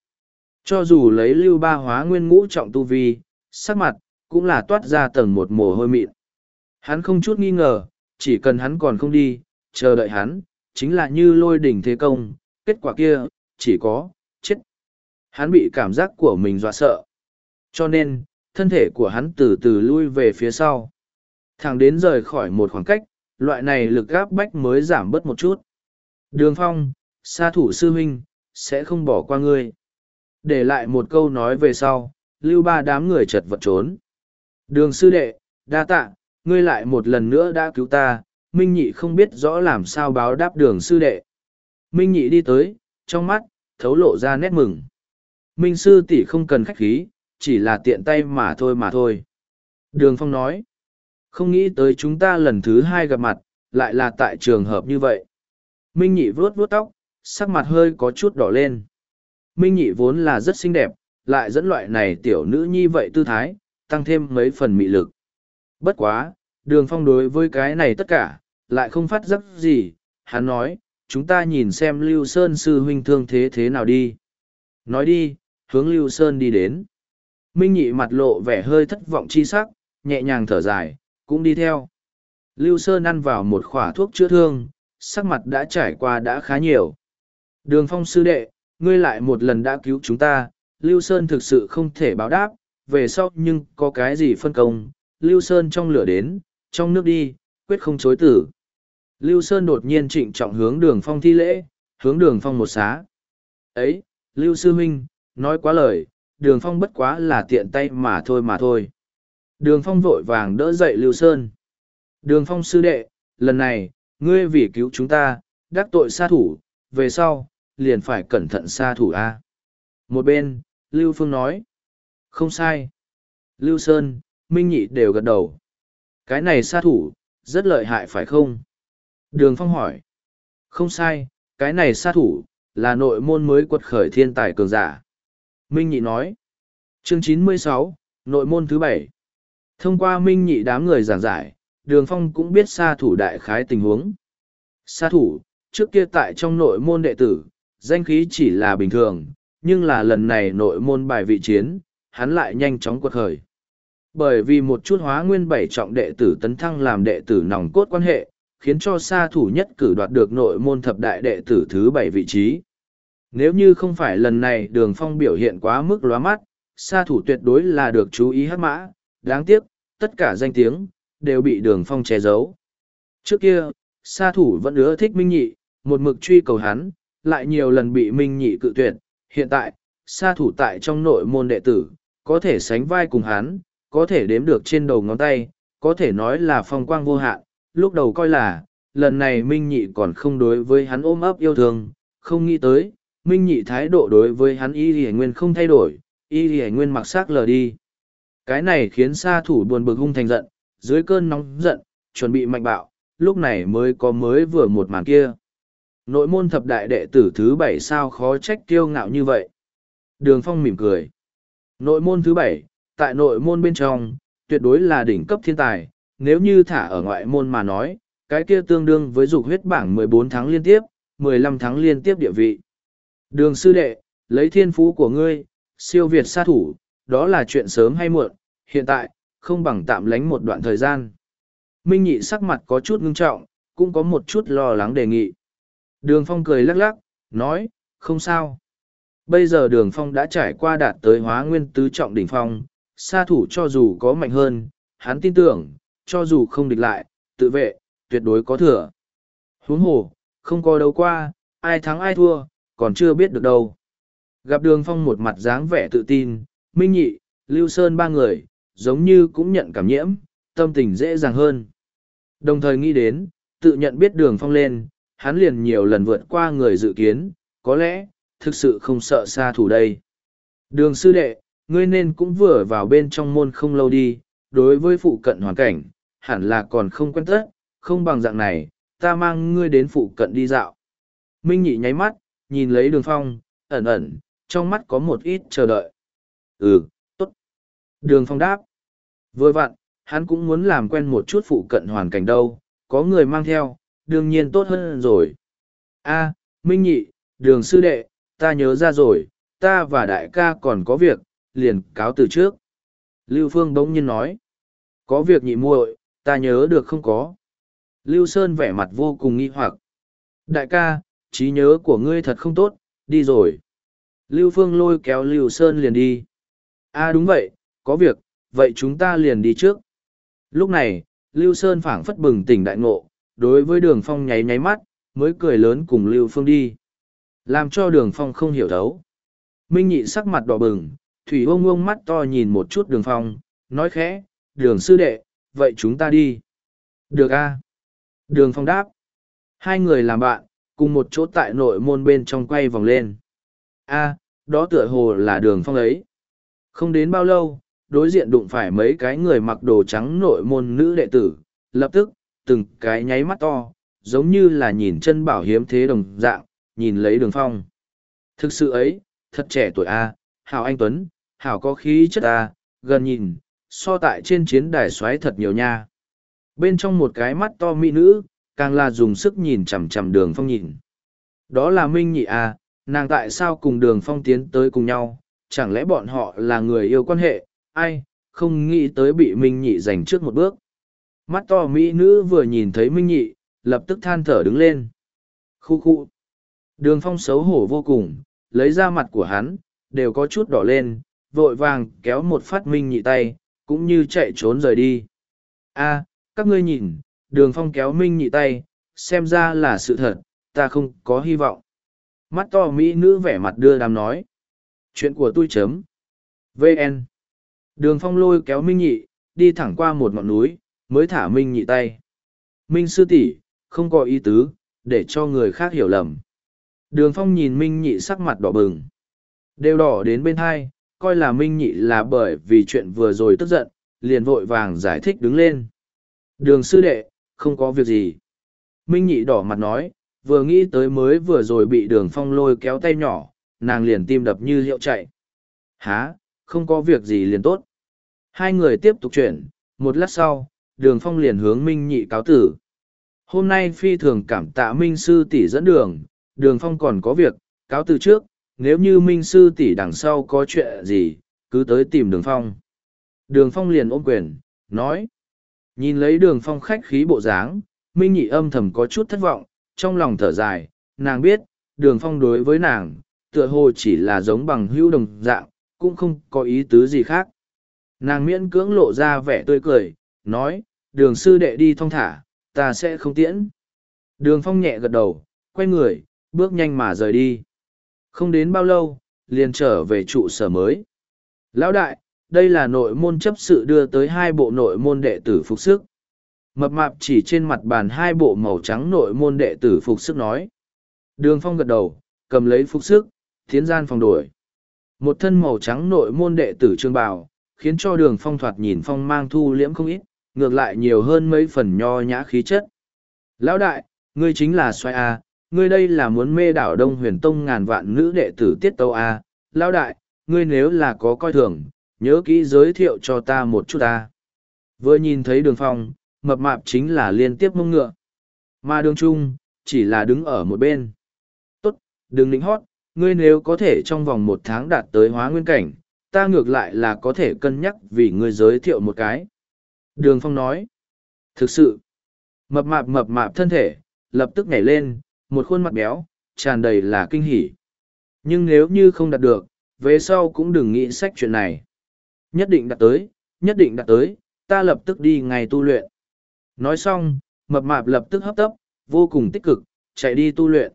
Cho dù lấy lưu ba hóa nguyên ngũ trọng tu vi, sắc mặt, cũng là toát ra tầng một mồ hôi mịn. Hắn không chút nghi ngờ, chỉ cần hắn còn không đi, chờ đợi hắn, chính là như lôi đỉnh thế công, kết quả kia, chỉ có, chết. Hắn bị cảm giác của mình dọa sợ. Cho nên, thân thể của hắn từ từ lui về phía sau. Thẳng đến rời khỏi một khoảng cách, loại này lực gáp bách mới giảm bớt một chút. Đường phong, sa thủ sư huynh, sẽ không bỏ qua ngươi. Để lại một câu nói về sau, lưu ba đám người chật vật trốn. Đường sư đệ, đa tạ, ngươi lại một lần nữa đã cứu ta, Minh Nhị không biết rõ làm sao báo đáp đường sư đệ. Minh Nhị đi tới, trong mắt, thấu lộ ra nét mừng. Minh sư tỷ không cần khách khí, chỉ là tiện tay mà thôi mà thôi. Đường Phong nói, không nghĩ tới chúng ta lần thứ hai gặp mặt, lại là tại trường hợp như vậy. Minh Nhị vuốt vuốt tóc, sắc mặt hơi có chút đỏ lên. Minh Nhị vốn là rất xinh đẹp, lại dẫn loại này tiểu nữ nhi vậy tư thái, tăng thêm mấy phần mị lực. Bất quá, đường phong đối với cái này tất cả, lại không phát giấc gì, hắn nói, chúng ta nhìn xem Lưu Sơn sư huynh thương thế thế nào đi. Nói đi, hướng Lưu Sơn đi đến. Minh nhị mặt lộ vẻ hơi thất vọng chi sắc, nhẹ nhàng thở dài, cũng đi theo. Lưu Sơn ăn vào một khỏa thuốc chữa thương, sắc mặt đã trải qua đã khá nhiều. Đường phong sư đệ, ngươi lại một lần đã cứu chúng ta, Lưu Sơn thực sự không thể báo đáp, về sau nhưng có cái gì phân công, Lưu Sơn trong lửa đến, trong nước đi, quyết không chối tử. Lưu Sơn đột nhiên trịnh trọng hướng đường phong thi lễ, hướng đường phong một xá. Ấy, Lưu Sư Minh, nói quá lời, đường phong bất quá là tiện tay mà thôi mà thôi. Đường phong vội vàng đỡ dậy Lưu Sơn. Đường phong sư đệ, lần này, ngươi vì cứu chúng ta, đắc tội xa thủ, về sau, liền phải cẩn thận xa thủ A. Một bên, Lưu Phương nói. Không sai. Lưu Sơn, Minh Nhị đều gật đầu. Cái này xa thủ, rất lợi hại phải không? Đường Phong hỏi. Không sai, cái này xa thủ, là nội môn mới quật khởi thiên tài cường giả. Minh Nhị nói. Chương chín mươi sáu, nội môn thứ bảy. Thông qua Minh Nhị đám người giảng giải, Đường Phong cũng biết xa thủ đại khái tình huống. Xa thủ, trước kia tại trong nội môn đệ tử, danh khí chỉ là bình thường, nhưng là lần này nội môn bài vị chiến, hắn lại nhanh chóng quật khởi. Bởi vì một chút hóa nguyên bảy trọng đệ tử tấn thăng làm đệ tử nòng cốt quan hệ, khiến cho sa thủ nhất cử đoạt được nội môn thập đại đệ tử thứ bảy vị trí. Nếu như không phải lần này đường phong biểu hiện quá mức lóa mắt, sa thủ tuyệt đối là được chú ý hát mã, đáng tiếc, tất cả danh tiếng, đều bị đường phong che giấu. Trước kia, sa thủ vẫn ưa thích minh nhị, một mực truy cầu hắn, lại nhiều lần bị minh nhị cự tuyệt. Hiện tại, sa thủ tại trong nội môn đệ tử, có thể sánh vai cùng hắn, có thể đếm được trên đầu ngón tay, có thể nói là phong quang vô hạn. Lúc đầu coi là, lần này minh nhị còn không đối với hắn ôm ấp yêu thương, không nghĩ tới, minh nhị thái độ đối với hắn y lì nguyên không thay đổi, y lì nguyên mặc sắc lờ đi. Cái này khiến sa thủ buồn bực hung thành giận, dưới cơn nóng giận, chuẩn bị mạnh bạo, lúc này mới có mới vừa một màn kia. Nội môn thập đại đệ tử thứ bảy sao khó trách kiêu ngạo như vậy. Đường Phong mỉm cười. Nội môn thứ bảy, tại nội môn bên trong, tuyệt đối là đỉnh cấp thiên tài, nếu như thả ở ngoại môn mà nói, cái kia tương đương với dục huyết bảng 14 tháng liên tiếp, 15 tháng liên tiếp địa vị. Đường sư đệ, lấy thiên phú của ngươi, siêu việt sát thủ, đó là chuyện sớm hay muộn, hiện tại, không bằng tạm lánh một đoạn thời gian. Minh nhị sắc mặt có chút ngưng trọng, cũng có một chút lo lắng đề nghị. Đường phong cười lắc lắc, nói, không sao. Bây giờ đường phong đã trải qua đạt tới hóa nguyên tứ trọng đỉnh phong, xa thủ cho dù có mạnh hơn, hắn tin tưởng, cho dù không địch lại, tự vệ, tuyệt đối có thừa. Huống hồ, không có đấu qua, ai thắng ai thua, còn chưa biết được đâu. Gặp đường phong một mặt dáng vẻ tự tin, minh nhị, lưu sơn ba người, giống như cũng nhận cảm nhiễm, tâm tình dễ dàng hơn. Đồng thời nghĩ đến, tự nhận biết đường phong lên, hắn liền nhiều lần vượt qua người dự kiến, có lẽ, thực sự không sợ xa thủ đây. Đường sư đệ, ngươi nên cũng vừa vào bên trong môn không lâu đi, đối với phụ cận hoàn cảnh, hẳn là còn không quen tất, không bằng dạng này, ta mang ngươi đến phụ cận đi dạo. Minh nhị nháy mắt, nhìn lấy đường phong, ẩn ẩn, trong mắt có một ít chờ đợi. Ừ. Đường phong đáp. Vừa vặn, hắn cũng muốn làm quen một chút phụ cận hoàn cảnh đâu, có người mang theo, đương nhiên tốt hơn rồi. A, Minh Nhị, đường sư đệ, ta nhớ ra rồi, ta và đại ca còn có việc, liền cáo từ trước. Lưu Phương bỗng nhiên nói, có việc nhị muội, ta nhớ được không có. Lưu Sơn vẻ mặt vô cùng nghi hoặc. Đại ca, trí nhớ của ngươi thật không tốt, đi rồi. Lưu Phương lôi kéo Lưu Sơn liền đi. A đúng vậy, có việc, vậy chúng ta liền đi trước. Lúc này, Lưu Sơn phảng phất bừng tỉnh đại ngộ, đối với đường phong nháy nháy mắt, mới cười lớn cùng Lưu Phương đi. Làm cho đường phong không hiểu thấu. Minh nhị sắc mặt đỏ bừng, thủy ông ông mắt to nhìn một chút đường phong, nói khẽ, đường sư đệ, vậy chúng ta đi. Được a Đường phong đáp. Hai người làm bạn, cùng một chỗ tại nội môn bên trong quay vòng lên. a đó tựa hồ là đường phong ấy. Không đến bao lâu, đối diện đụng phải mấy cái người mặc đồ trắng nội môn nữ đệ tử, lập tức, từng cái nháy mắt to, giống như là nhìn chân bảo hiếm thế đồng dạng, nhìn lấy đường phong. Thực sự ấy, thật trẻ tuổi A, Hảo Anh Tuấn, Hảo có khí chất A, gần nhìn, so tại trên chiến đài xoáy thật nhiều nha. Bên trong một cái mắt to mỹ nữ, càng là dùng sức nhìn chằm chằm đường phong nhìn. Đó là Minh Nhị A, nàng tại sao cùng đường phong tiến tới cùng nhau, chẳng lẽ bọn họ là người yêu quan hệ, ai, không nghĩ tới bị Minh Nhị giành trước một bước. Mắt to mỹ nữ vừa nhìn thấy Minh Nhị, lập tức than thở đứng lên. Khu khu. Đường phong xấu hổ vô cùng, lấy ra mặt của hắn, đều có chút đỏ lên, vội vàng kéo một phát minh nhị tay, cũng như chạy trốn rời đi. a các ngươi nhìn, đường phong kéo minh nhị tay, xem ra là sự thật, ta không có hy vọng. Mắt to Mỹ nữ vẻ mặt đưa đám nói. Chuyện của tôi chấm. VN. Đường phong lôi kéo minh nhị, đi thẳng qua một ngọn núi, mới thả minh nhị tay. Minh sư tỷ không có ý tứ, để cho người khác hiểu lầm. Đường phong nhìn minh nhị sắc mặt đỏ bừng. Đều đỏ đến bên hai, coi là minh nhị là bởi vì chuyện vừa rồi tức giận, liền vội vàng giải thích đứng lên. Đường sư đệ, không có việc gì. Minh nhị đỏ mặt nói, vừa nghĩ tới mới vừa rồi bị đường phong lôi kéo tay nhỏ, nàng liền tim đập như hiệu chạy. Há, không có việc gì liền tốt. Hai người tiếp tục chuyển, một lát sau, đường phong liền hướng Minh nhị cáo tử. Hôm nay phi thường cảm tạ Minh sư tỷ dẫn đường, đường phong còn có việc, cáo từ trước, nếu như Minh sư tỷ đằng sau có chuyện gì, cứ tới tìm đường phong. Đường phong liền ôm quyền, nói. Nhìn lấy đường phong khách khí bộ dáng, Minh nhị âm thầm có chút thất vọng, trong lòng thở dài, nàng biết, đường phong đối với nàng, tựa hồ chỉ là giống bằng hữu đồng dạng, cũng không có ý tứ gì khác. Nàng miễn cưỡng lộ ra vẻ tươi cười, nói, đường sư đệ đi thong thả, ta sẽ không tiễn. Đường phong nhẹ gật đầu, quay người, bước nhanh mà rời đi. Không đến bao lâu, liền trở về trụ sở mới. Lão đại, đây là nội môn chấp sự đưa tới hai bộ nội môn đệ tử phục sức. Mập mạp chỉ trên mặt bàn hai bộ màu trắng nội môn đệ tử phục sức nói. Đường phong gật đầu, cầm lấy phục sức, tiến gian phòng đuổi. Một thân màu trắng nội môn đệ tử trương bảo khiến cho đường phong thoạt nhìn phong mang thu liễm không ít, ngược lại nhiều hơn mấy phần nho nhã khí chất. Lão đại, ngươi chính là xoay A, ngươi đây là muốn mê đảo đông huyền tông ngàn vạn nữ đệ tử tiết tâu A. Lão đại, ngươi nếu là có coi thường, nhớ kỹ giới thiệu cho ta một chút ta Vừa nhìn thấy đường phong, mập mạp chính là liên tiếp mông ngựa. Mà đường trung, chỉ là đứng ở một bên. Tốt, đừng lính hót, ngươi nếu có thể trong vòng một tháng đạt tới hóa nguyên cảnh, ta ngược lại là có thể cân nhắc vì ngươi giới thiệu một cái. Đường Phong nói. Thực sự, mập mạp mập mạp thân thể, lập tức nhảy lên, một khuôn mặt béo, tràn đầy là kinh hỉ. Nhưng nếu như không đạt được, về sau cũng đừng nghĩ sách chuyện này. Nhất định đạt tới, nhất định đạt tới, ta lập tức đi ngày tu luyện. Nói xong, mập mạp lập tức hấp tấp, vô cùng tích cực, chạy đi tu luyện.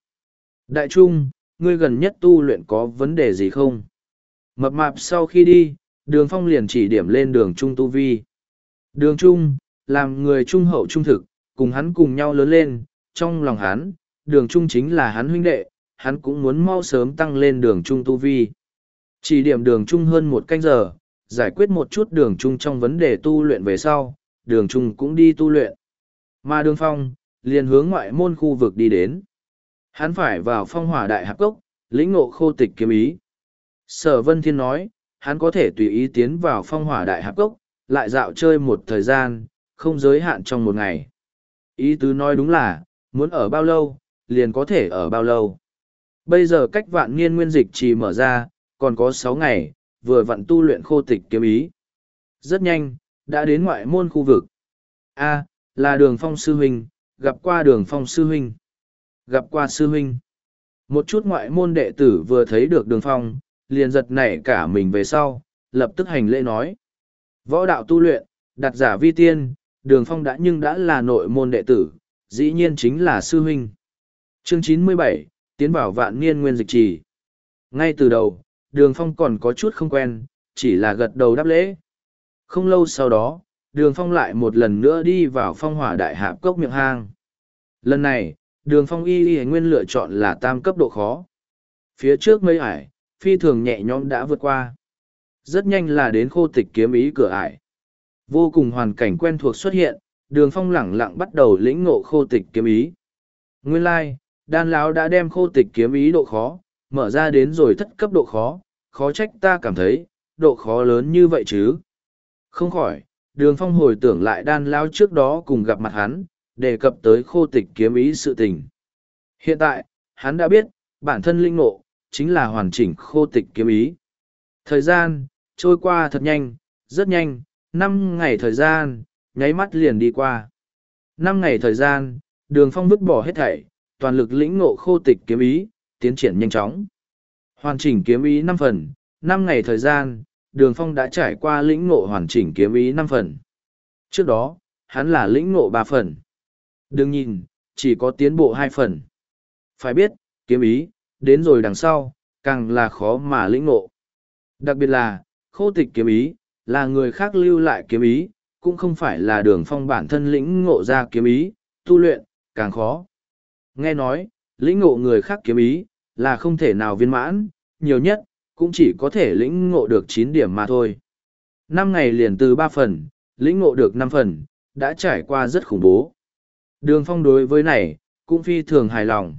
Đại trung, ngươi gần nhất tu luyện có vấn đề gì không? Mập mạp sau khi đi, đường phong liền chỉ điểm lên đường trung tu vi. Đường trung, làm người trung hậu trung thực, cùng hắn cùng nhau lớn lên, trong lòng hắn, đường trung chính là hắn huynh đệ, hắn cũng muốn mau sớm tăng lên đường trung tu vi. Chỉ điểm đường trung hơn một canh giờ, giải quyết một chút đường trung trong vấn đề tu luyện về sau, đường trung cũng đi tu luyện. Mà đường phong, liền hướng ngoại môn khu vực đi đến. Hắn phải vào phong hỏa đại hạp cốc, lĩnh ngộ khô tịch kiếm ý. Sở Vân Thiên nói, hắn có thể tùy ý tiến vào phong hỏa đại hạp cốc, lại dạo chơi một thời gian, không giới hạn trong một ngày. Ý tứ nói đúng là, muốn ở bao lâu, liền có thể ở bao lâu. Bây giờ cách vạn niên nguyên dịch chỉ mở ra, còn có sáu ngày, vừa vặn tu luyện khô tịch kiếm ý. Rất nhanh, đã đến ngoại môn khu vực. A, là đường phong sư huynh, gặp qua đường phong sư huynh. Gặp qua sư huynh. Một chút ngoại môn đệ tử vừa thấy được đường phong, liền giật nảy cả mình về sau, lập tức hành lễ nói. Võ đạo tu luyện, đặt giả vi tiên, đường phong đã nhưng đã là nội môn đệ tử, dĩ nhiên chính là sư huynh. Chương chín mươi bảy tiến bảo vạn niên nguyên dịch trì. Ngay từ đầu, đường phong còn có chút không quen, chỉ là gật đầu đáp lễ. Không lâu sau đó, đường phong lại một lần nữa đi vào phong hỏa đại hạp cốc miệng hang. Lần này, đường phong y y nguyên lựa chọn là tam cấp độ khó. Phía trước mấy ải, phi thường nhẹ nhõm đã vượt qua. Rất nhanh là đến khô tịch kiếm ý cửa ải. Vô cùng hoàn cảnh quen thuộc xuất hiện, đường phong lẳng lặng bắt đầu lĩnh ngộ khô tịch kiếm ý. Nguyên lai, đan lão đã đem khô tịch kiếm ý độ khó, mở ra đến rồi thất cấp độ khó, khó trách ta cảm thấy, độ khó lớn như vậy chứ. Không khỏi, đường phong hồi tưởng lại đan lão trước đó cùng gặp mặt hắn, đề cập tới khô tịch kiếm ý sự tình. Hiện tại, hắn đã biết, bản thân linh ngộ, chính là hoàn chỉnh khô tịch kiếm ý. Thời gian, trôi qua thật nhanh, rất nhanh, năm ngày thời gian, nháy mắt liền đi qua. Năm ngày thời gian, đường phong vứt bỏ hết thảy, toàn lực lĩnh ngộ khô tịch kiếm ý, tiến triển nhanh chóng. Hoàn chỉnh kiếm ý năm phần, năm ngày thời gian, đường phong đã trải qua lĩnh ngộ hoàn chỉnh kiếm ý năm phần. Trước đó, hắn là lĩnh ngộ ba phần. Đừng nhìn, chỉ có tiến bộ hai phần. Phải biết, kiếm ý, đến rồi đằng sau, càng là khó mà lĩnh ngộ. Đặc biệt là, khô tịch kiếm ý, là người khác lưu lại kiếm ý, cũng không phải là đường phong bản thân lĩnh ngộ ra kiếm ý, tu luyện, càng khó. Nghe nói, lĩnh ngộ người khác kiếm ý, là không thể nào viên mãn, nhiều nhất, cũng chỉ có thể lĩnh ngộ được chín điểm mà thôi. Năm ngày liền từ ba phần, lĩnh ngộ được năm phần, đã trải qua rất khủng bố. Đường phong đối với này, cũng phi thường hài lòng.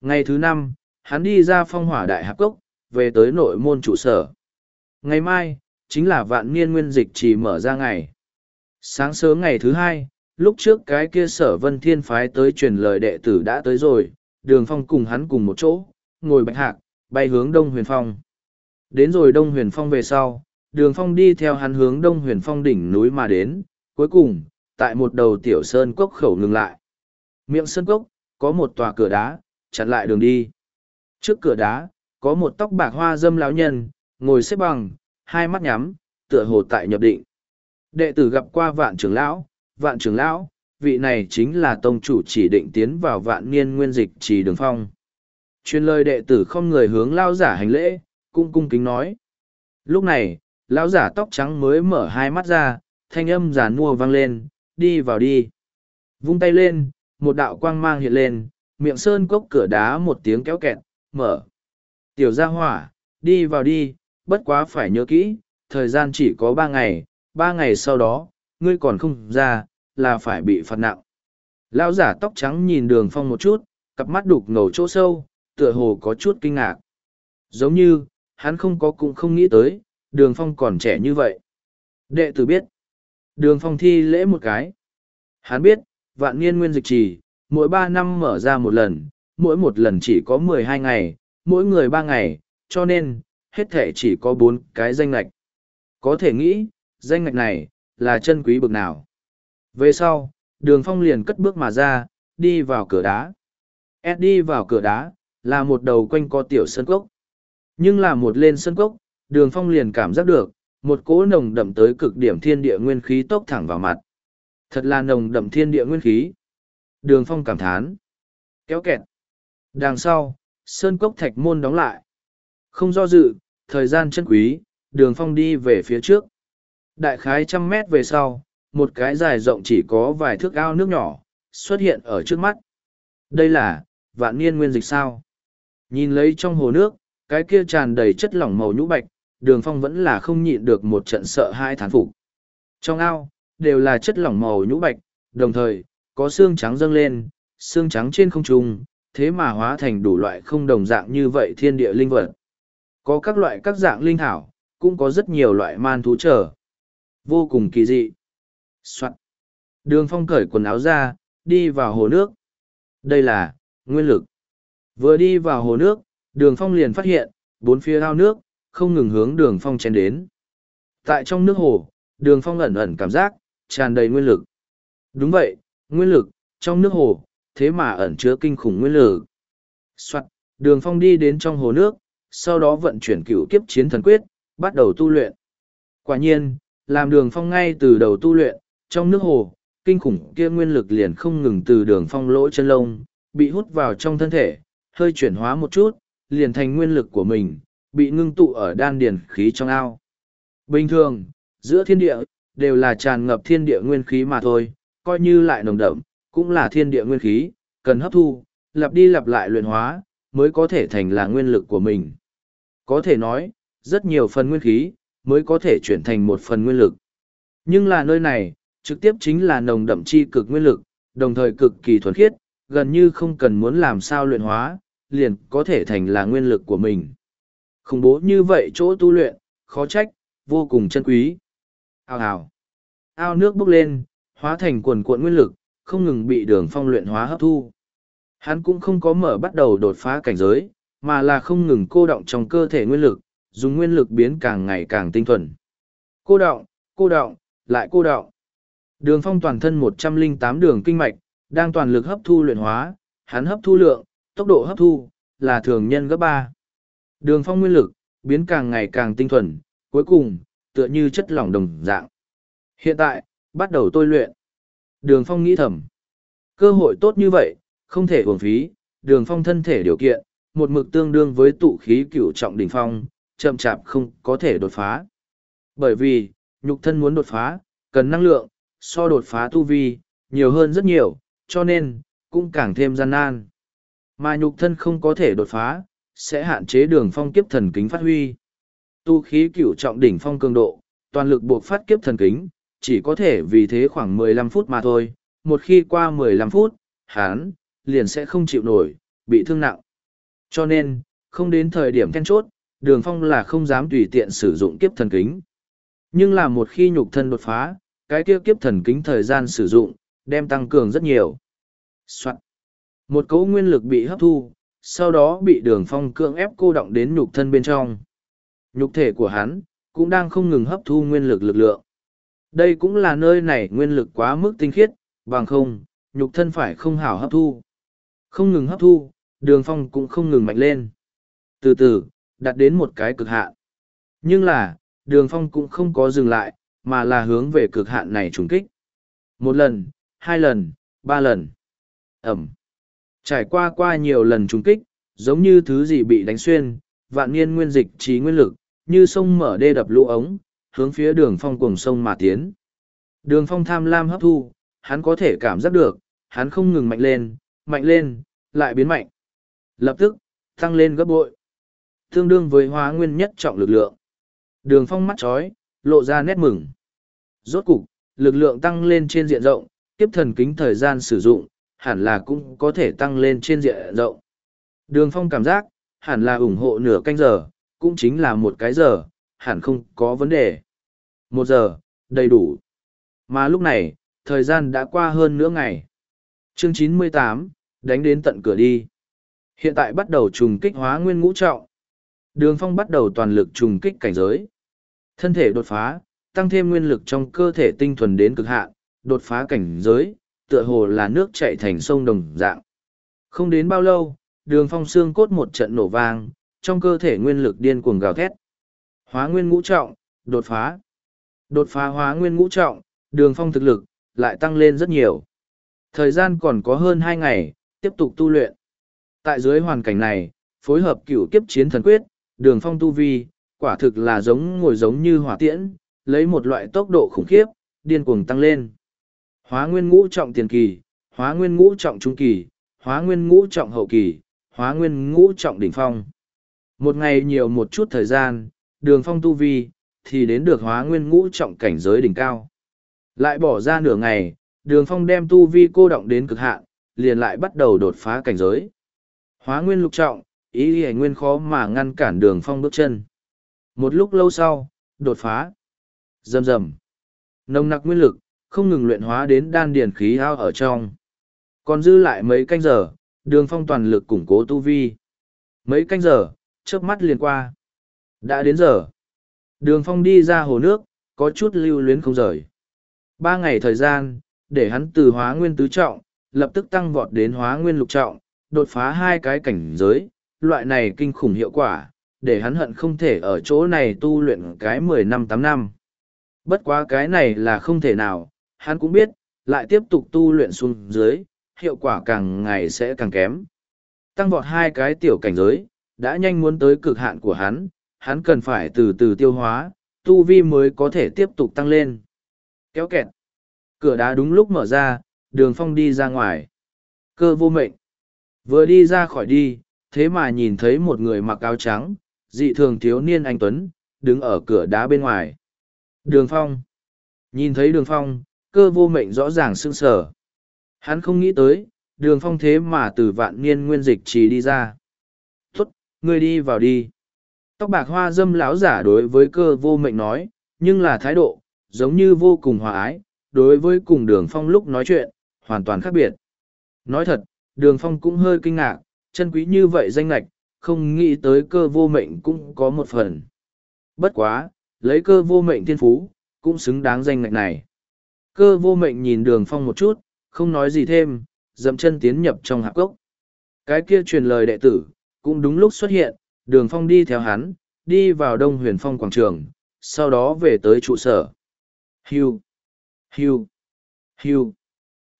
Ngày thứ năm, hắn đi ra phong hỏa đại hạp cốc, về tới nội môn trụ sở. Ngày mai, chính là vạn niên nguyên dịch chỉ mở ra ngày. Sáng sớm ngày thứ hai, lúc trước cái kia sở vân thiên phái tới truyền lời đệ tử đã tới rồi, đường phong cùng hắn cùng một chỗ, ngồi bạch hạc, bay hướng đông huyền phong. Đến rồi đông huyền phong về sau, đường phong đi theo hắn hướng đông huyền phong đỉnh núi mà đến, cuối cùng, tại một đầu tiểu sơn cốc khẩu ngừng lại. Miệng sơn cốc, có một tòa cửa đá, chặn lại đường đi. Trước cửa đá, có một tóc bạc hoa dâm lão nhân, ngồi xếp bằng, hai mắt nhắm, tựa hồ tại nhập định. Đệ tử gặp qua vạn trưởng lão, vạn trưởng lão, vị này chính là tông chủ chỉ định tiến vào vạn niên nguyên dịch trì đường phong. Truyền lời đệ tử không người hướng lao giả hành lễ, cung cung kính nói. Lúc này, lão giả tóc trắng mới mở hai mắt ra, thanh âm giả nua vang lên, đi vào đi. Vung tay lên, một đạo quang mang hiện lên, miệng sơn cốc cửa đá một tiếng kéo kẹt, mở. Tiểu gia hỏa, đi vào đi, bất quá phải nhớ kỹ, thời gian chỉ có ba ngày, ba ngày sau đó, ngươi còn không ra, là phải bị phạt nặng. Lão giả tóc trắng nhìn đường phong một chút, cặp mắt đục ngầu chỗ sâu, tựa hồ có chút kinh ngạc. Giống như, hắn không có cũng không nghĩ tới, đường phong còn trẻ như vậy. Đệ tử biết, đường phong thi lễ một cái. Hắn biết, vạn niên nguyên dịch trì, mỗi ba năm mở ra một lần, mỗi một lần chỉ có mười hai ngày, mỗi người ba ngày, cho nên, hết thể chỉ có bốn cái danh lạch. Có thể nghĩ, danh ngạch này, là chân quý bực nào. Về sau, đường phong liền cất bước mà ra, đi vào cửa đá. Ed đi vào cửa đá, là một đầu quanh co tiểu sân cốc. Nhưng là một lên sân cốc, đường phong liền cảm giác được, một cỗ nồng đậm tới cực điểm thiên địa nguyên khí tốc thẳng vào mặt. Thật là nồng đậm thiên địa nguyên khí. Đường phong cảm thán. Kéo kẹt. Đằng sau, sơn cốc thạch môn đóng lại. Không do dự, thời gian chân quý, đường phong đi về phía trước. Đại khái trăm mét về sau, một cái dài rộng chỉ có vài thước ao nước nhỏ, xuất hiện ở trước mắt. Đây là, vạn niên nguyên dịch sao. Nhìn lấy trong hồ nước, cái kia tràn đầy chất lỏng màu nhũ bạch, đường phong vẫn là không nhịn được một trận sợ hai thán phục. Trong ao, đều là chất lỏng màu nhũ bạch, đồng thời, có xương trắng dâng lên, xương trắng trên không trung, thế mà hóa thành đủ loại không đồng dạng như vậy thiên địa linh vật. Có các loại các dạng linh thảo, cũng có rất nhiều loại man thú trở. Vô cùng kỳ dị. Soạn. Đường phong cởi quần áo ra, đi vào hồ nước. Đây là, nguyên lực. Vừa đi vào hồ nước, đường phong liền phát hiện, bốn phía ao nước, không ngừng hướng đường phong chen đến. Tại trong nước hồ, đường phong ẩn ẩn cảm giác, tràn đầy nguyên lực. Đúng vậy, nguyên lực, trong nước hồ, thế mà ẩn chứa kinh khủng nguyên lực. Soạn, đường phong đi đến trong hồ nước, sau đó vận chuyển cựu kiếp chiến thần quyết, bắt đầu tu luyện. Quả nhiên, làm đường phong ngay từ đầu tu luyện, trong nước hồ, kinh khủng kia nguyên lực liền không ngừng từ đường phong lỗ chân lông, bị hút vào trong thân thể, hơi chuyển hóa một chút, liền thành nguyên lực của mình, bị ngưng tụ ở đan điền khí trong ao. Bình thường, giữa thiên địa, đều là tràn ngập thiên địa nguyên khí mà thôi, coi như lại nồng đậm, cũng là thiên địa nguyên khí, cần hấp thu, lặp đi lặp lại luyện hóa, mới có thể thành là nguyên lực của mình. Có thể nói, rất nhiều phần nguyên khí, mới có thể chuyển thành một phần nguyên lực. Nhưng là nơi này, trực tiếp chính là nồng đậm chi cực nguyên lực, đồng thời cực kỳ thuần khiết, gần như không cần muốn làm sao luyện hóa, liền có thể thành là nguyên lực của mình. Khủng bố như vậy chỗ tu luyện, khó trách, vô cùng chân quý. Ao ào. Ao nước bốc lên, hóa thành quần cuộn nguyên lực, không ngừng bị đường phong luyện hóa hấp thu. Hắn cũng không có mở bắt đầu đột phá cảnh giới, mà là không ngừng cô động trong cơ thể nguyên lực, dùng nguyên lực biến càng ngày càng tinh thuần. Cô động, cô động, lại cô động. Đường phong toàn thân một trăm linh tám đường kinh mạch, đang toàn lực hấp thu luyện hóa, hắn hấp thu lượng, tốc độ hấp thu, là thường nhân gấp ba. Đường phong nguyên lực, biến càng ngày càng tinh thuần, cuối cùng, tựa như chất lỏng đồng dạng. Hiện tại, bắt đầu tôi luyện. Đường phong nghĩ thầm. Cơ hội tốt như vậy, không thể uổng phí, đường phong thân thể điều kiện, một mực tương đương với tụ khí cửu trọng đỉnh phong, chậm chạp không có thể đột phá. Bởi vì, nhục thân muốn đột phá, cần năng lượng, so đột phá tu vi, nhiều hơn rất nhiều, cho nên, cũng càng thêm gian nan. Mà nhục thân không có thể đột phá, sẽ hạn chế đường phong kiếp thần kính phát huy. Tu khí cửu trọng đỉnh phong cường độ, toàn lực buộc phát kiếp thần kính, chỉ có thể vì thế khoảng 15 phút mà thôi. Một khi qua 15 phút, hán, liền sẽ không chịu nổi, bị thương nặng. Cho nên, không đến thời điểm then chốt, đường phong là không dám tùy tiện sử dụng kiếp thần kính. Nhưng là một khi nhục thân đột phá, cái kia kiếp thần kính thời gian sử dụng, đem tăng cường rất nhiều. Soạn. Một cấu nguyên lực bị hấp thu, sau đó bị đường phong cưỡng ép cô động đến nhục thân bên trong. Nhục thể của hắn, cũng đang không ngừng hấp thu nguyên lực lực lượng. Đây cũng là nơi này nguyên lực quá mức tinh khiết, bằng không, nhục thân phải không hảo hấp thu. Không ngừng hấp thu, đường phong cũng không ngừng mạnh lên. Từ từ, đạt đến một cái cực hạn. Nhưng là, đường phong cũng không có dừng lại, mà là hướng về cực hạn này trùng kích. Một lần, hai lần, ba lần. Ẩm. Trải qua qua nhiều lần trúng kích, giống như thứ gì bị đánh xuyên, vạn niên nguyên dịch trí nguyên lực, như sông mở đê đập lũ ống, hướng phía đường phong cùng sông mà tiến. Đường phong tham lam hấp thu, hắn có thể cảm giác được, hắn không ngừng mạnh lên, mạnh lên, lại biến mạnh. Lập tức, tăng lên gấp bội. Tương đương với hóa nguyên nhất trọng lực lượng. Đường phong mắt chói, lộ ra nét mừng. Rốt cục, lực lượng tăng lên trên diện rộng, tiếp thần kính thời gian sử dụng, hẳn là cũng có thể tăng lên trên diện rộng. Đường phong cảm giác, hẳn là ủng hộ nửa canh giờ, cũng chính là một cái giờ, hẳn không có vấn đề. Một giờ, đầy đủ. Mà lúc này, thời gian đã qua hơn nửa ngày. Chương chín mươi tám đánh đến tận cửa đi. Hiện tại bắt đầu trùng kích hóa nguyên ngũ trọng. Đường phong bắt đầu toàn lực trùng kích cảnh giới. Thân thể đột phá, tăng thêm nguyên lực trong cơ thể tinh thuần đến cực hạn, đột phá cảnh giới, tựa hồ là nước chạy thành sông đồng dạng. Không đến bao lâu, đường phong xương cốt một trận nổ vang, trong cơ thể nguyên lực điên cuồng gào thét. Hóa nguyên ngũ trọng, đột phá. Đột phá hóa nguyên ngũ trọng, đường phong thực lực, lại tăng lên rất nhiều. Thời gian còn có hơn hai ngày, tiếp tục tu luyện. Tại dưới hoàn cảnh này, phối hợp cửu kiếp chiến thần quyết, đường phong tu vi, quả thực là giống ngồi giống như hỏa tiễn, lấy một loại tốc độ khủng khiếp, điên cuồng tăng lên. Hóa nguyên ngũ trọng tiền kỳ, hóa nguyên ngũ trọng trung kỳ, hóa nguyên ngũ trọng hậu kỳ, hóa nguyên ngũ trọng đỉnh phong. Một ngày nhiều một chút thời gian, đường phong tu vi, thì đến được hóa nguyên ngũ trọng cảnh giới đỉnh cao. Lại bỏ ra nửa ngày, đường phong đem tu vi cô động đến cực hạn, liền lại bắt đầu đột phá cảnh giới. Hóa nguyên lục trọng, ý ý nguyên khó mà ngăn cản đường phong bước chân. Một lúc lâu sau, đột phá. Rầm rầm. Nồng nặc nguyên lực, không ngừng luyện hóa đến đan điền khí hao ở trong. Còn dư lại mấy canh giờ, đường phong toàn lực củng cố tu vi. Mấy canh giờ, chớp mắt liền qua. Đã đến giờ. Đường phong đi ra hồ nước, có chút lưu luyến không rời. Ba ngày thời gian, để hắn từ hóa nguyên tứ trọng, lập tức tăng vọt đến hóa nguyên lục trọng, đột phá hai cái cảnh giới, loại này kinh khủng hiệu quả, để hắn hận không thể ở chỗ này tu luyện cái mười năm tám năm. Bất quá cái này là không thể nào, hắn cũng biết, lại tiếp tục tu luyện xuống dưới, hiệu quả càng ngày sẽ càng kém. Tăng vọt hai cái tiểu cảnh giới, đã nhanh muốn tới cực hạn của hắn, hắn cần phải từ từ tiêu hóa, tu vi mới có thể tiếp tục tăng lên. Kéo kẹt. Cửa đá đúng lúc mở ra, đường phong đi ra ngoài. Cơ vô mệnh. Vừa đi ra khỏi đi, thế mà nhìn thấy một người mặc áo trắng, dị thường thiếu niên anh Tuấn, đứng ở cửa đá bên ngoài. Đường phong. Nhìn thấy đường phong, cơ vô mệnh rõ ràng sưng sở. Hắn không nghĩ tới, đường phong thế mà từ vạn niên nguyên dịch chỉ đi ra. Tốt, ngươi đi vào đi. Tóc bạc hoa dâm lão giả đối với cơ vô mệnh nói, nhưng là thái độ, giống như vô cùng hòa ái, đối với cùng đường phong lúc nói chuyện, hoàn toàn khác biệt. Nói thật, đường phong cũng hơi kinh ngạc, chân quý như vậy danh lạch, không nghĩ tới cơ vô mệnh cũng có một phần. Bất quá, lấy cơ vô mệnh thiên phú, cũng xứng đáng danh ngạch này. Cơ vô mệnh nhìn đường phong một chút, không nói gì thêm, dậm chân tiến nhập trong hạp cốc. Cái kia truyền lời đệ tử, cũng đúng lúc xuất hiện, đường phong đi theo hắn, đi vào đông huyền phong quảng trường, sau đó về tới trụ sở. Hưu, hưu, hưu.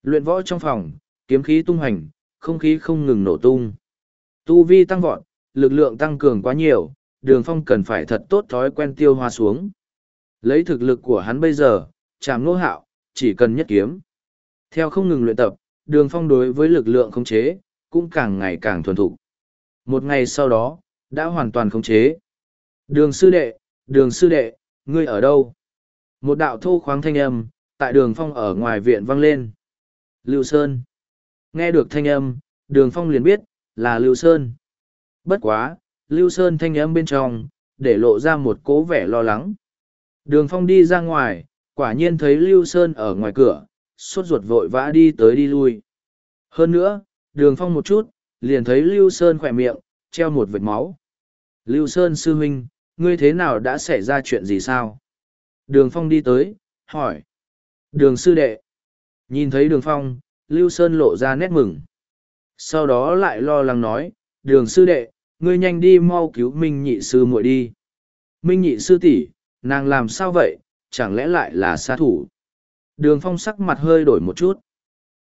Luyện võ trong phòng, kiếm khí tung hành, không khí không ngừng nổ tung. Tu vi tăng vọt, lực lượng tăng cường quá nhiều, đường phong cần phải thật tốt thói quen tiêu hoa xuống. Lấy thực lực của hắn bây giờ, chạm nô hạo, chỉ cần nhất kiếm. Theo không ngừng luyện tập, đường phong đối với lực lượng khống chế, cũng càng ngày càng thuần thục. Một ngày sau đó, đã hoàn toàn khống chế. Đường sư đệ, đường sư đệ, ngươi ở đâu? Một đạo thô khoáng thanh âm, tại đường phong ở ngoài viện vang lên. Lưu Sơn. Nghe được thanh âm, đường phong liền biết, là Lưu Sơn. Bất quá, Lưu Sơn thanh âm bên trong, để lộ ra một cố vẻ lo lắng. Đường phong đi ra ngoài, quả nhiên thấy Lưu Sơn ở ngoài cửa, sốt ruột vội vã đi tới đi lui. Hơn nữa, đường phong một chút, liền thấy Lưu Sơn khỏe miệng, treo một vệt máu. Lưu Sơn sư huynh, ngươi thế nào đã xảy ra chuyện gì sao? Đường phong đi tới, hỏi. Đường sư đệ. Nhìn thấy đường phong, Lưu Sơn lộ ra nét mừng. Sau đó lại lo lắng nói, đường sư đệ, ngươi nhanh đi mau cứu Minh nhị sư muội đi. Minh nhị sư tỷ, nàng làm sao vậy, chẳng lẽ lại là xa thủ? Đường phong sắc mặt hơi đổi một chút.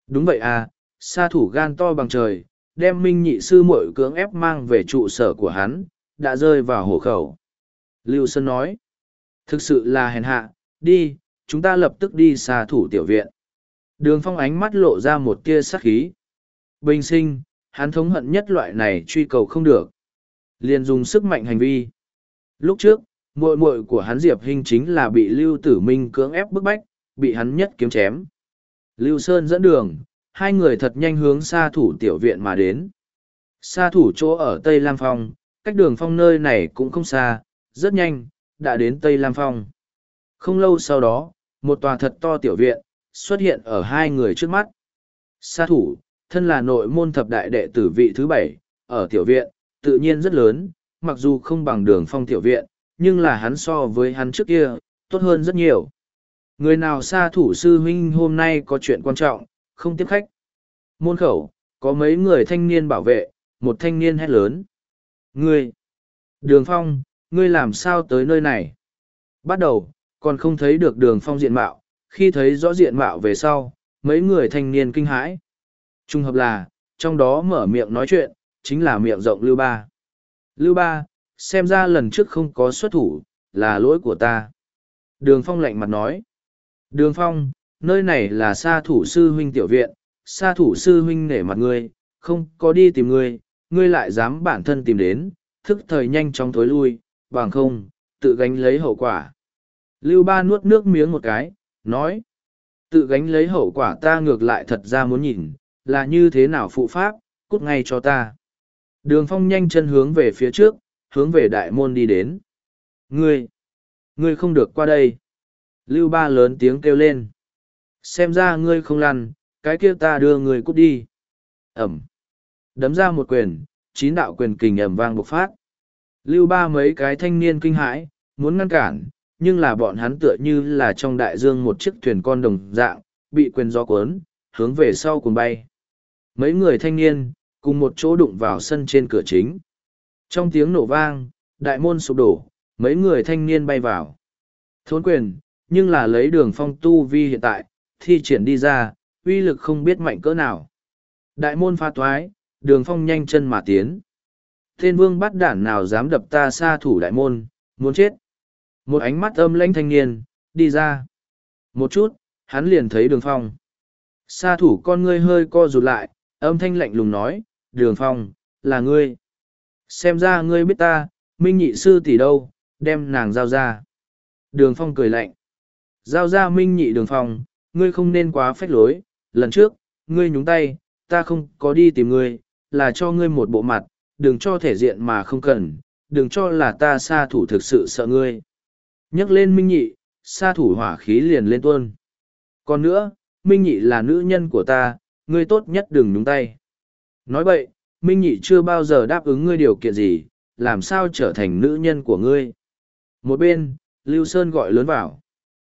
Đúng vậy à, xa thủ gan to bằng trời, đem Minh nhị sư muội cưỡng ép mang về trụ sở của hắn, đã rơi vào hổ khẩu. Lưu Sơn nói, thực sự là hèn hạ, đi, chúng ta lập tức đi xa thủ tiểu viện. Đường phong ánh mắt lộ ra một tia sắc khí. Bình sinh, hắn thống hận nhất loại này truy cầu không được. liền dùng sức mạnh hành vi. Lúc trước, muội muội của hắn Diệp Hinh chính là bị Lưu Tử Minh cưỡng ép bức bách, bị hắn nhất kiếm chém. Lưu Sơn dẫn đường, hai người thật nhanh hướng xa thủ tiểu viện mà đến. Xa thủ chỗ ở Tây Lam Phong, cách đường phong nơi này cũng không xa, rất nhanh, đã đến Tây Lam Phong. Không lâu sau đó, một tòa thật to tiểu viện, xuất hiện ở hai người trước mắt. xa thủ, thân là nội môn thập đại đệ tử vị thứ bảy, ở tiểu viện, tự nhiên rất lớn, mặc dù không bằng đường phong tiểu viện, nhưng là hắn so với hắn trước kia, tốt hơn rất nhiều. Người nào xa thủ sư huynh hôm nay có chuyện quan trọng, không tiếp khách. Môn khẩu, có mấy người thanh niên bảo vệ, một thanh niên hét lớn. Ngươi! Đường phong, ngươi làm sao tới nơi này? Bắt đầu, còn không thấy được đường phong diện mạo, khi thấy rõ diện mạo về sau, mấy người thanh niên kinh hãi. Trung hợp là, trong đó mở miệng nói chuyện, chính là miệng rộng Lưu Ba. Lưu Ba, xem ra lần trước không có xuất thủ, là lỗi của ta. Đường Phong lạnh mặt nói. Đường Phong, nơi này là sa thủ sư huynh tiểu viện, sa thủ sư huynh nể mặt ngươi, không có đi tìm ngươi, ngươi lại dám bản thân tìm đến, thức thời nhanh chóng thối lui, bằng không, tự gánh lấy hậu quả. Lưu Ba nuốt nước miếng một cái, nói. Tự gánh lấy hậu quả ta ngược lại thật ra muốn nhìn, là như thế nào phụ pháp, cút ngay cho ta. Đường phong nhanh chân hướng về phía trước, hướng về đại môn đi đến. Ngươi, ngươi không được qua đây. Lưu ba lớn tiếng kêu lên. Xem ra ngươi không lăn, cái kia ta đưa ngươi cút đi. Ẩm. Đấm ra một quyền, chín đạo quyền kình ẩm vang bộc phát. Lưu ba mấy cái thanh niên kinh hãi, muốn ngăn cản, nhưng là bọn hắn tựa như là trong đại dương một chiếc thuyền con đồng dạng, bị quyền gió cuốn, hướng về sau cùng bay. Mấy người thanh niên, cùng một chỗ đụng vào sân trên cửa chính. Trong tiếng nổ vang, đại môn sụp đổ, mấy người thanh niên bay vào. Thốn quyền, nhưng là lấy đường phong tu vi hiện tại, thi triển đi ra, uy lực không biết mạnh cỡ nào. Đại môn pha toái, đường phong nhanh chân mà tiến. Thiên vương bắt đản nào dám đập ta xa thủ đại môn, muốn chết. Một ánh mắt âm lãnh thanh niên, đi ra. Một chút, hắn liền thấy đường phong. Sa thủ con ngươi hơi co rụt lại, âm thanh lạnh lùng nói, đường phong, là ngươi. Xem ra ngươi biết ta, minh nhị sư tỷ đâu, đem nàng giao ra. Đường phong cười lạnh. Giao ra minh nhị đường phong, ngươi không nên quá phách lối, lần trước, ngươi nhúng tay, ta không có đi tìm ngươi, là cho ngươi một bộ mặt, đừng cho thể diện mà không cần, đừng cho là ta xa thủ thực sự sợ ngươi nhắc lên minh nhị xa thủ hỏa khí liền lên tuôn còn nữa minh nhị là nữ nhân của ta ngươi tốt nhất đừng nhúng tay nói vậy minh nhị chưa bao giờ đáp ứng ngươi điều kiện gì làm sao trở thành nữ nhân của ngươi một bên lưu sơn gọi lớn vào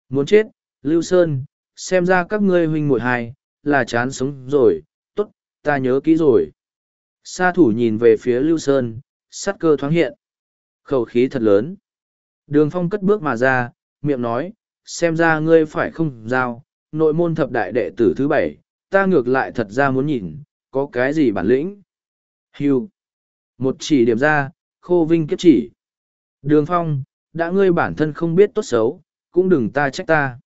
muốn chết lưu sơn xem ra các ngươi huynh muội hai là chán sống rồi t ố t ta nhớ kỹ rồi Sa thủ nhìn về phía Lưu Sơn, sắt cơ thoáng hiện. Khẩu khí thật lớn. Đường phong cất bước mà ra, miệng nói, xem ra ngươi phải không giao, nội môn thập đại đệ tử thứ bảy, ta ngược lại thật ra muốn nhìn, có cái gì bản lĩnh. Hưu. Một chỉ điểm ra, khô vinh kiếp chỉ. Đường phong, đã ngươi bản thân không biết tốt xấu, cũng đừng ta trách ta.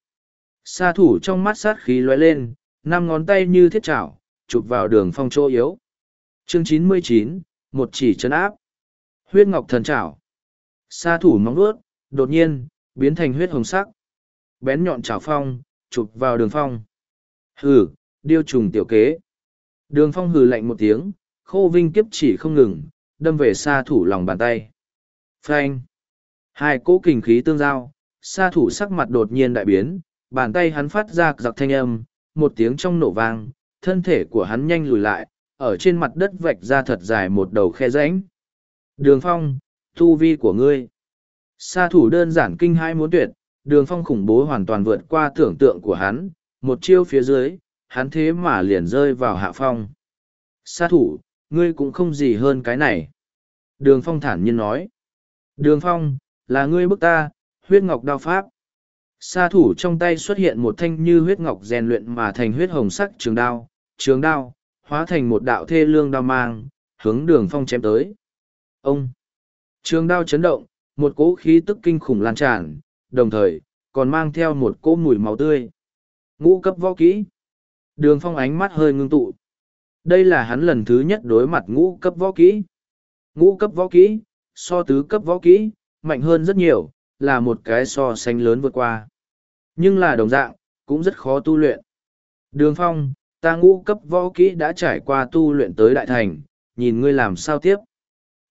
Sa thủ trong mắt sát khí lóe lên, năm ngón tay như thiết chảo, chụp vào đường phong chỗ yếu. Chương chín mươi chín, một chỉ chân áp. Huyết ngọc thần chảo. Sa thủ móng vuốt, đột nhiên, biến thành huyết hồng sắc. Bén nhọn chảo phong, chụp vào đường phong. Hừ, điêu trùng tiểu kế. Đường phong hừ lạnh một tiếng, khô vinh kiếp chỉ không ngừng, đâm về xa thủ lòng bàn tay. Phanh. Hai cỗ kình khí tương giao, xa thủ sắc mặt đột nhiên đại biến, bàn tay hắn phát ra giặc thanh âm, một tiếng trong nổ vang, thân thể của hắn nhanh lùi lại, ở trên mặt đất vạch ra thật dài một đầu khe rãnh. Đường phong, tu vi của ngươi. Sa thủ đơn giản kinh hai muốn tuyệt, đường phong khủng bố hoàn toàn vượt qua tưởng tượng của hắn, một chiêu phía dưới, hắn thế mà liền rơi vào hạ phong. Sa thủ, ngươi cũng không gì hơn cái này. Đường phong thản nhiên nói. Đường phong, là ngươi bức ta, huyết ngọc đao pháp. Sa thủ trong tay xuất hiện một thanh như huyết ngọc rèn luyện mà thành huyết hồng sắc trường đao, trường đao, hóa thành một đạo thê lương đao mang, hướng đường phong chém tới. Ông! Trường đao chấn động, một cỗ khí tức kinh khủng lan tràn, đồng thời, còn mang theo một cỗ mùi máu tươi. Ngũ cấp võ kỹ. Đường phong ánh mắt hơi ngưng tụ. Đây là hắn lần thứ nhất đối mặt ngũ cấp võ kỹ. Ngũ cấp võ kỹ, so tứ cấp võ kỹ, mạnh hơn rất nhiều, là một cái so sánh lớn vượt qua. Nhưng là đồng dạng, cũng rất khó tu luyện. Đường phong, ta ngũ cấp võ kỹ đã trải qua tu luyện tới đại thành, nhìn ngươi làm sao tiếp.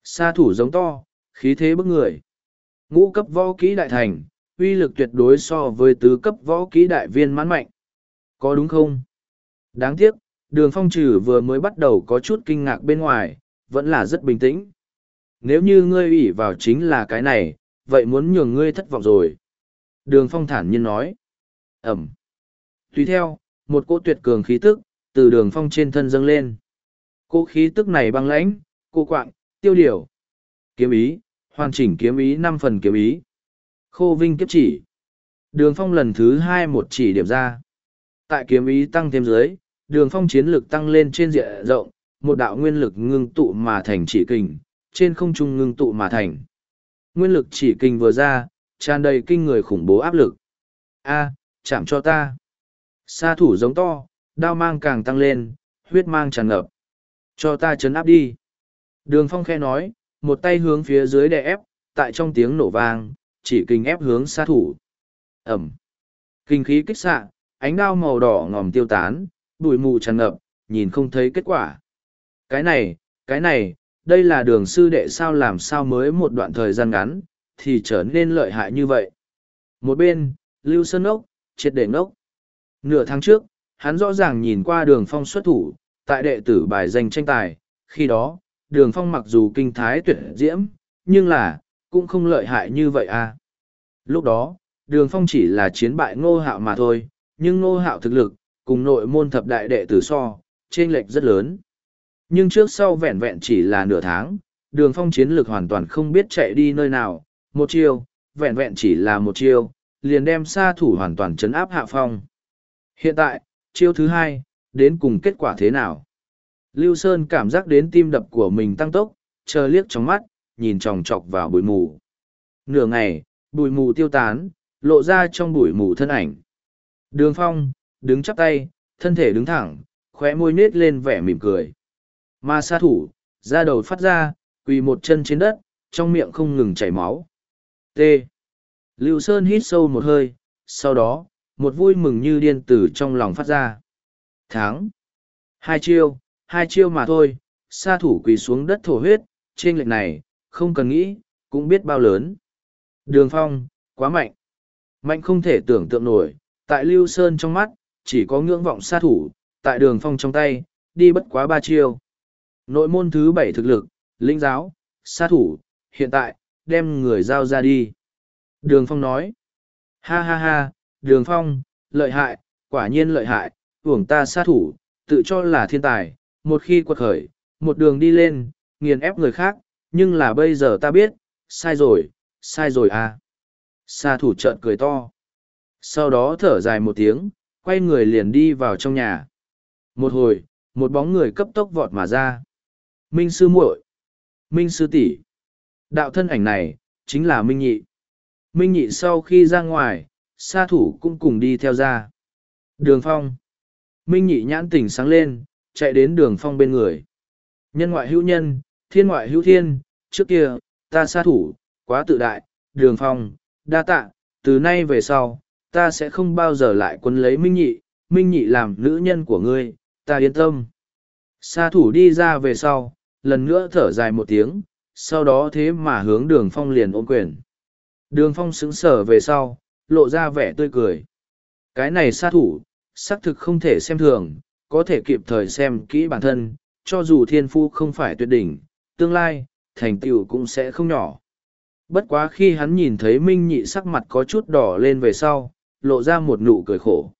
Sa thủ giống to, khí thế bức người. Ngũ cấp võ kỹ đại thành, uy lực tuyệt đối so với tứ cấp võ kỹ đại viên mãn mạnh. Có đúng không? Đáng tiếc, đường phong trừ vừa mới bắt đầu có chút kinh ngạc bên ngoài, vẫn là rất bình tĩnh. Nếu như ngươi ủy vào chính là cái này, vậy muốn nhường ngươi thất vọng rồi. Đường phong thản nhiên nói. Ẩm. Tùy theo, một cỗ tuyệt cường khí tức, từ đường phong trên thân dâng lên. Cỗ khí tức này băng lãnh, cô quạng, tiêu điều. Kiếm ý, hoàn chỉnh kiếm ý năm phần kiếm ý. Khô vinh kiếp chỉ. Đường phong lần thứ hai một chỉ điểm ra. Tại kiếm ý tăng thêm dưới, đường phong chiến lực tăng lên trên diện rộng, một đạo nguyên lực ngưng tụ mà thành chỉ kình, trên không trung ngưng tụ mà thành. Nguyên lực chỉ kình vừa ra, tràn đầy kinh người khủng bố áp lực. A, chạm cho ta. Sa thủ giống to, đao mang càng tăng lên, huyết mang tràn ngập. Cho ta chấn áp đi. Đường phong khe nói, một tay hướng phía dưới đè ép, tại trong tiếng nổ vang, chỉ kinh ép hướng sa thủ. Ẩm. Kinh khí kích xạ, ánh đao màu đỏ ngòm tiêu tán, bụi mù tràn ngập, nhìn không thấy kết quả. Cái này, cái này, đây là đường sư đệ sao làm sao mới một đoạn thời gian ngắn, thì trở nên lợi hại như vậy. Một bên, Lưu Sơn ốc, triệt để ngốc. Nửa tháng trước, hắn rõ ràng nhìn qua đường phong xuất thủ, tại đệ tử bài danh tranh tài, khi đó, đường phong mặc dù kinh thái tuyệt diễm, nhưng là, cũng không lợi hại như vậy à. Lúc đó, đường phong chỉ là chiến bại ngô hạo mà thôi, nhưng ngô hạo thực lực, cùng nội môn thập đại đệ tử so, trên lệch rất lớn. Nhưng trước sau vẹn vẹn chỉ là nửa tháng, đường phong chiến lược hoàn toàn không biết chạy đi nơi nào, một chiêu, vẹn vẹn chỉ là một chiêu, liền đem xa thủ hoàn toàn chấn áp hạ phong. Hiện tại, chiêu thứ hai, đến cùng kết quả thế nào? Lưu Sơn cảm giác đến tim đập của mình tăng tốc, chờ liếc trong mắt, nhìn tròng trọc vào bụi mù. Nửa ngày, bụi mù tiêu tán, lộ ra trong bụi mù thân ảnh. Đường phong, đứng chắp tay, thân thể đứng thẳng, khóe môi nết lên vẻ mỉm cười. Mà sa thủ, ra đầu phát ra, quỳ một chân trên đất, trong miệng không ngừng chảy máu. T. Lưu Sơn hít sâu một hơi, sau đó, một vui mừng như điên tử trong lòng phát ra. Tháng. Hai chiêu, hai chiêu mà thôi, sa thủ quỳ xuống đất thổ huyết, trên lệnh này, không cần nghĩ, cũng biết bao lớn. Đường phong, quá mạnh. Mạnh không thể tưởng tượng nổi, tại Lưu Sơn trong mắt, chỉ có ngưỡng vọng xa thủ, tại đường phong trong tay, đi bất quá ba chiêu. Nội môn thứ bảy thực lực, linh giáo, xa thủ, hiện tại, đem người giao ra đi. Đường phong nói, ha ha ha, đường phong, lợi hại, quả nhiên lợi hại, uổng ta xa thủ, tự cho là thiên tài, một khi quật khởi, một đường đi lên, nghiền ép người khác, nhưng là bây giờ ta biết, sai rồi, sai rồi à. Sa thủ trợn cười to. Sau đó thở dài một tiếng, quay người liền đi vào trong nhà. Một hồi, một bóng người cấp tốc vọt mà ra. Minh sư muội, Minh sư tỷ. Đạo thân ảnh này, chính là Minh nhị. Minh nhị sau khi ra ngoài, sa thủ cũng cùng đi theo ra. Đường phong. Minh nhị nhãn tỉnh sáng lên, chạy đến đường phong bên người. Nhân ngoại hữu nhân, thiên ngoại hữu thiên, trước kia, ta sa thủ, quá tự đại, đường phong, đa tạ, từ nay về sau, ta sẽ không bao giờ lại quân lấy Minh nhị, Minh nhị làm nữ nhân của ngươi, ta yên tâm. Sa thủ đi ra về sau, lần nữa thở dài một tiếng, sau đó thế mà hướng đường phong liền ôm quyền. Đường phong sững sờ về sau, lộ ra vẻ tươi cười. Cái này sa thủ, xác thực không thể xem thường, có thể kịp thời xem kỹ bản thân, cho dù thiên phu không phải tuyệt đỉnh, tương lai, thành tựu cũng sẽ không nhỏ. Bất quá khi hắn nhìn thấy Minh Nhị sắc mặt có chút đỏ lên về sau, lộ ra một nụ cười khổ.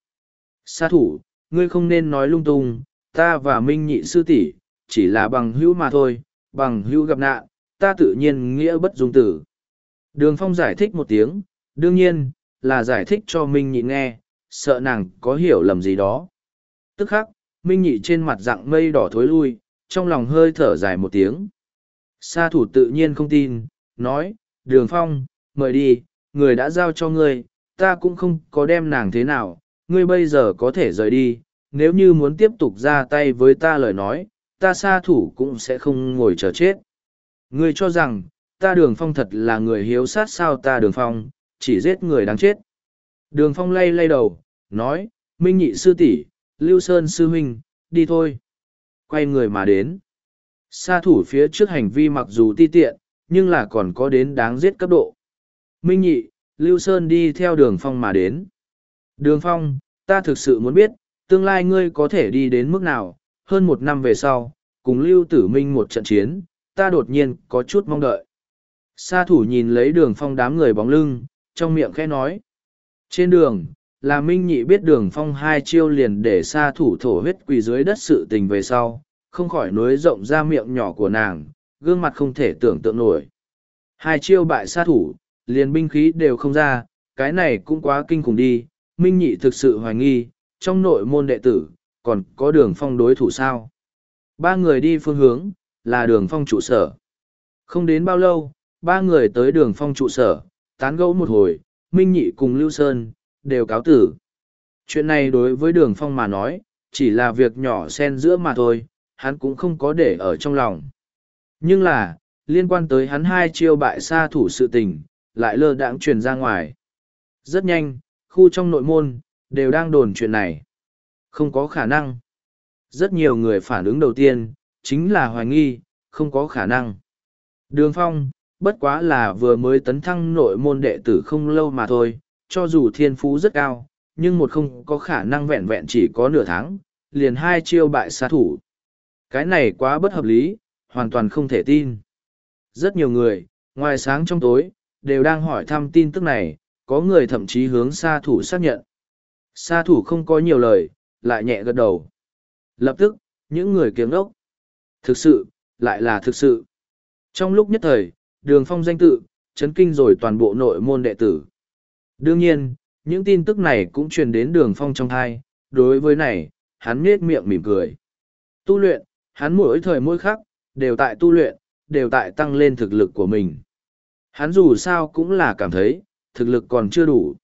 Sa thủ, ngươi không nên nói lung tung, ta và Minh Nhị sư tỷ chỉ là bằng hữu mà thôi, bằng hữu gặp nạn, ta tự nhiên nghĩa bất dung tử. Đường Phong giải thích một tiếng, đương nhiên, là giải thích cho Minh Nhị nghe, sợ nàng có hiểu lầm gì đó. Tức khắc, Minh Nhị trên mặt dạng mây đỏ thối lui, trong lòng hơi thở dài một tiếng. Sa thủ tự nhiên không tin, nói, Đường Phong, mời đi, người đã giao cho ngươi, ta cũng không có đem nàng thế nào, ngươi bây giờ có thể rời đi, nếu như muốn tiếp tục ra tay với ta lời nói, ta sa thủ cũng sẽ không ngồi chờ chết. Ngươi cho rằng, ta đường phong thật là người hiếu sát sao ta đường phong, chỉ giết người đáng chết. Đường phong lay lay đầu, nói, Minh nhị sư tỷ, Lưu Sơn sư huynh, đi thôi. Quay người mà đến. Sa thủ phía trước hành vi mặc dù ti tiện, nhưng là còn có đến đáng giết cấp độ. Minh nhị, Lưu Sơn đi theo đường phong mà đến. Đường phong, ta thực sự muốn biết, tương lai ngươi có thể đi đến mức nào, hơn một năm về sau, cùng Lưu Tử Minh một trận chiến, ta đột nhiên có chút mong đợi. Sa thủ nhìn lấy đường phong đám người bóng lưng, trong miệng khẽ nói. Trên đường, là Minh Nhị biết đường phong hai chiêu liền để sa thủ thổ huyết quỳ dưới đất sự tình về sau, không khỏi nối rộng ra miệng nhỏ của nàng, gương mặt không thể tưởng tượng nổi. Hai chiêu bại sa thủ, liền binh khí đều không ra, cái này cũng quá kinh khủng đi, Minh Nhị thực sự hoài nghi, trong nội môn đệ tử, còn có đường phong đối thủ sao. Ba người đi phương hướng, là đường phong trụ sở. Không đến bao lâu, ba người tới đường phong trụ sở, tán gẫu một hồi, Minh Nhị cùng Lưu Sơn, đều cáo tử. Chuyện này đối với đường phong mà nói, chỉ là việc nhỏ xen giữa mà thôi, hắn cũng không có để ở trong lòng. Nhưng là, liên quan tới hắn hai chiêu bại xa thủ sự tình, lại lơ đãng truyền ra ngoài. Rất nhanh, khu trong nội môn, đều đang đồn chuyện này. Không có khả năng. Rất nhiều người phản ứng đầu tiên, chính là hoài nghi, không có khả năng. Đường phong, bất quá là vừa mới tấn thăng nội môn đệ tử không lâu mà thôi, cho dù thiên phú rất cao, nhưng một không có khả năng vẹn vẹn chỉ có nửa tháng, liền hai chiêu bại sát thủ. Cái này quá bất hợp lý, hoàn toàn không thể tin. Rất nhiều người, ngoài sáng trong tối, đều đang hỏi thăm tin tức này, có người thậm chí hướng xa thủ xác nhận. Sa thủ không có nhiều lời, lại nhẹ gật đầu. Lập tức, những người kiếm ốc. Thực sự, lại là thực sự. Trong lúc nhất thời, đường phong danh tự, chấn kinh rồi toàn bộ nội môn đệ tử. Đương nhiên, những tin tức này cũng truyền đến đường phong trong thai, đối với này, hắn nết miệng mỉm cười. Tu luyện, hắn mỗi thời mỗi khắc, đều tại tu luyện, đều tại tăng lên thực lực của mình. Hắn dù sao cũng là cảm thấy, thực lực còn chưa đủ.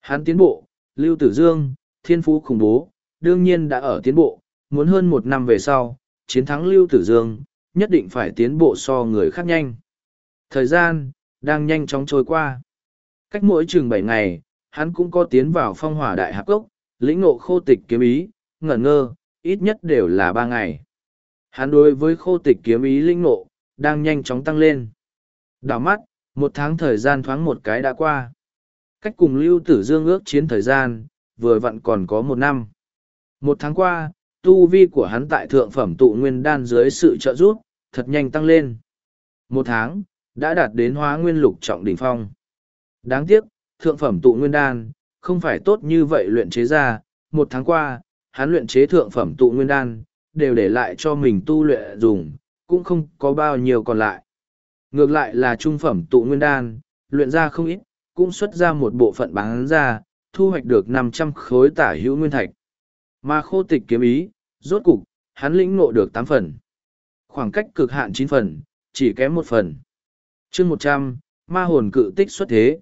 Hắn tiến bộ, Lưu Tử Dương, thiên phú khủng bố, đương nhiên đã ở tiến bộ, muốn hơn một năm về sau, chiến thắng Lưu Tử Dương, nhất định phải tiến bộ so người khác nhanh. Thời gian, đang nhanh chóng trôi qua. Cách mỗi chừng bảy ngày, hắn cũng có tiến vào phong hỏa đại hạp cốc, lĩnh ngộ khô tịch kiếm ý, ngẩn ngơ, ít nhất đều là ba ngày. Hắn đối với khô tịch kiếm ý lĩnh ngộ, đang nhanh chóng tăng lên. Đảo mắt, một tháng thời gian thoáng một cái đã qua. Cách cùng Lưu Tử Dương ước chiến thời gian, vừa vặn còn có một năm. Một tháng qua, tu vi của hắn tại thượng phẩm tụ nguyên đan dưới sự trợ giúp, thật nhanh tăng lên. Một tháng, đã đạt đến hóa nguyên lục trọng đỉnh phong. Đáng tiếc, thượng phẩm tụ nguyên đan, không phải tốt như vậy luyện chế ra. Một tháng qua, hắn luyện chế thượng phẩm tụ nguyên đan, đều để lại cho mình tu luyện dùng, cũng không có bao nhiêu còn lại. Ngược lại là trung phẩm tụ nguyên đan, luyện ra không ít, cũng xuất ra một bộ phận bán ra, thu hoạch được năm trăm khối tả hữu nguyên thạch. Mà khô tịch kiếm ý, rốt cục, hắn lĩnh ngộ được tám phần. Khoảng cách cực hạn chín phần, chỉ kém một phần. chương một trăm ma hồn cự tích xuất thế.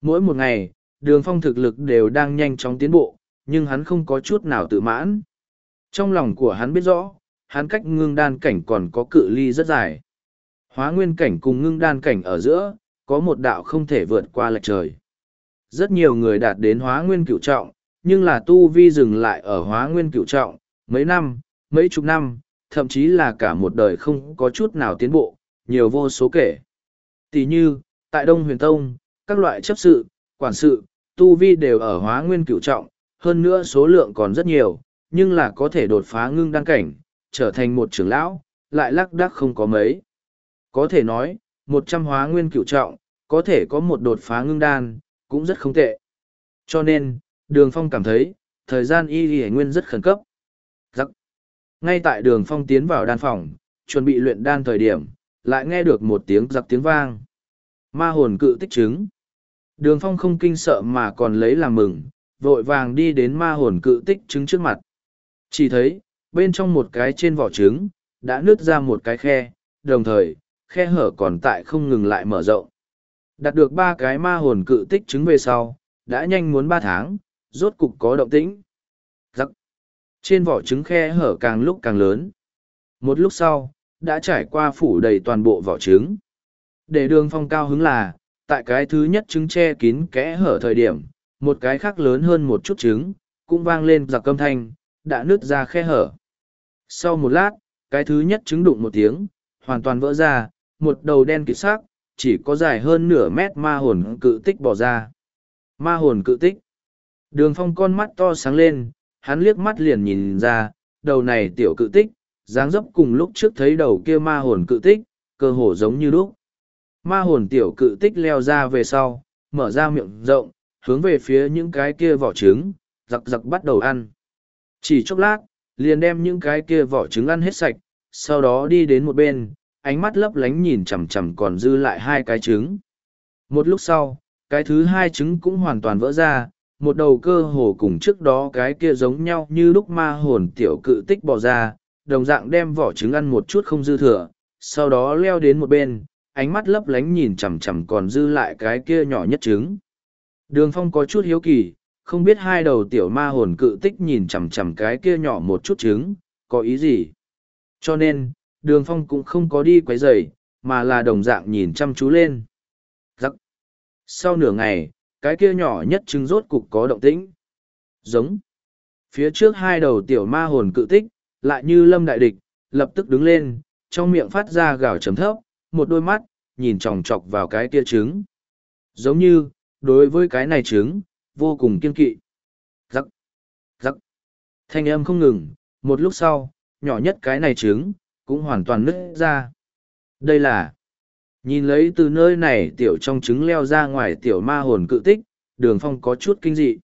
Mỗi một ngày, đường phong thực lực đều đang nhanh chóng tiến bộ, nhưng hắn không có chút nào tự mãn. Trong lòng của hắn biết rõ, hắn cách ngưng đan cảnh còn có cự ly rất dài. Hóa nguyên cảnh cùng ngưng đan cảnh ở giữa, có một đạo không thể vượt qua lệch trời. Rất nhiều người đạt đến hóa nguyên cửu trọng, nhưng là tu vi dừng lại ở hóa nguyên cửu trọng, mấy năm, mấy chục năm, thậm chí là cả một đời không có chút nào tiến bộ, nhiều vô số kể. Tỷ như, tại Đông Huyền Tông, các loại chấp sự, quản sự, tu vi đều ở hóa nguyên cửu trọng, hơn nữa số lượng còn rất nhiều, nhưng là có thể đột phá ngưng đăng cảnh, trở thành một trưởng lão, lại lắc đắc không có mấy. Có thể nói, một trăm hóa nguyên cửu trọng, có thể có một đột phá ngưng đan, cũng rất không tệ. Cho nên, Đường Phong cảm thấy, thời gian y y nguyên rất khẩn cấp. giặc Ngay tại đường Phong tiến vào đan phòng, chuẩn bị luyện đan thời điểm, lại nghe được một tiếng giặc tiếng vang. Ma hồn cự tích trứng. Đường Phong không kinh sợ mà còn lấy làm mừng, vội vàng đi đến ma hồn cự tích trứng trước mặt. Chỉ thấy, bên trong một cái trên vỏ trứng, đã nứt ra một cái khe, đồng thời, khe hở còn tại không ngừng lại mở rộng. Đạt được ba cái ma hồn cự tích trứng về sau, đã nhanh muốn ba tháng, rốt cục có động tĩnh. Giặc. Trên vỏ trứng khe hở càng lúc càng lớn. Một lúc sau, đã trải qua phủ đầy toàn bộ vỏ trứng. Để đường phong cao hứng là, tại cái thứ nhất trứng che kín kẽ hở thời điểm, một cái khác lớn hơn một chút trứng, cũng vang lên giặc âm thanh, đã nứt ra khe hở. Sau một lát, cái thứ nhất trứng đụng một tiếng, hoàn toàn vỡ ra, một đầu đen kịt sắc, chỉ có dài hơn nửa mét ma hồn cự tích bỏ ra. Ma hồn cự tích. Đường phong con mắt to sáng lên, hắn liếc mắt liền nhìn ra, đầu này tiểu cự tích, dáng dấp cùng lúc trước thấy đầu kia ma hồn cự tích, cơ hồ giống như lúc. Ma hồn tiểu cự tích leo ra về sau, mở ra miệng rộng, hướng về phía những cái kia vỏ trứng, giặc giặc bắt đầu ăn. Chỉ chốc lát, liền đem những cái kia vỏ trứng ăn hết sạch, sau đó đi đến một bên, ánh mắt lấp lánh nhìn chằm chằm còn dư lại hai cái trứng. Một lúc sau, cái thứ hai trứng cũng hoàn toàn vỡ ra, một đầu cơ hồ cùng trước đó cái kia giống nhau như lúc ma hồn tiểu cự tích bỏ ra, đồng dạng đem vỏ trứng ăn một chút không dư thừa, sau đó leo đến một bên, ánh mắt lấp lánh nhìn chằm chằm còn dư lại cái kia nhỏ nhất trứng. Đường phong có chút hiếu kỳ, không biết hai đầu tiểu ma hồn cự tích nhìn chằm chằm cái kia nhỏ một chút trứng, có ý gì. Cho nên, đường phong cũng không có đi quấy rầy, mà là đồng dạng nhìn chăm chú lên. Giặc. Sau nửa ngày, cái kia nhỏ nhất trứng rốt cục có động tĩnh. Giống. Phía trước hai đầu tiểu ma hồn cự tích, lại như lâm đại địch, lập tức đứng lên, trong miệng phát ra gào chấm thấp, một đôi mắt, nhìn chòng chọc vào cái kia trứng. Giống như, đối với cái này trứng, vô cùng kiên kỵ. Giặc. Giặc. Thanh âm không ngừng, một lúc sau, nhỏ nhất cái này trứng, cũng hoàn toàn nứt ra. Đây là, nhìn lấy từ nơi này tiểu trong trứng leo ra ngoài tiểu ma hồn cự tích, đường phong có chút kinh dị.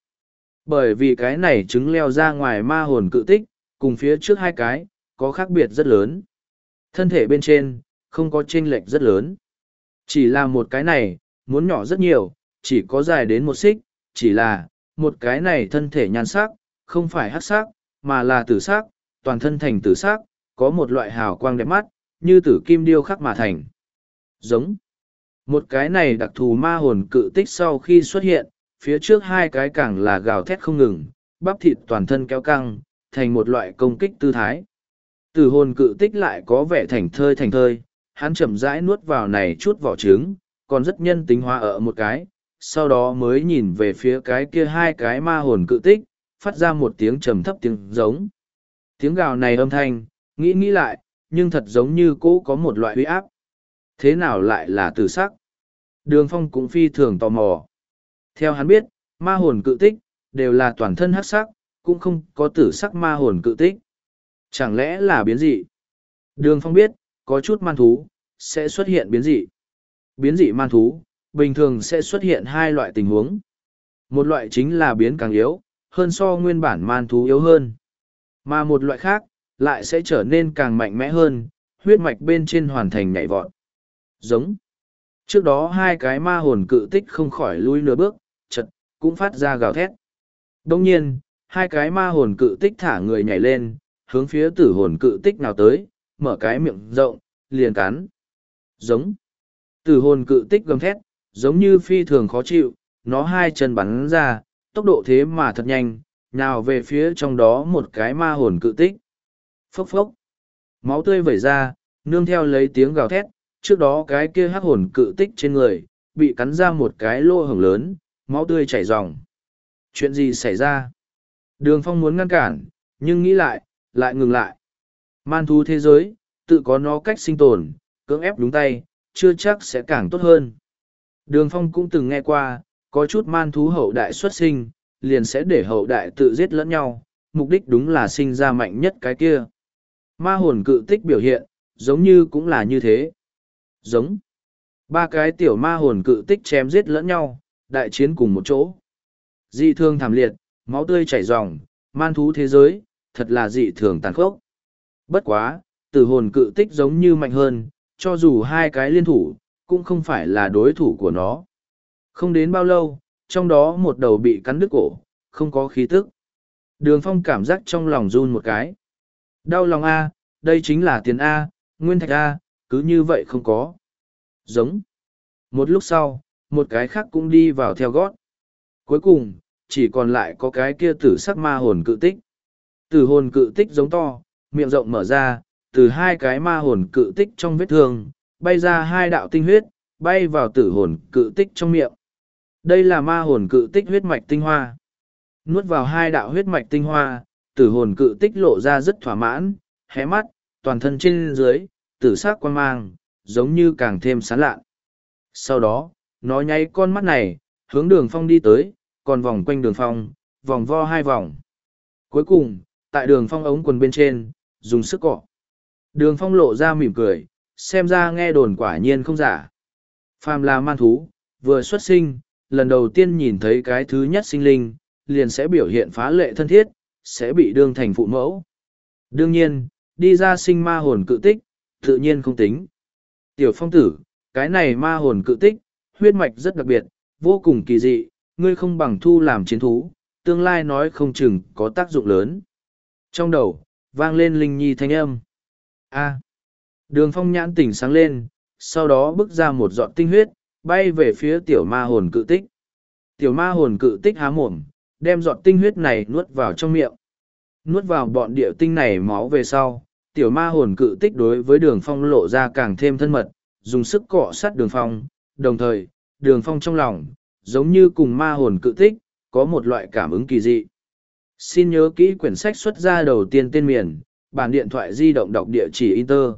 Bởi vì cái này trứng leo ra ngoài ma hồn cự tích, cùng phía trước hai cái, có khác biệt rất lớn. Thân thể bên trên, không có chênh lệch rất lớn. Chỉ là một cái này, muốn nhỏ rất nhiều, chỉ có dài đến một xích, chỉ là, một cái này thân thể nhan sắc, không phải hắc sắc, mà là tử sắc, toàn thân thành tử sắc, có một loại hào quang đẹp mắt, như tử kim điêu khắc mà thành. Giống. Một cái này đặc thù ma hồn cự tích sau khi xuất hiện, phía trước hai cái càng là gào thét không ngừng, bắp thịt toàn thân kéo căng, thành một loại công kích tư thái. Tử hồn cự tích lại có vẻ thành thơi thành thơi, hắn chậm rãi nuốt vào này chút vỏ trứng, còn rất nhân tính hóa ở một cái, sau đó mới nhìn về phía cái kia hai cái ma hồn cự tích, phát ra một tiếng trầm thấp tiếng giống. Tiếng gào này âm thanh, nghĩ nghĩ lại, nhưng thật giống như cũ có một loại huy áp. Thế nào lại là tử sắc? Đường phong cũng phi thường tò mò. Theo hắn biết, ma hồn cự tích, đều là toàn thân hắc sắc, cũng không có tử sắc ma hồn cự tích. Chẳng lẽ là biến dị? Đường phong biết, có chút man thú, sẽ xuất hiện biến dị. Biến dị man thú, bình thường sẽ xuất hiện hai loại tình huống. Một loại chính là biến càng yếu, hơn so nguyên bản man thú yếu hơn. Mà một loại khác, lại sẽ trở nên càng mạnh mẽ hơn, huyết mạch bên trên hoàn thành nhảy vọt. Giống. Trước đó hai cái ma hồn cự tích không khỏi lui nửa bước, chật, cũng phát ra gào thét. Đồng nhiên, hai cái ma hồn cự tích thả người nhảy lên, hướng phía tử hồn cự tích nào tới, mở cái miệng rộng, liền cắn. Giống. Tử hồn cự tích gầm thét, giống như phi thường khó chịu, nó hai chân bắn ra, tốc độ thế mà thật nhanh, nào về phía trong đó một cái ma hồn cự tích. Phốc phốc. Máu tươi vẩy ra, nương theo lấy tiếng gào thét, trước đó cái kia hắc hồn cự tích trên người, bị cắn ra một cái lô hổng lớn, máu tươi chảy ròng. Chuyện gì xảy ra? Đường phong muốn ngăn cản, nhưng nghĩ lại, lại ngừng lại. Man thú thế giới, tự có nó cách sinh tồn, cưỡng ép đúng tay, chưa chắc sẽ càng tốt hơn. Đường phong cũng từng nghe qua, có chút man thú hậu đại xuất sinh, liền sẽ để hậu đại tự giết lẫn nhau, mục đích đúng là sinh ra mạnh nhất cái kia. Ma hồn cự tích biểu hiện, giống như cũng là như thế. Giống. Ba cái tiểu ma hồn cự tích chém giết lẫn nhau, đại chiến cùng một chỗ. Dị thương thảm liệt, máu tươi chảy ròng, man thú thế giới, thật là dị thường tàn khốc. Bất quá, tử hồn cự tích giống như mạnh hơn, cho dù hai cái liên thủ, cũng không phải là đối thủ của nó. Không đến bao lâu, trong đó một đầu bị cắn đứt cổ, không có khí tức. Đường phong cảm giác trong lòng run một cái. Đau lòng A, đây chính là tiền A, nguyên thạch A, cứ như vậy không có. Giống. Một lúc sau, một cái khác cũng đi vào theo gót. Cuối cùng, chỉ còn lại có cái kia tử sắc ma hồn cự tích. Tử hồn cự tích giống to, miệng rộng mở ra, từ hai cái ma hồn cự tích trong vết thương, bay ra hai đạo tinh huyết, bay vào tử hồn cự tích trong miệng. Đây là ma hồn cự tích huyết mạch tinh hoa. Nuốt vào hai đạo huyết mạch tinh hoa, tử hồn cự tích lộ ra rất thỏa mãn, hé mắt, toàn thân trên dưới, tử sắc quan mang, giống như càng thêm sán lạ. Sau đó, nó nháy con mắt này, hướng đường phong đi tới, còn vòng quanh đường phong, vòng vo hai vòng. Cuối cùng, tại đường phong ống quần bên trên, dùng sức cọ. Đường phong lộ ra mỉm cười, xem ra nghe đồn quả nhiên không giả. Phàm là man thú, vừa xuất sinh, lần đầu tiên nhìn thấy cái thứ nhất sinh linh, liền sẽ biểu hiện phá lệ thân thiết, sẽ bị đương thành phụ mẫu. Đương nhiên, đi ra sinh ma hồn cự tích, tự nhiên không tính. Tiểu phong tử, cái này ma hồn cự tích, huyết mạch rất đặc biệt, vô cùng kỳ dị, ngươi không bằng thu làm chiến thú, tương lai nói không chừng có tác dụng lớn. Trong đầu, vang lên linh nhi thanh âm. A. À. Đường phong nhãn tỉnh sáng lên, sau đó bước ra một giọt tinh huyết, bay về phía tiểu ma hồn cự tích. Tiểu ma hồn cự tích há mồm, đem giọt tinh huyết này nuốt vào trong miệng. Nuốt vào bọn địa tinh này máu về sau, tiểu ma hồn cự tích đối với đường phong lộ ra càng thêm thân mật, dùng sức cọ sát đường phong, đồng thời, đường phong trong lòng, giống như cùng ma hồn cự tích, có một loại cảm ứng kỳ dị. Xin nhớ kỹ quyển sách xuất ra đầu tiên tên miền, bản điện thoại di động đọc địa chỉ Inter.